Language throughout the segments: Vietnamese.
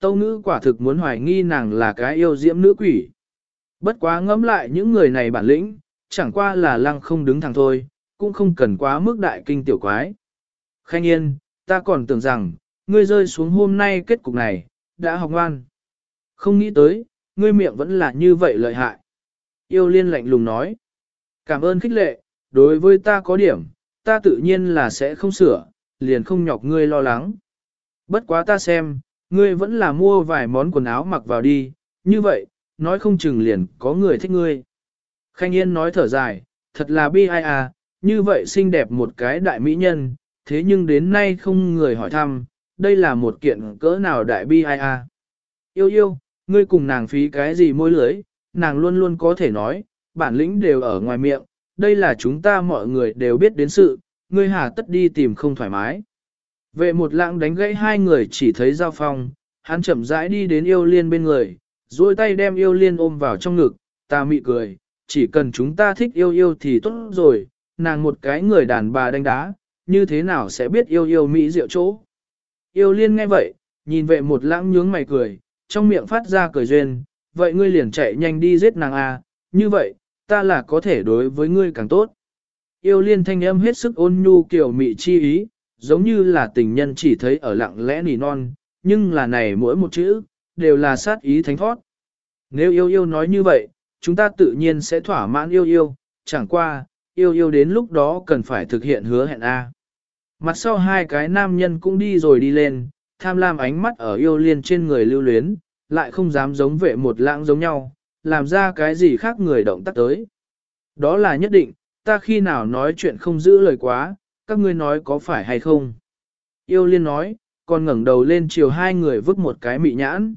Tâu ngữ quả thực muốn hoài nghi nàng là cái yêu diễm nữ quỷ. Bất quá ngẫm lại những người này bản lĩnh, chẳng qua là lăng không đứng thẳng thôi, cũng không cần quá mức đại kinh tiểu quái. Khanh yên, ta còn tưởng rằng, ngươi rơi xuống hôm nay kết cục này, đã học ngoan. Không nghĩ tới, ngươi miệng vẫn là như vậy lợi hại. Yêu liên lạnh lùng nói. Cảm ơn khích lệ, đối với ta có điểm, ta tự nhiên là sẽ không sửa, liền không nhọc ngươi lo lắng. Bất quá ta xem, ngươi vẫn là mua vài món quần áo mặc vào đi, như vậy, nói không chừng liền có người thích ngươi. Khanh Yên nói thở dài, thật là bi ai à, như vậy xinh đẹp một cái đại mỹ nhân, thế nhưng đến nay không người hỏi thăm, đây là một kiện cỡ nào đại bi ai à. Yêu yêu, ngươi cùng nàng phí cái gì môi lưới, nàng luôn luôn có thể nói, bản lĩnh đều ở ngoài miệng, đây là chúng ta mọi người đều biết đến sự, ngươi hà tất đi tìm không thoải mái. Vệ một lãng đánh gãy hai người chỉ thấy giao phong, hắn chậm rãi đi đến yêu liên bên người, duỗi tay đem yêu liên ôm vào trong ngực, ta mị cười, chỉ cần chúng ta thích yêu yêu thì tốt rồi, nàng một cái người đàn bà đánh đá, như thế nào sẽ biết yêu yêu mỹ diệu chỗ. Yêu liên nghe vậy, nhìn vệ một lãng nhướng mày cười, trong miệng phát ra cười duyên, vậy ngươi liền chạy nhanh đi giết nàng à, như vậy, ta là có thể đối với ngươi càng tốt. Yêu liên thanh âm hết sức ôn nhu kiểu mị chi ý, giống như là tình nhân chỉ thấy ở lặng lẽ nỉ non, nhưng là này mỗi một chữ, đều là sát ý thánh thoát. Nếu yêu yêu nói như vậy, chúng ta tự nhiên sẽ thỏa mãn yêu yêu, chẳng qua, yêu yêu đến lúc đó cần phải thực hiện hứa hẹn A. Mặt sau hai cái nam nhân cũng đi rồi đi lên, tham lam ánh mắt ở yêu liên trên người lưu luyến, lại không dám giống vệ một lãng giống nhau, làm ra cái gì khác người động tác tới. Đó là nhất định, ta khi nào nói chuyện không giữ lời quá, các ngươi nói có phải hay không? Yêu liên nói, còn ngẩng đầu lên chiều hai người vứt một cái mị nhãn.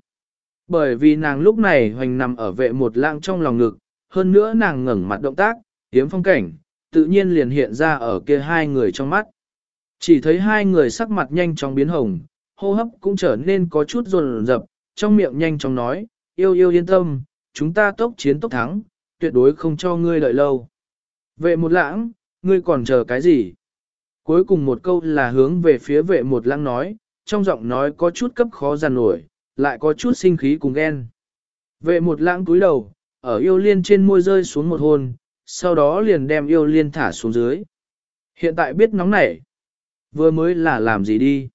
Bởi vì nàng lúc này hoành nằm ở vệ một lãng trong lòng ngực, hơn nữa nàng ngẩng mặt động tác, tiếm phong cảnh, tự nhiên liền hiện ra ở kia hai người trong mắt. Chỉ thấy hai người sắc mặt nhanh chóng biến hồng, hô hấp cũng trở nên có chút rồn rập, trong miệng nhanh chóng nói, yêu yêu yên tâm, chúng ta tốc chiến tốc thắng, tuyệt đối không cho ngươi đợi lâu. Vệ một lãng, ngươi còn chờ cái gì? Cuối cùng một câu là hướng về phía vệ một lăng nói, trong giọng nói có chút cấp khó giàn nổi, lại có chút sinh khí cùng ghen. Vệ một lãng cúi đầu, ở yêu liên trên môi rơi xuống một hôn, sau đó liền đem yêu liên thả xuống dưới. Hiện tại biết nóng nảy, vừa mới là làm gì đi.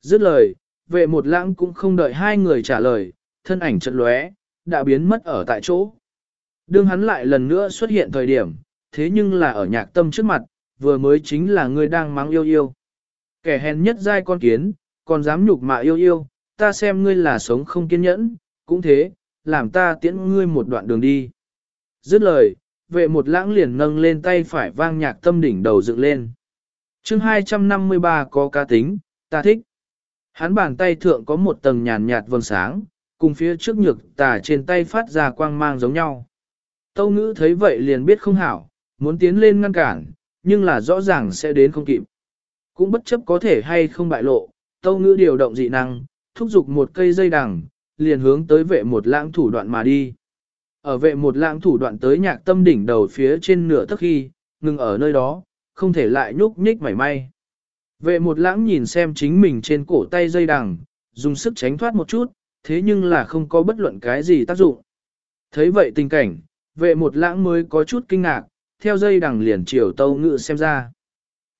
Dứt lời, vệ một lãng cũng không đợi hai người trả lời, thân ảnh chợt lóe, đã biến mất ở tại chỗ. Đương hắn lại lần nữa xuất hiện thời điểm, thế nhưng là ở nhạc tâm trước mặt, vừa mới chính là ngươi đang mắng yêu yêu. Kẻ hèn nhất giai con kiến, còn dám nhục mạ yêu yêu, ta xem ngươi là sống không kiên nhẫn, cũng thế, làm ta tiễn ngươi một đoạn đường đi. Dứt lời, vệ một lãng liền nâng lên tay phải vang nhạc tâm đỉnh đầu dựng lên. chương 253 có cá tính, ta thích. Hắn bàn tay thượng có một tầng nhàn nhạt vầng sáng, cùng phía trước nhược tà trên tay phát ra quang mang giống nhau. Tâu ngữ thấy vậy liền biết không hảo, muốn tiến lên ngăn cản, nhưng là rõ ràng sẽ đến không kịp. Cũng bất chấp có thể hay không bại lộ, tâu ngữ điều động dị năng, thúc giục một cây dây đằng, liền hướng tới vệ một lãng thủ đoạn mà đi. Ở vệ một lãng thủ đoạn tới nhạc tâm đỉnh đầu phía trên nửa tức khi, ngừng ở nơi đó, không thể lại nhúc nhích mảy may. Vệ một lãng nhìn xem chính mình trên cổ tay dây đằng, dùng sức tránh thoát một chút, thế nhưng là không có bất luận cái gì tác dụng. Thấy vậy tình cảnh, vệ một lãng mới có chút kinh ngạc, theo dây đằng liền chiều tâu ngự xem ra.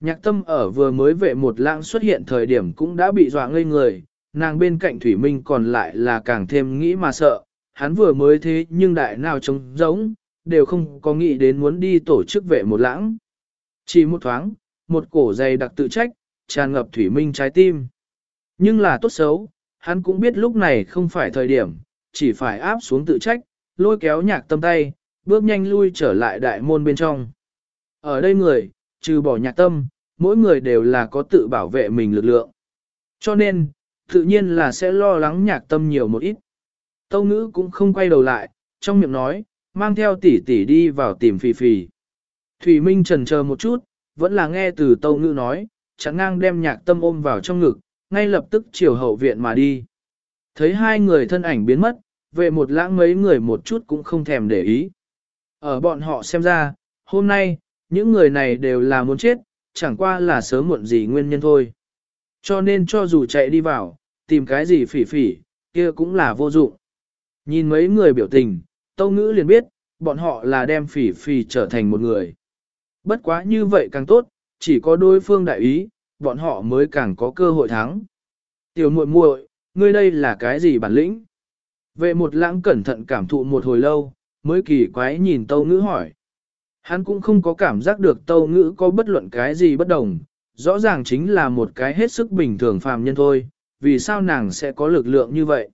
Nhạc tâm ở vừa mới vệ một lãng xuất hiện thời điểm cũng đã bị dọa ngây người, nàng bên cạnh Thủy Minh còn lại là càng thêm nghĩ mà sợ, hắn vừa mới thế nhưng đại nào trống giống, đều không có nghĩ đến muốn đi tổ chức vệ một lãng. Chỉ một thoáng, một cổ dày đặc tự trách, tràn ngập Thủy Minh trái tim. Nhưng là tốt xấu, hắn cũng biết lúc này không phải thời điểm, chỉ phải áp xuống tự trách, lôi kéo nhạc tâm tay, bước nhanh lui trở lại đại môn bên trong. Ở đây người, trừ bỏ nhạc tâm, mỗi người đều là có tự bảo vệ mình lực lượng. Cho nên, tự nhiên là sẽ lo lắng nhạc tâm nhiều một ít. Tâu ngữ cũng không quay đầu lại, trong miệng nói, mang theo tỷ tỷ đi vào tìm phì phì. Thủy Minh trần chờ một chút, vẫn là nghe từ tâu ngữ nói, chẳng ngang đem nhạc tâm ôm vào trong ngực, ngay lập tức chiều hậu viện mà đi. Thấy hai người thân ảnh biến mất, về một lãng mấy người một chút cũng không thèm để ý. Ở bọn họ xem ra, hôm nay, những người này đều là muốn chết, chẳng qua là sớm muộn gì nguyên nhân thôi. Cho nên cho dù chạy đi vào, tìm cái gì phỉ phỉ, kia cũng là vô dụng. Nhìn mấy người biểu tình, tâu ngữ liền biết, bọn họ là đem phỉ phỉ trở thành một người. Bất quá như vậy càng tốt, chỉ có đối phương đại ý, bọn họ mới càng có cơ hội thắng. Tiểu muội muội, ngươi đây là cái gì bản lĩnh? Vệ một lãng cẩn thận cảm thụ một hồi lâu, mới kỳ quái nhìn tâu ngữ hỏi. Hắn cũng không có cảm giác được tâu ngữ có bất luận cái gì bất đồng, rõ ràng chính là một cái hết sức bình thường phàm nhân thôi, vì sao nàng sẽ có lực lượng như vậy.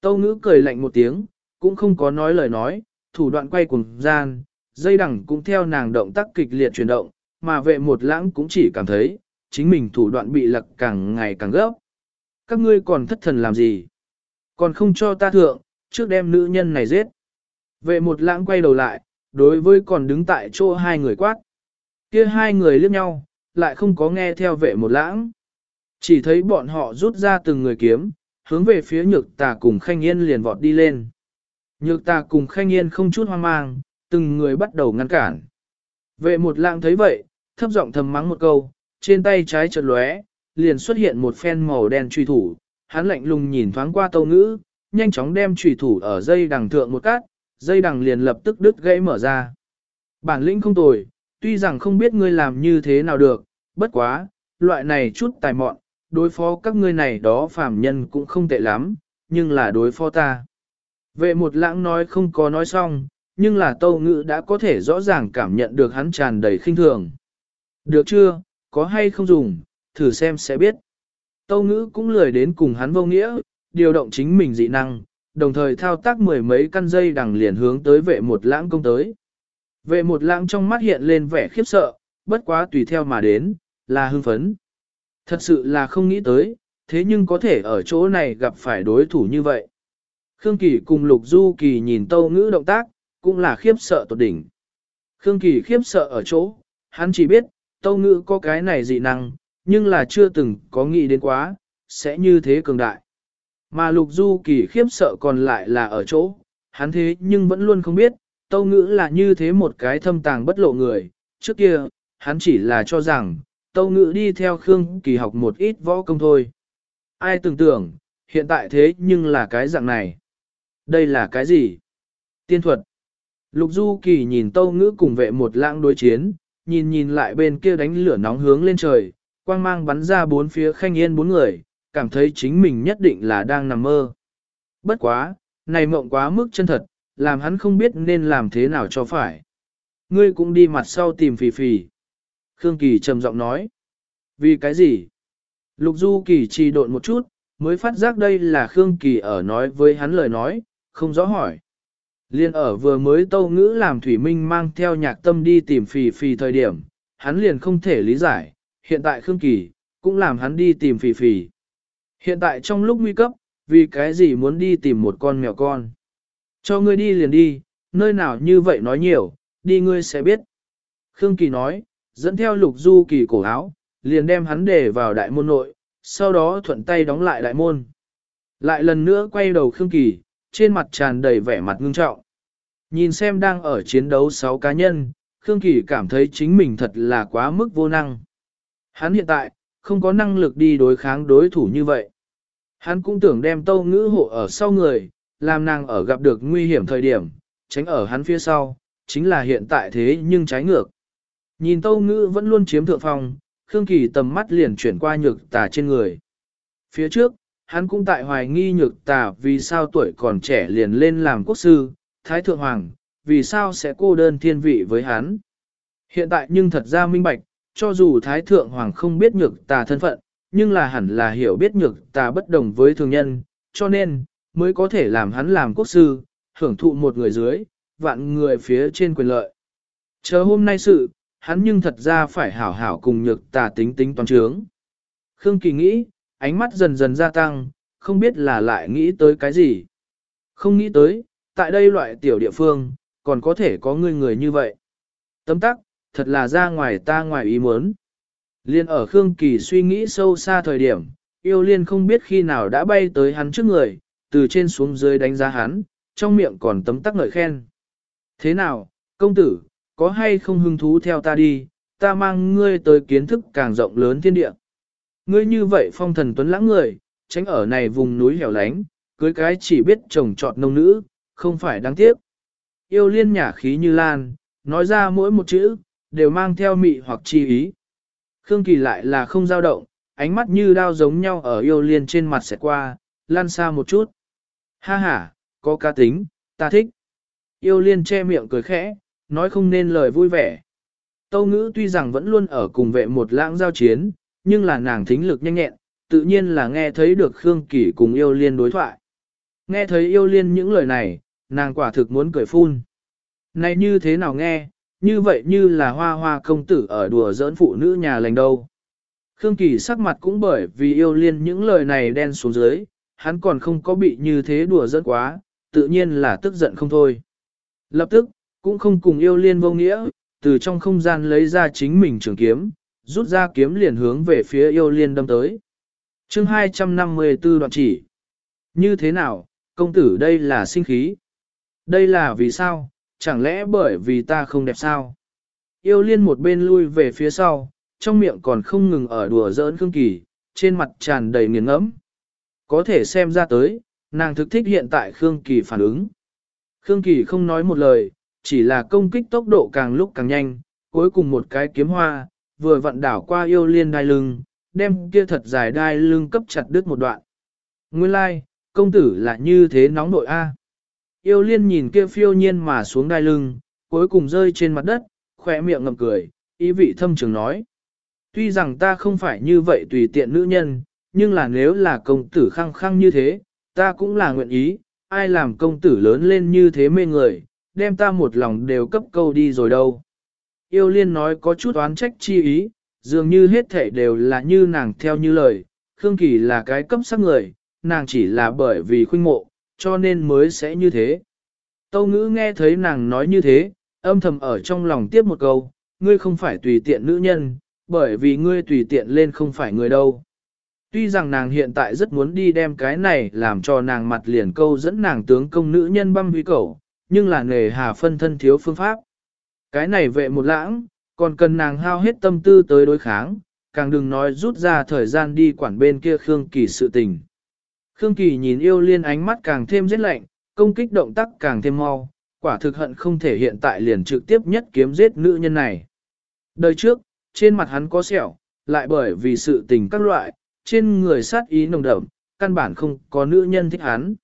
Tâu ngữ cười lạnh một tiếng, cũng không có nói lời nói, thủ đoạn quay cùng gian, dây đằng cũng theo nàng động tác kịch liệt chuyển động, mà vệ một lãng cũng chỉ cảm thấy, chính mình thủ đoạn bị lật càng ngày càng gấp. Các ngươi còn thất thần làm gì? Còn không cho ta thượng, trước đem nữ nhân này giết. Vệ một lãng quay đầu lại, đối với còn đứng tại chỗ hai người quát. kia hai người liếc nhau, lại không có nghe theo vệ một lãng. Chỉ thấy bọn họ rút ra từng người kiếm, hướng về phía nhược tà cùng khanh yên liền vọt đi lên. Nhược tà cùng khanh yên không chút hoang mang, từng người bắt đầu ngăn cản. Vệ một lãng thấy vậy, thấp giọng thầm mắng một câu, trên tay trái chợt lóe, liền xuất hiện một phen màu đen truy thủ, hắn lạnh lùng nhìn thoáng qua tâu ngữ, nhanh chóng đem truy thủ ở dây đằng thượng một cát, dây đằng liền lập tức đứt gãy mở ra. Bản lĩnh không tồi, tuy rằng không biết ngươi làm như thế nào được, bất quá, loại này chút tài mọn, đối phó các ngươi này đó phàm nhân cũng không tệ lắm, nhưng là đối phó ta. Vệ một lãng nói không có nói xong, nhưng là tâu ngữ đã có thể rõ ràng cảm nhận được hắn tràn đầy khinh thường. Được chưa, có hay không dùng, thử xem sẽ biết. Tâu ngữ cũng lười đến cùng hắn vô nghĩa, điều động chính mình dị năng, đồng thời thao tác mười mấy căn dây đằng liền hướng tới vệ một lãng công tới. Vệ một lãng trong mắt hiện lên vẻ khiếp sợ, bất quá tùy theo mà đến, là hưng phấn. Thật sự là không nghĩ tới, thế nhưng có thể ở chỗ này gặp phải đối thủ như vậy. Khương Kỳ cùng Lục Du Kỳ nhìn Tâu Ngữ động tác, cũng là khiếp sợ tột đỉnh. Khương Kỳ khiếp sợ ở chỗ, hắn chỉ biết, Tâu Ngữ có cái này dị năng, nhưng là chưa từng có nghĩ đến quá, sẽ như thế cường đại. Mà Lục Du Kỳ khiếp sợ còn lại là ở chỗ, hắn thế nhưng vẫn luôn không biết, Tâu Ngữ là như thế một cái thâm tàng bất lộ người, trước kia, hắn chỉ là cho rằng, Tâu Ngữ đi theo Khương Kỳ học một ít võ công thôi. Ai tưởng tưởng, hiện tại thế nhưng là cái dạng này. Đây là cái gì? Tiên thuật. Lục Du Kỳ nhìn Tâu Ngữ cùng vệ một lãng đối chiến, nhìn nhìn lại bên kia đánh lửa nóng hướng lên trời, quang mang bắn ra bốn phía khanh yên bốn người, cảm thấy chính mình nhất định là đang nằm mơ. Bất quá, này mộng quá mức chân thật, làm hắn không biết nên làm thế nào cho phải. Ngươi cũng đi mặt sau tìm phì phì. Khương Kỳ trầm giọng nói. Vì cái gì? Lục Du Kỳ trì độn một chút, mới phát giác đây là Khương Kỳ ở nói với hắn lời nói, không rõ hỏi. Liên ở vừa mới tâu ngữ làm Thủy Minh mang theo nhạc tâm đi tìm phì phì thời điểm, hắn liền không thể lý giải, hiện tại Khương Kỳ, cũng làm hắn đi tìm phì phì. Hiện tại trong lúc nguy cấp, vì cái gì muốn đi tìm một con mèo con. Cho ngươi đi liền đi, nơi nào như vậy nói nhiều, đi ngươi sẽ biết. Khương Kỳ nói, dẫn theo lục du kỳ cổ áo, liền đem hắn để vào đại môn nội, sau đó thuận tay đóng lại đại môn. Lại lần nữa quay đầu Khương Kỳ, trên mặt tràn đầy vẻ mặt ngưng trọng. Nhìn xem đang ở chiến đấu 6 cá nhân, Khương Kỳ cảm thấy chính mình thật là quá mức vô năng. Hắn hiện tại, không có năng lực đi đối kháng đối thủ như vậy. Hắn cũng tưởng đem tâu ngữ hộ ở sau người, làm nàng ở gặp được nguy hiểm thời điểm, tránh ở hắn phía sau, chính là hiện tại thế nhưng trái ngược. Nhìn tâu ngữ vẫn luôn chiếm thượng phong, Khương Kỳ tầm mắt liền chuyển qua nhược tà trên người. Phía trước, hắn cũng tại hoài nghi nhược tà vì sao tuổi còn trẻ liền lên làm quốc sư, Thái Thượng Hoàng, vì sao sẽ cô đơn thiên vị với hắn. Hiện tại nhưng thật ra minh bạch, cho dù Thái Thượng Hoàng không biết nhược tà thân phận, nhưng là hẳn là hiểu biết nhược tà bất đồng với thường nhân, cho nên, mới có thể làm hắn làm quốc sư, hưởng thụ một người dưới, vạn người phía trên quyền lợi. Chờ hôm nay sự, hắn nhưng thật ra phải hảo hảo cùng nhược tà tính tính toán trướng. Khương Kỳ nghĩ, ánh mắt dần dần gia tăng, không biết là lại nghĩ tới cái gì. Không nghĩ tới, tại đây loại tiểu địa phương, còn có thể có người người như vậy. Tấm tắc, thật là ra ngoài ta ngoài ý muốn. Liên ở Khương Kỳ suy nghĩ sâu xa thời điểm, yêu liên không biết khi nào đã bay tới hắn trước người, từ trên xuống dưới đánh giá hắn, trong miệng còn tấm tắc ngợi khen. Thế nào, công tử, có hay không hứng thú theo ta đi, ta mang ngươi tới kiến thức càng rộng lớn thiên địa. Ngươi như vậy phong thần tuấn lãng người, tránh ở này vùng núi hẻo lánh, cưới cái chỉ biết trồng trọt nông nữ, không phải đáng tiếc. Yêu liên nhả khí như lan, nói ra mỗi một chữ, đều mang theo mị hoặc chi ý. Khương Kỳ lại là không dao động, ánh mắt như đao giống nhau ở yêu liên trên mặt sẽ qua, lan xa một chút. Ha ha, có ca tính, ta thích. Yêu liên che miệng cười khẽ, nói không nên lời vui vẻ. Tâu ngữ tuy rằng vẫn luôn ở cùng vệ một lãng giao chiến, nhưng là nàng thính lực nhanh nhẹn, tự nhiên là nghe thấy được Khương Kỳ cùng yêu liên đối thoại. Nghe thấy yêu liên những lời này, nàng quả thực muốn cười phun. Này như thế nào nghe, như vậy như là hoa hoa công tử ở đùa giỡn phụ nữ nhà lành đâu. Khương Kỳ sắc mặt cũng bởi vì yêu liên những lời này đen xuống dưới, hắn còn không có bị như thế đùa giỡn quá, tự nhiên là tức giận không thôi. Lập tức, cũng không cùng yêu liên vô nghĩa, từ trong không gian lấy ra chính mình trường kiếm, rút ra kiếm liền hướng về phía yêu liên đâm tới. chương 254 đoạn chỉ. Như thế nào, công tử đây là sinh khí. Đây là vì sao, chẳng lẽ bởi vì ta không đẹp sao? Yêu liên một bên lui về phía sau, trong miệng còn không ngừng ở đùa giỡn Khương Kỳ, trên mặt tràn đầy nghiền ngẫm. Có thể xem ra tới, nàng thực thích hiện tại Khương Kỳ phản ứng. Khương Kỳ không nói một lời, chỉ là công kích tốc độ càng lúc càng nhanh, cuối cùng một cái kiếm hoa, vừa vặn đảo qua yêu liên đai lưng, đem kia thật dài đai lưng cấp chặt đứt một đoạn. Nguyên lai, like, công tử là như thế nóng nội A. Yêu liên nhìn kia phiêu nhiên mà xuống đai lưng, cuối cùng rơi trên mặt đất, khỏe miệng ngậm cười, ý vị thâm trường nói. Tuy rằng ta không phải như vậy tùy tiện nữ nhân, nhưng là nếu là công tử khăng khăng như thế, ta cũng là nguyện ý, ai làm công tử lớn lên như thế mê người, đem ta một lòng đều cấp câu đi rồi đâu. Yêu liên nói có chút oán trách chi ý, dường như hết thể đều là như nàng theo như lời, Khương Kỳ là cái cấp sắc người, nàng chỉ là bởi vì khuynh mộ, cho nên mới sẽ như thế. Tâu ngữ nghe thấy nàng nói như thế, âm thầm ở trong lòng tiếp một câu, ngươi không phải tùy tiện nữ nhân, bởi vì ngươi tùy tiện lên không phải người đâu. Tuy rằng nàng hiện tại rất muốn đi đem cái này làm cho nàng mặt liền câu dẫn nàng tướng công nữ nhân băm huy cầu, nhưng là nghề hà phân thân thiếu phương pháp. Cái này vệ một lãng, còn cần nàng hao hết tâm tư tới đối kháng, càng đừng nói rút ra thời gian đi quản bên kia Khương Kỳ sự tình. Khương Kỳ nhìn yêu liên ánh mắt càng thêm giết lạnh, công kích động tác càng thêm mau, quả thực hận không thể hiện tại liền trực tiếp nhất kiếm giết nữ nhân này. Đời trước, trên mặt hắn có sẹo, lại bởi vì sự tình các loại, trên người sát ý nồng đậm, căn bản không có nữ nhân thích hắn.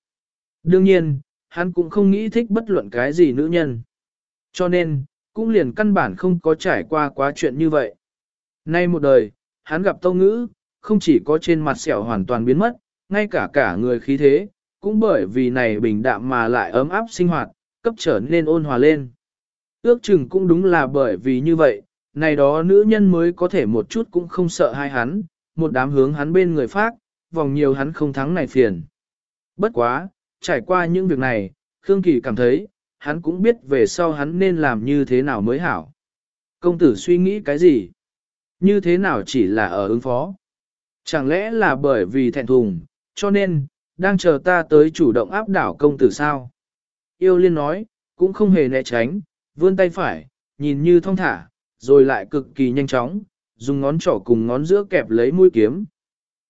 Đương nhiên, hắn cũng không nghĩ thích bất luận cái gì nữ nhân. Cho nên, cũng liền căn bản không có trải qua quá chuyện như vậy. Nay một đời, hắn gặp tâu ngữ, không chỉ có trên mặt sẹo hoàn toàn biến mất, ngay cả cả người khí thế, cũng bởi vì này bình đạm mà lại ấm áp sinh hoạt, cấp trở nên ôn hòa lên. Ước chừng cũng đúng là bởi vì như vậy, này đó nữ nhân mới có thể một chút cũng không sợ hai hắn, một đám hướng hắn bên người phát, vòng nhiều hắn không thắng này phiền. Bất quá, trải qua những việc này, Khương Kỳ cảm thấy, hắn cũng biết về sau hắn nên làm như thế nào mới hảo. Công tử suy nghĩ cái gì? Như thế nào chỉ là ở ứng phó? Chẳng lẽ là bởi vì thẹn thùng, cho nên, đang chờ ta tới chủ động áp đảo công tử sao? Yêu liên nói, cũng không hề né tránh, vươn tay phải, nhìn như thông thả, rồi lại cực kỳ nhanh chóng, dùng ngón trỏ cùng ngón giữa kẹp lấy mũi kiếm.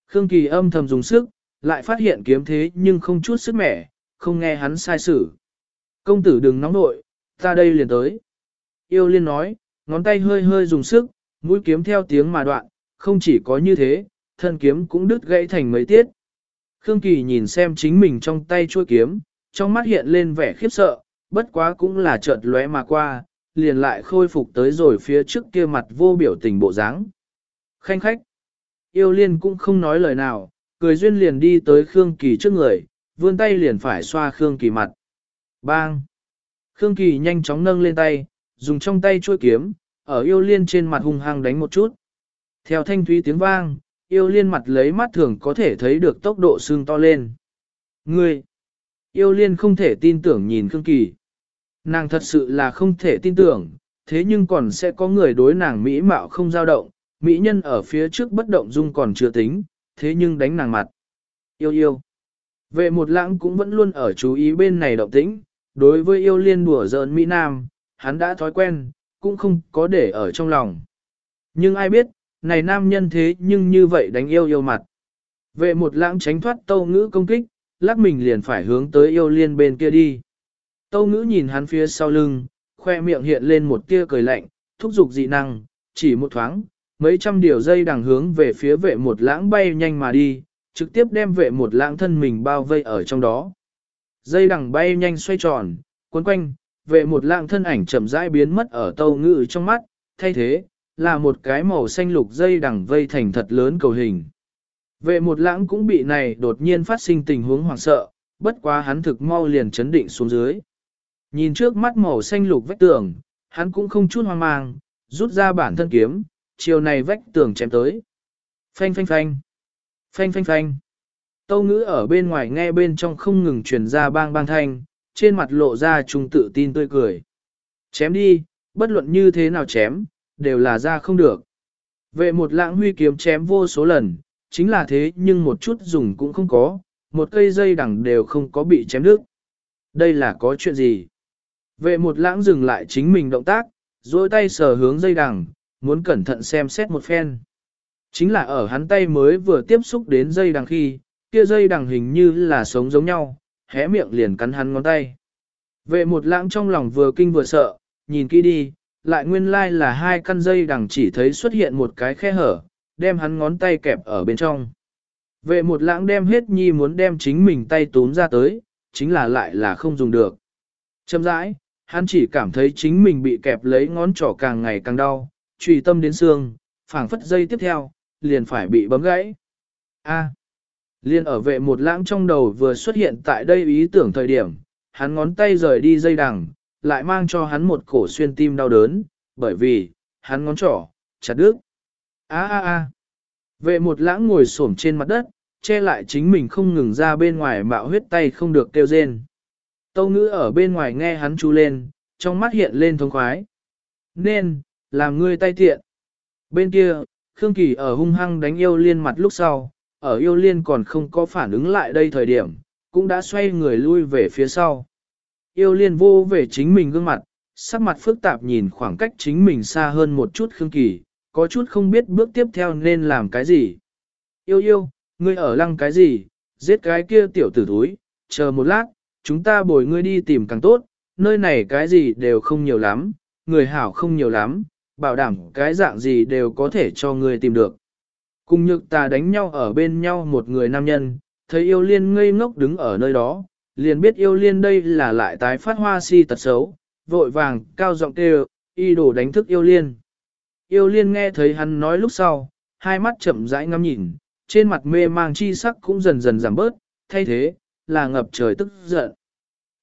Khương Kỳ âm thầm dùng sức, lại phát hiện kiếm thế nhưng không chút sức mẻ, không nghe hắn sai sử. Công tử đừng nóng nội, ta đây liền tới. Yêu liên nói, ngón tay hơi hơi dùng sức, mũi kiếm theo tiếng mà đoạn, không chỉ có như thế, thân kiếm cũng đứt gãy thành mấy tiết. Khương Kỳ nhìn xem chính mình trong tay chuôi kiếm, trong mắt hiện lên vẻ khiếp sợ, bất quá cũng là chợt lóe mà qua, liền lại khôi phục tới rồi phía trước kia mặt vô biểu tình bộ dáng. Khanh khách, yêu liên cũng không nói lời nào, cười duyên liền đi tới Khương Kỳ trước người, vươn tay liền phải xoa Khương Kỳ mặt. Bang! Khương Kỳ nhanh chóng nâng lên tay, dùng trong tay chuôi kiếm, ở yêu liên trên mặt hung hăng đánh một chút. Theo thanh thúy tiếng vang, yêu liên mặt lấy mắt thường có thể thấy được tốc độ xương to lên. Ngươi! Yêu liên không thể tin tưởng nhìn Khương Kỳ. Nàng thật sự là không thể tin tưởng, thế nhưng còn sẽ có người đối nàng mỹ mạo không dao động, mỹ nhân ở phía trước bất động dung còn chưa tính, thế nhưng đánh nàng mặt. Yêu yêu. Vệ một lãng cũng vẫn luôn ở chú ý bên này động tĩnh, đối với yêu liên đùa giỡn Mỹ Nam, hắn đã thói quen, cũng không có để ở trong lòng. Nhưng ai biết, này nam nhân thế nhưng như vậy đánh yêu yêu mặt. Vệ một lãng tránh thoát tâu ngữ công kích, lắc mình liền phải hướng tới yêu liên bên kia đi. Tâu ngữ nhìn hắn phía sau lưng, khoe miệng hiện lên một tia cười lạnh, thúc giục dị năng, chỉ một thoáng, mấy trăm điều dây đằng hướng về phía vệ một lãng bay nhanh mà đi, trực tiếp đem vệ một lãng thân mình bao vây ở trong đó. Dây đằng bay nhanh xoay tròn, cuốn quanh, vệ một lãng thân ảnh chậm rãi biến mất ở tâu ngữ trong mắt, thay thế, là một cái màu xanh lục dây đằng vây thành thật lớn cầu hình. Vệ một lãng cũng bị này đột nhiên phát sinh tình huống hoảng sợ, bất quá hắn thực mau liền chấn định xuống dưới. Nhìn trước mắt màu xanh lục vách tường, hắn cũng không chút hoang mang, rút ra bản thân kiếm, chiều này vách tường chém tới. Phanh phanh phanh. Phanh phanh phanh. Tâu ngữ ở bên ngoài nghe bên trong không ngừng truyền ra bang bang thanh, trên mặt lộ ra trung tự tin tươi cười. Chém đi, bất luận như thế nào chém, đều là ra không được. Vệ một lãng huy kiếm chém vô số lần, chính là thế nhưng một chút dùng cũng không có, một cây dây đằng đều không có bị chém đứt. Đây là có chuyện gì? Vệ một lãng dừng lại chính mình động tác, dôi tay sờ hướng dây đằng, muốn cẩn thận xem xét một phen. Chính là ở hắn tay mới vừa tiếp xúc đến dây đằng khi, kia dây đằng hình như là sống giống nhau, hé miệng liền cắn hắn ngón tay. Vệ một lãng trong lòng vừa kinh vừa sợ, nhìn kỹ đi, lại nguyên lai like là hai căn dây đằng chỉ thấy xuất hiện một cái khe hở, đem hắn ngón tay kẹp ở bên trong. Vệ một lãng đem hết nhi muốn đem chính mình tay tốn ra tới, chính là lại là không dùng được. Châm rãi, hắn chỉ cảm thấy chính mình bị kẹp lấy ngón trỏ càng ngày càng đau, trùy tâm đến xương, phảng phất dây tiếp theo, liền phải bị bấm gãy. A. Liên ở vệ một lãng trong đầu vừa xuất hiện tại đây ý tưởng thời điểm, hắn ngón tay rời đi dây đằng, lại mang cho hắn một cổ xuyên tim đau đớn, bởi vì, hắn ngón trỏ, chặt đứt. A a a. Vệ một lãng ngồi xổm trên mặt đất, che lại chính mình không ngừng ra bên ngoài mạo huyết tay không được kêu rên. Tâu ngữ ở bên ngoài nghe hắn chú lên, trong mắt hiện lên thông khoái. Nên, làm ngươi tay tiện. Bên kia, Khương Kỳ ở hung hăng đánh yêu liên mặt lúc sau, ở yêu liên còn không có phản ứng lại đây thời điểm, cũng đã xoay người lui về phía sau. Yêu liên vô về chính mình gương mặt, sắc mặt phức tạp nhìn khoảng cách chính mình xa hơn một chút Khương Kỳ, có chút không biết bước tiếp theo nên làm cái gì. Yêu yêu, ngươi ở lăng cái gì, giết cái kia tiểu tử túi, chờ một lát, chúng ta bồi ngươi đi tìm càng tốt, nơi này cái gì đều không nhiều lắm, người hảo không nhiều lắm, bảo đảm cái dạng gì đều có thể cho ngươi tìm được. Cùng nhược ta đánh nhau ở bên nhau một người nam nhân, thấy yêu liên ngây ngốc đứng ở nơi đó, liền biết yêu liên đây là lại tái phát hoa si tật xấu, vội vàng, cao giọng kêu, y đồ đánh thức yêu liên. Yêu liên nghe thấy hắn nói lúc sau, hai mắt chậm rãi ngắm nhìn, trên mặt mê mang chi sắc cũng dần dần giảm bớt, thay thế, là ngập trời tức giận.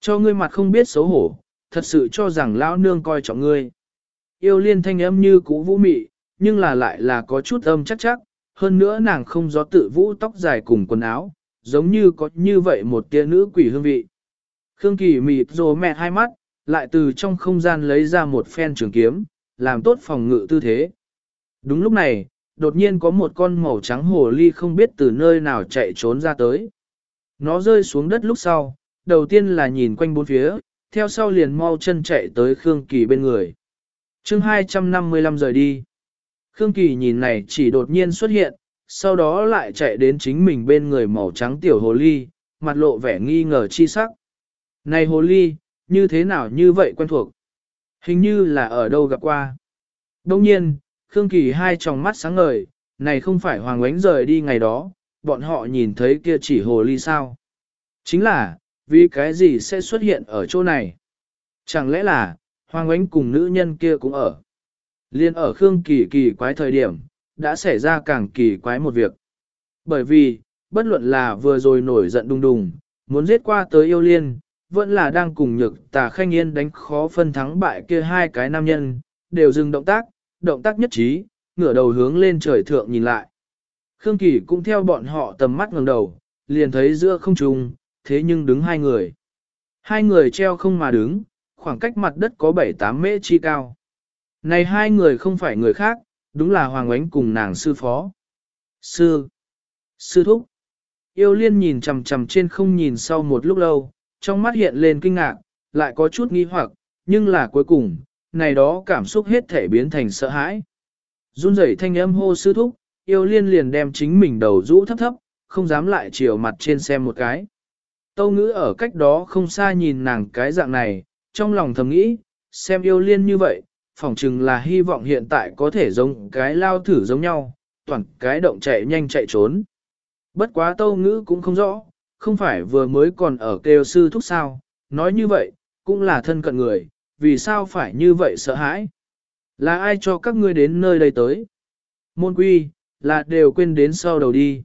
Cho ngươi mặt không biết xấu hổ, thật sự cho rằng lão nương coi trọng ngươi. Yêu liên thanh âm như cũ vũ mị, nhưng là lại là có chút âm chắc chắc, hơn nữa nàng không gió tự vũ tóc dài cùng quần áo, giống như có như vậy một tia nữ quỷ hương vị. Khương Kỳ mịt rồ mẹ hai mắt, lại từ trong không gian lấy ra một phen trường kiếm, làm tốt phòng ngự tư thế. Đúng lúc này, đột nhiên có một con màu trắng hồ ly không biết từ nơi nào chạy trốn ra tới. Nó rơi xuống đất lúc sau, đầu tiên là nhìn quanh bốn phía, theo sau liền mau chân chạy tới Khương Kỳ bên người. chương 255 rời đi. Khương Kỳ nhìn này chỉ đột nhiên xuất hiện, sau đó lại chạy đến chính mình bên người màu trắng tiểu hồ ly, mặt lộ vẻ nghi ngờ chi sắc. Này hồ ly, như thế nào như vậy quen thuộc? Hình như là ở đâu gặp qua. Đông nhiên, Khương Kỳ hai tròng mắt sáng ngời, này không phải Hoàng Ánh rời đi ngày đó, bọn họ nhìn thấy kia chỉ hồ ly sao. Chính là, vì cái gì sẽ xuất hiện ở chỗ này? Chẳng lẽ là, Hoàng Ánh cùng nữ nhân kia cũng ở. Liên ở Khương Kỳ kỳ quái thời điểm, đã xảy ra càng kỳ quái một việc. Bởi vì, bất luận là vừa rồi nổi giận đùng đùng, muốn giết qua tới yêu liên, vẫn là đang cùng nhược tà khanh yên đánh khó phân thắng bại kia hai cái nam nhân, đều dừng động tác, động tác nhất trí, ngửa đầu hướng lên trời thượng nhìn lại. Khương Kỳ cũng theo bọn họ tầm mắt ngẩng đầu, liền thấy giữa không trung, thế nhưng đứng hai người. Hai người treo không mà đứng, khoảng cách mặt đất có 7-8 mễ chi cao. Này hai người không phải người khác, đúng là Hoàng Ánh cùng nàng sư phó. Sư! Sư thúc! Yêu liên nhìn chầm chầm trên không nhìn sau một lúc lâu, trong mắt hiện lên kinh ngạc, lại có chút nghi hoặc, nhưng là cuối cùng, này đó cảm xúc hết thể biến thành sợ hãi. Run rẩy thanh âm hô sư thúc, yêu liên liền đem chính mình đầu rũ thấp thấp, không dám lại chiều mặt trên xem một cái. Tâu ngữ ở cách đó không xa nhìn nàng cái dạng này, trong lòng thầm nghĩ, xem yêu liên như vậy, phỏng chừng là hy vọng hiện tại có thể giống cái lao thử giống nhau, toàn cái động chạy nhanh chạy trốn. Bất quá tâu ngữ cũng không rõ, không phải vừa mới còn ở kêu sư thúc sao, nói như vậy, cũng là thân cận người, vì sao phải như vậy sợ hãi? Là ai cho các ngươi đến nơi đây tới? Môn quy, là đều quên đến sau đầu đi.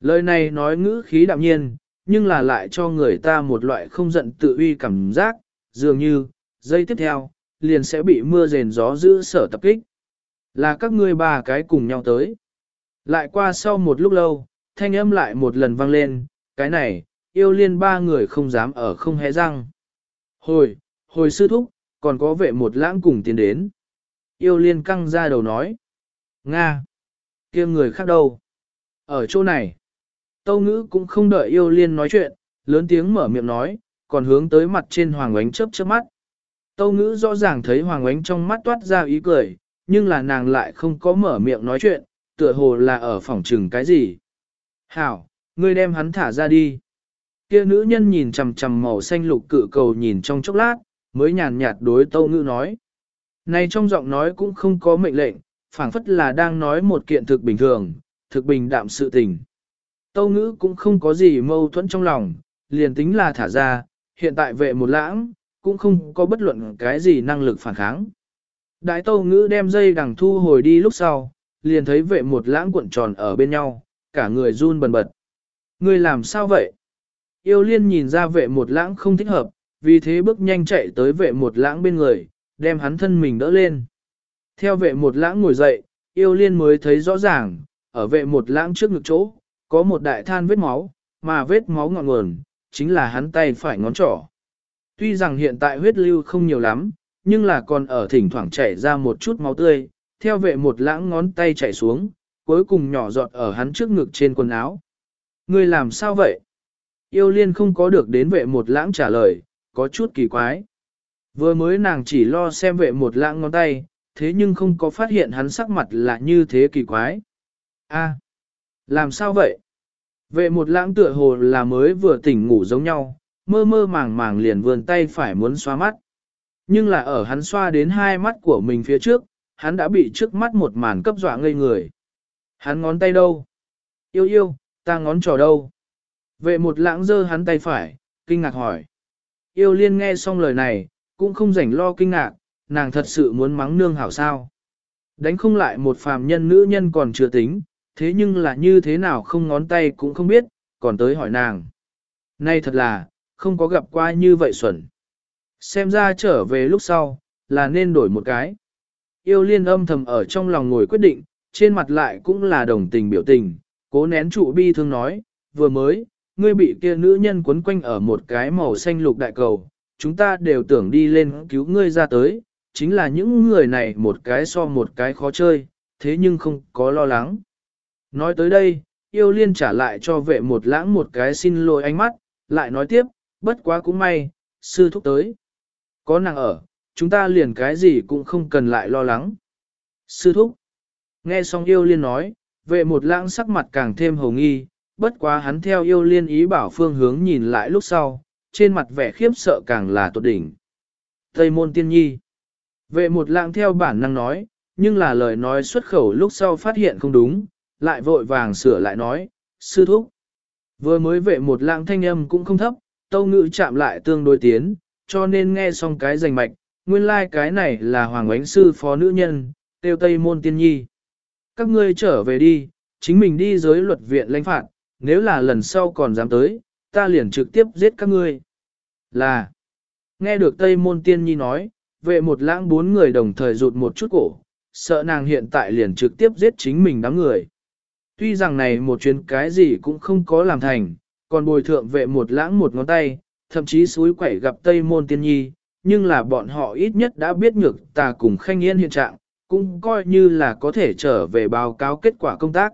Lời này nói ngữ khí đạm nhiên, nhưng là lại cho người ta một loại không giận tự uy cảm giác, dường như, giây tiếp theo, liền sẽ bị mưa rền gió giữ sở tập kích. Là các ngươi ba cái cùng nhau tới. Lại qua sau một lúc lâu, thanh âm lại một lần vang lên, cái này, yêu liên ba người không dám ở không hé răng. Hồi, hồi sư thúc, còn có vệ một lãng cùng tiến đến. Yêu liên căng ra đầu nói. Nga! kia người khác đâu? Ở chỗ này. Tâu ngữ cũng không đợi yêu liên nói chuyện, lớn tiếng mở miệng nói, còn hướng tới mặt trên hoàng ánh chớp chớp mắt. Tâu ngữ rõ ràng thấy hoàng ánh trong mắt toát ra ý cười, nhưng là nàng lại không có mở miệng nói chuyện, tựa hồ là ở phòng trừng cái gì. Hảo, ngươi đem hắn thả ra đi. Kia nữ nhân nhìn chầm chầm màu xanh lục cự cầu nhìn trong chốc lát, mới nhàn nhạt đối tâu ngữ nói. Này trong giọng nói cũng không có mệnh lệnh, phảng phất là đang nói một kiện thực bình thường, thực bình đạm sự tình. Tâu ngữ cũng không có gì mâu thuẫn trong lòng, liền tính là thả ra, hiện tại vệ một lãng, cũng không có bất luận cái gì năng lực phản kháng. Đại tâu ngữ đem dây đằng thu hồi đi lúc sau, liền thấy vệ một lãng cuộn tròn ở bên nhau, cả người run bần bật. Người làm sao vậy? Yêu liên nhìn ra vệ một lãng không thích hợp, vì thế bước nhanh chạy tới vệ một lãng bên người, đem hắn thân mình đỡ lên. Theo vệ một lãng ngồi dậy, yêu liên mới thấy rõ ràng, ở vệ một lãng trước ngực chỗ, có một đại than vết máu, mà vết máu ngọn nguồn, chính là hắn tay phải ngón trỏ. Tuy rằng hiện tại huyết lưu không nhiều lắm, nhưng là còn ở thỉnh thoảng chảy ra một chút máu tươi, theo vệ một lãng ngón tay chảy xuống, cuối cùng nhỏ giọt ở hắn trước ngực trên quần áo. Người làm sao vậy? Yêu liên không có được đến vệ một lãng trả lời, có chút kỳ quái. Vừa mới nàng chỉ lo xem vệ một lãng ngón tay, thế nhưng không có phát hiện hắn sắc mặt là như thế kỳ quái. A, làm sao vậy? Vệ một lãng tựa hồ là mới vừa tỉnh ngủ giống nhau, mơ mơ màng màng liền vươn tay phải muốn xoa mắt. Nhưng là ở hắn xoa đến hai mắt của mình phía trước, hắn đã bị trước mắt một màn cấp dọa ngây người. Hắn ngón tay đâu? Yêu yêu, ta ngón trỏ đâu? Vệ một lãng giơ hắn tay phải, kinh ngạc hỏi. Yêu liên nghe xong lời này, cũng không rảnh lo kinh ngạc, nàng thật sự muốn mắng nương hảo sao. Đánh không lại một phàm nhân nữ nhân còn chưa tính, thế nhưng là như thế nào không ngón tay cũng không biết, còn tới hỏi nàng. Nay thật là, không có gặp qua như vậy xuẩn. Xem ra trở về lúc sau, là nên đổi một cái. Yêu liên âm thầm ở trong lòng ngồi quyết định, trên mặt lại cũng là đồng tình biểu tình, cố nén trụ bi thương nói, vừa mới, ngươi bị kia nữ nhân quấn quanh ở một cái màu xanh lục đại cầu, chúng ta đều tưởng đi lên cứu ngươi ra tới, chính là những người này một cái so một cái khó chơi, thế nhưng không có lo lắng. Nói tới đây, yêu liên trả lại cho vệ một lãng một cái xin lỗi ánh mắt, lại nói tiếp, bất quá cũng may, sư thúc tới. Có nàng ở, chúng ta liền cái gì cũng không cần lại lo lắng. Sư thúc, nghe xong yêu liên nói, vệ một lãng sắc mặt càng thêm hồng nghi, bất quá hắn theo yêu liên ý bảo phương hướng nhìn lại lúc sau, trên mặt vẻ khiếp sợ càng là tột đỉnh. Tây môn tiên nhi. Vệ một lãng theo bản năng nói, nhưng là lời nói xuất khẩu lúc sau phát hiện không đúng, lại vội vàng sửa lại nói, sư thúc. Vừa mới vệ một lãng thanh âm cũng không thấp, tâu ngữ chạm lại tương đối tiến, cho nên nghe xong cái rành mạch, nguyên lai like cái này là hoàng ánh sư phó nữ nhân, tiêu tây môn tiên nhi. Các ngươi trở về đi, chính mình đi giới luật viện lãnh phạt, nếu là lần sau còn dám tới, ta liền trực tiếp giết các ngươi. Là, nghe được Tây Môn Tiên Nhi nói, vệ một lãng bốn người đồng thời rụt một chút cổ, sợ nàng hiện tại liền trực tiếp giết chính mình đám người. Tuy rằng này một chuyến cái gì cũng không có làm thành, còn bồi thượng vệ một lãng một ngón tay, thậm chí suối quẩy gặp Tây Môn Tiên Nhi, nhưng là bọn họ ít nhất đã biết nhược ta cùng khanh yên hiện trạng, cũng coi như là có thể trở về báo cáo kết quả công tác.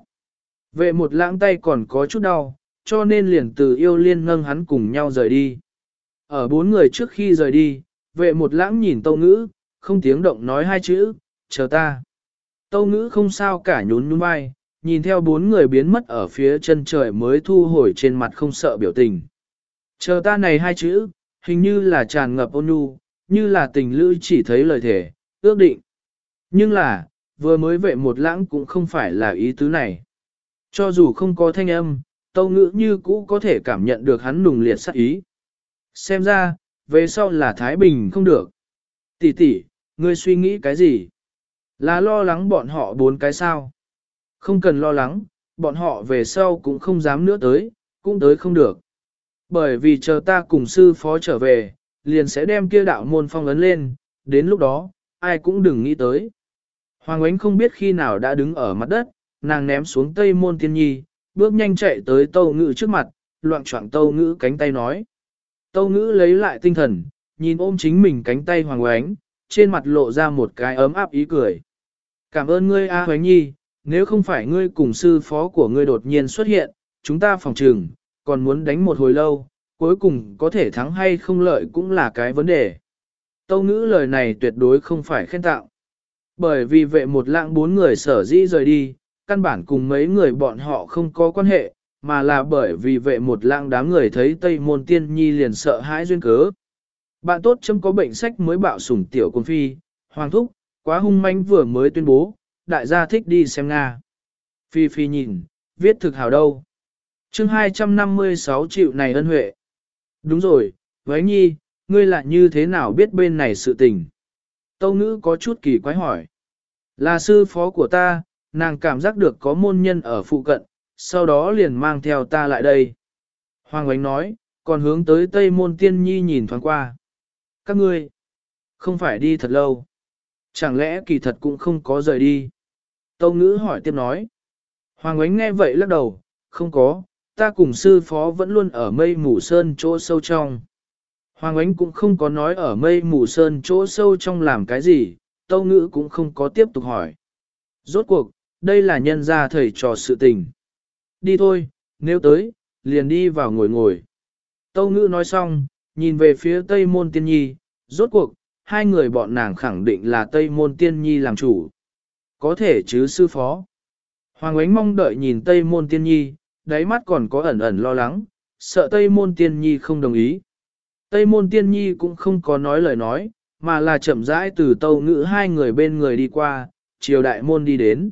Vệ một lãng tay còn có chút đau, cho nên liền từ yêu liên nâng hắn cùng nhau rời đi. Ở bốn người trước khi rời đi, vệ một lãng nhìn tâu ngữ, không tiếng động nói hai chữ, chờ ta. Tâu ngữ không sao cả nhún nhún vai, nhìn theo bốn người biến mất ở phía chân trời mới thu hồi trên mặt không sợ biểu tình. Chờ ta này hai chữ, hình như là tràn ngập ôn nhu, như là tình lữ chỉ thấy lời thể, ước định. Nhưng là, vừa mới vệ một lãng cũng không phải là ý tứ này. Cho dù không có thanh âm, tâu ngữ như cũ có thể cảm nhận được hắn nùng liệt sát ý. Xem ra, về sau là Thái Bình không được. Tỷ tỷ, ngươi suy nghĩ cái gì? Là lo lắng bọn họ bốn cái sao? Không cần lo lắng, bọn họ về sau cũng không dám nữa tới, cũng tới không được. Bởi vì chờ ta cùng sư phó trở về, liền sẽ đem kia đạo môn phong ấn lên, đến lúc đó, ai cũng đừng nghĩ tới. Hoàng Ánh không biết khi nào đã đứng ở mặt đất, nàng ném xuống tây môn tiên nhi, bước nhanh chạy tới tâu ngữ trước mặt, loạn trọng tâu ngữ cánh tay nói. Tâu ngữ lấy lại tinh thần, nhìn ôm chính mình cánh tay Hoàng Ánh, trên mặt lộ ra một cái ấm áp ý cười. Cảm ơn ngươi A Hoánh Nhi, nếu không phải ngươi cùng sư phó của ngươi đột nhiên xuất hiện, chúng ta phòng trừng, còn muốn đánh một hồi lâu, cuối cùng có thể thắng hay không lợi cũng là cái vấn đề. Tâu ngữ lời này tuyệt đối không phải khen tạo. Bởi vì vệ một lãng bốn người sở dĩ rời đi, căn bản cùng mấy người bọn họ không có quan hệ, mà là bởi vì vệ một lãng đám người thấy Tây Môn Tiên Nhi liền sợ hãi duyên cớ. Bạn tốt chấm có bệnh sách mới bạo sủng tiểu quân phi, hoàng thúc, quá hung manh vừa mới tuyên bố, đại gia thích đi xem Nga. Phi Phi nhìn, viết thực hào đâu. chương 256 triệu này ân huệ. Đúng rồi, với nhi, ngươi lại như thế nào biết bên này sự tình? Tâu ngữ có chút kỳ quái hỏi. Là sư phó của ta, nàng cảm giác được có môn nhân ở phụ cận, sau đó liền mang theo ta lại đây. Hoàng Ánh nói, còn hướng tới Tây Môn Tiên Nhi nhìn thoáng qua. Các ngươi, không phải đi thật lâu. Chẳng lẽ kỳ thật cũng không có rời đi? Tâu ngữ hỏi tiếp nói. Hoàng Ánh nghe vậy lắc đầu, không có, ta cùng sư phó vẫn luôn ở mây mù sơn chỗ sâu trong. Hoàng Ánh cũng không có nói ở mây mù sơn chỗ sâu trong làm cái gì, tâu ngữ cũng không có tiếp tục hỏi. Rốt cuộc, đây là nhân gia thầy trò sự tình. Đi thôi, nếu tới, liền đi vào ngồi ngồi. Tâu ngữ nói xong, nhìn về phía tây môn tiên nhi, rốt cuộc, hai người bọn nàng khẳng định là tây môn tiên nhi làm chủ. Có thể chứ sư phó. Hoàng ánh mong đợi nhìn tây môn tiên nhi, đáy mắt còn có ẩn ẩn lo lắng, sợ tây môn tiên nhi không đồng ý. Tây môn tiên nhi cũng không có nói lời nói, mà là chậm rãi từ tâu ngữ hai người bên người đi qua, chiều đại môn đi đến.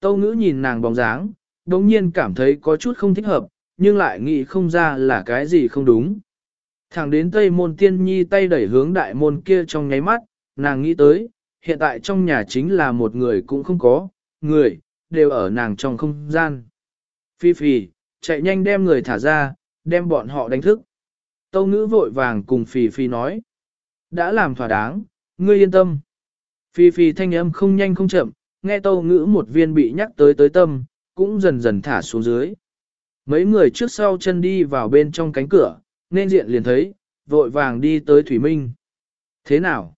Tâu ngữ nhìn nàng bóng dáng, đồng nhiên cảm thấy có chút không thích hợp, nhưng lại nghĩ không ra là cái gì không đúng. Thẳng đến tây môn tiên nhi tay đẩy hướng đại môn kia trong nháy mắt, nàng nghĩ tới, hiện tại trong nhà chính là một người cũng không có, người, đều ở nàng trong không gian. Phi Phi, chạy nhanh đem người thả ra, đem bọn họ đánh thức. Tâu ngữ vội vàng cùng Phi Phi nói. Đã làm thỏa đáng, ngươi yên tâm. Phi Phi thanh âm không nhanh không chậm, nghe tâu ngữ một viên bị nhắc tới tới tâm, cũng dần dần thả xuống dưới. Mấy người trước sau chân đi vào bên trong cánh cửa, nên diện liền thấy, vội vàng đi tới Thủy Minh. Thế nào?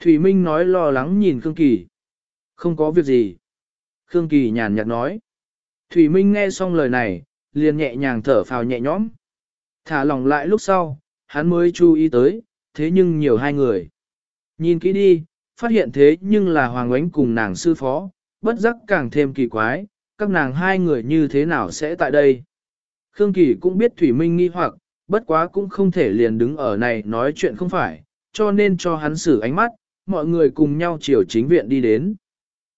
Thủy Minh nói lo lắng nhìn Khương Kỳ. Không có việc gì. Khương Kỳ nhàn nhạt nói. Thủy Minh nghe xong lời này, liền nhẹ nhàng thở phào nhẹ nhõm. Thả lòng lại lúc sau, hắn mới chú ý tới, thế nhưng nhiều hai người. Nhìn kỹ đi, phát hiện thế nhưng là Hoàng Ánh cùng nàng sư phó, bất giác càng thêm kỳ quái, các nàng hai người như thế nào sẽ tại đây. Khương Kỳ cũng biết Thủy Minh nghi hoặc, bất quá cũng không thể liền đứng ở này nói chuyện không phải, cho nên cho hắn xử ánh mắt, mọi người cùng nhau chiều chính viện đi đến.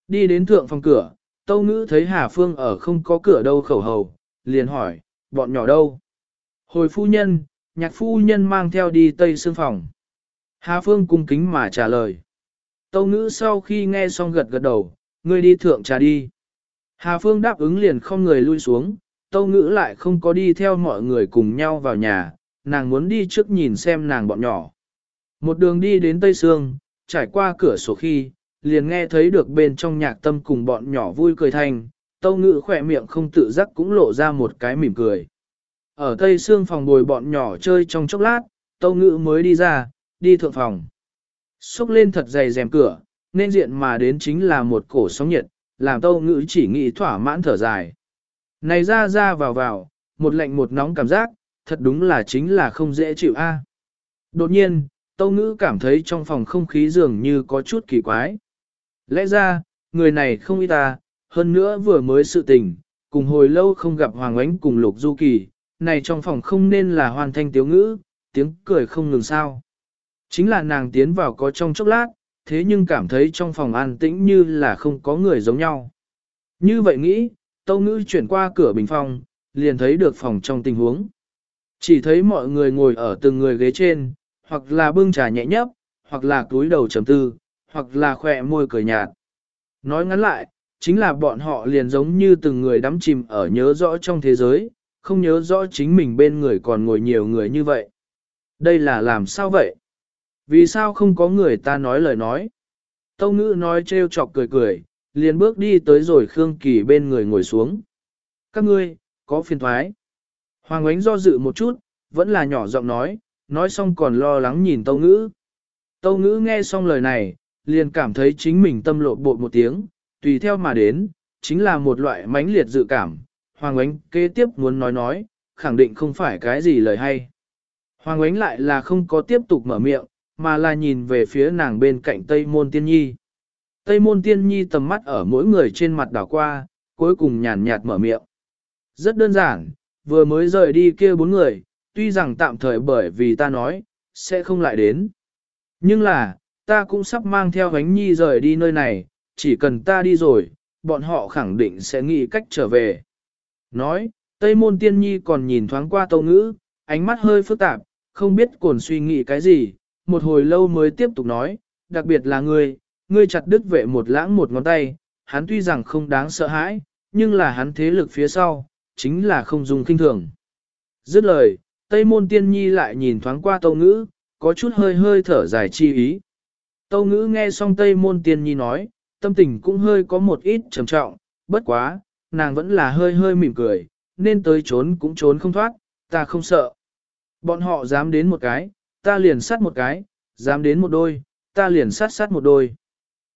Đi đến thượng phòng cửa, Tâu Ngữ thấy Hà Phương ở không có cửa đâu khẩu hầu, liền hỏi, bọn nhỏ đâu? Hồi phu nhân, nhạc phu nhân mang theo đi tây xương phòng. Hà Phương cung kính mà trả lời. Tâu Ngữ sau khi nghe xong gật gật đầu, ngươi đi thượng trà đi. Hà Phương đáp ứng liền không người lui xuống, Tâu Ngữ lại không có đi theo mọi người cùng nhau vào nhà, nàng muốn đi trước nhìn xem nàng bọn nhỏ. Một đường đi đến Tây Sương, trải qua cửa sổ khi, liền nghe thấy được bên trong nhạc tâm cùng bọn nhỏ vui cười thành, tâu ngữ khỏe miệng không tự giác cũng lộ ra một cái mỉm cười. Ở Tây xương phòng bồi bọn nhỏ chơi trong chốc lát, tâu ngữ mới đi ra, đi thượng phòng. Xúc lên thật dày rèm cửa, nên diện mà đến chính là một cổ sóng nhiệt, làm tâu ngữ chỉ nghĩ thỏa mãn thở dài. Này ra ra vào vào, một lạnh một nóng cảm giác, thật đúng là chính là không dễ chịu a. Đột nhiên, Tâu ngữ cảm thấy trong phòng không khí dường như có chút kỳ quái. Lẽ ra, người này không y ta, à, hơn nữa vừa mới sự tình, cùng hồi lâu không gặp Hoàng Ánh cùng Lục Du Kỳ, này trong phòng không nên là hoàn thanh tiếu ngữ, tiếng cười không ngừng sao. Chính là nàng tiến vào có trong chốc lát, thế nhưng cảm thấy trong phòng an tĩnh như là không có người giống nhau. Như vậy nghĩ, tâu ngữ chuyển qua cửa bình phòng, liền thấy được phòng trong tình huống. Chỉ thấy mọi người ngồi ở từng người ghế trên, hoặc là bưng trà nhẹ nhấp, hoặc là túi đầu trầm tư, hoặc là khỏe môi cười nhạt. Nói ngắn lại, chính là bọn họ liền giống như từng người đắm chìm ở nhớ rõ trong thế giới, không nhớ rõ chính mình bên người còn ngồi nhiều người như vậy. Đây là làm sao vậy? Vì sao không có người ta nói lời nói? Tâu ngữ nói trêu chọc cười cười, liền bước đi tới rồi Khương Kỳ bên người ngồi xuống. Các ngươi, có phiền thoái. Hoàng ánh do dự một chút, vẫn là nhỏ giọng nói, nói xong còn lo lắng nhìn tâu ngữ. Tâu ngữ nghe xong lời này, liền cảm thấy chính mình tâm lộ bột một tiếng, tùy theo mà đến, chính là một loại mãnh liệt dự cảm. Hoàng ánh kế tiếp muốn nói nói, khẳng định không phải cái gì lời hay. Hoàng ánh lại là không có tiếp tục mở miệng, mà là nhìn về phía nàng bên cạnh Tây Môn Tiên Nhi. Tây Môn Tiên Nhi tầm mắt ở mỗi người trên mặt đảo qua, cuối cùng nhàn nhạt mở miệng. Rất đơn giản, vừa mới rời đi kia bốn người, tuy rằng tạm thời bởi vì ta nói, sẽ không lại đến. Nhưng là, ta cũng sắp mang theo gánh nhi rời đi nơi này, chỉ cần ta đi rồi, bọn họ khẳng định sẽ nghĩ cách trở về. Nói, Tây Môn Tiên Nhi còn nhìn thoáng qua tâu ngữ, ánh mắt hơi phức tạp, không biết còn suy nghĩ cái gì, một hồi lâu mới tiếp tục nói, đặc biệt là ngươi, ngươi chặt đứt vệ một lãng một ngón tay, hắn tuy rằng không đáng sợ hãi, nhưng là hắn thế lực phía sau, chính là không dùng kinh thường. Dứt lời, Tây Môn Tiên Nhi lại nhìn thoáng qua Tâu Ngữ, có chút hơi hơi thở dài chi ý. Tâu Ngữ nghe xong Tây Môn Tiên Nhi nói, tâm tình cũng hơi có một ít trầm trọng, bất quá, nàng vẫn là hơi hơi mỉm cười, nên tới trốn cũng trốn không thoát, ta không sợ. Bọn họ dám đến một cái, ta liền sát một cái, dám đến một đôi, ta liền sát sát một đôi.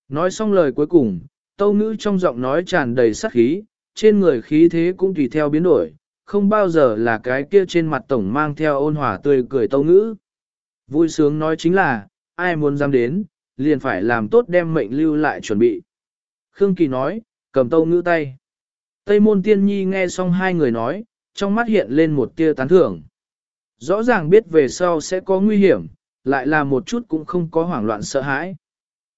Nói xong lời cuối cùng, tâu ngữ trong giọng nói tràn đầy sát khí, trên người khí thế cũng tùy theo biến đổi, không bao giờ là cái kia trên mặt tổng mang theo ôn hòa tươi cười tâu ngữ. Vui sướng nói chính là, ai muốn dám đến, liền phải làm tốt đem mệnh lưu lại chuẩn bị. Khương Kỳ nói, cầm tâu ngữ tay. Tây môn tiên nhi nghe xong hai người nói, trong mắt hiện lên một tia tán thưởng. Rõ ràng biết về sau sẽ có nguy hiểm, lại là một chút cũng không có hoảng loạn sợ hãi.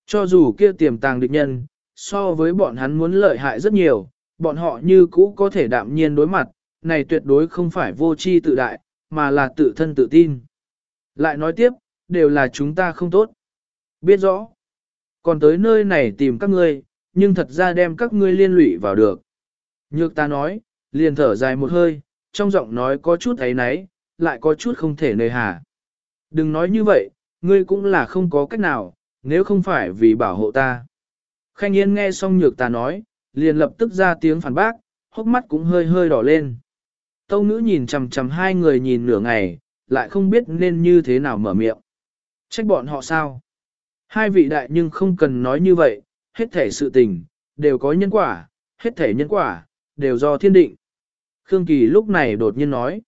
Cho dù kia tiềm tàng địch nhân, so với bọn hắn muốn lợi hại rất nhiều, bọn họ như cũ có thể đạm nhiên đối mặt, này tuyệt đối không phải vô tri tự đại, mà là tự thân tự tin. Lại nói tiếp, đều là chúng ta không tốt. Biết rõ. Còn tới nơi này tìm các ngươi, nhưng thật ra đem các ngươi liên lụy vào được. Nhược ta nói, liền thở dài một hơi, trong giọng nói có chút ấy náy, lại có chút không thể nơi hà. Đừng nói như vậy, ngươi cũng là không có cách nào, nếu không phải vì bảo hộ ta. Khanh Yên nghe xong nhược ta nói, liền lập tức ra tiếng phản bác, hốc mắt cũng hơi hơi đỏ lên. Tâu ngữ nhìn chầm chầm hai người nhìn nửa ngày, lại không biết nên như thế nào mở miệng. Trách bọn họ sao? Hai vị đại nhưng không cần nói như vậy, hết thể sự tình, đều có nhân quả, hết thể nhân quả, đều do thiên định. Khương Kỳ lúc này đột nhiên nói.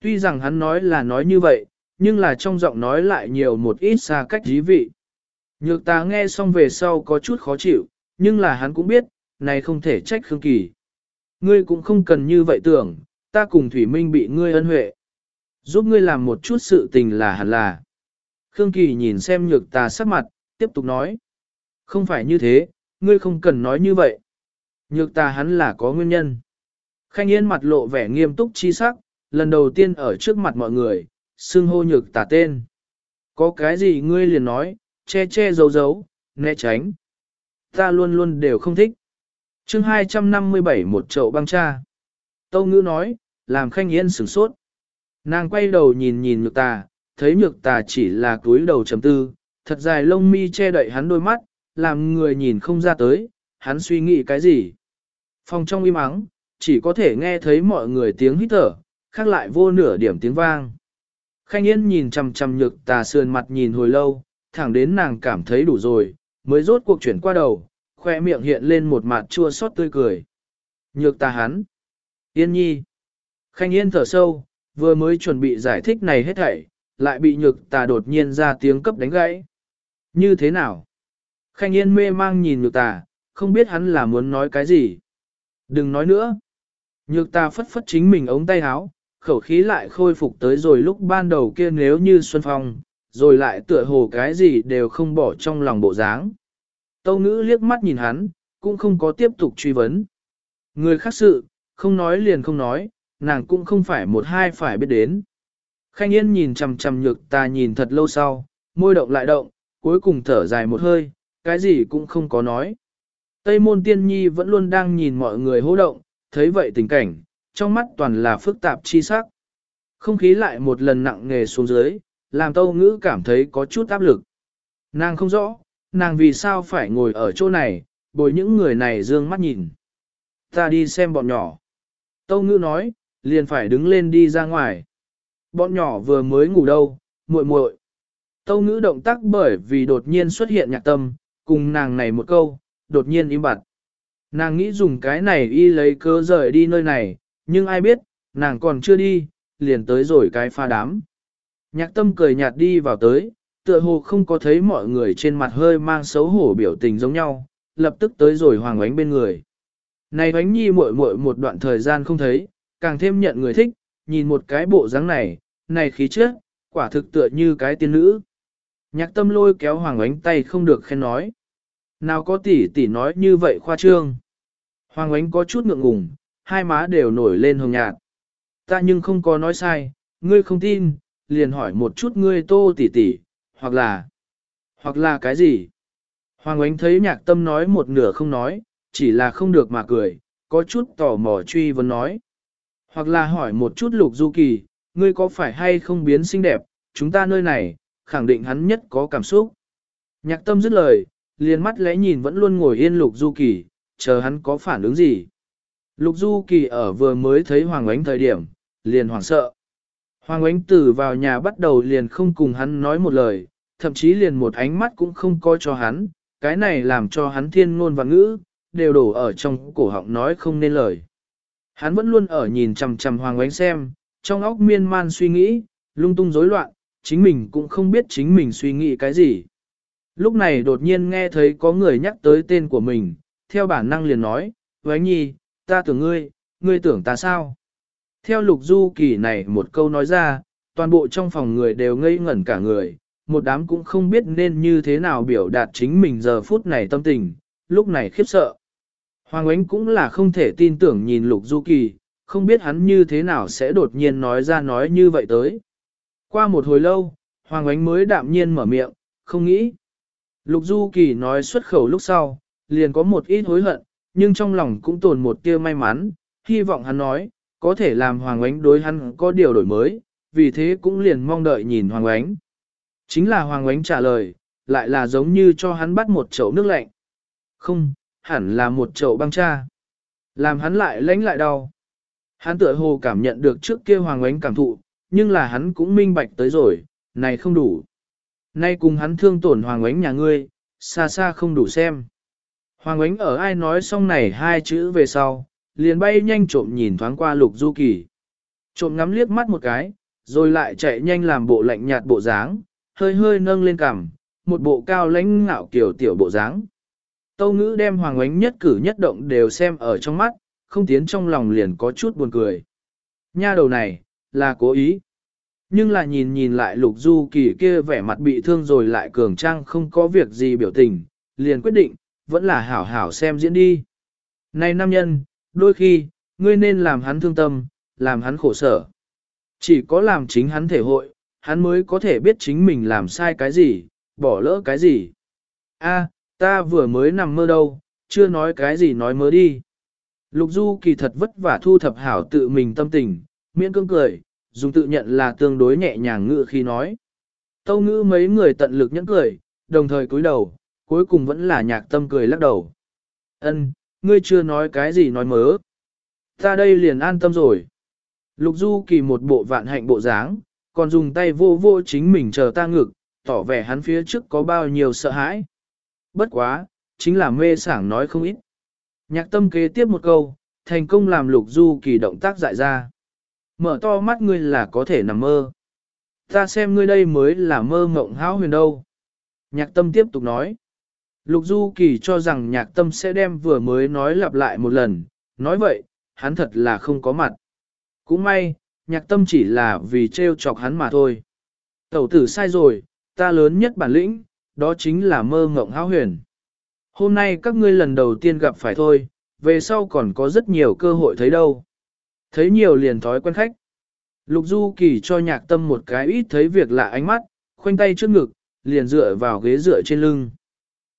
Tuy rằng hắn nói là nói như vậy, nhưng là trong giọng nói lại nhiều một ít xa cách dí vị. Nhược ta nghe xong về sau có chút khó chịu, nhưng là hắn cũng biết, này không thể trách Khương Kỳ. Ngươi cũng không cần như vậy tưởng, ta cùng Thủy Minh bị ngươi ân huệ. Giúp ngươi làm một chút sự tình là hẳn là. Khương Kỳ nhìn xem nhược ta sắc mặt, tiếp tục nói. Không phải như thế, ngươi không cần nói như vậy. Nhược ta hắn là có nguyên nhân. Khanh Yên mặt lộ vẻ nghiêm túc chi sắc, lần đầu tiên ở trước mặt mọi người, xưng hô nhược tà tên. Có cái gì ngươi liền nói, che che giấu giấu, né tránh. Ta luôn luôn đều không thích. chương 257 một chậu băng cha. Tâu ngữ nói, làm khanh yên sửng sốt. Nàng quay đầu nhìn nhìn nhược tà, thấy nhược tà chỉ là túi đầu chấm tư, thật dài lông mi che đậy hắn đôi mắt, làm người nhìn không ra tới, hắn suy nghĩ cái gì. Phòng trong im ắng, chỉ có thể nghe thấy mọi người tiếng hít thở, khác lại vô nửa điểm tiếng vang. Khanh Yên nhìn chằm chằm nhược tà sườn mặt nhìn hồi lâu, thẳng đến nàng cảm thấy đủ rồi, mới rốt cuộc chuyển qua đầu, khoe miệng hiện lên một mặt chua xót tươi cười. Nhược tà hắn. Yên nhi. Khanh Yên thở sâu, vừa mới chuẩn bị giải thích này hết thảy, lại bị nhược tà đột nhiên ra tiếng cấp đánh gãy. Như thế nào? Khanh Yên mê mang nhìn nhược tà, không biết hắn là muốn nói cái gì. Đừng nói nữa. Nhược tà phất phất chính mình ống tay áo, khẩu khí lại khôi phục tới rồi lúc ban đầu kia nếu như Xuân Phong, rồi lại tựa hồ cái gì đều không bỏ trong lòng bộ dáng. Tâu ngữ liếc mắt nhìn hắn, cũng không có tiếp tục truy vấn. Người khác sự, không nói liền không nói, nàng cũng không phải một hai phải biết đến. Khanh Yên nhìn chằm chằm nhược ta nhìn thật lâu sau, môi động lại động, cuối cùng thở dài một hơi, cái gì cũng không có nói. Tây môn tiên nhi vẫn luôn đang nhìn mọi người hô động, thấy vậy tình cảnh, trong mắt toàn là phức tạp chi sắc. Không khí lại một lần nặng nề xuống dưới, làm tâu ngữ cảm thấy có chút áp lực. Nàng không rõ, nàng vì sao phải ngồi ở chỗ này, bồi những người này dương mắt nhìn. Ta đi xem bọn nhỏ. Tâu ngữ nói, liền phải đứng lên đi ra ngoài. Bọn nhỏ vừa mới ngủ đâu, muội muội. Tâu ngữ động tác bởi vì đột nhiên xuất hiện nhạc tâm, cùng nàng này một câu, đột nhiên im bặt. Nàng nghĩ dùng cái này y lấy cơ rời đi nơi này, nhưng ai biết, nàng còn chưa đi, liền tới rồi cái pha đám. Nhạc tâm cười nhạt đi vào tới, tựa hồ không có thấy mọi người trên mặt hơi mang xấu hổ biểu tình giống nhau, lập tức tới rồi hoàng ánh bên người. Này ánh nhi muội muội một đoạn thời gian không thấy, càng thêm nhận người thích, nhìn một cái bộ dáng này, này khí chất, quả thực tựa như cái tiên nữ. Nhạc tâm lôi kéo hoàng ánh tay không được khen nói. Nào có tỷ tỷ nói như vậy khoa trương. Hoàng ánh có chút ngượng ngùng, hai má đều nổi lên hồng nhạt. Ta nhưng không có nói sai, ngươi không tin, liền hỏi một chút ngươi tô tỷ tỷ, hoặc là, hoặc là cái gì. Hoàng ánh thấy nhạc tâm nói một nửa không nói, chỉ là không được mà cười, có chút tò mò truy vấn nói. Hoặc là hỏi một chút lục du kỳ, ngươi có phải hay không biến xinh đẹp, chúng ta nơi này, khẳng định hắn nhất có cảm xúc. Nhạc tâm dứt lời, liền mắt lẽ nhìn vẫn luôn ngồi yên lục du kỳ, chờ hắn có phản ứng gì. Lục du kỳ ở vừa mới thấy Hoàng ánh thời điểm, liền hoảng sợ. Hoàng ánh tử vào nhà bắt đầu liền không cùng hắn nói một lời, thậm chí liền một ánh mắt cũng không coi cho hắn, cái này làm cho hắn thiên ngôn và ngữ, đều đổ ở trong cổ họng nói không nên lời. Hắn vẫn luôn ở nhìn chằm chằm Hoàng ánh xem, trong óc miên man suy nghĩ, lung tung rối loạn, chính mình cũng không biết chính mình suy nghĩ cái gì. Lúc này đột nhiên nghe thấy có người nhắc tới tên của mình, theo bản năng liền nói, Ánh Nhi, ta tưởng ngươi, ngươi tưởng ta sao? Theo lục du kỳ này một câu nói ra, toàn bộ trong phòng người đều ngây ngẩn cả người, một đám cũng không biết nên như thế nào biểu đạt chính mình giờ phút này tâm tình, lúc này khiếp sợ. Hoàng Ánh cũng là không thể tin tưởng nhìn lục du kỳ, không biết hắn như thế nào sẽ đột nhiên nói ra nói như vậy tới. Qua một hồi lâu, Hoàng Ánh mới đạm nhiên mở miệng, không nghĩ. Lục Du Kỳ nói xuất khẩu lúc sau, liền có một ít hối hận, nhưng trong lòng cũng tồn một tia may mắn, hy vọng hắn nói, có thể làm Hoàng Ánh đối hắn có điều đổi mới, vì thế cũng liền mong đợi nhìn Hoàng Ánh. Chính là Hoàng Ánh trả lời, lại là giống như cho hắn bắt một chậu nước lạnh. Không, hẳn là một chậu băng cha. Làm hắn lại lãnh lại đau. Hắn tựa hồ cảm nhận được trước kia Hoàng Ánh cảm thụ, nhưng là hắn cũng minh bạch tới rồi, này không đủ. Nay cùng hắn thương tổn Hoàng Ánh nhà ngươi, xa xa không đủ xem. Hoàng Ánh ở ai nói xong này hai chữ về sau, liền bay nhanh trộm nhìn thoáng qua lục du kỳ. Trộm ngắm liếc mắt một cái, rồi lại chạy nhanh làm bộ lạnh nhạt bộ dáng, hơi hơi nâng lên cằm, một bộ cao lãnh ngạo kiểu tiểu bộ dáng. Tâu ngữ đem Hoàng Ánh nhất cử nhất động đều xem ở trong mắt, không tiến trong lòng liền có chút buồn cười. Nha đầu này, là cố ý. Nhưng là nhìn nhìn lại lục du kỳ kia vẻ mặt bị thương rồi lại cường trang không có việc gì biểu tình, liền quyết định, vẫn là hảo hảo xem diễn đi. Này nam nhân, đôi khi, ngươi nên làm hắn thương tâm, làm hắn khổ sở. Chỉ có làm chính hắn thể hội, hắn mới có thể biết chính mình làm sai cái gì, bỏ lỡ cái gì. A, ta vừa mới nằm mơ đâu, chưa nói cái gì nói mơ đi. Lục Du kỳ thật vất vả thu thập hảo tự mình tâm tình, miễn cương cười, dùng tự nhận là tương đối nhẹ nhàng ngữ khi nói. Tâu ngữ mấy người tận lực nhẫn cười, đồng thời cúi đầu, cuối cùng vẫn là nhạc tâm cười lắc đầu. ân ngươi chưa nói cái gì nói mớ. Ta đây liền an tâm rồi. Lục Du kỳ một bộ vạn hạnh bộ dáng, còn dùng tay vô vô chính mình chờ ta ngực, tỏ vẻ hắn phía trước có bao nhiêu sợ hãi. Bất quá, chính là mê sảng nói không ít. Nhạc tâm kế tiếp một câu, thành công làm lục du kỳ động tác dại ra. Mở to mắt ngươi là có thể nằm mơ. Ta xem ngươi đây mới là mơ mộng hão huyền đâu. Nhạc tâm tiếp tục nói. Lục Du Kỳ cho rằng nhạc tâm sẽ đem vừa mới nói lặp lại một lần, nói vậy, hắn thật là không có mặt. Cũng may, nhạc tâm chỉ là vì trêu chọc hắn mà thôi. Tẩu tử sai rồi, ta lớn nhất bản lĩnh, đó chính là mơ ngộng háo huyền. Hôm nay các ngươi lần đầu tiên gặp phải thôi, về sau còn có rất nhiều cơ hội thấy đâu. Thấy nhiều liền thói quen khách. Lục Du Kỳ cho nhạc tâm một cái ít thấy việc lạ ánh mắt, khoanh tay trước ngực, liền dựa vào ghế dựa trên lưng.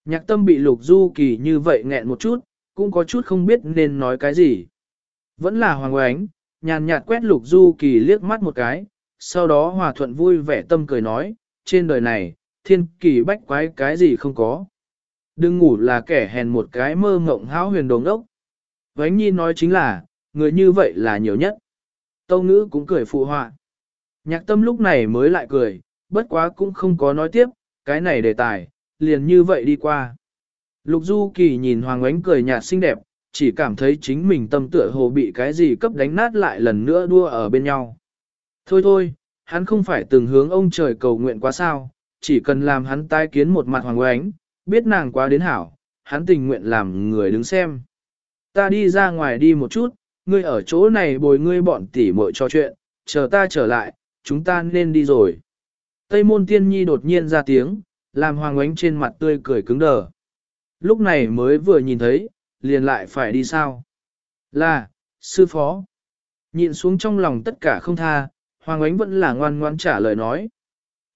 Nhạc tâm bị Lục Du Kỳ như vậy nghẹn một chút, cũng có chút không biết nên nói cái gì. Vẫn là hoàng oánh, nhàn nhạt quét Lục Du Kỳ liếc mắt một cái, sau đó hòa thuận vui vẻ tâm cười nói, trên đời này, thiên kỳ bách quái cái gì không có. Đừng ngủ là kẻ hèn một cái mơ ngộng háo huyền đồng đốc. Vánh Nhi nói chính là, người như vậy là nhiều nhất. Tâu ngữ cũng cười phụ họa. Nhạc tâm lúc này mới lại cười, bất quá cũng không có nói tiếp, cái này đề tài, liền như vậy đi qua. Lục Du Kỳ nhìn Hoàng Ánh cười nhạt xinh đẹp, chỉ cảm thấy chính mình tâm tựa hồ bị cái gì cấp đánh nát lại lần nữa đua ở bên nhau. Thôi thôi, hắn không phải từng hướng ông trời cầu nguyện quá sao, chỉ cần làm hắn tai kiến một mặt Hoàng oánh, biết nàng quá đến hảo, hắn tình nguyện làm người đứng xem. Ta đi ra ngoài đi một chút, ngươi ở chỗ này bồi ngươi bọn tỉ muội cho chuyện, chờ ta trở lại, chúng ta nên đi rồi. Tây môn tiên nhi đột nhiên ra tiếng, làm hoàng oánh trên mặt tươi cười cứng đờ. Lúc này mới vừa nhìn thấy, liền lại phải đi sao? Là, sư phó. Nhịn xuống trong lòng tất cả không tha, hoàng oánh vẫn là ngoan ngoan trả lời nói.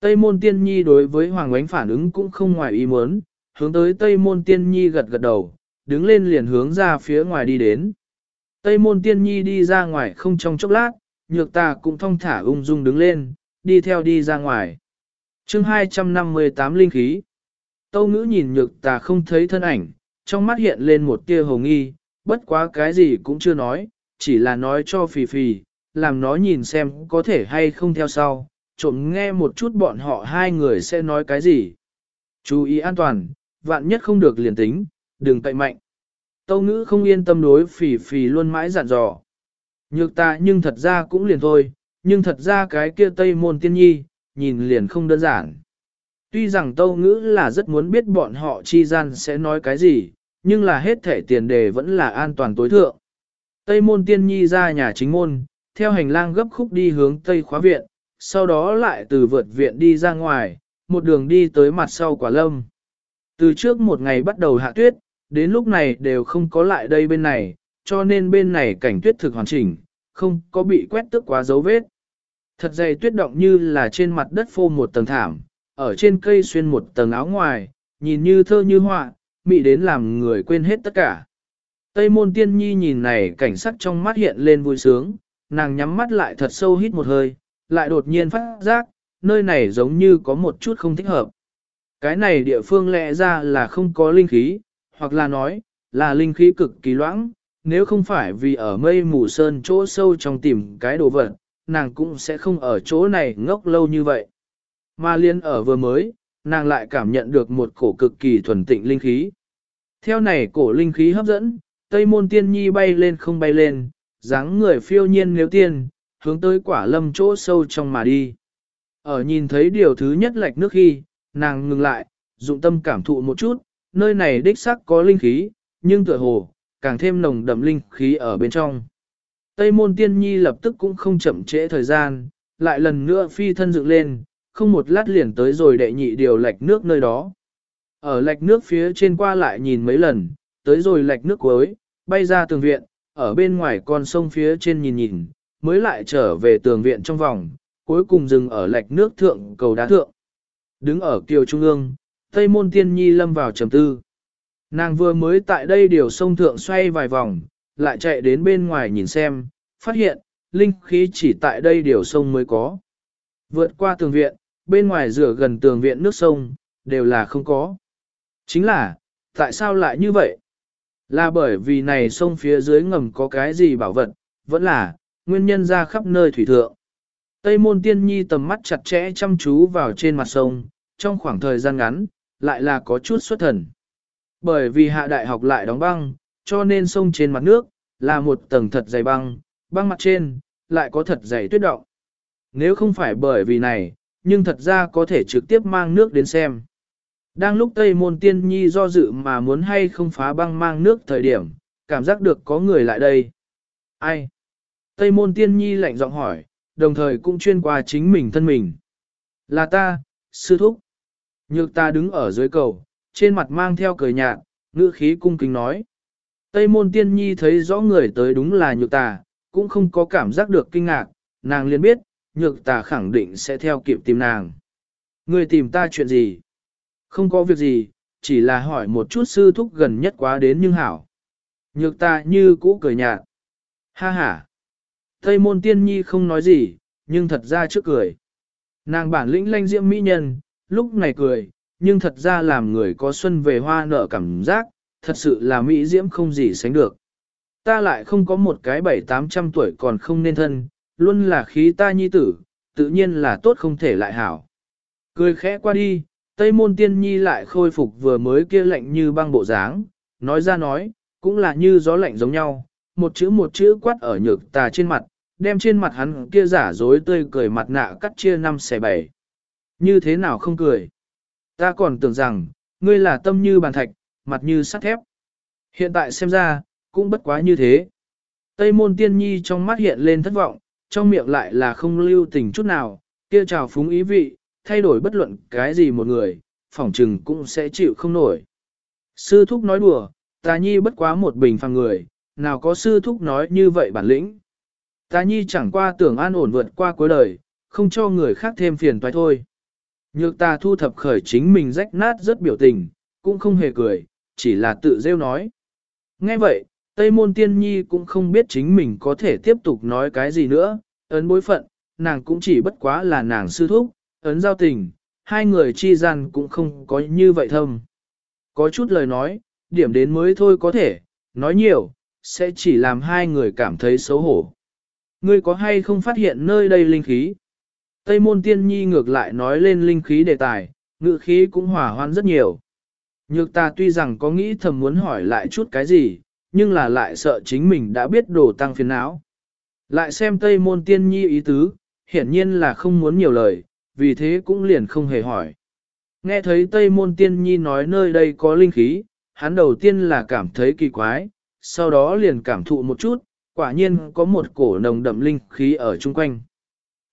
Tây môn tiên nhi đối với hoàng ánh phản ứng cũng không ngoài ý muốn, hướng tới Tây môn tiên nhi gật gật đầu, đứng lên liền hướng ra phía ngoài đi đến. Tây môn tiên nhi đi ra ngoài không trong chốc lát, nhược ta cũng thong thả ung dung đứng lên, đi theo đi ra ngoài. chương 258 linh khí. Tâu ngữ nhìn nhược ta không thấy thân ảnh, trong mắt hiện lên một tia hồng nghi, bất quá cái gì cũng chưa nói, chỉ là nói cho phì phì, làm nó nhìn xem có thể hay không theo sau, trộm nghe một chút bọn họ hai người sẽ nói cái gì. Chú ý an toàn, vạn nhất không được liền tính, đừng cậy mạnh. Tâu ngữ không yên tâm đối phỉ phỉ luôn mãi dặn dò. Nhược ta nhưng thật ra cũng liền thôi, nhưng thật ra cái kia tây môn tiên nhi, nhìn liền không đơn giản. Tuy rằng tâu ngữ là rất muốn biết bọn họ chi gian sẽ nói cái gì, nhưng là hết thể tiền đề vẫn là an toàn tối thượng. Tây môn tiên nhi ra nhà chính môn, theo hành lang gấp khúc đi hướng tây khóa viện, sau đó lại từ vượt viện đi ra ngoài, một đường đi tới mặt sau quả lâm. Từ trước một ngày bắt đầu hạ tuyết, đến lúc này đều không có lại đây bên này, cho nên bên này cảnh tuyết thực hoàn chỉnh, không có bị quét tước quá dấu vết. Thật dày tuyết động như là trên mặt đất phô một tầng thảm, ở trên cây xuyên một tầng áo ngoài, nhìn như thơ như họa, mị đến làm người quên hết tất cả. Tây môn tiên nhi nhìn này cảnh sắc trong mắt hiện lên vui sướng, nàng nhắm mắt lại thật sâu hít một hơi, lại đột nhiên phát giác, nơi này giống như có một chút không thích hợp. Cái này địa phương lẽ ra là không có linh khí, hoặc là nói, là linh khí cực kỳ loãng, nếu không phải vì ở mây mù sơn chỗ sâu trong tìm cái đồ vật, nàng cũng sẽ không ở chỗ này ngốc lâu như vậy. Mà liên ở vừa mới, nàng lại cảm nhận được một cổ cực kỳ thuần tịnh linh khí. Theo này cổ linh khí hấp dẫn, Tây môn tiên nhi bay lên không bay lên, dáng người phiêu nhiên nếu tiên, hướng tới quả lâm chỗ sâu trong mà đi. Ở nhìn thấy điều thứ nhất lạch nước khi, nàng ngừng lại, dụng tâm cảm thụ một chút, nơi này đích sắc có linh khí, nhưng tựa hồ, càng thêm nồng đậm linh khí ở bên trong. Tây môn tiên nhi lập tức cũng không chậm trễ thời gian, lại lần nữa phi thân dựng lên, không một lát liền tới rồi đệ nhị điều lạch nước nơi đó. Ở lạch nước phía trên qua lại nhìn mấy lần, tới rồi lạch nước cuối, bay ra tường viện, ở bên ngoài con sông phía trên nhìn nhìn, mới lại trở về tường viện trong vòng, cuối cùng dừng ở lạch nước thượng cầu đá thượng. Đứng ở kiều trung ương, Tây môn tiên nhi lâm vào trầm tư. Nàng vừa mới tại đây điều sông thượng xoay vài vòng, lại chạy đến bên ngoài nhìn xem, phát hiện, linh khí chỉ tại đây điều sông mới có. Vượt qua tường viện, bên ngoài rửa gần tường viện nước sông, đều là không có. Chính là, tại sao lại như vậy? Là bởi vì này sông phía dưới ngầm có cái gì bảo vật, vẫn là, nguyên nhân ra khắp nơi thủy thượng. Tây môn tiên nhi tầm mắt chặt chẽ chăm chú vào trên mặt sông, trong khoảng thời gian ngắn, lại là có chút xuất thần. Bởi vì hạ đại học lại đóng băng, cho nên sông trên mặt nước, là một tầng thật dày băng, băng mặt trên, lại có thật dày tuyết động. Nếu không phải bởi vì này, nhưng thật ra có thể trực tiếp mang nước đến xem. Đang lúc Tây Môn Tiên Nhi do dự mà muốn hay không phá băng mang nước thời điểm, cảm giác được có người lại đây. Ai? Tây Môn Tiên Nhi lạnh giọng hỏi, đồng thời cũng chuyên qua chính mình thân mình. Là ta, sư thúc. Nhược ta đứng ở dưới cầu, trên mặt mang theo cười nhạt, ngữ khí cung kính nói. Tây môn tiên nhi thấy rõ người tới đúng là nhược tà, cũng không có cảm giác được kinh ngạc, nàng liền biết, nhược tà khẳng định sẽ theo kịp tìm nàng. Người tìm ta chuyện gì? Không có việc gì, chỉ là hỏi một chút sư thúc gần nhất quá đến nhưng hảo. Nhược ta như cũ cười nhạt. Ha ha. Tây môn tiên nhi không nói gì, nhưng thật ra trước cười. Nàng bản lĩnh lanh diễm mỹ nhân, lúc này cười, nhưng thật ra làm người có xuân về hoa nở cảm giác, thật sự là mỹ diễm không gì sánh được. Ta lại không có một cái bảy tám trăm tuổi còn không nên thân, luôn là khí ta nhi tử, tự nhiên là tốt không thể lại hảo. Cười khẽ qua đi, Tây môn tiên nhi lại khôi phục vừa mới kia lạnh như băng bộ dáng, nói ra nói, cũng là như gió lạnh giống nhau, một chữ một chữ quát ở nhược tà trên mặt, đem trên mặt hắn kia giả dối tươi cười mặt nạ cắt chia năm xẻ bảy. Như thế nào không cười? Ta còn tưởng rằng, ngươi là tâm như bàn thạch, mặt như sắt thép. Hiện tại xem ra, cũng bất quá như thế. Tây môn tiên nhi trong mắt hiện lên thất vọng, trong miệng lại là không lưu tình chút nào, kia trào phúng ý vị, thay đổi bất luận cái gì một người, phỏng trừng cũng sẽ chịu không nổi. Sư thúc nói đùa, ta nhi bất quá một bình phàng người, nào có sư thúc nói như vậy bản lĩnh. Ta nhi chẳng qua tưởng an ổn vượt qua cuối đời, không cho người khác thêm phiền toái thôi. Nhược ta thu thập khởi chính mình rách nát rất biểu tình, cũng không hề cười, chỉ là tự rêu nói. Nghe vậy, Tây Môn Tiên Nhi cũng không biết chính mình có thể tiếp tục nói cái gì nữa, ấn bối phận, nàng cũng chỉ bất quá là nàng sư thúc, ấn giao tình, hai người chi gian cũng không có như vậy thâm. Có chút lời nói, điểm đến mới thôi có thể, nói nhiều, sẽ chỉ làm hai người cảm thấy xấu hổ. Ngươi có hay không phát hiện nơi đây linh khí? Tây môn tiên nhi ngược lại nói lên linh khí đề tài, ngự khí cũng hòa hoan rất nhiều. Nhược ta tuy rằng có nghĩ thầm muốn hỏi lại chút cái gì, nhưng là lại sợ chính mình đã biết đồ tăng phiền não. Lại xem Tây môn tiên nhi ý tứ, hiển nhiên là không muốn nhiều lời, vì thế cũng liền không hề hỏi. Nghe thấy Tây Môn Tiên Nhi nói nơi đây có linh khí, hắn đầu tiên là cảm thấy kỳ quái, sau đó liền cảm thụ một chút, quả nhiên có một cổ nồng đậm linh khí ở chung quanh.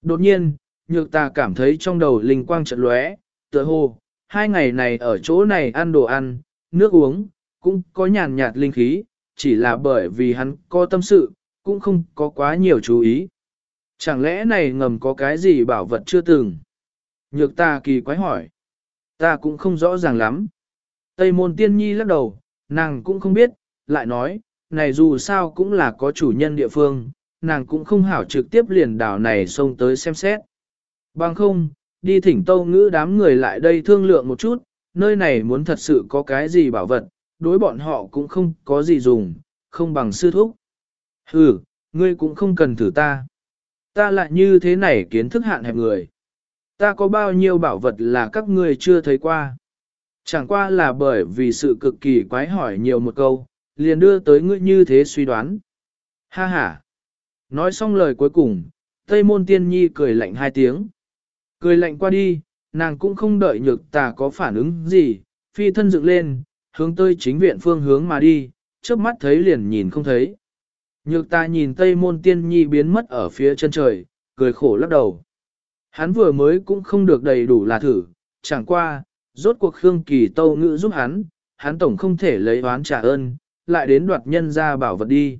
Đột nhiên, nhược ta cảm thấy trong đầu linh quang trận lóe, tựa hồ, hai ngày này ở chỗ này ăn đồ ăn, nước uống, cũng có nhàn nhạt linh khí, chỉ là bởi vì hắn có tâm sự, cũng không có quá nhiều chú ý. Chẳng lẽ này ngầm có cái gì bảo vật chưa từng? Nhược ta kỳ quái hỏi. Ta cũng không rõ ràng lắm. Tây môn tiên nhi lắc đầu, nàng cũng không biết, lại nói, này dù sao cũng là có chủ nhân địa phương, nàng cũng không hảo trực tiếp liền đảo này xông tới xem xét. Bằng không, đi thỉnh tâu ngữ đám người lại đây thương lượng một chút, nơi này muốn thật sự có cái gì bảo vật, đối bọn họ cũng không có gì dùng, không bằng sư thúc. Ừ, ngươi cũng không cần thử ta. Ta lại như thế này kiến thức hạn hẹp người. Ta có bao nhiêu bảo vật là các ngươi chưa thấy qua. Chẳng qua là bởi vì sự cực kỳ quái hỏi nhiều một câu, liền đưa tới ngươi như thế suy đoán. Ha ha. Nói xong lời cuối cùng, Tây Môn Tiên Nhi cười lạnh hai tiếng. Cười lạnh qua đi, nàng cũng không đợi nhược tà có phản ứng gì, phi thân dựng lên, hướng tới chính viện phương hướng mà đi, trước mắt thấy liền nhìn không thấy. Nhược ta nhìn Tây Môn Tiên Nhi biến mất ở phía chân trời, cười khổ lắc đầu. Hắn vừa mới cũng không được đầy đủ là thử, chẳng qua, rốt cuộc Khương Kỳ Tâu Ngữ giúp hắn, hắn tổng không thể lấy oán trả ơn, lại đến đoạt nhân ra bảo vật đi.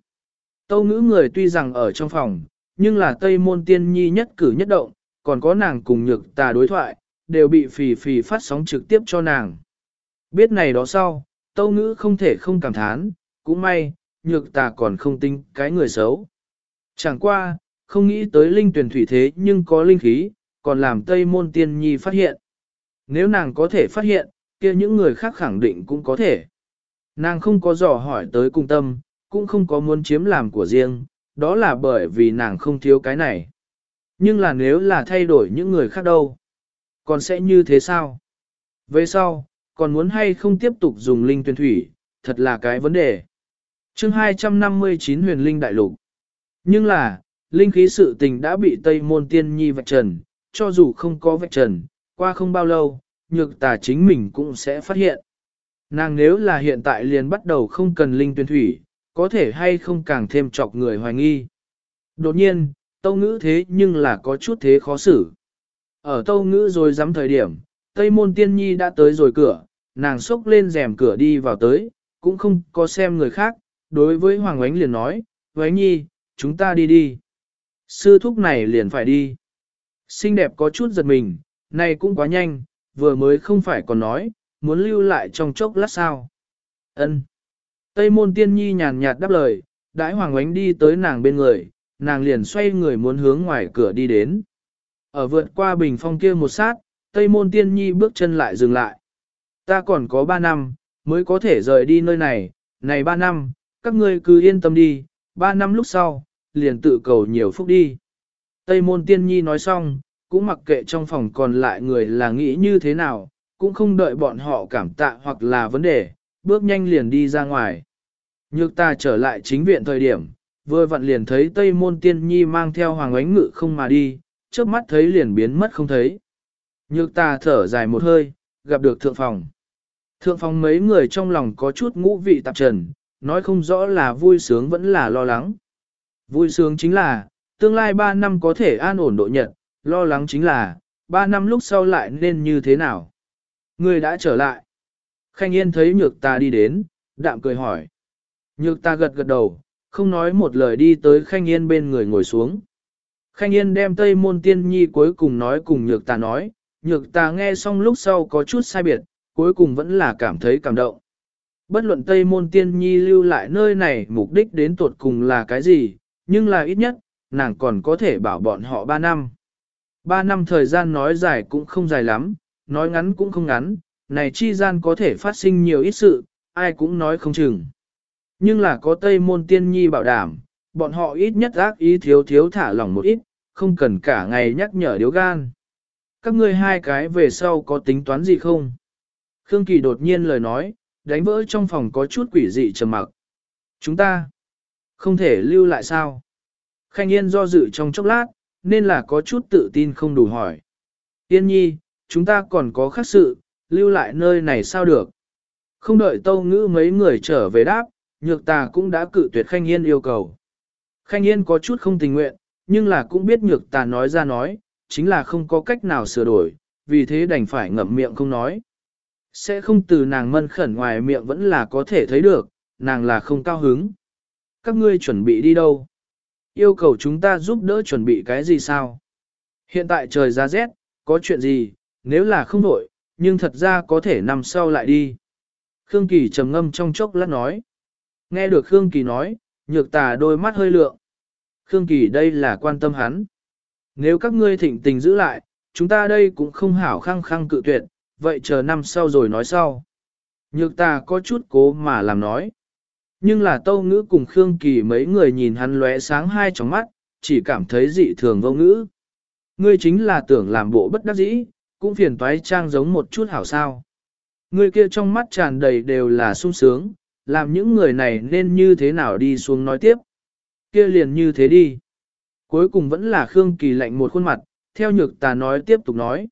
Tâu Ngữ người tuy rằng ở trong phòng, nhưng là Tây Môn Tiên Nhi nhất cử nhất động, còn có nàng cùng nhược tà đối thoại, đều bị phì phì phát sóng trực tiếp cho nàng. Biết này đó sau, Tâu Ngữ không thể không cảm thán, cũng may, nhược tà còn không tin cái người xấu. Chẳng qua, không nghĩ tới linh tuyển thủy thế nhưng có linh khí, còn làm Tây Môn Tiên Nhi phát hiện. Nếu nàng có thể phát hiện, kia những người khác khẳng định cũng có thể. Nàng không có dò hỏi tới cung tâm, cũng không có muốn chiếm làm của riêng, đó là bởi vì nàng không thiếu cái này. Nhưng là nếu là thay đổi những người khác đâu, còn sẽ như thế sao? Về sau, còn muốn hay không tiếp tục dùng linh tuyển thủy, thật là cái vấn đề. chương 259 huyền linh đại lục. Nhưng là, linh khí sự tình đã bị Tây Môn Tiên Nhi vạch trần, cho dù không có vạch trần, qua không bao lâu, nhược tà chính mình cũng sẽ phát hiện. Nàng nếu là hiện tại liền bắt đầu không cần linh tuyển thủy, có thể hay không càng thêm chọc người hoài nghi. Đột nhiên, tâu ngữ thế nhưng là có chút thế khó xử. Ở tâu ngữ rồi dám thời điểm, Tây môn tiên nhi đã tới rồi cửa, nàng xốc lên rèm cửa đi vào tới, cũng không có xem người khác, đối với Hoàng Oánh liền nói, Oánh nhi, chúng ta đi đi. Sư thúc này liền phải đi. Xinh đẹp có chút giật mình, này cũng quá nhanh, vừa mới không phải còn nói, muốn lưu lại trong chốc lát sao. Ân. Tây môn tiên nhi nhàn nhạt đáp lời, đãi Hoàng Oánh đi tới nàng bên người, nàng liền xoay người muốn hướng ngoài cửa đi đến. Ở vượt qua bình phong kia một sát, Tây môn tiên nhi bước chân lại dừng lại. Ta còn có ba năm, mới có thể rời đi nơi này, này ba năm, các ngươi cứ yên tâm đi, ba năm lúc sau, liền tự cầu nhiều phúc đi. Tây môn tiên nhi nói xong, cũng mặc kệ trong phòng còn lại người là nghĩ như thế nào, cũng không đợi bọn họ cảm tạ hoặc là vấn đề, bước nhanh liền đi ra ngoài. Nhược ta trở lại chính viện thời điểm, vừa vặn liền thấy Tây môn tiên nhi mang theo hoàng ánh ngự không mà đi, trước mắt thấy liền biến mất không thấy. Nhược ta thở dài một hơi, gặp được thượng phòng. Thượng phòng mấy người trong lòng có chút ngũ vị tạp trần, nói không rõ là vui sướng vẫn là lo lắng. Vui sướng chính là, tương lai 3 năm có thể an ổn độ nhật, lo lắng chính là, 3 năm lúc sau lại nên như thế nào. Người đã trở lại. Khanh Yên thấy nhược ta đi đến, đạm cười hỏi. Nhược ta gật gật đầu, không nói một lời đi tới Khanh Yên bên người ngồi xuống. Khanh Yên đem Tây Môn Tiên Nhi cuối cùng nói cùng nhược ta nói, nhược ta nghe xong lúc sau có chút sai biệt, cuối cùng vẫn là cảm thấy cảm động. Bất luận Tây Môn Tiên Nhi lưu lại nơi này mục đích đến tuột cùng là cái gì, nhưng là ít nhất, nàng còn có thể bảo bọn họ 3 năm. 3 năm thời gian nói dài cũng không dài lắm, nói ngắn cũng không ngắn, này chi gian có thể phát sinh nhiều ít sự, ai cũng nói không chừng. Nhưng là có Tây Môn Tiên Nhi bảo đảm, bọn họ ít nhất ác ý thiếu thiếu thả lỏng một ít, không cần cả ngày nhắc nhở điếu gan. Các ngươi hai cái về sau có tính toán gì không? Khương Kỳ đột nhiên lời nói, đánh vỡ trong phòng có chút quỷ dị trầm mặc. Chúng ta không thể lưu lại sao? Khanh Yên do dự trong chốc lát, nên là có chút tự tin không đủ hỏi. Yên nhi, chúng ta còn có khác sự, lưu lại nơi này sao được? Không đợi tâu ngữ mấy người trở về đáp, nhược tà cũng đã cự tuyệt Khanh Yên yêu cầu. Khanh Yên có chút không tình nguyện, nhưng là cũng biết nhược tà nói ra nói, chính là không có cách nào sửa đổi, vì thế đành phải ngậm miệng không nói. Sẽ không từ nàng mân khẩn ngoài miệng vẫn là có thể thấy được, nàng là không cao hứng. Các ngươi chuẩn bị đi đâu? Yêu cầu chúng ta giúp đỡ chuẩn bị cái gì sao? Hiện tại trời ra rét, có chuyện gì, nếu là không đổi, nhưng thật ra có thể nằm sau lại đi. Khương Kỳ trầm ngâm trong chốc lát nói. Nghe được Khương Kỳ nói, nhược tà đôi mắt hơi lượng. Khương Kỳ đây là quan tâm hắn. Nếu các ngươi thịnh tình giữ lại, chúng ta đây cũng không hảo khăng khăng cự tuyệt, vậy chờ năm sau rồi nói sau. Nhược tà có chút cố mà làm nói. Nhưng là tâu ngữ cùng Khương Kỳ mấy người nhìn hắn lóe sáng hai tróng mắt, chỉ cảm thấy dị thường vô ngữ. Ngươi chính là tưởng làm bộ bất đắc dĩ, cũng phiền toái trang giống một chút hảo sao. người kia trong mắt tràn đầy đều là sung sướng, làm những người này nên như thế nào đi xuống nói tiếp. Kia liền như thế đi. Cuối cùng vẫn là Khương Kỳ lạnh một khuôn mặt, theo nhược ta nói tiếp tục nói.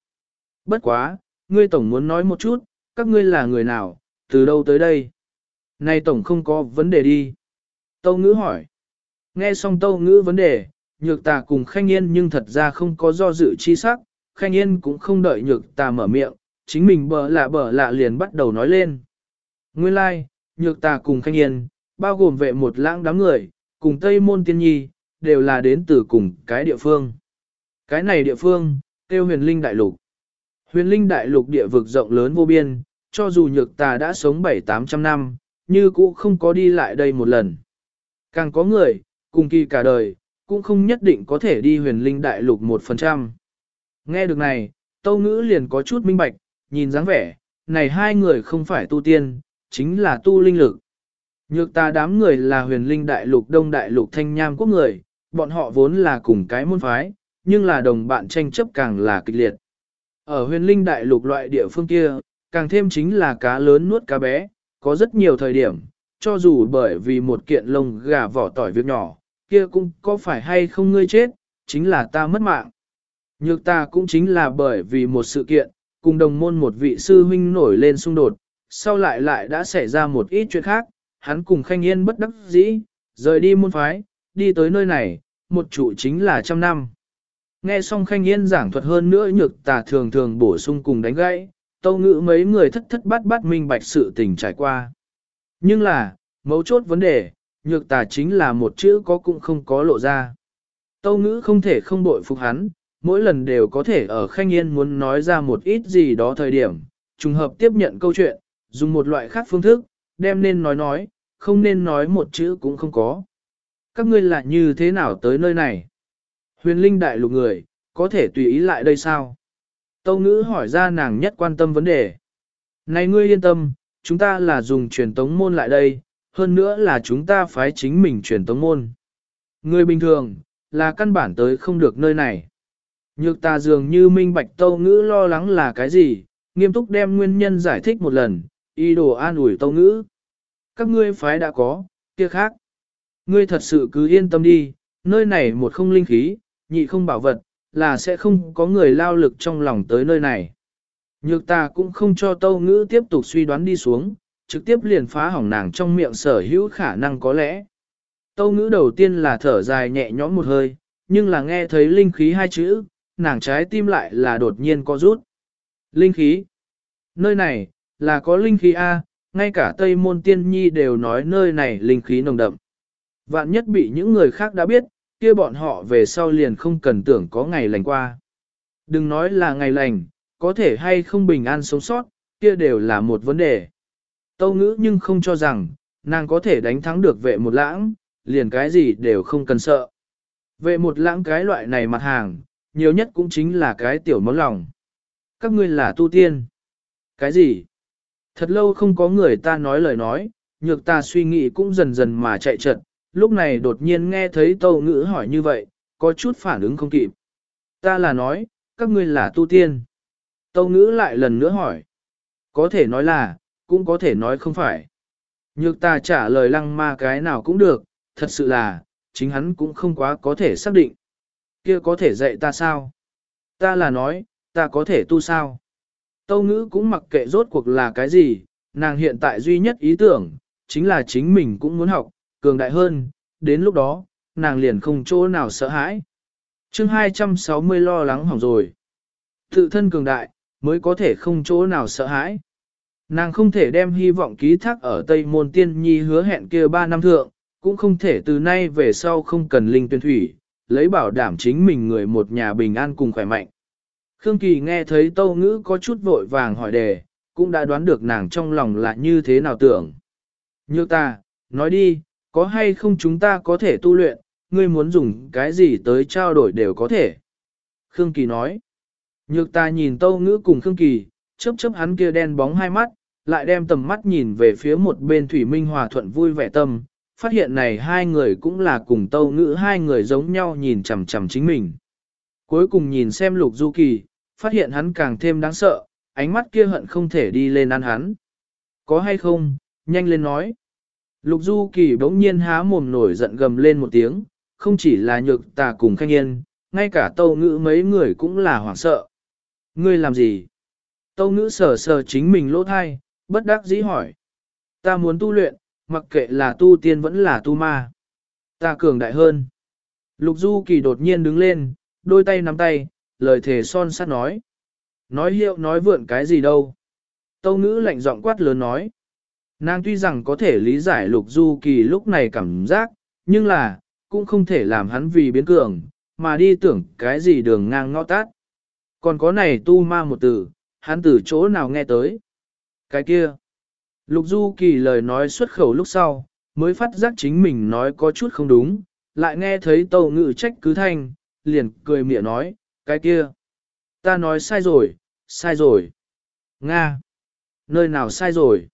Bất quá, Ngươi tổng muốn nói một chút, các ngươi là người nào, từ đâu tới đây? Này tổng không có vấn đề đi. Tâu ngữ hỏi. Nghe xong tâu ngữ vấn đề, nhược tà cùng khanh yên nhưng thật ra không có do dự chi sắc, khanh yên cũng không đợi nhược tà mở miệng, chính mình bờ lạ bờ lạ liền bắt đầu nói lên. Nguyên lai, like, nhược tà cùng khanh yên, bao gồm vệ một lãng đám người, cùng Tây Môn Tiên Nhi, đều là đến từ cùng cái địa phương. Cái này địa phương, tiêu huyền linh đại lục. Huyền linh đại lục địa vực rộng lớn vô biên, cho dù nhược tà đã sống 7-800 năm, như cũ không có đi lại đây một lần. Càng có người, cùng kỳ cả đời, cũng không nhất định có thể đi huyền linh đại lục 1%. Nghe được này, tâu ngữ liền có chút minh bạch, nhìn dáng vẻ, này hai người không phải tu tiên, chính là tu linh lực. Nhược ta đám người là huyền linh đại lục đông đại lục thanh nham quốc người, bọn họ vốn là cùng cái môn phái, nhưng là đồng bạn tranh chấp càng là kịch liệt. Ở huyền linh đại lục loại địa phương kia, càng thêm chính là cá lớn nuốt cá bé, có rất nhiều thời điểm, cho dù bởi vì một kiện lông gà vỏ tỏi việc nhỏ, kia cũng có phải hay không ngươi chết, chính là ta mất mạng. Nhược ta cũng chính là bởi vì một sự kiện, cùng đồng môn một vị sư huynh nổi lên xung đột, sau lại lại đã xảy ra một ít chuyện khác, hắn cùng khanh yên bất đắc dĩ, rời đi môn phái, đi tới nơi này, một trụ chính là trăm năm. Nghe xong khanh yên giảng thuật hơn nữa nhược tà thường thường bổ sung cùng đánh gãy, tâu ngữ mấy người thất thất bát bát minh bạch sự tình trải qua. Nhưng là, mấu chốt vấn đề, nhược tà chính là một chữ có cũng không có lộ ra. Tâu ngữ không thể không bội phục hắn, mỗi lần đều có thể ở khanh yên muốn nói ra một ít gì đó thời điểm, trùng hợp tiếp nhận câu chuyện, dùng một loại khác phương thức, đem nên nói nói, không nên nói một chữ cũng không có. Các ngươi là như thế nào tới nơi này? Huyền linh đại lục người, có thể tùy ý lại đây sao? Tâu ngữ hỏi ra nàng nhất quan tâm vấn đề. Này ngươi yên tâm, chúng ta là dùng truyền tống môn lại đây, hơn nữa là chúng ta phái chính mình truyền tống môn. Người bình thường, là căn bản tới không được nơi này. Nhược ta dường như minh bạch tâu ngữ lo lắng là cái gì, nghiêm túc đem nguyên nhân giải thích một lần, y đồ an ủi tâu ngữ. Các ngươi phái đã có, kia khác. Ngươi thật sự cứ yên tâm đi, nơi này một không linh khí, nhị không bảo vật, là sẽ không có người lao lực trong lòng tới nơi này. Nhược ta cũng không cho tâu ngữ tiếp tục suy đoán đi xuống, trực tiếp liền phá hỏng nàng trong miệng sở hữu khả năng có lẽ. Tâu ngữ đầu tiên là thở dài nhẹ nhõm một hơi, nhưng là nghe thấy linh khí hai chữ, nàng trái tim lại là đột nhiên có rút. Linh khí. Nơi này, là có linh khí A, ngay cả Tây Môn Tiên Nhi đều nói nơi này linh khí nồng đậm. Vạn nhất bị những người khác đã biết, kia bọn họ về sau liền không cần tưởng có ngày lành qua. Đừng nói là ngày lành, có thể hay không bình an sống sót, kia đều là một vấn đề. Tâu ngữ nhưng không cho rằng, nàng có thể đánh thắng được vệ một lãng, liền cái gì đều không cần sợ. Vệ một lãng cái loại này mặt hàng, nhiều nhất cũng chính là cái tiểu món lòng. Các ngươi là tu tiên. Cái gì? Thật lâu không có người ta nói lời nói, nhược ta suy nghĩ cũng dần dần mà chạy trật. lúc này đột nhiên nghe thấy tâu ngữ hỏi như vậy, có chút phản ứng không kịp. Ta là nói, các ngươi là tu tiên. Tâu ngữ lại lần nữa hỏi. Có thể nói là, cũng có thể nói không phải. Nhược ta trả lời lăng ma cái nào cũng được, thật sự là, chính hắn cũng không quá có thể xác định. Kia có thể dạy ta sao? Ta là nói, ta có thể tu sao? Tâu ngữ cũng mặc kệ rốt cuộc là cái gì, nàng hiện tại duy nhất ý tưởng, chính là chính mình cũng muốn học, cường đại hơn, đến lúc đó, nàng liền không chỗ nào sợ hãi. chương 260 lo lắng hỏng rồi. Tự thân cường đại, mới có thể không chỗ nào sợ hãi. Nàng không thể đem hy vọng ký thác ở Tây Môn Tiên Nhi hứa hẹn kia 3 năm thượng, cũng không thể từ nay về sau không cần linh tuyên thủy, lấy bảo đảm chính mình người một nhà bình an cùng khỏe mạnh. Khương Kỳ nghe thấy tâu ngữ có chút vội vàng hỏi đề, cũng đã đoán được nàng trong lòng là như thế nào tưởng. Như ta, nói đi, có hay không chúng ta có thể tu luyện, ngươi muốn dùng cái gì tới trao đổi đều có thể. Khương Kỳ nói. Nhược ta nhìn tâu ngữ cùng Khương Kỳ, chớp chớp hắn kia đen bóng hai mắt, lại đem tầm mắt nhìn về phía một bên Thủy Minh Hòa thuận vui vẻ tâm, phát hiện này hai người cũng là cùng tâu ngữ hai người giống nhau nhìn chằm chằm chính mình. Cuối cùng nhìn xem lục du kỳ, phát hiện hắn càng thêm đáng sợ, ánh mắt kia hận không thể đi lên ăn hắn. Có hay không, nhanh lên nói. Lục du kỳ bỗng nhiên há mồm nổi giận gầm lên một tiếng, không chỉ là nhược tà cùng khanh yên, ngay cả tâu ngữ mấy người cũng là hoảng sợ. Ngươi làm gì? Tâu ngữ sờ sờ chính mình lỗ thai, bất đắc dĩ hỏi. Ta muốn tu luyện, mặc kệ là tu tiên vẫn là tu ma. Ta cường đại hơn. Lục Du Kỳ đột nhiên đứng lên, đôi tay nắm tay, lời thề son sắt nói. Nói hiệu nói vượn cái gì đâu. Tâu ngữ lạnh giọng quát lớn nói. Nàng tuy rằng có thể lý giải Lục Du Kỳ lúc này cảm giác, nhưng là, cũng không thể làm hắn vì biến cường, mà đi tưởng cái gì đường ngang ngõ tát. Còn có này tu ma một từ, hắn từ chỗ nào nghe tới. Cái kia. Lục Du Kỳ lời nói xuất khẩu lúc sau, mới phát giác chính mình nói có chút không đúng, lại nghe thấy tâu ngự trách cứ thanh, liền cười mỉa nói, cái kia. Ta nói sai rồi, sai rồi. Nga. Nơi nào sai rồi?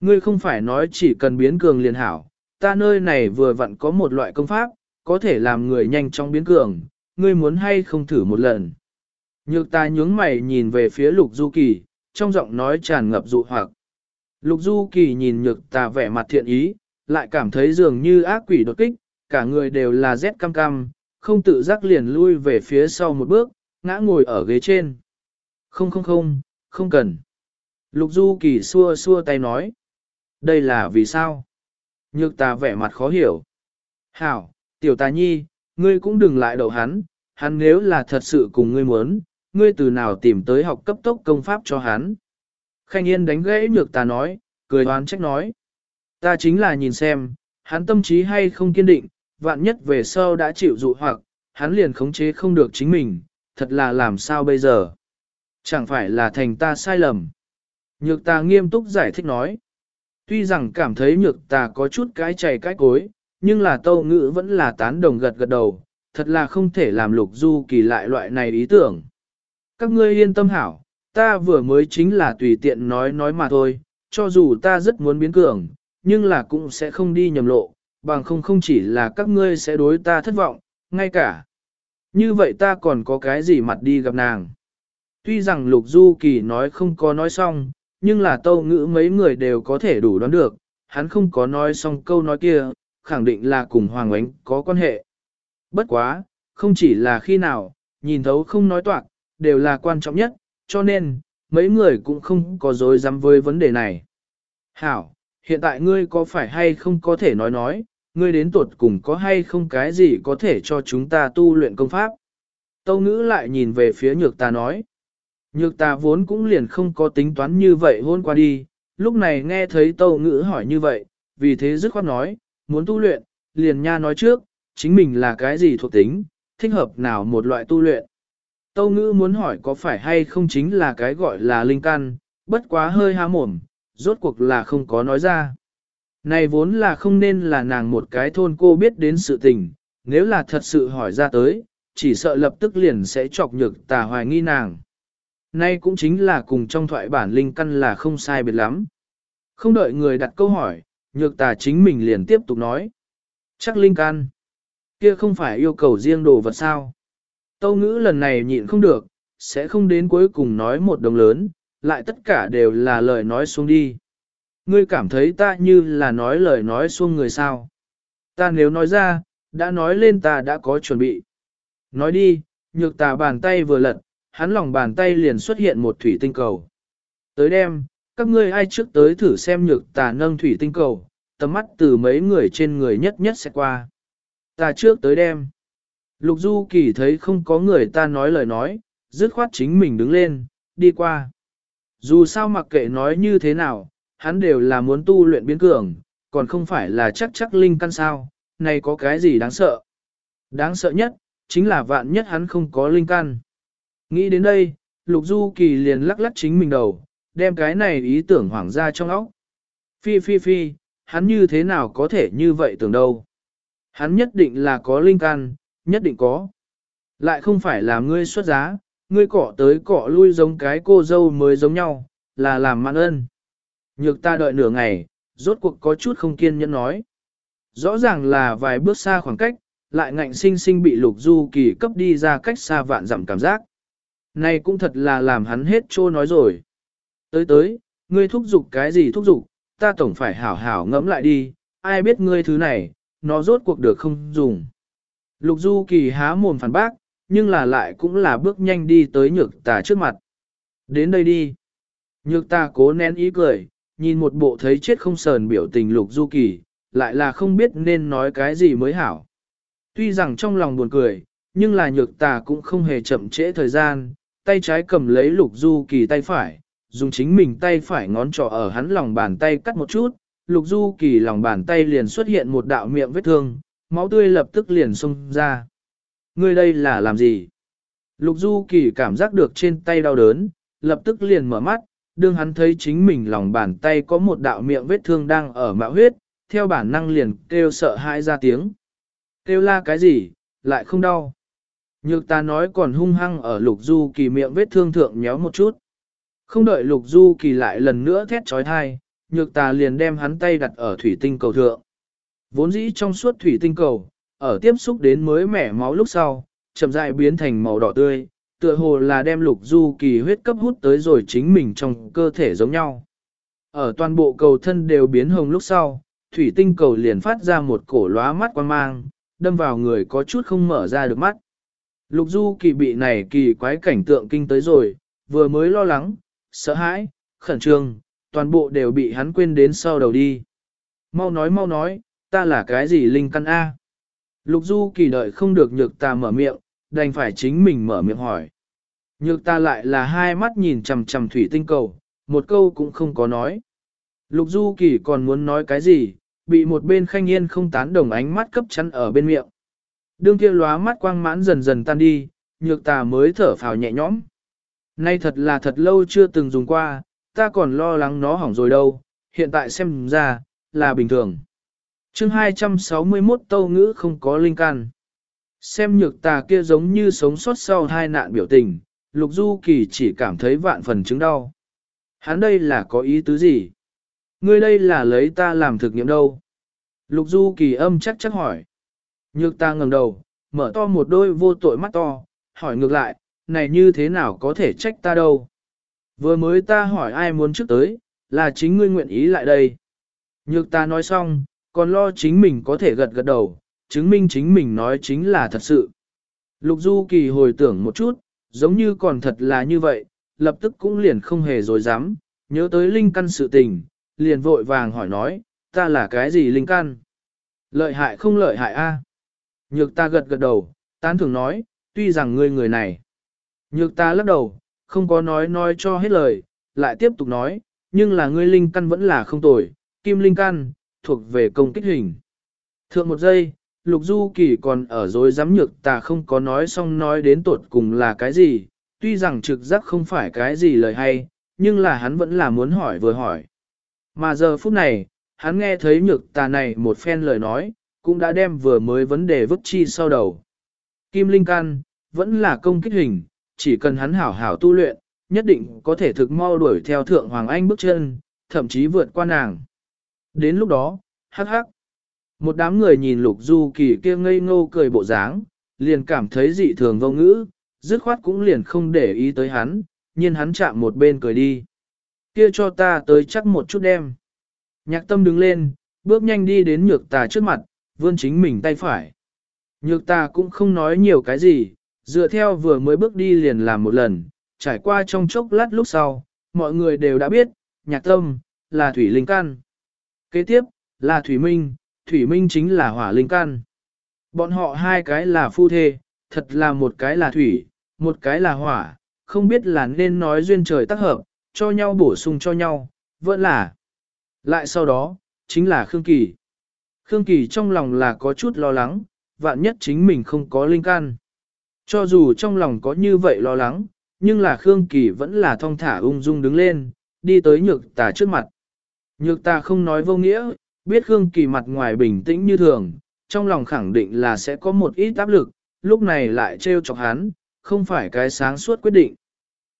Ngươi không phải nói chỉ cần biến cường liền hảo, ta nơi này vừa vặn có một loại công pháp, có thể làm người nhanh chóng biến cường, ngươi muốn hay không thử một lần. Nhược ta nhướng mày nhìn về phía lục du kỳ, trong giọng nói tràn ngập dụ hoặc. Lục Du Kỳ nhìn nhược tà vẻ mặt thiện ý, lại cảm thấy dường như ác quỷ đột kích, cả người đều là rét cam cam, không tự giác liền lui về phía sau một bước, ngã ngồi ở ghế trên. Không không không, không cần. Lục Du Kỳ xua xua tay nói. Đây là vì sao? Nhược tà vẻ mặt khó hiểu. Hảo, tiểu tà nhi, Ngươi cũng đừng lại đậu hắn, hắn nếu là thật sự cùng ngươi muốn, ngươi từ nào tìm tới học cấp tốc công pháp cho hắn. Khanh Yên đánh gãy nhược ta nói, cười đoán trách nói. Ta chính là nhìn xem, hắn tâm trí hay không kiên định, vạn nhất về sau đã chịu dụ hoặc, hắn liền khống chế không được chính mình, thật là làm sao bây giờ. Chẳng phải là thành ta sai lầm. Nhược ta nghiêm túc giải thích nói. Tuy rằng cảm thấy nhược ta có chút cái chày cái cối, nhưng là tâu ngữ vẫn là tán đồng gật gật đầu, thật là không thể làm lục du kỳ lại loại này ý tưởng. Các ngươi yên tâm hảo, ta vừa mới chính là tùy tiện nói nói mà thôi, cho dù ta rất muốn biến cường, nhưng là cũng sẽ không đi nhầm lộ, bằng không không chỉ là các ngươi sẽ đối ta thất vọng, ngay cả. Như vậy ta còn có cái gì mặt đi gặp nàng. Tuy rằng Lục Du Kỳ nói không có nói xong, nhưng là tâu ngữ mấy người đều có thể đủ đoán được, hắn không có nói xong câu nói kia, khẳng định là cùng Hoàng Ánh có quan hệ. Bất quá, không chỉ là khi nào, nhìn thấu không nói toạc, đều là quan trọng nhất, cho nên, mấy người cũng không có dối dám với vấn đề này. Hảo, hiện tại ngươi có phải hay không có thể nói nói, ngươi đến tuột cùng có hay không cái gì có thể cho chúng ta tu luyện công pháp. Tâu ngữ lại nhìn về phía nhược ta nói. Nhược ta vốn cũng liền không có tính toán như vậy hôn qua đi, lúc này nghe thấy tâu ngữ hỏi như vậy, vì thế dứt khoát nói, muốn tu luyện, liền nha nói trước, chính mình là cái gì thuộc tính, thích hợp nào một loại tu luyện. Tâu ngữ muốn hỏi có phải hay không chính là cái gọi là linh căn, bất quá hơi há mồm, rốt cuộc là không có nói ra. Này vốn là không nên là nàng một cái thôn cô biết đến sự tình, nếu là thật sự hỏi ra tới, chỉ sợ lập tức liền sẽ chọc nhược tà hoài nghi nàng. Nay cũng chính là cùng trong thoại bản linh căn là không sai biệt lắm. Không đợi người đặt câu hỏi, nhược tà chính mình liền tiếp tục nói. Chắc linh căn, kia không phải yêu cầu riêng đồ vật sao. Tâu ngữ lần này nhịn không được, sẽ không đến cuối cùng nói một đồng lớn, lại tất cả đều là lời nói xuống đi. Ngươi cảm thấy ta như là nói lời nói xuống người sao. Ta nếu nói ra, đã nói lên ta đã có chuẩn bị. Nói đi, nhược tà bàn tay vừa lật, hắn lòng bàn tay liền xuất hiện một thủy tinh cầu. Tới đêm, các ngươi ai trước tới thử xem nhược tà nâng thủy tinh cầu, tầm mắt từ mấy người trên người nhất nhất sẽ qua. Ta trước tới đêm. Lục Du Kỳ thấy không có người ta nói lời nói, dứt khoát chính mình đứng lên, đi qua. Dù sao mặc kệ nói như thế nào, hắn đều là muốn tu luyện biến cường, còn không phải là chắc chắc linh căn sao, này có cái gì đáng sợ. Đáng sợ nhất, chính là vạn nhất hắn không có linh căn. Nghĩ đến đây, Lục Du Kỳ liền lắc lắc chính mình đầu, đem cái này ý tưởng hoảng ra trong óc. Phi phi phi, hắn như thế nào có thể như vậy tưởng đâu. Hắn nhất định là có linh căn, nhất định có. Lại không phải là ngươi xuất giá, ngươi cọ tới cọ lui giống cái cô dâu mới giống nhau, là làm mạn ơn. Nhược ta đợi nửa ngày, rốt cuộc có chút không kiên nhẫn nói. Rõ ràng là vài bước xa khoảng cách, lại ngạnh sinh sinh bị lục du kỳ cấp đi ra cách xa vạn dặm cảm giác. Này cũng thật là làm hắn hết trô nói rồi. Tới tới, ngươi thúc giục cái gì thúc giục, ta tổng phải hảo hảo ngẫm lại đi, ai biết ngươi thứ này, nó rốt cuộc được không dùng. Lục Du Kỳ há mồm phản bác, nhưng là lại cũng là bước nhanh đi tới nhược tà trước mặt. Đến đây đi. Nhược tà cố nén ý cười, nhìn một bộ thấy chết không sờn biểu tình Lục Du Kỳ, lại là không biết nên nói cái gì mới hảo. Tuy rằng trong lòng buồn cười, nhưng là nhược tà cũng không hề chậm trễ thời gian, tay trái cầm lấy Lục Du Kỳ tay phải, dùng chính mình tay phải ngón trỏ ở hắn lòng bàn tay cắt một chút, Lục Du Kỳ lòng bàn tay liền xuất hiện một đạo miệng vết thương, máu tươi lập tức liền xông ra. Ngươi đây là làm gì? Lục Du Kỳ cảm giác được trên tay đau đớn, lập tức liền mở mắt, đương hắn thấy chính mình lòng bàn tay có một đạo miệng vết thương đang ở mạo huyết, theo bản năng liền kêu sợ hãi ra tiếng. Kêu la cái gì, lại không đau. Nhược ta nói còn hung hăng ở Lục Du Kỳ miệng vết thương thượng nhéo một chút. Không đợi Lục Du Kỳ lại lần nữa thét trói thai, nhược ta liền đem hắn tay đặt ở thủy tinh cầu thượng. Vốn dĩ trong suốt thủy tinh cầu, ở tiếp xúc đến mới mẻ máu lúc sau, chậm rãi biến thành màu đỏ tươi, tựa hồ là đem lục du kỳ huyết cấp hút tới rồi chính mình trong cơ thể giống nhau. Ở toàn bộ cầu thân đều biến hồng lúc sau, thủy tinh cầu liền phát ra một cổ lóa mắt quan mang, đâm vào người có chút không mở ra được mắt. Lục du kỳ bị này kỳ quái cảnh tượng kinh tới rồi, vừa mới lo lắng, sợ hãi, khẩn trương, toàn bộ đều bị hắn quên đến sau đầu đi. Mau nói mau nói, ta là cái gì linh căn A? Lục Du kỳ đợi không được nhược ta mở miệng, đành phải chính mình mở miệng hỏi. Nhược ta lại là hai mắt nhìn chằm chằm thủy tinh cầu, một câu cũng không có nói. Lục Du kỳ còn muốn nói cái gì, bị một bên khanh yên không tán đồng ánh mắt cấp chắn ở bên miệng. Đương kia lóa mắt quang mãn dần dần tan đi, nhược ta mới thở phào nhẹ nhõm. Nay thật là thật lâu chưa từng dùng qua, ta còn lo lắng nó hỏng rồi đâu, hiện tại xem ra, là bình thường chương 261 tâu ngữ không có linh can. Xem nhược tà kia giống như sống sót sau hai nạn biểu tình, Lục Du Kỳ chỉ cảm thấy vạn phần chứng đau. Hắn đây là có ý tứ gì? Ngươi đây là lấy ta làm thực nghiệm đâu? Lục Du Kỳ âm chắc chắc hỏi. Nhược ta ngẩng đầu, mở to một đôi vô tội mắt to, hỏi ngược lại, này như thế nào có thể trách ta đâu? Vừa mới ta hỏi ai muốn trước tới, là chính ngươi nguyện ý lại đây. Nhược ta nói xong, còn lo chính mình có thể gật gật đầu, chứng minh chính mình nói chính là thật sự. Lục Du Kỳ hồi tưởng một chút, giống như còn thật là như vậy, lập tức cũng liền không hề dối dám, nhớ tới linh căn sự tình, liền vội vàng hỏi nói, ta là cái gì linh căn? Lợi hại không lợi hại a? Nhược ta gật gật đầu, tán thường nói, tuy rằng ngươi người này. Nhược ta lắc đầu, không có nói nói cho hết lời, lại tiếp tục nói, nhưng là ngươi linh căn vẫn là không tồi, kim linh căn, thuộc về công kích hình. Thượng một giây, Lục Du Kỳ còn ở dối dám nhược ta không có nói xong nói đến tột cùng là cái gì, tuy rằng trực giác không phải cái gì lời hay, nhưng là hắn vẫn là muốn hỏi vừa hỏi. Mà giờ phút này, hắn nghe thấy nhược tà này một phen lời nói, cũng đã đem vừa mới vấn đề vứt chi sau đầu. Kim Linh Căn, vẫn là công kích hình, chỉ cần hắn hảo hảo tu luyện, nhất định có thể thực mau đuổi theo Thượng Hoàng Anh bước chân, thậm chí vượt qua nàng. Đến lúc đó, hắc hắc. Một đám người nhìn lục du kỳ kia ngây ngô cười bộ dáng, liền cảm thấy dị thường vô ngữ, dứt khoát cũng liền không để ý tới hắn, nhiên hắn chạm một bên cười đi. Kia cho ta tới chắc một chút đem. Nhạc tâm đứng lên, bước nhanh đi đến nhược tà trước mặt, vươn chính mình tay phải. Nhược tà cũng không nói nhiều cái gì, dựa theo vừa mới bước đi liền làm một lần, trải qua trong chốc lát lúc sau, mọi người đều đã biết, nhạc tâm, là thủy linh căn. Kế tiếp, là thủy minh, thủy minh chính là hỏa linh căn. Bọn họ hai cái là phu thê, thật là một cái là thủy, một cái là hỏa, không biết là nên nói duyên trời tác hợp, cho nhau bổ sung cho nhau, vẫn là. Lại sau đó, chính là Khương Kỳ. Khương Kỳ trong lòng là có chút lo lắng, vạn nhất chính mình không có linh căn. Cho dù trong lòng có như vậy lo lắng, nhưng là Khương Kỳ vẫn là thong thả ung dung đứng lên, đi tới nhược tà trước mặt. Nhược ta không nói vô nghĩa, biết Khương Kỳ mặt ngoài bình tĩnh như thường, trong lòng khẳng định là sẽ có một ít áp lực, lúc này lại trêu chọc hắn, không phải cái sáng suốt quyết định.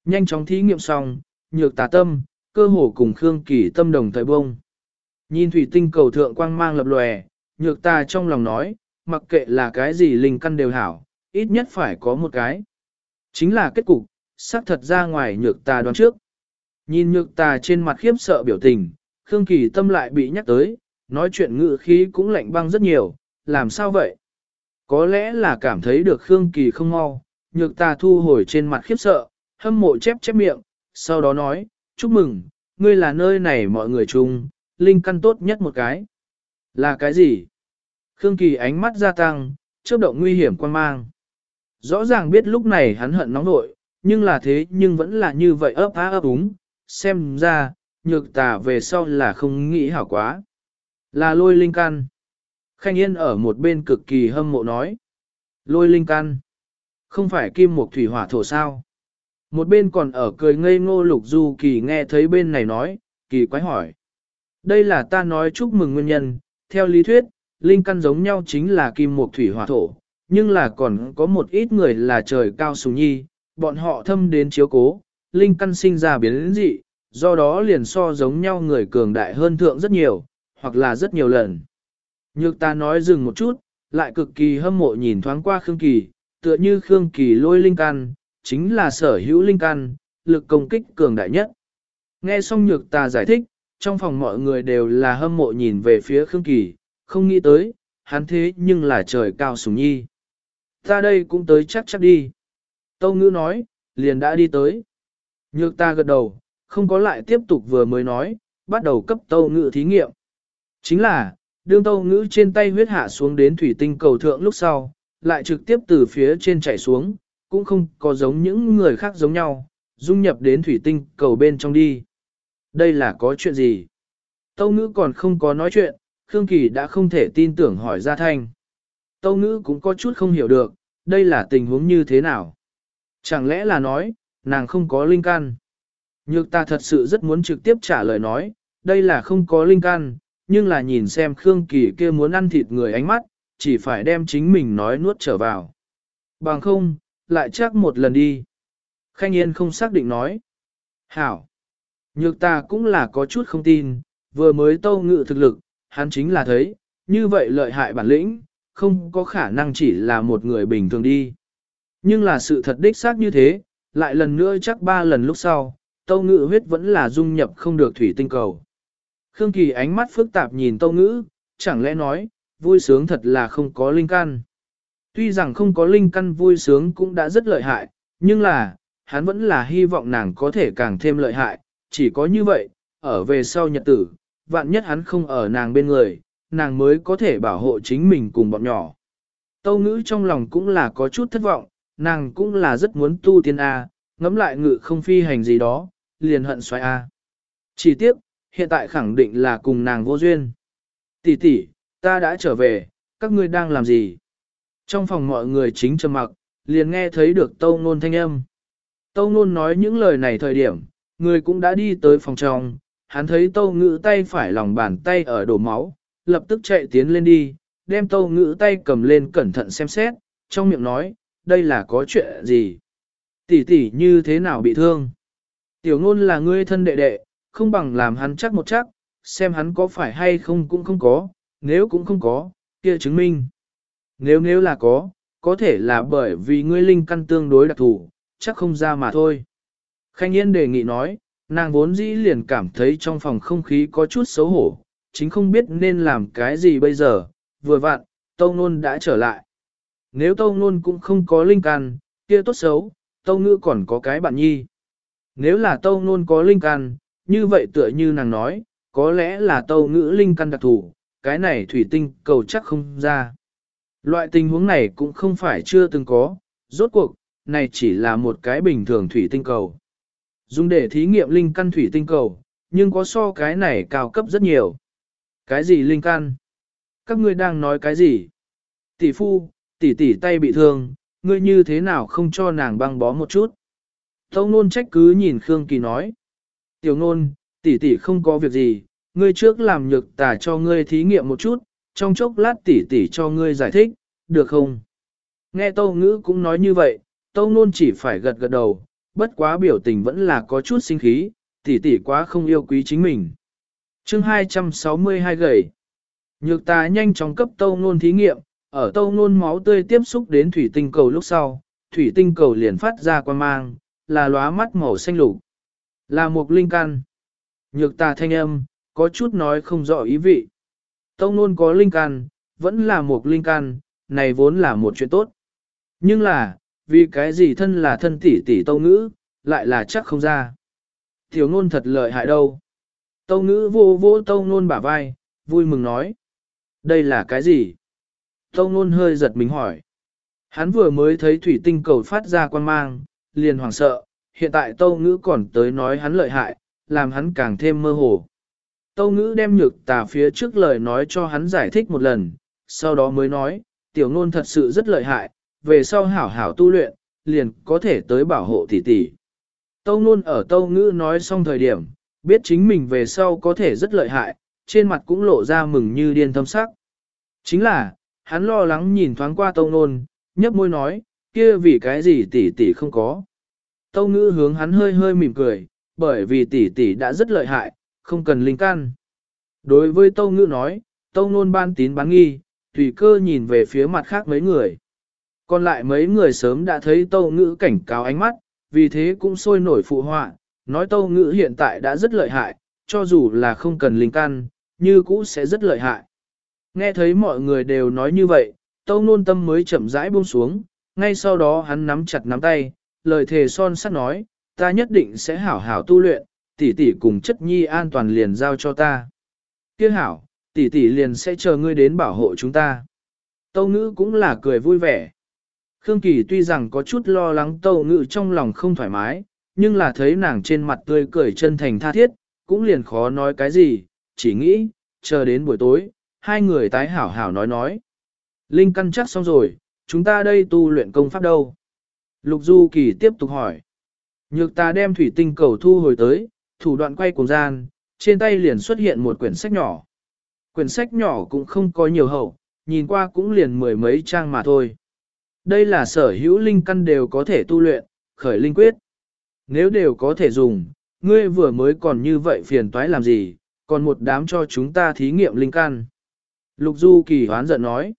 Nhanh chóng thí nghiệm xong, nhược tà tâm, cơ hồ cùng Khương Kỳ tâm đồng thời bông. Nhìn thủy tinh cầu thượng quang mang lập lòe, nhược ta trong lòng nói, mặc kệ là cái gì linh căn đều hảo, ít nhất phải có một cái. Chính là kết cục, xác thật ra ngoài nhược ta đoán trước. Nhìn nhược ta trên mặt khiếp sợ biểu tình, Khương Kỳ tâm lại bị nhắc tới, nói chuyện ngự khí cũng lạnh băng rất nhiều, làm sao vậy? Có lẽ là cảm thấy được Khương Kỳ không mau, nhược ta thu hồi trên mặt khiếp sợ, hâm mộ chép chép miệng, sau đó nói, chúc mừng, ngươi là nơi này mọi người chung, linh căn tốt nhất một cái. Là cái gì? Khương Kỳ ánh mắt gia tăng, chớp động nguy hiểm quan mang. Rõ ràng biết lúc này hắn hận nóng nội, nhưng là thế nhưng vẫn là như vậy ấp á ấp úng, xem ra, nhược tà về sau là không nghĩ hảo quá. Là lôi linh căn. Khanh Yên ở một bên cực kỳ hâm mộ nói. Lôi linh căn. Không phải kim mục thủy hỏa thổ sao. Một bên còn ở cười ngây ngô lục du kỳ nghe thấy bên này nói, kỳ quái hỏi. Đây là ta nói chúc mừng nguyên nhân, theo lý thuyết, linh căn giống nhau chính là kim mục thủy hỏa thổ, nhưng là còn có một ít người là trời cao sùng nhi, bọn họ thâm đến chiếu cố, linh căn sinh ra biến dị, do đó liền so giống nhau người cường đại hơn thượng rất nhiều, hoặc là rất nhiều lần. Nhược ta nói dừng một chút, lại cực kỳ hâm mộ nhìn thoáng qua Khương Kỳ, tựa như Khương Kỳ lôi linh căn, chính là sở hữu linh căn, lực công kích cường đại nhất. Nghe xong nhược ta giải thích, trong phòng mọi người đều là hâm mộ nhìn về phía Khương Kỳ, không nghĩ tới, hắn thế nhưng là trời cao sùng nhi. Ta đây cũng tới chắc chắc đi. Tâu ngữ nói, liền đã đi tới. Nhược ta gật đầu, không có lại tiếp tục vừa mới nói, bắt đầu cấp tâu ngữ thí nghiệm. Chính là, đương tâu ngữ trên tay huyết hạ xuống đến thủy tinh cầu thượng lúc sau, lại trực tiếp từ phía trên chảy xuống, cũng không có giống những người khác giống nhau, dung nhập đến thủy tinh cầu bên trong đi. Đây là có chuyện gì? Tâu ngữ còn không có nói chuyện, Khương Kỳ đã không thể tin tưởng hỏi ra thanh. Tâu ngữ cũng có chút không hiểu được, đây là tình huống như thế nào? Chẳng lẽ là nói, nàng không có linh căn? Nhược ta thật sự rất muốn trực tiếp trả lời nói, đây là không có linh can, nhưng là nhìn xem Khương Kỳ kia muốn ăn thịt người ánh mắt, chỉ phải đem chính mình nói nuốt trở vào. Bằng không, lại chắc một lần đi. Khanh Yên không xác định nói. Hảo. Nhược ta cũng là có chút không tin, vừa mới tâu ngự thực lực, hắn chính là thấy, như vậy lợi hại bản lĩnh, không có khả năng chỉ là một người bình thường đi. Nhưng là sự thật đích xác như thế, lại lần nữa chắc ba lần lúc sau, tâu ngữ huyết vẫn là dung nhập không được thủy tinh cầu. Khương Kỳ ánh mắt phức tạp nhìn tâu ngữ, chẳng lẽ nói, vui sướng thật là không có linh căn. Tuy rằng không có linh căn vui sướng cũng đã rất lợi hại, nhưng là, hắn vẫn là hy vọng nàng có thể càng thêm lợi hại, chỉ có như vậy, ở về sau nhật tử, vạn nhất hắn không ở nàng bên người, nàng mới có thể bảo hộ chính mình cùng bọn nhỏ. Tâu ngữ trong lòng cũng là có chút thất vọng, nàng cũng là rất muốn tu tiên A, Ngẫm lại ngự không phi hành gì đó, liền hận xoay A. Chỉ tiếc, hiện tại khẳng định là cùng nàng vô duyên. Tỷ tỷ, ta đã trở về, các ngươi đang làm gì? Trong phòng mọi người chính trầm mặc, liền nghe thấy được tâu nôn thanh âm. Tâu nôn nói những lời này thời điểm, người cũng đã đi tới phòng trong, hắn thấy tâu ngữ tay phải lòng bàn tay ở đổ máu, lập tức chạy tiến lên đi, đem tâu ngữ tay cầm lên cẩn thận xem xét, trong miệng nói, đây là có chuyện gì? Tỷ tỷ như thế nào bị thương? Tiểu ngôn là ngươi thân đệ đệ, không bằng làm hắn chắc một chắc, xem hắn có phải hay không cũng không có, nếu cũng không có, kia chứng minh. Nếu nếu là có, có thể là bởi vì ngươi linh căn tương đối đặc thù, chắc không ra mà thôi. Khanh Yên đề nghị nói, nàng vốn dĩ liền cảm thấy trong phòng không khí có chút xấu hổ, chính không biết nên làm cái gì bây giờ, vừa vặn, Tâu Nôn đã trở lại. Nếu Tâu Nôn cũng không có linh căn, kia tốt xấu, Tâu Ngữ còn có cái bạn nhi. Nếu là Tâu Nôn có linh căn, như vậy tựa như nàng nói, có lẽ là Tâu Ngữ linh căn đặc thủ, cái này thủy tinh cầu chắc không ra. Loại tình huống này cũng không phải chưa từng có, rốt cuộc, này chỉ là một cái bình thường thủy tinh cầu. Dùng để thí nghiệm linh căn thủy tinh cầu, nhưng có so cái này cao cấp rất nhiều. Cái gì linh căn? Các ngươi đang nói cái gì? Tỷ phu, tỷ tỷ tay bị thương, ngươi như thế nào không cho nàng băng bó một chút? Tâu nôn trách cứ nhìn Khương Kỳ nói. Tiểu nôn, tỷ tỷ không có việc gì, ngươi trước làm nhược tả cho ngươi thí nghiệm một chút, trong chốc lát tỷ tỷ cho ngươi giải thích, được không? Nghe tâu ngữ cũng nói như vậy, tâu nôn chỉ phải gật gật đầu, bất quá biểu tình vẫn là có chút sinh khí, tỷ tỷ quá không yêu quý chính mình. chương 262 gầy. Nhược tà nhanh chóng cấp tâu nôn thí nghiệm, ở tâu nôn máu tươi tiếp xúc đến thủy tinh cầu lúc sau, thủy tinh cầu liền phát ra quan mang, là lóa mắt màu xanh lục. Là một linh căn. Nhược ta thanh âm, có chút nói không rõ ý vị. Tông nôn có linh căn, vẫn là một linh căn, này vốn là một chuyện tốt. Nhưng là, vì cái gì thân là thân tỷ tỷ tâu ngữ, lại là chắc không ra. Tiểu ngôn thật lợi hại đâu. Tâu ngữ vô vô tâu ngôn bả vai, vui mừng nói. Đây là cái gì? Tâu ngôn hơi giật mình hỏi. Hắn vừa mới thấy thủy tinh cầu phát ra quan mang, liền hoảng sợ, hiện tại tâu ngữ còn tới nói hắn lợi hại, làm hắn càng thêm mơ hồ. Tâu ngữ đem nhược tà phía trước lời nói cho hắn giải thích một lần, sau đó mới nói, tiểu ngôn thật sự rất lợi hại, về sau hảo hảo tu luyện, liền có thể tới bảo hộ tỷ tỷ. Tâu ngôn ở tâu ngữ nói xong thời điểm, biết chính mình về sau có thể rất lợi hại, trên mặt cũng lộ ra mừng như điên thâm sắc. Chính là, hắn lo lắng nhìn thoáng qua tâu ngôn, nhấp môi nói, kia vì cái gì tỷ tỷ không có. Tâu ngữ hướng hắn hơi hơi mỉm cười, bởi vì tỷ tỷ đã rất lợi hại, không cần linh can. Đối với tâu ngữ nói, tâu nôn ban tín bán nghi, tùy cơ nhìn về phía mặt khác mấy người. Còn lại mấy người sớm đã thấy tâu ngữ cảnh cáo ánh mắt, vì thế cũng sôi nổi phụ họa, nói tâu ngữ hiện tại đã rất lợi hại, cho dù là không cần linh can, như cũ sẽ rất lợi hại. Nghe thấy mọi người đều nói như vậy, tâu nôn tâm mới chậm rãi buông xuống, ngay sau đó hắn nắm chặt nắm tay, lời thề son sắt nói, ta nhất định sẽ hảo hảo tu luyện, tỷ tỷ cùng chất nhi an toàn liền giao cho ta. Kia hảo, tỷ tỷ liền sẽ chờ ngươi đến bảo hộ chúng ta. Tâu ngữ cũng là cười vui vẻ. Khương Kỳ tuy rằng có chút lo lắng tâu ngữ trong lòng không thoải mái, nhưng là thấy nàng trên mặt tươi cười chân thành tha thiết, cũng liền khó nói cái gì, chỉ nghĩ, chờ đến buổi tối, hai người tái hảo hảo nói nói. Linh căn chắc xong rồi, chúng ta đây tu luyện công pháp đâu? Lục Du Kỳ tiếp tục hỏi. Nhược ta đem thủy tinh cầu thu hồi tới, thủ đoạn quay cùng gian, trên tay liền xuất hiện một quyển sách nhỏ. Quyển sách nhỏ cũng không có nhiều hậu, nhìn qua cũng liền mười mấy trang mà thôi. Đây là sở hữu linh căn đều có thể tu luyện, khởi linh quyết. Nếu đều có thể dùng, ngươi vừa mới còn như vậy phiền toái làm gì, còn một đám cho chúng ta thí nghiệm linh căn. Lục Du Kỳ hoán giận nói.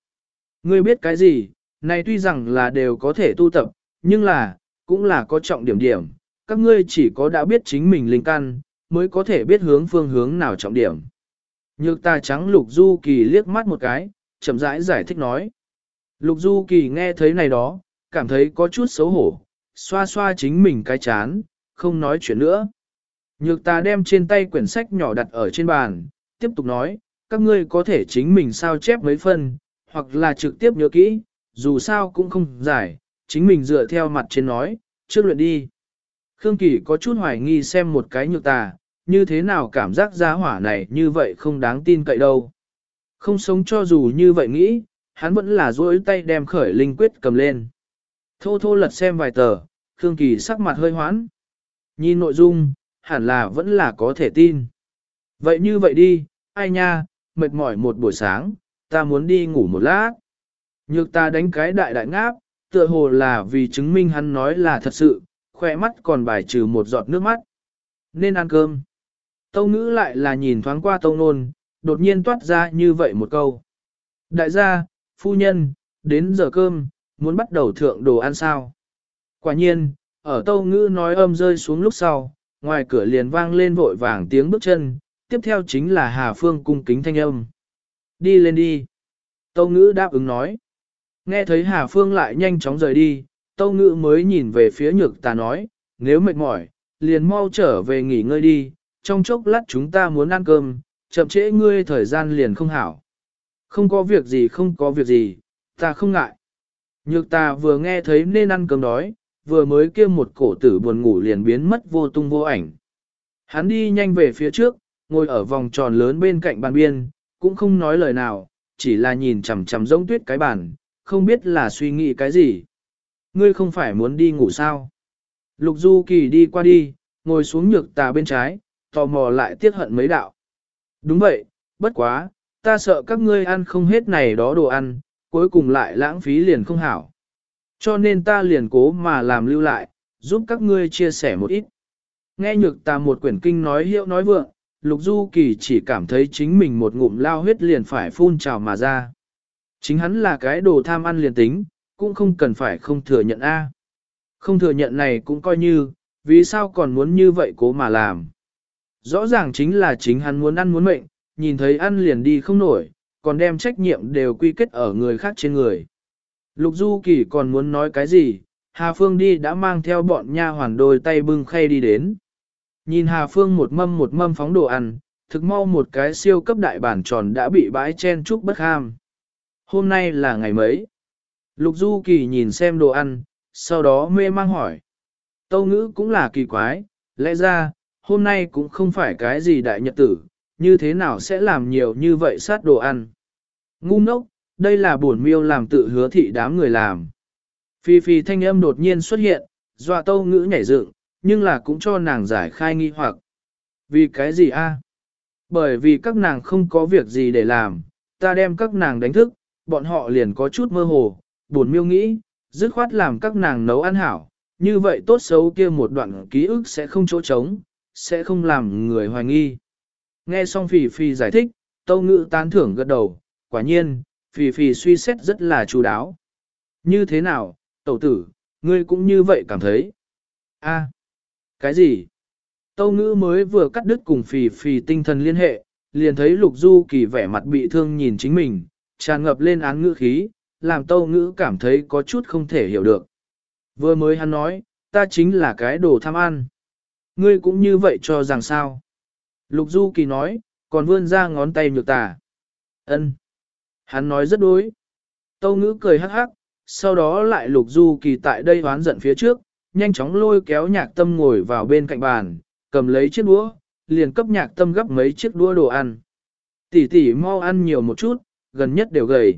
Ngươi biết cái gì, này tuy rằng là đều có thể tu tập, nhưng là, cũng là có trọng điểm điểm. Các ngươi chỉ có đã biết chính mình linh căn, mới có thể biết hướng phương hướng nào trọng điểm. Nhược ta trắng Lục Du Kỳ liếc mắt một cái, chậm rãi giải thích nói. Lục Du Kỳ nghe thấy này đó, cảm thấy có chút xấu hổ, xoa xoa chính mình cái chán, không nói chuyện nữa. Nhược ta đem trên tay quyển sách nhỏ đặt ở trên bàn, tiếp tục nói, các ngươi có thể chính mình sao chép mấy phần, hoặc là trực tiếp nhớ kỹ, dù sao cũng không giải, chính mình dựa theo mặt trên nói, trước luyện đi. Khương Kỳ có chút hoài nghi xem một cái nhược tà, như thế nào cảm giác giá hỏa này như vậy không đáng tin cậy đâu. Không sống cho dù như vậy nghĩ, hắn vẫn là duỗi tay đem khởi linh quyết cầm lên. Thô thô lật xem vài tờ, Khương Kỳ sắc mặt hơi hoãn. Nhìn nội dung, hẳn là vẫn là có thể tin. Vậy như vậy đi, ai nha, mệt mỏi một buổi sáng, ta muốn đi ngủ một lát. Nhược ta đánh cái đại đại ngáp, tựa hồ là vì chứng minh hắn nói là thật sự, khỏe mắt còn bài trừ một giọt nước mắt. Nên ăn cơm. Tâu ngữ lại là nhìn thoáng qua tâu nôn, đột nhiên toát ra như vậy một câu. Đại gia, phu nhân, đến giờ cơm, muốn bắt đầu thượng đồ ăn sao. Quả nhiên, ở tâu ngữ nói âm rơi xuống lúc sau, ngoài cửa liền vang lên vội vàng tiếng bước chân, tiếp theo chính là Hà Phương cung kính thanh âm. Đi lên đi. Tâu ngữ đáp ứng nói. Nghe thấy Hà Phương lại nhanh chóng rời đi, tâu ngữ mới nhìn về phía nhược ta nói, nếu mệt mỏi, liền mau trở về nghỉ ngơi đi, trong chốc lát chúng ta muốn ăn cơm, chậm trễ ngươi thời gian liền không hảo. Không có việc gì không có việc gì, ta không ngại. Nhược ta vừa nghe thấy nên ăn cơm đói, vừa mới kia một cổ tử buồn ngủ liền biến mất vô tung vô ảnh. Hắn đi nhanh về phía trước, ngồi ở vòng tròn lớn bên cạnh bàn biên, cũng không nói lời nào, chỉ là nhìn chằm chằm giống tuyết cái bàn, không biết là suy nghĩ cái gì. Ngươi không phải muốn đi ngủ sao? Lục Du Kỳ đi qua đi, ngồi xuống nhược tà bên trái, tò mò lại tiếc hận mấy đạo. Đúng vậy, bất quá, ta sợ các ngươi ăn không hết này đó đồ ăn, cuối cùng lại lãng phí liền không hảo. Cho nên ta liền cố mà làm lưu lại, giúp các ngươi chia sẻ một ít. Nghe nhược ta một quyển kinh nói hiệu nói vượng, Lục Du Kỳ chỉ cảm thấy chính mình một ngụm lao huyết liền phải phun trào mà ra. Chính hắn là cái đồ tham ăn liền tính, cũng không cần phải không thừa nhận A. Không thừa nhận này cũng coi như, vì sao còn muốn như vậy cố mà làm. Rõ ràng chính là chính hắn muốn ăn muốn mệnh, nhìn thấy ăn liền đi không nổi, còn đem trách nhiệm đều quy kết ở người khác trên người. Lục Du Kỳ còn muốn nói cái gì, Hà Phương đi đã mang theo bọn nha hoàn đôi tay bưng khay đi đến. Nhìn Hà Phương một mâm một mâm phóng đồ ăn, thực mau một cái siêu cấp đại bản tròn đã bị bãi chen trúc bất ham. Hôm nay là ngày mấy? Lục Du Kỳ nhìn xem đồ ăn, sau đó mê mang hỏi. Tâu ngữ cũng là kỳ quái, lẽ ra, hôm nay cũng không phải cái gì đại nhật tử, như thế nào sẽ làm nhiều như vậy sát đồ ăn. Ngu ngốc, đây là buồn miêu làm tự hứa thị đám người làm. Phi phi thanh âm đột nhiên xuất hiện, dọa tâu ngữ nhảy dựng, nhưng là cũng cho nàng giải khai nghi hoặc. Vì cái gì a? Bởi vì các nàng không có việc gì để làm, ta đem các nàng đánh thức, bọn họ liền có chút mơ hồ, buồn miêu nghĩ, dứt khoát làm các nàng nấu ăn hảo, như vậy tốt xấu kia một đoạn ký ức sẽ không chỗ trống, sẽ không làm người hoài nghi. Nghe xong Phì Phì giải thích, Tâu Ngữ tán thưởng gật đầu, quả nhiên, Phì Phì suy xét rất là chú đáo. Như thế nào, tẩu tử, ngươi cũng như vậy cảm thấy. a cái gì? Tâu Ngữ mới vừa cắt đứt cùng Phì Phì tinh thần liên hệ, liền thấy Lục Du Kỳ vẻ mặt bị thương nhìn chính mình, tràn ngập lên án ngữ khí, làm Tâu Ngữ cảm thấy có chút không thể hiểu được. Vừa mới hắn nói, ta chính là cái đồ tham ăn. Ngươi cũng như vậy cho rằng sao? Lục Du Kỳ nói, còn vươn ra ngón tay nhược tà. Ân, Hắn nói rất đối. Tâu ngữ cười hắc hắc, sau đó lại lục du kỳ tại đây hoán giận phía trước, nhanh chóng lôi kéo nhạc tâm ngồi vào bên cạnh bàn, cầm lấy chiếc đũa, liền cấp nhạc tâm gấp mấy chiếc đũa đồ ăn. Tỷ tỷ mau ăn nhiều một chút, gần nhất đều gầy.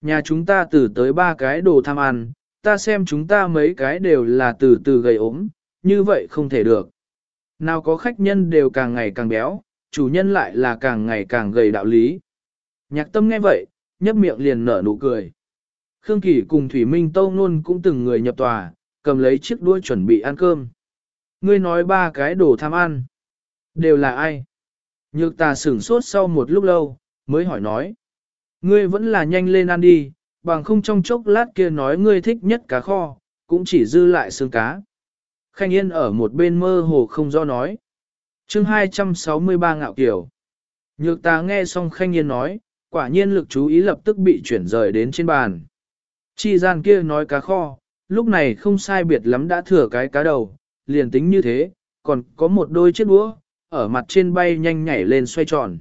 Nhà chúng ta từ tới ba cái đồ tham ăn, ta xem chúng ta mấy cái đều là từ từ gầy ốm, như vậy không thể được. Nào có khách nhân đều càng ngày càng béo, chủ nhân lại là càng ngày càng gầy đạo lý. Nhạc tâm nghe vậy, nhấp miệng liền nở nụ cười. Khương Kỳ cùng Thủy Minh Tâu Nôn cũng từng người nhập tòa, cầm lấy chiếc đuôi chuẩn bị ăn cơm. Ngươi nói ba cái đồ tham ăn. Đều là ai? Nhược tà sửng sốt sau một lúc lâu, mới hỏi nói. Ngươi vẫn là nhanh lên ăn đi, bằng không trong chốc lát kia nói ngươi thích nhất cá kho, cũng chỉ dư lại xương cá. Khanh Yên ở một bên mơ hồ không do nói. chương 263 ngạo kiểu. Nhược ta nghe xong Khanh Yên nói, quả nhiên lực chú ý lập tức bị chuyển rời đến trên bàn. Chi gian kia nói cá kho, lúc này không sai biệt lắm đã thừa cái cá đầu, liền tính như thế, còn có một đôi chiếc đũa, ở mặt trên bay nhanh nhảy lên xoay tròn.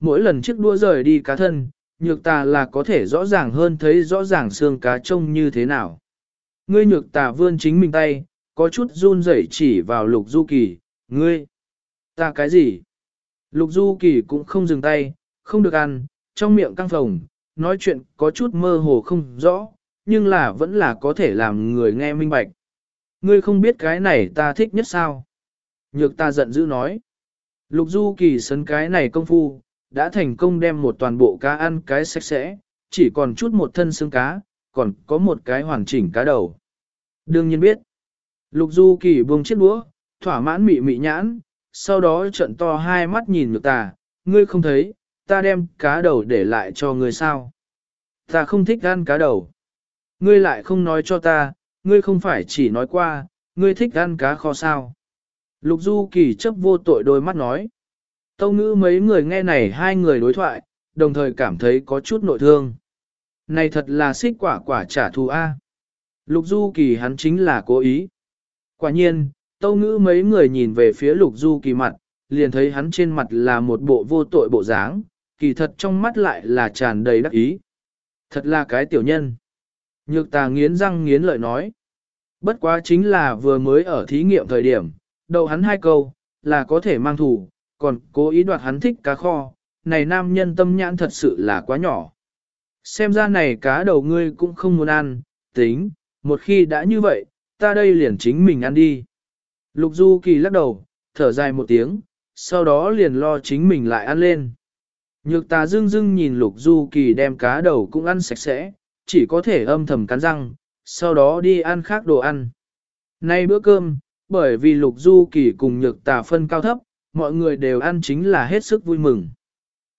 Mỗi lần chiếc đũa rời đi cá thân, nhược tà là có thể rõ ràng hơn thấy rõ ràng xương cá trông như thế nào. Ngươi nhược tà vươn chính mình tay, có chút run rẩy chỉ vào lục du kỳ, ngươi, ta cái gì? Lục du kỳ cũng không dừng tay, không được ăn, trong miệng căng phồng, nói chuyện có chút mơ hồ không rõ, nhưng là vẫn là có thể làm người nghe minh bạch. Ngươi không biết cái này ta thích nhất sao? Nhược ta giận dữ nói. Lục du kỳ sấn cái này công phu, đã thành công đem một toàn bộ cá ăn cái sạch sẽ, chỉ còn chút một thân xương cá, còn có một cái hoàn chỉnh cá đầu. Đương nhiên biết, lục du kỳ buông chiếc đũa, thỏa mãn mị mị nhãn, sau đó trận to hai mắt nhìn nhược ta, ngươi không thấy, ta đem cá đầu để lại cho ngươi sao. Ta không thích ăn cá đầu. Ngươi lại không nói cho ta, ngươi không phải chỉ nói qua, ngươi thích ăn cá kho sao. Lục Du Kỳ chấp vô tội đôi mắt nói. Tâu ngữ mấy người nghe này hai người đối thoại, đồng thời cảm thấy có chút nội thương. Này thật là xích quả quả trả thù A. Lục Du Kỳ hắn chính là cố ý. Quả nhiên, tâu ngữ mấy người nhìn về phía Lục Du Kỳ mặt, liền thấy hắn trên mặt là một bộ vô tội bộ dáng, kỳ thật trong mắt lại là tràn đầy đắc ý. Thật là cái tiểu nhân. Nhược tà nghiến răng nghiến lợi nói. Bất quá chính là vừa mới ở thí nghiệm thời điểm, đầu hắn hai câu, là có thể mang thủ, còn cố ý đoạt hắn thích cá kho, này nam nhân tâm nhãn thật sự là quá nhỏ. Xem ra này cá đầu ngươi cũng không muốn ăn, tính, một khi đã như vậy, ta đây liền chính mình ăn đi. Lục Du Kỳ lắc đầu, thở dài một tiếng, sau đó liền lo chính mình lại ăn lên. Nhược ta dưng dưng nhìn Lục Du Kỳ đem cá đầu cũng ăn sạch sẽ, chỉ có thể âm thầm cắn răng, sau đó đi ăn khác đồ ăn. Nay bữa cơm, bởi vì Lục Du Kỳ cùng nhược tà phân cao thấp, mọi người đều ăn chính là hết sức vui mừng.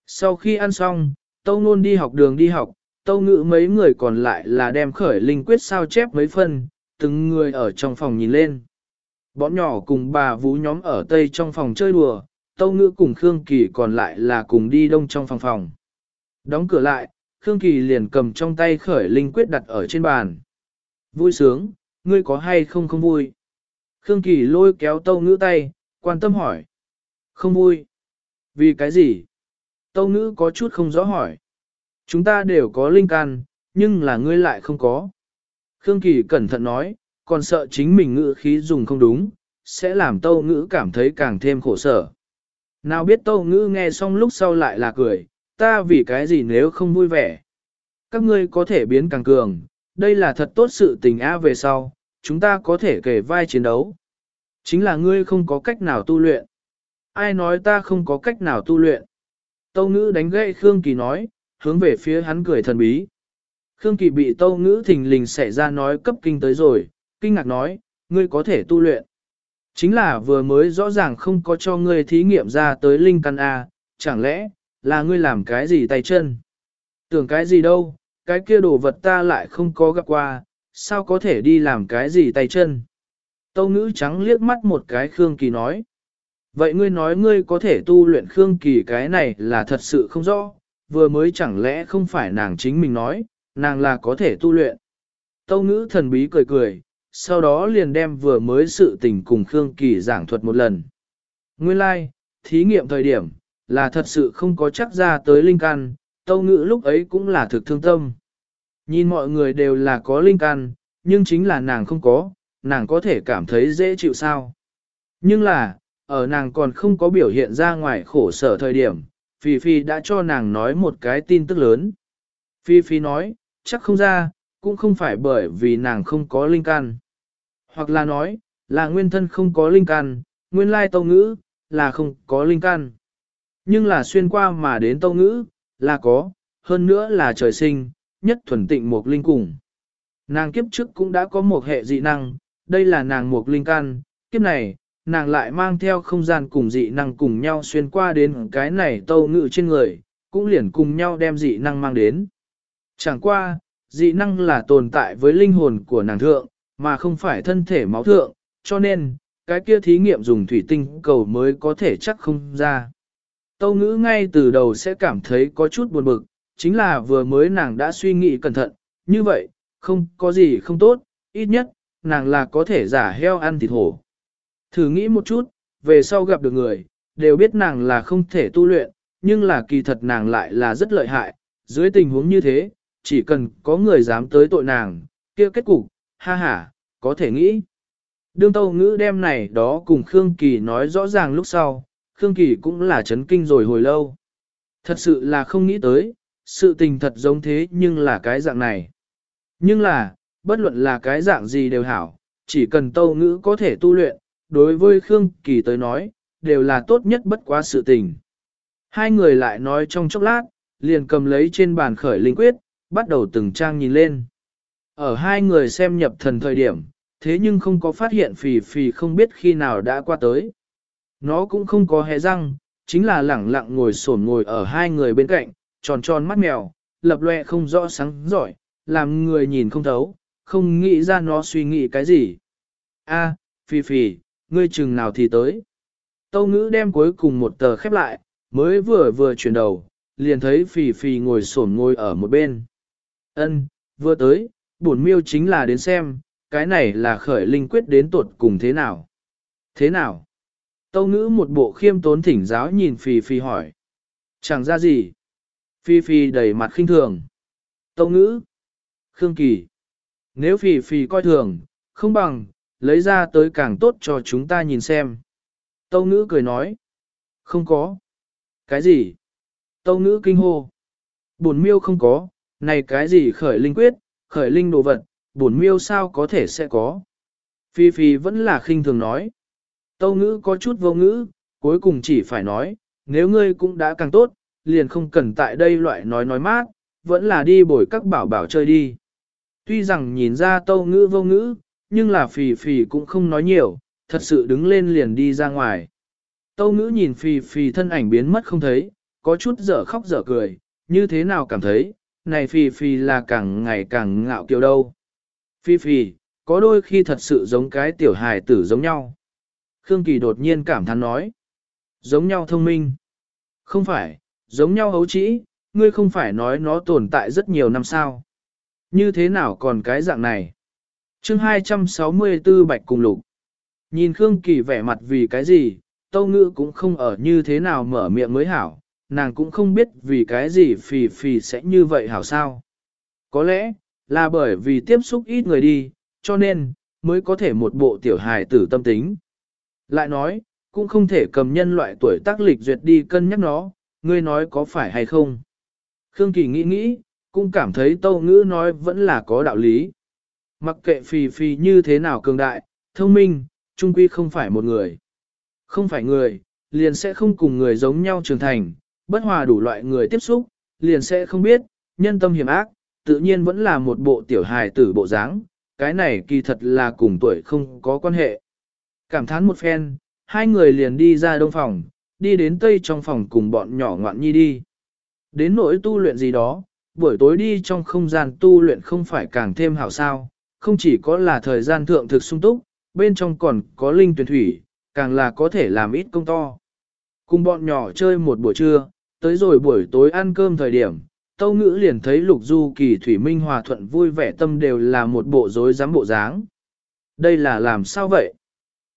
Sau khi ăn xong, Tâu Nôn đi học đường đi học, Tâu Ngự mấy người còn lại là đem khởi linh quyết sao chép mấy phân, từng người ở trong phòng nhìn lên. Bọn nhỏ cùng bà vú nhóm ở tây trong phòng chơi đùa, Tâu Ngự cùng Khương Kỳ còn lại là cùng đi đông trong phòng phòng. Đóng cửa lại, Khương Kỳ liền cầm trong tay khởi linh quyết đặt ở trên bàn. Vui sướng, ngươi có hay không không vui? Khương Kỳ lôi kéo Tâu Ngữ tay, quan tâm hỏi. Không vui. Vì cái gì? Tâu Ngữ có chút không rõ hỏi. Chúng ta đều có linh can, nhưng là ngươi lại không có. Khương Kỳ cẩn thận nói, còn sợ chính mình ngữ khí dùng không đúng, sẽ làm Tâu Ngữ cảm thấy càng thêm khổ sở. Nào biết Tâu Ngữ nghe xong lúc sau lại là cười, ta vì cái gì nếu không vui vẻ. Các ngươi có thể biến càng cường, đây là thật tốt sự tình á về sau, chúng ta có thể kể vai chiến đấu. Chính là ngươi không có cách nào tu luyện. Ai nói ta không có cách nào tu luyện? Tâu ngữ đánh gậy Khương Kỳ nói, hướng về phía hắn cười thần bí. Khương Kỳ bị tâu ngữ thình lình xảy ra nói cấp kinh tới rồi, kinh ngạc nói, ngươi có thể tu luyện. Chính là vừa mới rõ ràng không có cho ngươi thí nghiệm ra tới linh căn A, chẳng lẽ, là ngươi làm cái gì tay chân? Tưởng cái gì đâu, cái kia đồ vật ta lại không có gặp qua, sao có thể đi làm cái gì tay chân? Tâu ngữ trắng liếc mắt một cái Khương Kỳ nói. Vậy ngươi nói ngươi có thể tu luyện Khương Kỳ cái này là thật sự không rõ, vừa mới chẳng lẽ không phải nàng chính mình nói, nàng là có thể tu luyện. Tâu ngữ thần bí cười cười, sau đó liền đem vừa mới sự tình cùng Khương Kỳ giảng thuật một lần. Nguyên lai, like, thí nghiệm thời điểm, là thật sự không có chắc ra tới linh căn, Tâu ngữ lúc ấy cũng là thực thương tâm. Nhìn mọi người đều là có linh căn, nhưng chính là nàng không có, nàng có thể cảm thấy dễ chịu sao. Nhưng là, ở nàng còn không có biểu hiện ra ngoài khổ sở thời điểm, Phi Phi đã cho nàng nói một cái tin tức lớn. Phi Phi nói, chắc không ra, cũng không phải bởi vì nàng không có linh căn. Hoặc là nói, là nguyên thân không có linh căn, nguyên lai tâu ngữ, là không có linh căn. Nhưng là xuyên qua mà đến tâu ngữ, là có, hơn nữa là trời sinh, nhất thuần tịnh một linh cùng. Nàng kiếp trước cũng đã có một hệ dị năng, đây là nàng một linh căn, kiếp này, nàng lại mang theo không gian cùng dị năng cùng nhau xuyên qua đến cái này tâu ngự trên người, cũng liền cùng nhau đem dị năng mang đến. Chẳng qua, dị năng là tồn tại với linh hồn của nàng thượng, mà không phải thân thể máu thượng, cho nên, cái kia thí nghiệm dùng thủy tinh cầu mới có thể chắc không ra. Tâu ngữ ngay từ đầu sẽ cảm thấy có chút buồn bực, chính là vừa mới nàng đã suy nghĩ cẩn thận, như vậy, không có gì không tốt, ít nhất, nàng là có thể giả heo ăn thịt hổ. Thử nghĩ một chút, về sau gặp được người, đều biết nàng là không thể tu luyện, nhưng là kỳ thật nàng lại là rất lợi hại, dưới tình huống như thế, chỉ cần có người dám tới tội nàng, kia kết cục, ha ha, có thể nghĩ. Đương Tâu Ngữ đem này đó cùng Khương Kỳ nói rõ ràng lúc sau, Khương Kỳ cũng là chấn kinh rồi hồi lâu. Thật sự là không nghĩ tới, sự tình thật giống thế nhưng là cái dạng này. Nhưng là, bất luận là cái dạng gì đều hảo, chỉ cần Tâu Ngữ có thể tu luyện, đối với Khương Kỳ tới nói, đều là tốt nhất bất quá sự tình. Hai người lại nói trong chốc lát, liền cầm lấy trên bàn khởi linh quyết, bắt đầu từng trang nhìn lên. Ở hai người xem nhập thần thời điểm, thế nhưng không có phát hiện phì phì không biết khi nào đã qua tới. Nó cũng không có hé răng, chính là lẳng lặng ngồi sổn ngồi ở hai người bên cạnh, tròn tròn mắt mèo, lập loe không rõ sáng giỏi, làm người nhìn không thấu, không nghĩ ra nó suy nghĩ cái gì. A, phì phì, ngươi chừng nào thì tới. Tâu ngữ đem cuối cùng một tờ khép lại, mới vừa vừa chuyển đầu, liền thấy phì phì ngồi sổn ngồi ở một bên. Ân, vừa tới, bổn miêu chính là đến xem, cái này là khởi linh quyết đến tuột cùng thế nào. Thế nào? Tâu ngữ một bộ khiêm tốn thỉnh giáo nhìn phì phì hỏi. Chẳng ra gì. Phi phi đầy mặt khinh thường. Tâu ngữ. Khương Kỳ. Nếu phì phì coi thường, không bằng, lấy ra tới càng tốt cho chúng ta nhìn xem. Tâu ngữ cười nói. Không có. Cái gì? Tâu ngữ kinh hô. Bổn miêu không có, này cái gì khởi linh quyết, khởi linh đồ vật, bổn miêu sao có thể sẽ có. Phi Phi vẫn là khinh thường nói. Tâu ngữ có chút vô ngữ, cuối cùng chỉ phải nói, nếu ngươi cũng đã càng tốt, liền không cần tại đây loại nói nói mát, vẫn là đi bồi các bảo bảo chơi đi. Tuy rằng nhìn ra tâu ngữ vô ngữ, nhưng là phì phì cũng không nói nhiều, thật sự đứng lên liền đi ra ngoài. Tâu ngữ nhìn phì phì thân ảnh biến mất không thấy, có chút dở khóc dở cười, như thế nào cảm thấy, này phì phì là càng ngày càng ngạo kiều đâu. Phì phì, có đôi khi thật sự giống cái tiểu hài tử giống nhau. Khương Kỳ đột nhiên cảm thán nói. Giống nhau thông minh. Không phải, giống nhau hấu trĩ, ngươi không phải nói nó tồn tại rất nhiều năm sao. Như thế nào còn cái dạng này? Chương 264 Bạch Cùng Lục. Nhìn Khương Kỳ vẻ mặt vì cái gì, Tâu Ngữ cũng không ở như thế nào mở miệng mới hảo, nàng cũng không biết vì cái gì phì phì sẽ như vậy hảo sao. Có lẽ, là bởi vì tiếp xúc ít người đi, cho nên, mới có thể một bộ tiểu hài tử tâm tính. Lại nói, cũng không thể cầm nhân loại tuổi tác lịch duyệt đi cân nhắc nó, ngươi nói có phải hay không. Khương Kỳ nghĩ nghĩ, cũng cảm thấy tâu ngữ nói vẫn là có đạo lý. Mặc kệ phì phì như thế nào cường đại, thông minh, trung quy không phải một người. Không phải người, liền sẽ không cùng người giống nhau trưởng thành, bất hòa đủ loại người tiếp xúc, liền sẽ không biết, nhân tâm hiểm ác, tự nhiên vẫn là một bộ tiểu hài tử bộ dáng, cái này kỳ thật là cùng tuổi không có quan hệ. Cảm thán một phen, hai người liền đi ra đông phòng, đi đến tây trong phòng cùng bọn nhỏ ngoạn nhi đi. Đến nỗi tu luyện gì đó, buổi tối đi trong không gian tu luyện không phải càng thêm hảo sao, không chỉ có là thời gian thượng thực sung túc, bên trong còn có linh tuyển thủy, càng là có thể làm ít công to. Cùng bọn nhỏ chơi một buổi trưa, tới rồi buổi tối ăn cơm thời điểm, Tâu Ngữ liền thấy Lục Du Kỳ Thủy Minh hòa thuận vui vẻ tâm đều là một bộ rối dám bộ dáng. Đây là làm sao vậy?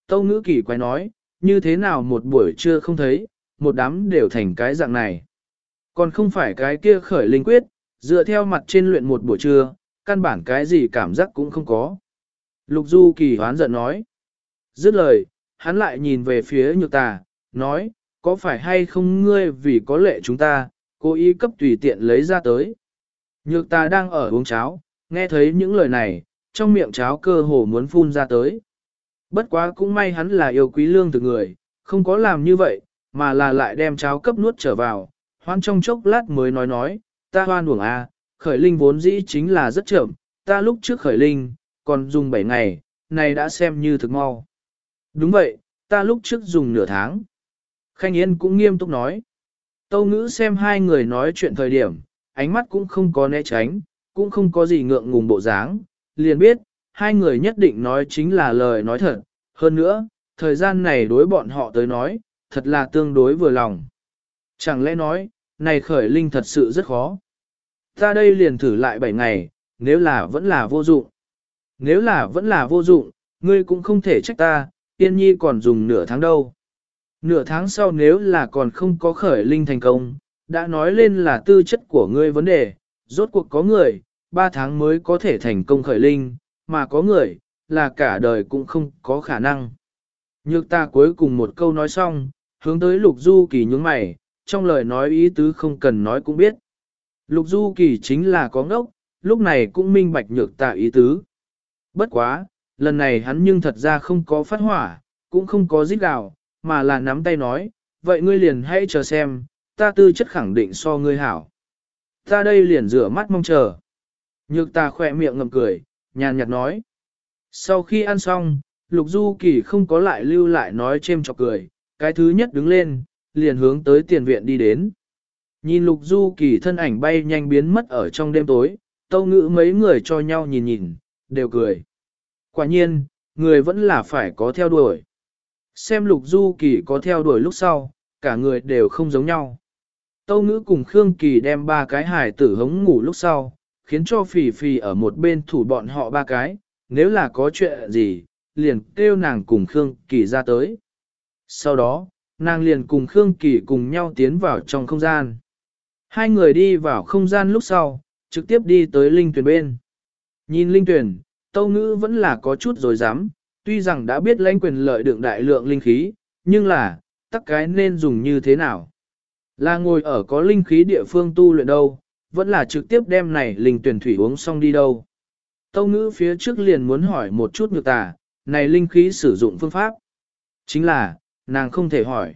Tâu Ngữ Kỳ quay nói, như thế nào một buổi trưa không thấy, một đám đều thành cái dạng này. Còn không phải cái kia khởi linh quyết, dựa theo mặt trên luyện một buổi trưa, căn bản cái gì cảm giác cũng không có. Lục Du Kỳ hoán giận nói. Dứt lời, hắn lại nhìn về phía nhược tà, nói, có phải hay không ngươi vì có lệ chúng ta, cố ý cấp tùy tiện lấy ra tới. Nhược tà đang ở uống cháo, nghe thấy những lời này, trong miệng cháo cơ hồ muốn phun ra tới. Bất quá cũng may hắn là yêu quý lương từ người, không có làm như vậy, mà là lại đem cháo cấp nuốt trở vào, hoan trong chốc lát mới nói nói, ta hoan uổng à, khởi linh vốn dĩ chính là rất chậm, ta lúc trước khởi linh, còn dùng 7 ngày, này đã xem như thực mau. Đúng vậy, ta lúc trước dùng nửa tháng. Khanh Yên cũng nghiêm túc nói. Tâu ngữ xem hai người nói chuyện thời điểm, ánh mắt cũng không có né tránh, cũng không có gì ngượng ngùng bộ dáng, liền biết, hai người nhất định nói chính là lời nói thật. Hơn nữa, thời gian này đối bọn họ tới nói, thật là tương đối vừa lòng. Chẳng lẽ nói, này khởi linh thật sự rất khó. Ta đây liền thử lại 7 ngày, nếu là vẫn là vô dụng. Nếu là vẫn là vô dụng, ngươi cũng không thể trách ta, tiên nhi còn dùng nửa tháng đâu. Nửa tháng sau nếu là còn không có khởi linh thành công, đã nói lên là tư chất của ngươi vấn đề, rốt cuộc có người, 3 tháng mới có thể thành công khởi linh, mà có người, là cả đời cũng không có khả năng. Nhược ta cuối cùng một câu nói xong, hướng tới lục du kỳ nhướng mày, trong lời nói ý tứ không cần nói cũng biết. Lục du kỳ chính là có ngốc, lúc này cũng minh bạch nhược tạ ý tứ. Bất quá, lần này hắn nhưng thật ra không có phát hỏa, cũng không có giết gào, mà là nắm tay nói, vậy ngươi liền hãy chờ xem, ta tư chất khẳng định so ngươi hảo. Ta đây liền rửa mắt mong chờ. Nhược ta khỏe miệng ngậm cười, nhàn nhạt nói. Sau khi ăn xong, Lục Du Kỳ không có lại lưu lại nói chêm chọc cười, cái thứ nhất đứng lên, liền hướng tới tiền viện đi đến. Nhìn Lục Du Kỳ thân ảnh bay nhanh biến mất ở trong đêm tối, tâu ngữ mấy người cho nhau nhìn nhìn, đều cười. Quả nhiên, người vẫn là phải có theo đuổi. Xem Lục Du Kỳ có theo đuổi lúc sau, cả người đều không giống nhau. Tâu ngữ cùng Khương Kỳ đem ba cái hải tử hống ngủ lúc sau, khiến cho phì phì ở một bên thủ bọn họ ba cái, nếu là có chuyện gì, liền kêu nàng cùng Khương Kỳ ra tới. Sau đó, nàng liền cùng Khương Kỳ cùng nhau tiến vào trong không gian. Hai người đi vào không gian lúc sau, trực tiếp đi tới linh tuyển bên. Nhìn linh tuyển, tâu ngữ vẫn là có chút rồi dám, tuy rằng đã biết lãnh quyền lợi đựng đại lượng linh khí, nhưng là, tắc cái nên dùng như thế nào? Là ngồi ở có linh khí địa phương tu luyện đâu, vẫn là trực tiếp đem này linh tuyển thủy uống xong đi đâu. Tâu ngữ phía trước liền muốn hỏi một chút ngược tà, này linh khí sử dụng phương pháp. Chính là, nàng không thể hỏi.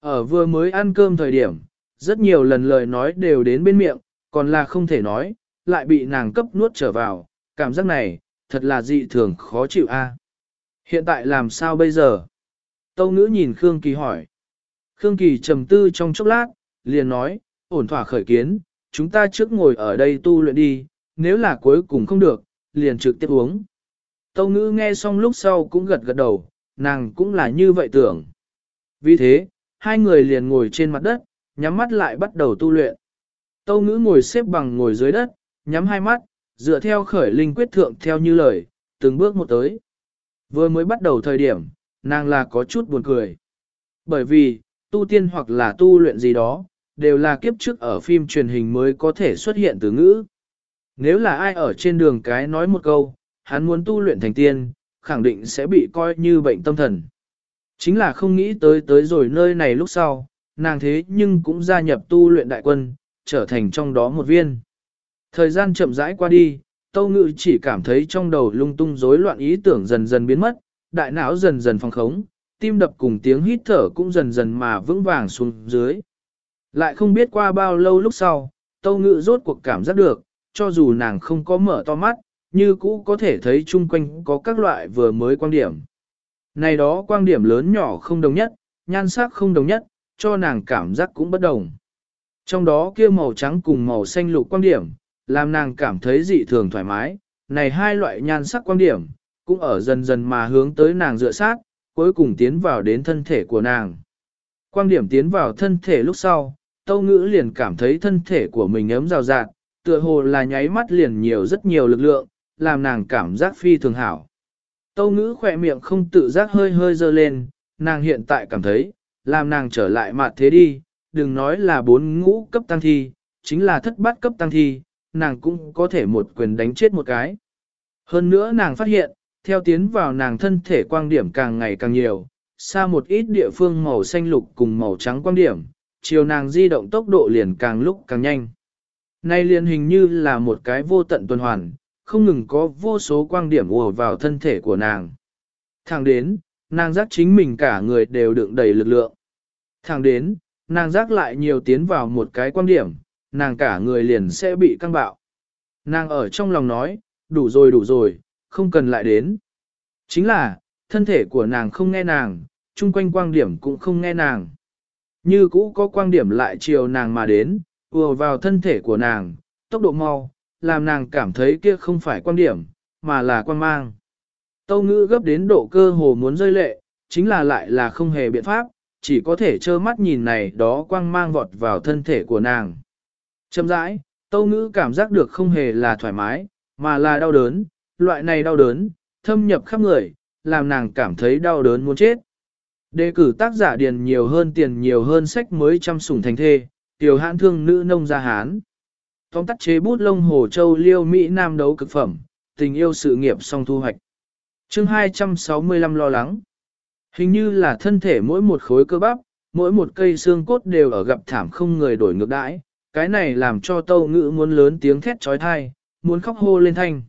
Ở vừa mới ăn cơm thời điểm, rất nhiều lần lời nói đều đến bên miệng, còn là không thể nói, lại bị nàng cấp nuốt trở vào, cảm giác này, thật là dị thường khó chịu a. Hiện tại làm sao bây giờ? Tâu ngữ nhìn Khương Kỳ hỏi. Khương Kỳ trầm tư trong chốc lát, liền nói, ổn thỏa khởi kiến, chúng ta trước ngồi ở đây tu luyện đi, nếu là cuối cùng không được, liền trực tiếp uống. Tâu ngữ nghe xong lúc sau cũng gật gật đầu, nàng cũng là như vậy tưởng. Vì thế, hai người liền ngồi trên mặt đất, nhắm mắt lại bắt đầu tu luyện. Tâu ngữ ngồi xếp bằng ngồi dưới đất, nhắm hai mắt, dựa theo khởi linh quyết thượng theo như lời, từng bước một tới. Vừa mới bắt đầu thời điểm, nàng là có chút buồn cười. Bởi vì, tu tiên hoặc là tu luyện gì đó, đều là kiếp trước ở phim truyền hình mới có thể xuất hiện từ ngữ. Nếu là ai ở trên đường cái nói một câu, hắn muốn tu luyện thành tiên, khẳng định sẽ bị coi như bệnh tâm thần. Chính là không nghĩ tới tới rồi nơi này lúc sau, nàng thế nhưng cũng gia nhập tu luyện đại quân, trở thành trong đó một viên. Thời gian chậm rãi qua đi, Tâu Ngự chỉ cảm thấy trong đầu lung tung rối loạn ý tưởng dần dần biến mất, đại não dần dần phong khống, tim đập cùng tiếng hít thở cũng dần dần mà vững vàng xuống dưới. Lại không biết qua bao lâu lúc sau, Tâu Ngự rốt cuộc cảm giác được, cho dù nàng không có mở to mắt, như cũ có thể thấy chung quanh có các loại vừa mới quan điểm. Này đó quan điểm lớn nhỏ không đồng nhất, nhan sắc không đồng nhất, cho nàng cảm giác cũng bất đồng. Trong đó kia màu trắng cùng màu xanh lục quan điểm, làm nàng cảm thấy dị thường thoải mái, này hai loại nhan sắc quan điểm, cũng ở dần dần mà hướng tới nàng dựa sát, cuối cùng tiến vào đến thân thể của nàng. Quan điểm tiến vào thân thể lúc sau, Tâu Ngữ liền cảm thấy thân thể của mình ấm rào rạt, tựa hồ là nháy mắt liền nhiều rất nhiều lực lượng, làm nàng cảm giác phi thường hảo. Tâu ngữ khỏe miệng không tự giác hơi hơi dơ lên, nàng hiện tại cảm thấy, làm nàng trở lại mặt thế đi, đừng nói là bốn ngũ cấp tăng thi, chính là thất bát cấp tăng thi, nàng cũng có thể một quyền đánh chết một cái. Hơn nữa nàng phát hiện, theo tiến vào nàng thân thể quang điểm càng ngày càng nhiều, xa một ít địa phương màu xanh lục cùng màu trắng quang điểm, chiều nàng di động tốc độ liền càng lúc càng nhanh. Nay liền hình như là một cái vô tận tuần hoàn, không ngừng có vô số quang điểm ùa vào thân thể của nàng. Thẳng đến, nàng giác chính mình cả người đều đựng đầy lực lượng. Thẳng đến, nàng giác lại nhiều tiến vào một cái quan điểm, nàng cả người liền sẽ bị căng bạo. Nàng ở trong lòng nói, đủ rồi đủ rồi, không cần lại đến. Chính là, thân thể của nàng không nghe nàng, chung quanh quan điểm cũng không nghe nàng. Như cũ có quan điểm lại chiều nàng mà đến, ùa vào thân thể của nàng, tốc độ mau, làm nàng cảm thấy kia không phải quan điểm, mà là quang mang. Tâu ngữ gấp đến độ cơ hồ muốn rơi lệ, chính là lại là không hề biện pháp, chỉ có thể trơ mắt nhìn này đó quang mang vọt vào thân thể của nàng. Châm rãi, tâu ngữ cảm giác được không hề là thoải mái, mà là đau đớn, loại này đau đớn, thâm nhập khắp người, làm nàng cảm thấy đau đớn muốn chết. Đề cử tác giả điền nhiều hơn tiền nhiều hơn sách mới chăm sủng thành thê, tiểu hãn thương nữ nông gia Hán. Tóm tắt chế bút lông hồ châu liêu Mỹ Nam đấu cực phẩm, tình yêu sự nghiệp song thu hoạch. chương 265 lo lắng. Hình như là thân thể mỗi một khối cơ bắp, mỗi một cây xương cốt đều ở gặp thảm không người đổi ngược đãi, cái này làm cho tâu ngữ muốn lớn tiếng thét trói thai, muốn khóc hô lên thanh.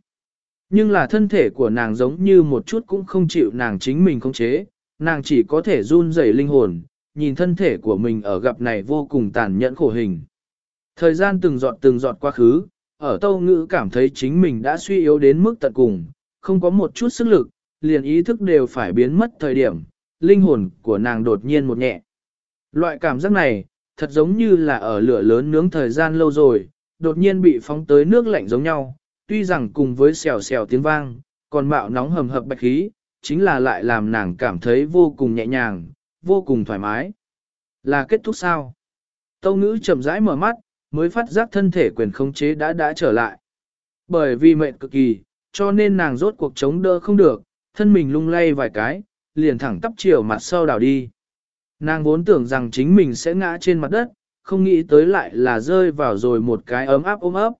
Nhưng là thân thể của nàng giống như một chút cũng không chịu nàng chính mình khống chế, nàng chỉ có thể run rẩy linh hồn, nhìn thân thể của mình ở gặp này vô cùng tàn nhẫn khổ hình. Thời gian từng giọt từng giọt quá khứ, ở tâu ngữ cảm thấy chính mình đã suy yếu đến mức tận cùng, không có một chút sức lực, liền ý thức đều phải biến mất thời điểm, linh hồn của nàng đột nhiên một nhẹ. Loại cảm giác này, thật giống như là ở lửa lớn nướng thời gian lâu rồi, đột nhiên bị phóng tới nước lạnh giống nhau, tuy rằng cùng với xèo xèo tiếng vang, còn mạo nóng hầm hập bạch khí, chính là lại làm nàng cảm thấy vô cùng nhẹ nhàng, vô cùng thoải mái. Là kết thúc sao? Tâu ngữ chậm rãi mở mắt, mới phát giác thân thể quyền khống chế đã đã trở lại. Bởi vì mệnh cực kỳ, cho nên nàng rốt cuộc chống đỡ không được, thân mình lung lay vài cái, liền thẳng tắp chiều mặt sau đảo đi. Nàng vốn tưởng rằng chính mình sẽ ngã trên mặt đất, không nghĩ tới lại là rơi vào rồi một cái ấm áp ôm ấp.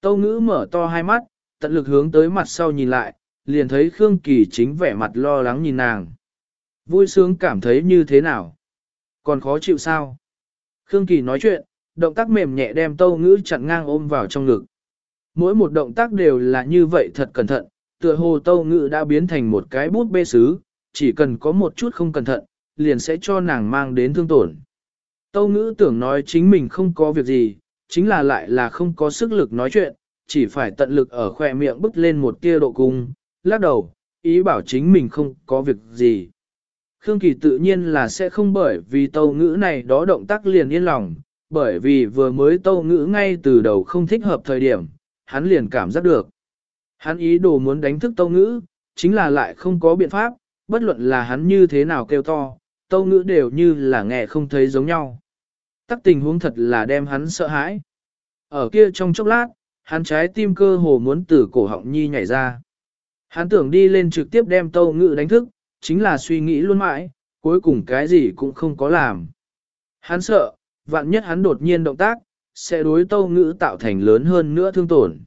Tâu ngữ mở to hai mắt, tận lực hướng tới mặt sau nhìn lại, liền thấy Khương Kỳ chính vẻ mặt lo lắng nhìn nàng. Vui sướng cảm thấy như thế nào? Còn khó chịu sao? Khương Kỳ nói chuyện, động tác mềm nhẹ đem tâu ngữ chặn ngang ôm vào trong ngực. Mỗi một động tác đều là như vậy thật cẩn thận, tựa hồ tâu Ngự đã biến thành một cái bút bê sứ, chỉ cần có một chút không cẩn thận, liền sẽ cho nàng mang đến thương tổn. Tâu ngữ tưởng nói chính mình không có việc gì, chính là lại là không có sức lực nói chuyện, chỉ phải tận lực ở khỏe miệng bức lên một tia độ cung, lắc đầu, ý bảo chính mình không có việc gì. Khương Kỳ tự nhiên là sẽ không bởi vì tâu ngữ này đó động tác liền yên lòng, bởi vì vừa mới tâu ngữ ngay từ đầu không thích hợp thời điểm, hắn liền cảm giác được. Hắn ý đồ muốn đánh thức tâu ngữ, chính là lại không có biện pháp, bất luận là hắn như thế nào kêu to, tâu ngữ đều như là nghe không thấy giống nhau. Tắc tình huống thật là đem hắn sợ hãi. Ở kia trong chốc lát, hắn trái tim cơ hồ muốn từ cổ họng nhi nhảy ra. Hắn tưởng đi lên trực tiếp đem tâu ngữ đánh thức, chính là suy nghĩ luôn mãi, cuối cùng cái gì cũng không có làm. Hắn sợ, vạn nhất hắn đột nhiên động tác, sẽ đối tâu ngữ tạo thành lớn hơn nữa thương tổn.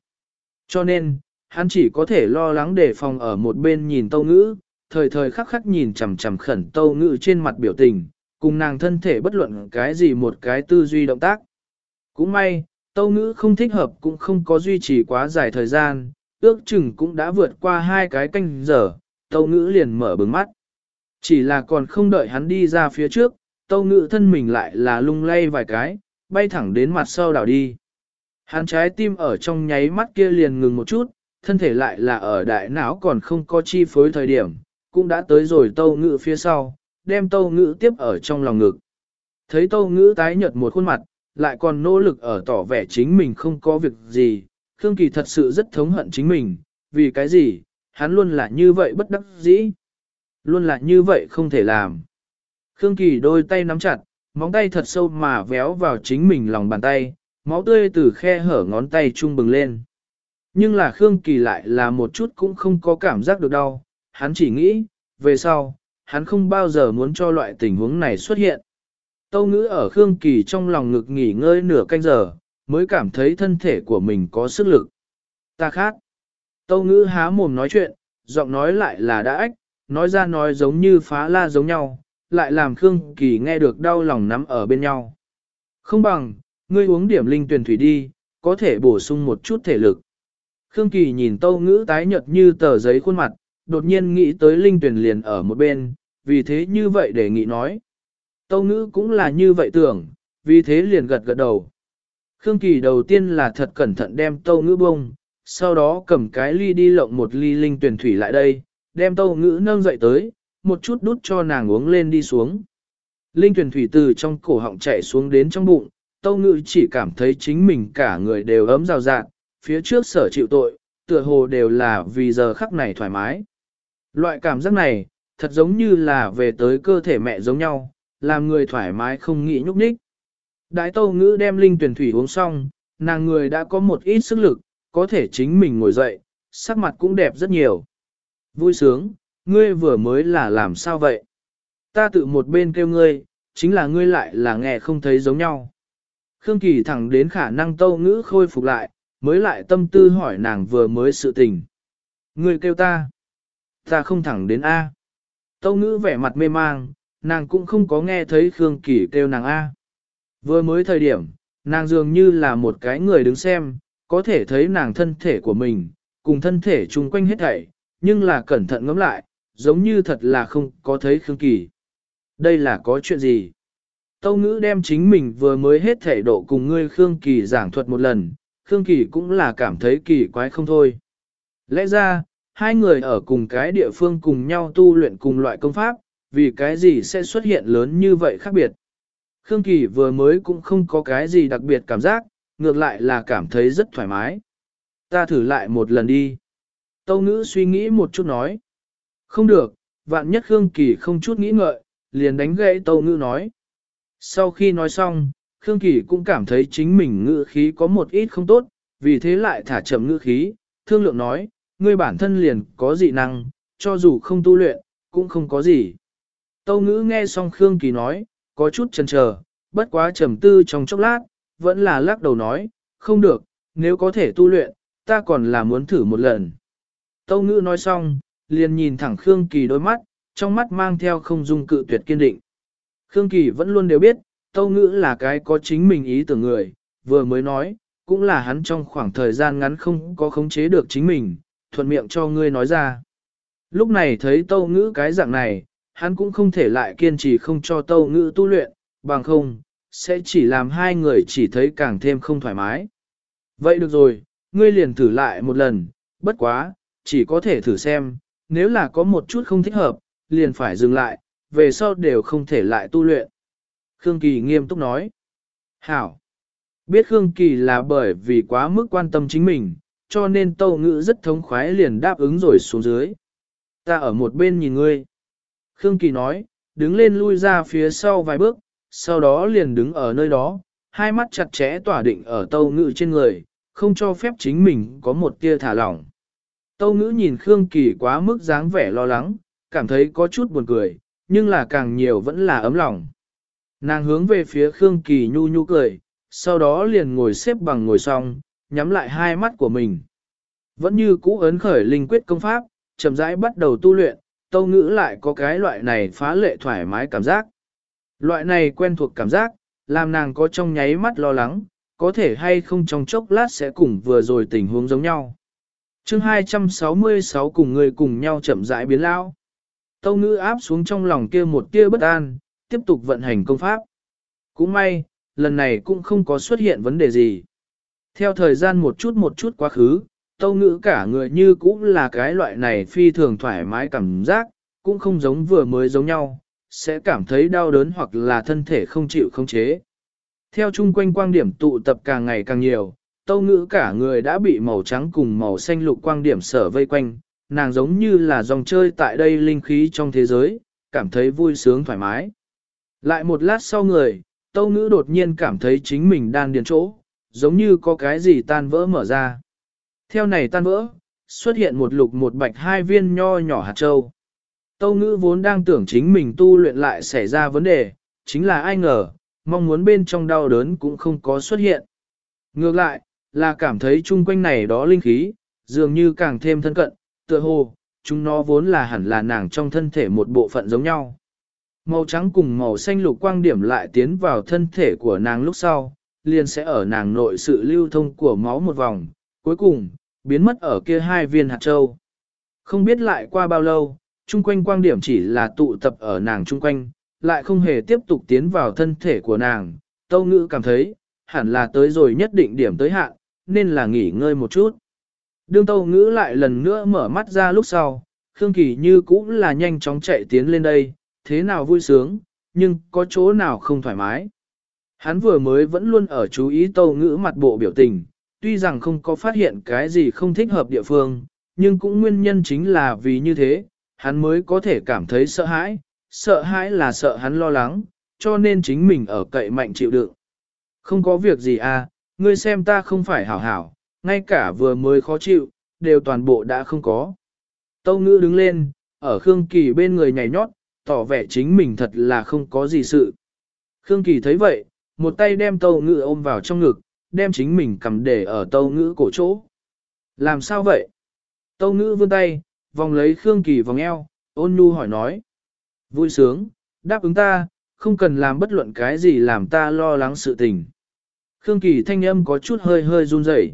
Cho nên, hắn chỉ có thể lo lắng để phòng ở một bên nhìn tâu ngữ, thời thời khắc khắc nhìn chằm chằm khẩn tâu ngữ trên mặt biểu tình, cùng nàng thân thể bất luận cái gì một cái tư duy động tác. Cũng may, tâu ngữ không thích hợp cũng không có duy trì quá dài thời gian, ước chừng cũng đã vượt qua hai cái canh giờ, tâu ngữ liền mở bừng mắt. Chỉ là còn không đợi hắn đi ra phía trước, tâu ngữ thân mình lại là lung lay vài cái, bay thẳng đến mặt sau đảo đi. Hắn trái tim ở trong nháy mắt kia liền ngừng một chút, thân thể lại là ở đại não còn không có chi phối thời điểm, cũng đã tới rồi tâu ngữ phía sau, đem tâu ngữ tiếp ở trong lòng ngực. Thấy tâu ngữ tái nhợt một khuôn mặt, lại còn nỗ lực ở tỏ vẻ chính mình không có việc gì, Khương Kỳ thật sự rất thống hận chính mình, vì cái gì, hắn luôn là như vậy bất đắc dĩ. Luôn là như vậy không thể làm. Khương Kỳ đôi tay nắm chặt, móng tay thật sâu mà véo vào chính mình lòng bàn tay, máu tươi từ khe hở ngón tay trung bừng lên. Nhưng là Khương Kỳ lại là một chút cũng không có cảm giác được đau, hắn chỉ nghĩ, về sau, hắn không bao giờ muốn cho loại tình huống này xuất hiện. Tâu ngữ ở Khương Kỳ trong lòng ngực nghỉ ngơi nửa canh giờ, mới cảm thấy thân thể của mình có sức lực. Ta khác. Tâu ngữ há mồm nói chuyện, giọng nói lại là đã ách, nói ra nói giống như phá la giống nhau, lại làm Khương Kỳ nghe được đau lòng nắm ở bên nhau. Không bằng, ngươi uống điểm linh tuyển thủy đi, có thể bổ sung một chút thể lực. Khương Kỳ nhìn tâu ngữ tái nhợt như tờ giấy khuôn mặt, đột nhiên nghĩ tới linh tuyển liền ở một bên, vì thế như vậy để nghĩ nói. Tâu ngữ cũng là như vậy tưởng, vì thế liền gật gật đầu. Khương Kỳ đầu tiên là thật cẩn thận đem tâu ngữ bông, sau đó cầm cái ly đi lộng một ly linh tuyển thủy lại đây, đem tâu ngữ nâng dậy tới, một chút đút cho nàng uống lên đi xuống. Linh tuyển thủy từ trong cổ họng chạy xuống đến trong bụng, tâu ngữ chỉ cảm thấy chính mình cả người đều ấm rào rạng, phía trước sở chịu tội, tựa hồ đều là vì giờ khắc này thoải mái. Loại cảm giác này, thật giống như là về tới cơ thể mẹ giống nhau, làm người thoải mái không nghĩ nhúc nhích. Đái tâu ngữ đem linh tuyển thủy uống xong, nàng người đã có một ít sức lực, có thể chính mình ngồi dậy, sắc mặt cũng đẹp rất nhiều. Vui sướng, ngươi vừa mới là làm sao vậy? Ta tự một bên kêu ngươi, chính là ngươi lại là nghe không thấy giống nhau. Khương Kỳ thẳng đến khả năng tâu ngữ khôi phục lại, mới lại tâm tư hỏi nàng vừa mới sự tình. người kêu ta. Ta không thẳng đến A. Tâu ngữ vẻ mặt mê mang, nàng cũng không có nghe thấy Khương Kỳ kêu nàng A. Vừa mới thời điểm, nàng dường như là một cái người đứng xem, có thể thấy nàng thân thể của mình, cùng thân thể chung quanh hết thảy, nhưng là cẩn thận ngẫm lại, giống như thật là không có thấy Khương Kỳ. Đây là có chuyện gì? Tâu ngữ đem chính mình vừa mới hết thể độ cùng ngươi Khương Kỳ giảng thuật một lần, Khương Kỳ cũng là cảm thấy kỳ quái không thôi. Lẽ ra, hai người ở cùng cái địa phương cùng nhau tu luyện cùng loại công pháp, vì cái gì sẽ xuất hiện lớn như vậy khác biệt. Khương Kỳ vừa mới cũng không có cái gì đặc biệt cảm giác, ngược lại là cảm thấy rất thoải mái. Ta thử lại một lần đi. Tâu ngữ suy nghĩ một chút nói. Không được, vạn nhất Khương Kỳ không chút nghĩ ngợi, liền đánh gãy tâu ngữ nói. Sau khi nói xong, Khương Kỳ cũng cảm thấy chính mình ngữ khí có một ít không tốt, vì thế lại thả chậm ngữ khí, thương lượng nói, ngươi bản thân liền có dị năng, cho dù không tu luyện, cũng không có gì. Tâu ngữ nghe xong Khương Kỳ nói, có chút chần chờ, bất quá trầm tư trong chốc lát, vẫn là lắc đầu nói, không được, nếu có thể tu luyện, ta còn là muốn thử một lần. Tâu ngữ nói xong, liền nhìn thẳng Khương Kỳ đôi mắt, trong mắt mang theo không dung cự tuyệt kiên định. Khương Kỳ vẫn luôn đều biết, Tâu Ngữ là cái có chính mình ý tưởng người, vừa mới nói, cũng là hắn trong khoảng thời gian ngắn không có khống chế được chính mình, thuận miệng cho ngươi nói ra. Lúc này thấy Tâu Ngữ cái dạng này, hắn cũng không thể lại kiên trì không cho Tâu Ngữ tu luyện, bằng không, sẽ chỉ làm hai người chỉ thấy càng thêm không thoải mái. Vậy được rồi, ngươi liền thử lại một lần, bất quá, chỉ có thể thử xem, nếu là có một chút không thích hợp, liền phải dừng lại, về sau đều không thể lại tu luyện. Khương Kỳ nghiêm túc nói. Hảo! Biết Khương Kỳ là bởi vì quá mức quan tâm chính mình, cho nên tâu ngữ rất thống khoái liền đáp ứng rồi xuống dưới. Ta ở một bên nhìn ngươi. Khương Kỳ nói, đứng lên lui ra phía sau vài bước, sau đó liền đứng ở nơi đó, hai mắt chặt chẽ tỏa định ở tâu ngữ trên người, không cho phép chính mình có một tia thả lỏng. Tâu ngữ nhìn Khương Kỳ quá mức dáng vẻ lo lắng, cảm thấy có chút buồn cười, nhưng là càng nhiều vẫn là ấm lòng. Nàng hướng về phía Khương Kỳ nhu nhu cười, sau đó liền ngồi xếp bằng ngồi xong, nhắm lại hai mắt của mình. Vẫn như cũ ấn khởi linh quyết công pháp, chậm rãi bắt đầu tu luyện, tâu ngữ lại có cái loại này phá lệ thoải mái cảm giác. Loại này quen thuộc cảm giác, làm nàng có trong nháy mắt lo lắng, có thể hay không trong chốc lát sẽ cùng vừa rồi tình huống giống nhau. chương 266 cùng người cùng nhau chậm rãi biến lao. Tâu ngữ áp xuống trong lòng kia một tia bất an, tiếp tục vận hành công pháp. Cũng may, lần này cũng không có xuất hiện vấn đề gì. Theo thời gian một chút một chút quá khứ, tâu ngữ cả người như cũng là cái loại này phi thường thoải mái cảm giác, cũng không giống vừa mới giống nhau, sẽ cảm thấy đau đớn hoặc là thân thể không chịu không chế. Theo chung quanh quang điểm tụ tập càng ngày càng nhiều, tâu ngữ cả người đã bị màu trắng cùng màu xanh lục quang điểm sở vây quanh, nàng giống như là dòng chơi tại đây linh khí trong thế giới, cảm thấy vui sướng thoải mái. Lại một lát sau người, tâu ngữ đột nhiên cảm thấy chính mình đang điền chỗ, giống như có cái gì tan vỡ mở ra. Theo này tan vỡ, xuất hiện một lục một bạch hai viên nho nhỏ hạt châu. Tâu ngữ vốn đang tưởng chính mình tu luyện lại xảy ra vấn đề, chính là ai ngờ, mong muốn bên trong đau đớn cũng không có xuất hiện. Ngược lại, là cảm thấy chung quanh này đó linh khí, dường như càng thêm thân cận, tựa hồ, chúng nó vốn là hẳn là nàng trong thân thể một bộ phận giống nhau. Màu trắng cùng màu xanh lục quang điểm lại tiến vào thân thể của nàng lúc sau, liền sẽ ở nàng nội sự lưu thông của máu một vòng, cuối cùng, biến mất ở kia hai viên hạt châu. Không biết lại qua bao lâu, chung quanh quang điểm chỉ là tụ tập ở nàng chung quanh, lại không hề tiếp tục tiến vào thân thể của nàng. Tâu ngữ cảm thấy, hẳn là tới rồi nhất định điểm tới hạn, nên là nghỉ ngơi một chút. Đương tâu ngữ lại lần nữa mở mắt ra lúc sau, Khương Kỳ như cũng là nhanh chóng chạy tiến lên đây, thế nào vui sướng, nhưng có chỗ nào không thoải mái. Hắn vừa mới vẫn luôn ở chú ý tâu ngữ mặt bộ biểu tình, tuy rằng không có phát hiện cái gì không thích hợp địa phương, nhưng cũng nguyên nhân chính là vì như thế, hắn mới có thể cảm thấy sợ hãi, sợ hãi là sợ hắn lo lắng, cho nên chính mình ở cậy mạnh chịu đựng. Không có việc gì à, ngươi xem ta không phải hảo hảo, ngay cả vừa mới khó chịu, đều toàn bộ đã không có. Tâu ngữ đứng lên, ở Khương Kỳ bên người nhảy nhót, tỏ vẻ chính mình thật là không có gì sự. Khương Kỳ thấy vậy, một tay đem tâu ngữ ôm vào trong ngực, đem chính mình cầm để ở tâu ngữ cổ chỗ. Làm sao vậy? Tâu ngữ vươn tay, vòng lấy Khương Kỳ vòng eo, ôn nhu hỏi nói. Vui sướng, đáp ứng ta, không cần làm bất luận cái gì làm ta lo lắng sự tình. Khương Kỳ thanh âm có chút hơi hơi run rẩy.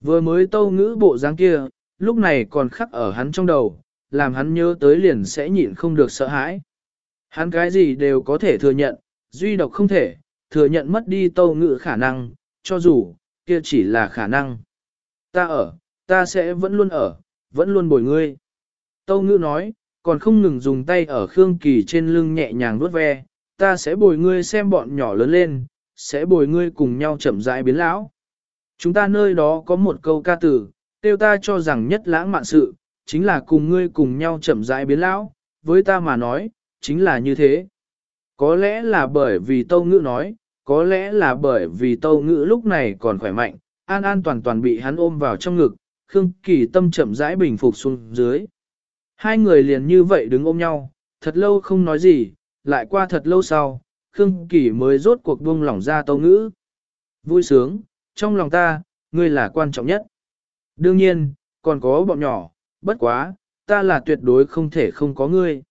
Vừa mới tâu ngữ bộ dáng kia, lúc này còn khắc ở hắn trong đầu, làm hắn nhớ tới liền sẽ nhịn không được sợ hãi. Hắn cái gì đều có thể thừa nhận, duy độc không thể, thừa nhận mất đi tâu Ngự khả năng, cho dù, kia chỉ là khả năng. Ta ở, ta sẽ vẫn luôn ở, vẫn luôn bồi ngươi. Tâu Ngự nói, còn không ngừng dùng tay ở Khương Kỳ trên lưng nhẹ nhàng vuốt ve, ta sẽ bồi ngươi xem bọn nhỏ lớn lên, sẽ bồi ngươi cùng nhau chậm rãi biến lão. Chúng ta nơi đó có một câu ca từ, tiêu ta cho rằng nhất lãng mạn sự, chính là cùng ngươi cùng nhau chậm rãi biến lão, với ta mà nói, chính là như thế. Có lẽ là bởi vì tâu ngữ nói, có lẽ là bởi vì tâu ngữ lúc này còn khỏe mạnh, an an toàn toàn bị hắn ôm vào trong ngực, Khương Kỳ tâm chậm rãi bình phục xuống dưới. Hai người liền như vậy đứng ôm nhau, thật lâu không nói gì, lại qua thật lâu sau, Khương Kỳ mới rốt cuộc buông lỏng ra tâu ngữ. Vui sướng, trong lòng ta, ngươi là quan trọng nhất. Đương nhiên, còn có bọn nhỏ, bất quá, ta là tuyệt đối không thể không có ngươi.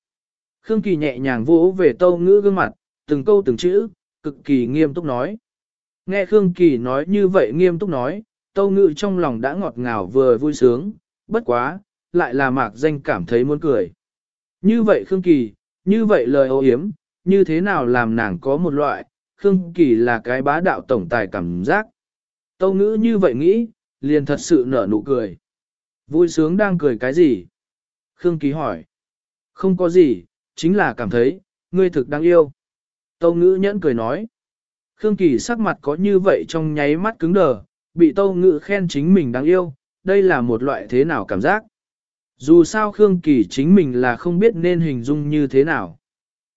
Khương Kỳ nhẹ nhàng vỗ về tâu ngữ gương mặt, từng câu từng chữ, cực kỳ nghiêm túc nói. Nghe Khương Kỳ nói như vậy nghiêm túc nói, tâu ngữ trong lòng đã ngọt ngào vừa vui sướng, bất quá, lại là mạc danh cảm thấy muốn cười. Như vậy Khương Kỳ, như vậy lời ô hiếm, như thế nào làm nàng có một loại, Khương Kỳ là cái bá đạo tổng tài cảm giác. Tâu ngữ như vậy nghĩ, liền thật sự nở nụ cười. Vui sướng đang cười cái gì? Khương Kỳ hỏi. Không có gì, chính là cảm thấy, ngươi thực đáng yêu. Tâu ngữ nhẫn cười nói. Khương Kỳ sắc mặt có như vậy trong nháy mắt cứng đờ, bị tâu ngữ khen chính mình đáng yêu, đây là một loại thế nào cảm giác. Dù sao Khương Kỳ chính mình là không biết nên hình dung như thế nào.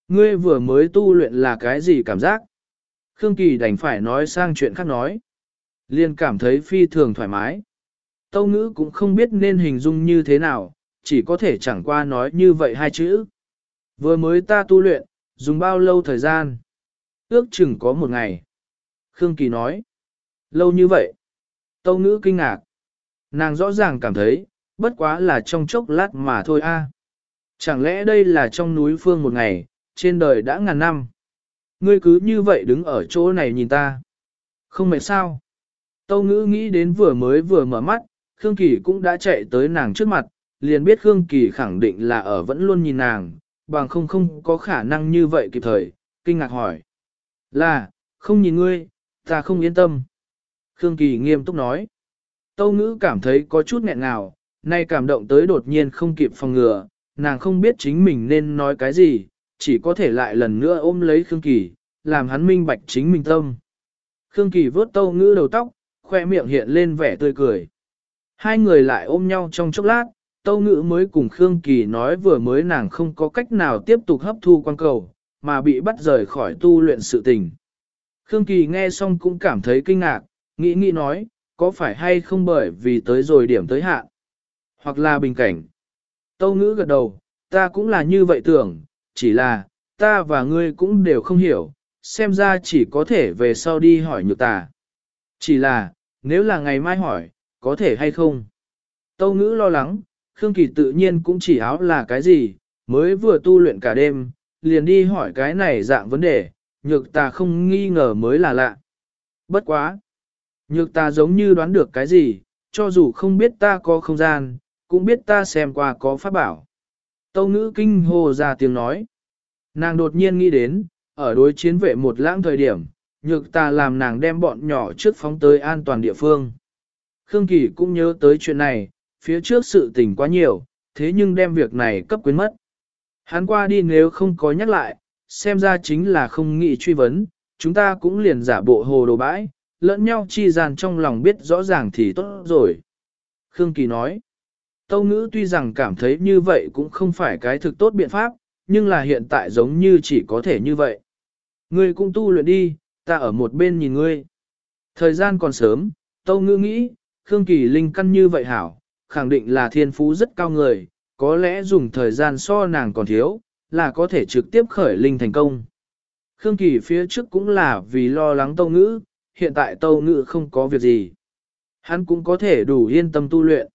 Ngươi vừa mới tu luyện là cái gì cảm giác? Khương Kỳ đành phải nói sang chuyện khác nói. Liên cảm thấy phi thường thoải mái. Tâu ngữ cũng không biết nên hình dung như thế nào, chỉ có thể chẳng qua nói như vậy hai chữ. Vừa mới ta tu luyện, dùng bao lâu thời gian? Ước chừng có một ngày. Khương Kỳ nói. Lâu như vậy. Tâu ngữ kinh ngạc. Nàng rõ ràng cảm thấy, bất quá là trong chốc lát mà thôi a. Chẳng lẽ đây là trong núi phương một ngày, trên đời đã ngàn năm. Ngươi cứ như vậy đứng ở chỗ này nhìn ta. Không mệt sao? Tâu ngữ nghĩ đến vừa mới vừa mở mắt, Khương Kỳ cũng đã chạy tới nàng trước mặt, liền biết Khương Kỳ khẳng định là ở vẫn luôn nhìn nàng, bằng không không có khả năng như vậy kịp thời, kinh ngạc hỏi. Là, không nhìn ngươi, ta không yên tâm. Khương Kỳ nghiêm túc nói. Tâu ngữ cảm thấy có chút nghẹn ngào, nay cảm động tới đột nhiên không kịp phòng ngừa, nàng không biết chính mình nên nói cái gì, chỉ có thể lại lần nữa ôm lấy Khương Kỳ, làm hắn minh bạch chính mình tâm. Khương Kỳ vớt tâu ngữ đầu tóc, khoe miệng hiện lên vẻ tươi cười. Hai người lại ôm nhau trong chốc lát, tâu ngữ mới cùng Khương Kỳ nói vừa mới nàng không có cách nào tiếp tục hấp thu quan cầu, mà bị bắt rời khỏi tu luyện sự tình. Khương Kỳ nghe xong cũng cảm thấy kinh ngạc, nghĩ nghĩ nói, có phải hay không bởi vì tới rồi điểm tới hạn, hoặc là bình cảnh. Tâu ngữ gật đầu, ta cũng là như vậy tưởng, chỉ là, ta và ngươi cũng đều không hiểu, xem ra chỉ có thể về sau đi hỏi nhược ta. Chỉ là, nếu là ngày mai hỏi, có thể hay không? Tâu ngữ lo lắng, Khương Kỳ tự nhiên cũng chỉ áo là cái gì, mới vừa tu luyện cả đêm, liền đi hỏi cái này dạng vấn đề, nhược ta không nghi ngờ mới là lạ. Bất quá! Nhược ta giống như đoán được cái gì, cho dù không biết ta có không gian, cũng biết ta xem qua có pháp bảo. Tâu ngữ kinh hồ ra tiếng nói. Nàng đột nhiên nghĩ đến, ở đối chiến vệ một lãng thời điểm, nhược ta làm nàng đem bọn nhỏ trước phóng tới an toàn địa phương. Khương Kỳ cũng nhớ tới chuyện này, phía trước sự tình quá nhiều, thế nhưng đem việc này cấp quyến mất. Hắn qua đi nếu không có nhắc lại, xem ra chính là không nghĩ truy vấn, chúng ta cũng liền giả bộ hồ đồ bãi, lẫn nhau chi gian trong lòng biết rõ ràng thì tốt rồi. Khương Kỳ nói, Tâu ngữ tuy rằng cảm thấy như vậy cũng không phải cái thực tốt biện pháp, nhưng là hiện tại giống như chỉ có thể như vậy. Ngươi cũng tu luyện đi, ta ở một bên nhìn ngươi. Thời gian còn sớm, Tâu ngữ nghĩ, Khương Kỳ Linh căn như vậy hảo, khẳng định là thiên phú rất cao người, có lẽ dùng thời gian so nàng còn thiếu, là có thể trực tiếp khởi linh thành công. Khương Kỳ phía trước cũng là vì lo lắng Tâu ngữ, hiện tại Tâu ngữ không có việc gì. Hắn cũng có thể đủ yên tâm tu luyện.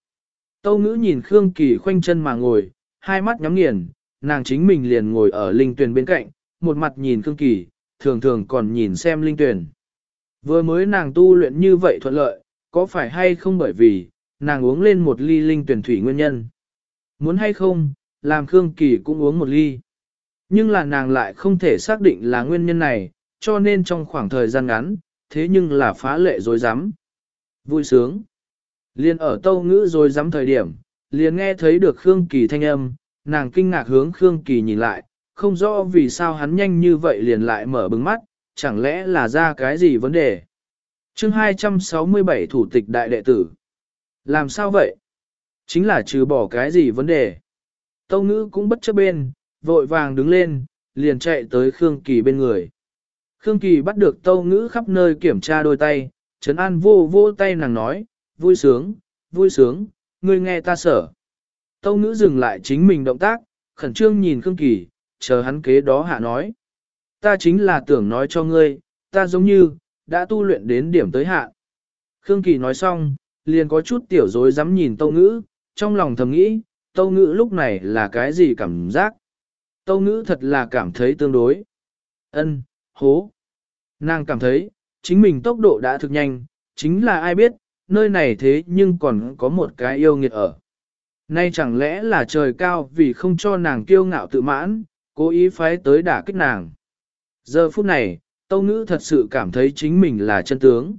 Tâu ngữ nhìn Khương Kỳ khoanh chân mà ngồi, hai mắt nhắm nghiền, nàng chính mình liền ngồi ở linh tuyển bên cạnh, một mặt nhìn Khương Kỳ, thường thường còn nhìn xem linh tuyển. Vừa mới nàng tu luyện như vậy thuận lợi, có phải hay không bởi vì, nàng uống lên một ly linh tuyển thủy nguyên nhân. Muốn hay không, làm Khương Kỳ cũng uống một ly. Nhưng là nàng lại không thể xác định là nguyên nhân này, cho nên trong khoảng thời gian ngắn, thế nhưng là phá lệ dối rắm Vui sướng. Liên ở tâu ngữ rồi dám thời điểm, liền nghe thấy được Khương Kỳ thanh âm, nàng kinh ngạc hướng Khương Kỳ nhìn lại, không rõ vì sao hắn nhanh như vậy liền lại mở bừng mắt, chẳng lẽ là ra cái gì vấn đề chương 267 thủ tịch đại đệ tử. Làm sao vậy? Chính là trừ bỏ cái gì vấn đề. Tâu ngữ cũng bất chấp bên, vội vàng đứng lên, liền chạy tới Khương Kỳ bên người. Khương Kỳ bắt được tâu ngữ khắp nơi kiểm tra đôi tay, Trấn An vô vô tay nàng nói, vui sướng, vui sướng, ngươi nghe ta sở. Tâu ngữ dừng lại chính mình động tác, khẩn trương nhìn Khương Kỳ, chờ hắn kế đó hạ nói. Ta chính là tưởng nói cho ngươi, ta giống như, đã tu luyện đến điểm tới hạn. Khương Kỳ nói xong, liền có chút tiểu dối dám nhìn tâu ngữ, trong lòng thầm nghĩ, tâu ngữ lúc này là cái gì cảm giác. Tâu ngữ thật là cảm thấy tương đối. ân hố. Nàng cảm thấy, chính mình tốc độ đã thực nhanh, chính là ai biết, nơi này thế nhưng còn có một cái yêu nghiệt ở. Nay chẳng lẽ là trời cao vì không cho nàng kiêu ngạo tự mãn, cố ý phái tới đả kích nàng. Giờ phút này, Tâu Ngữ thật sự cảm thấy chính mình là chân tướng.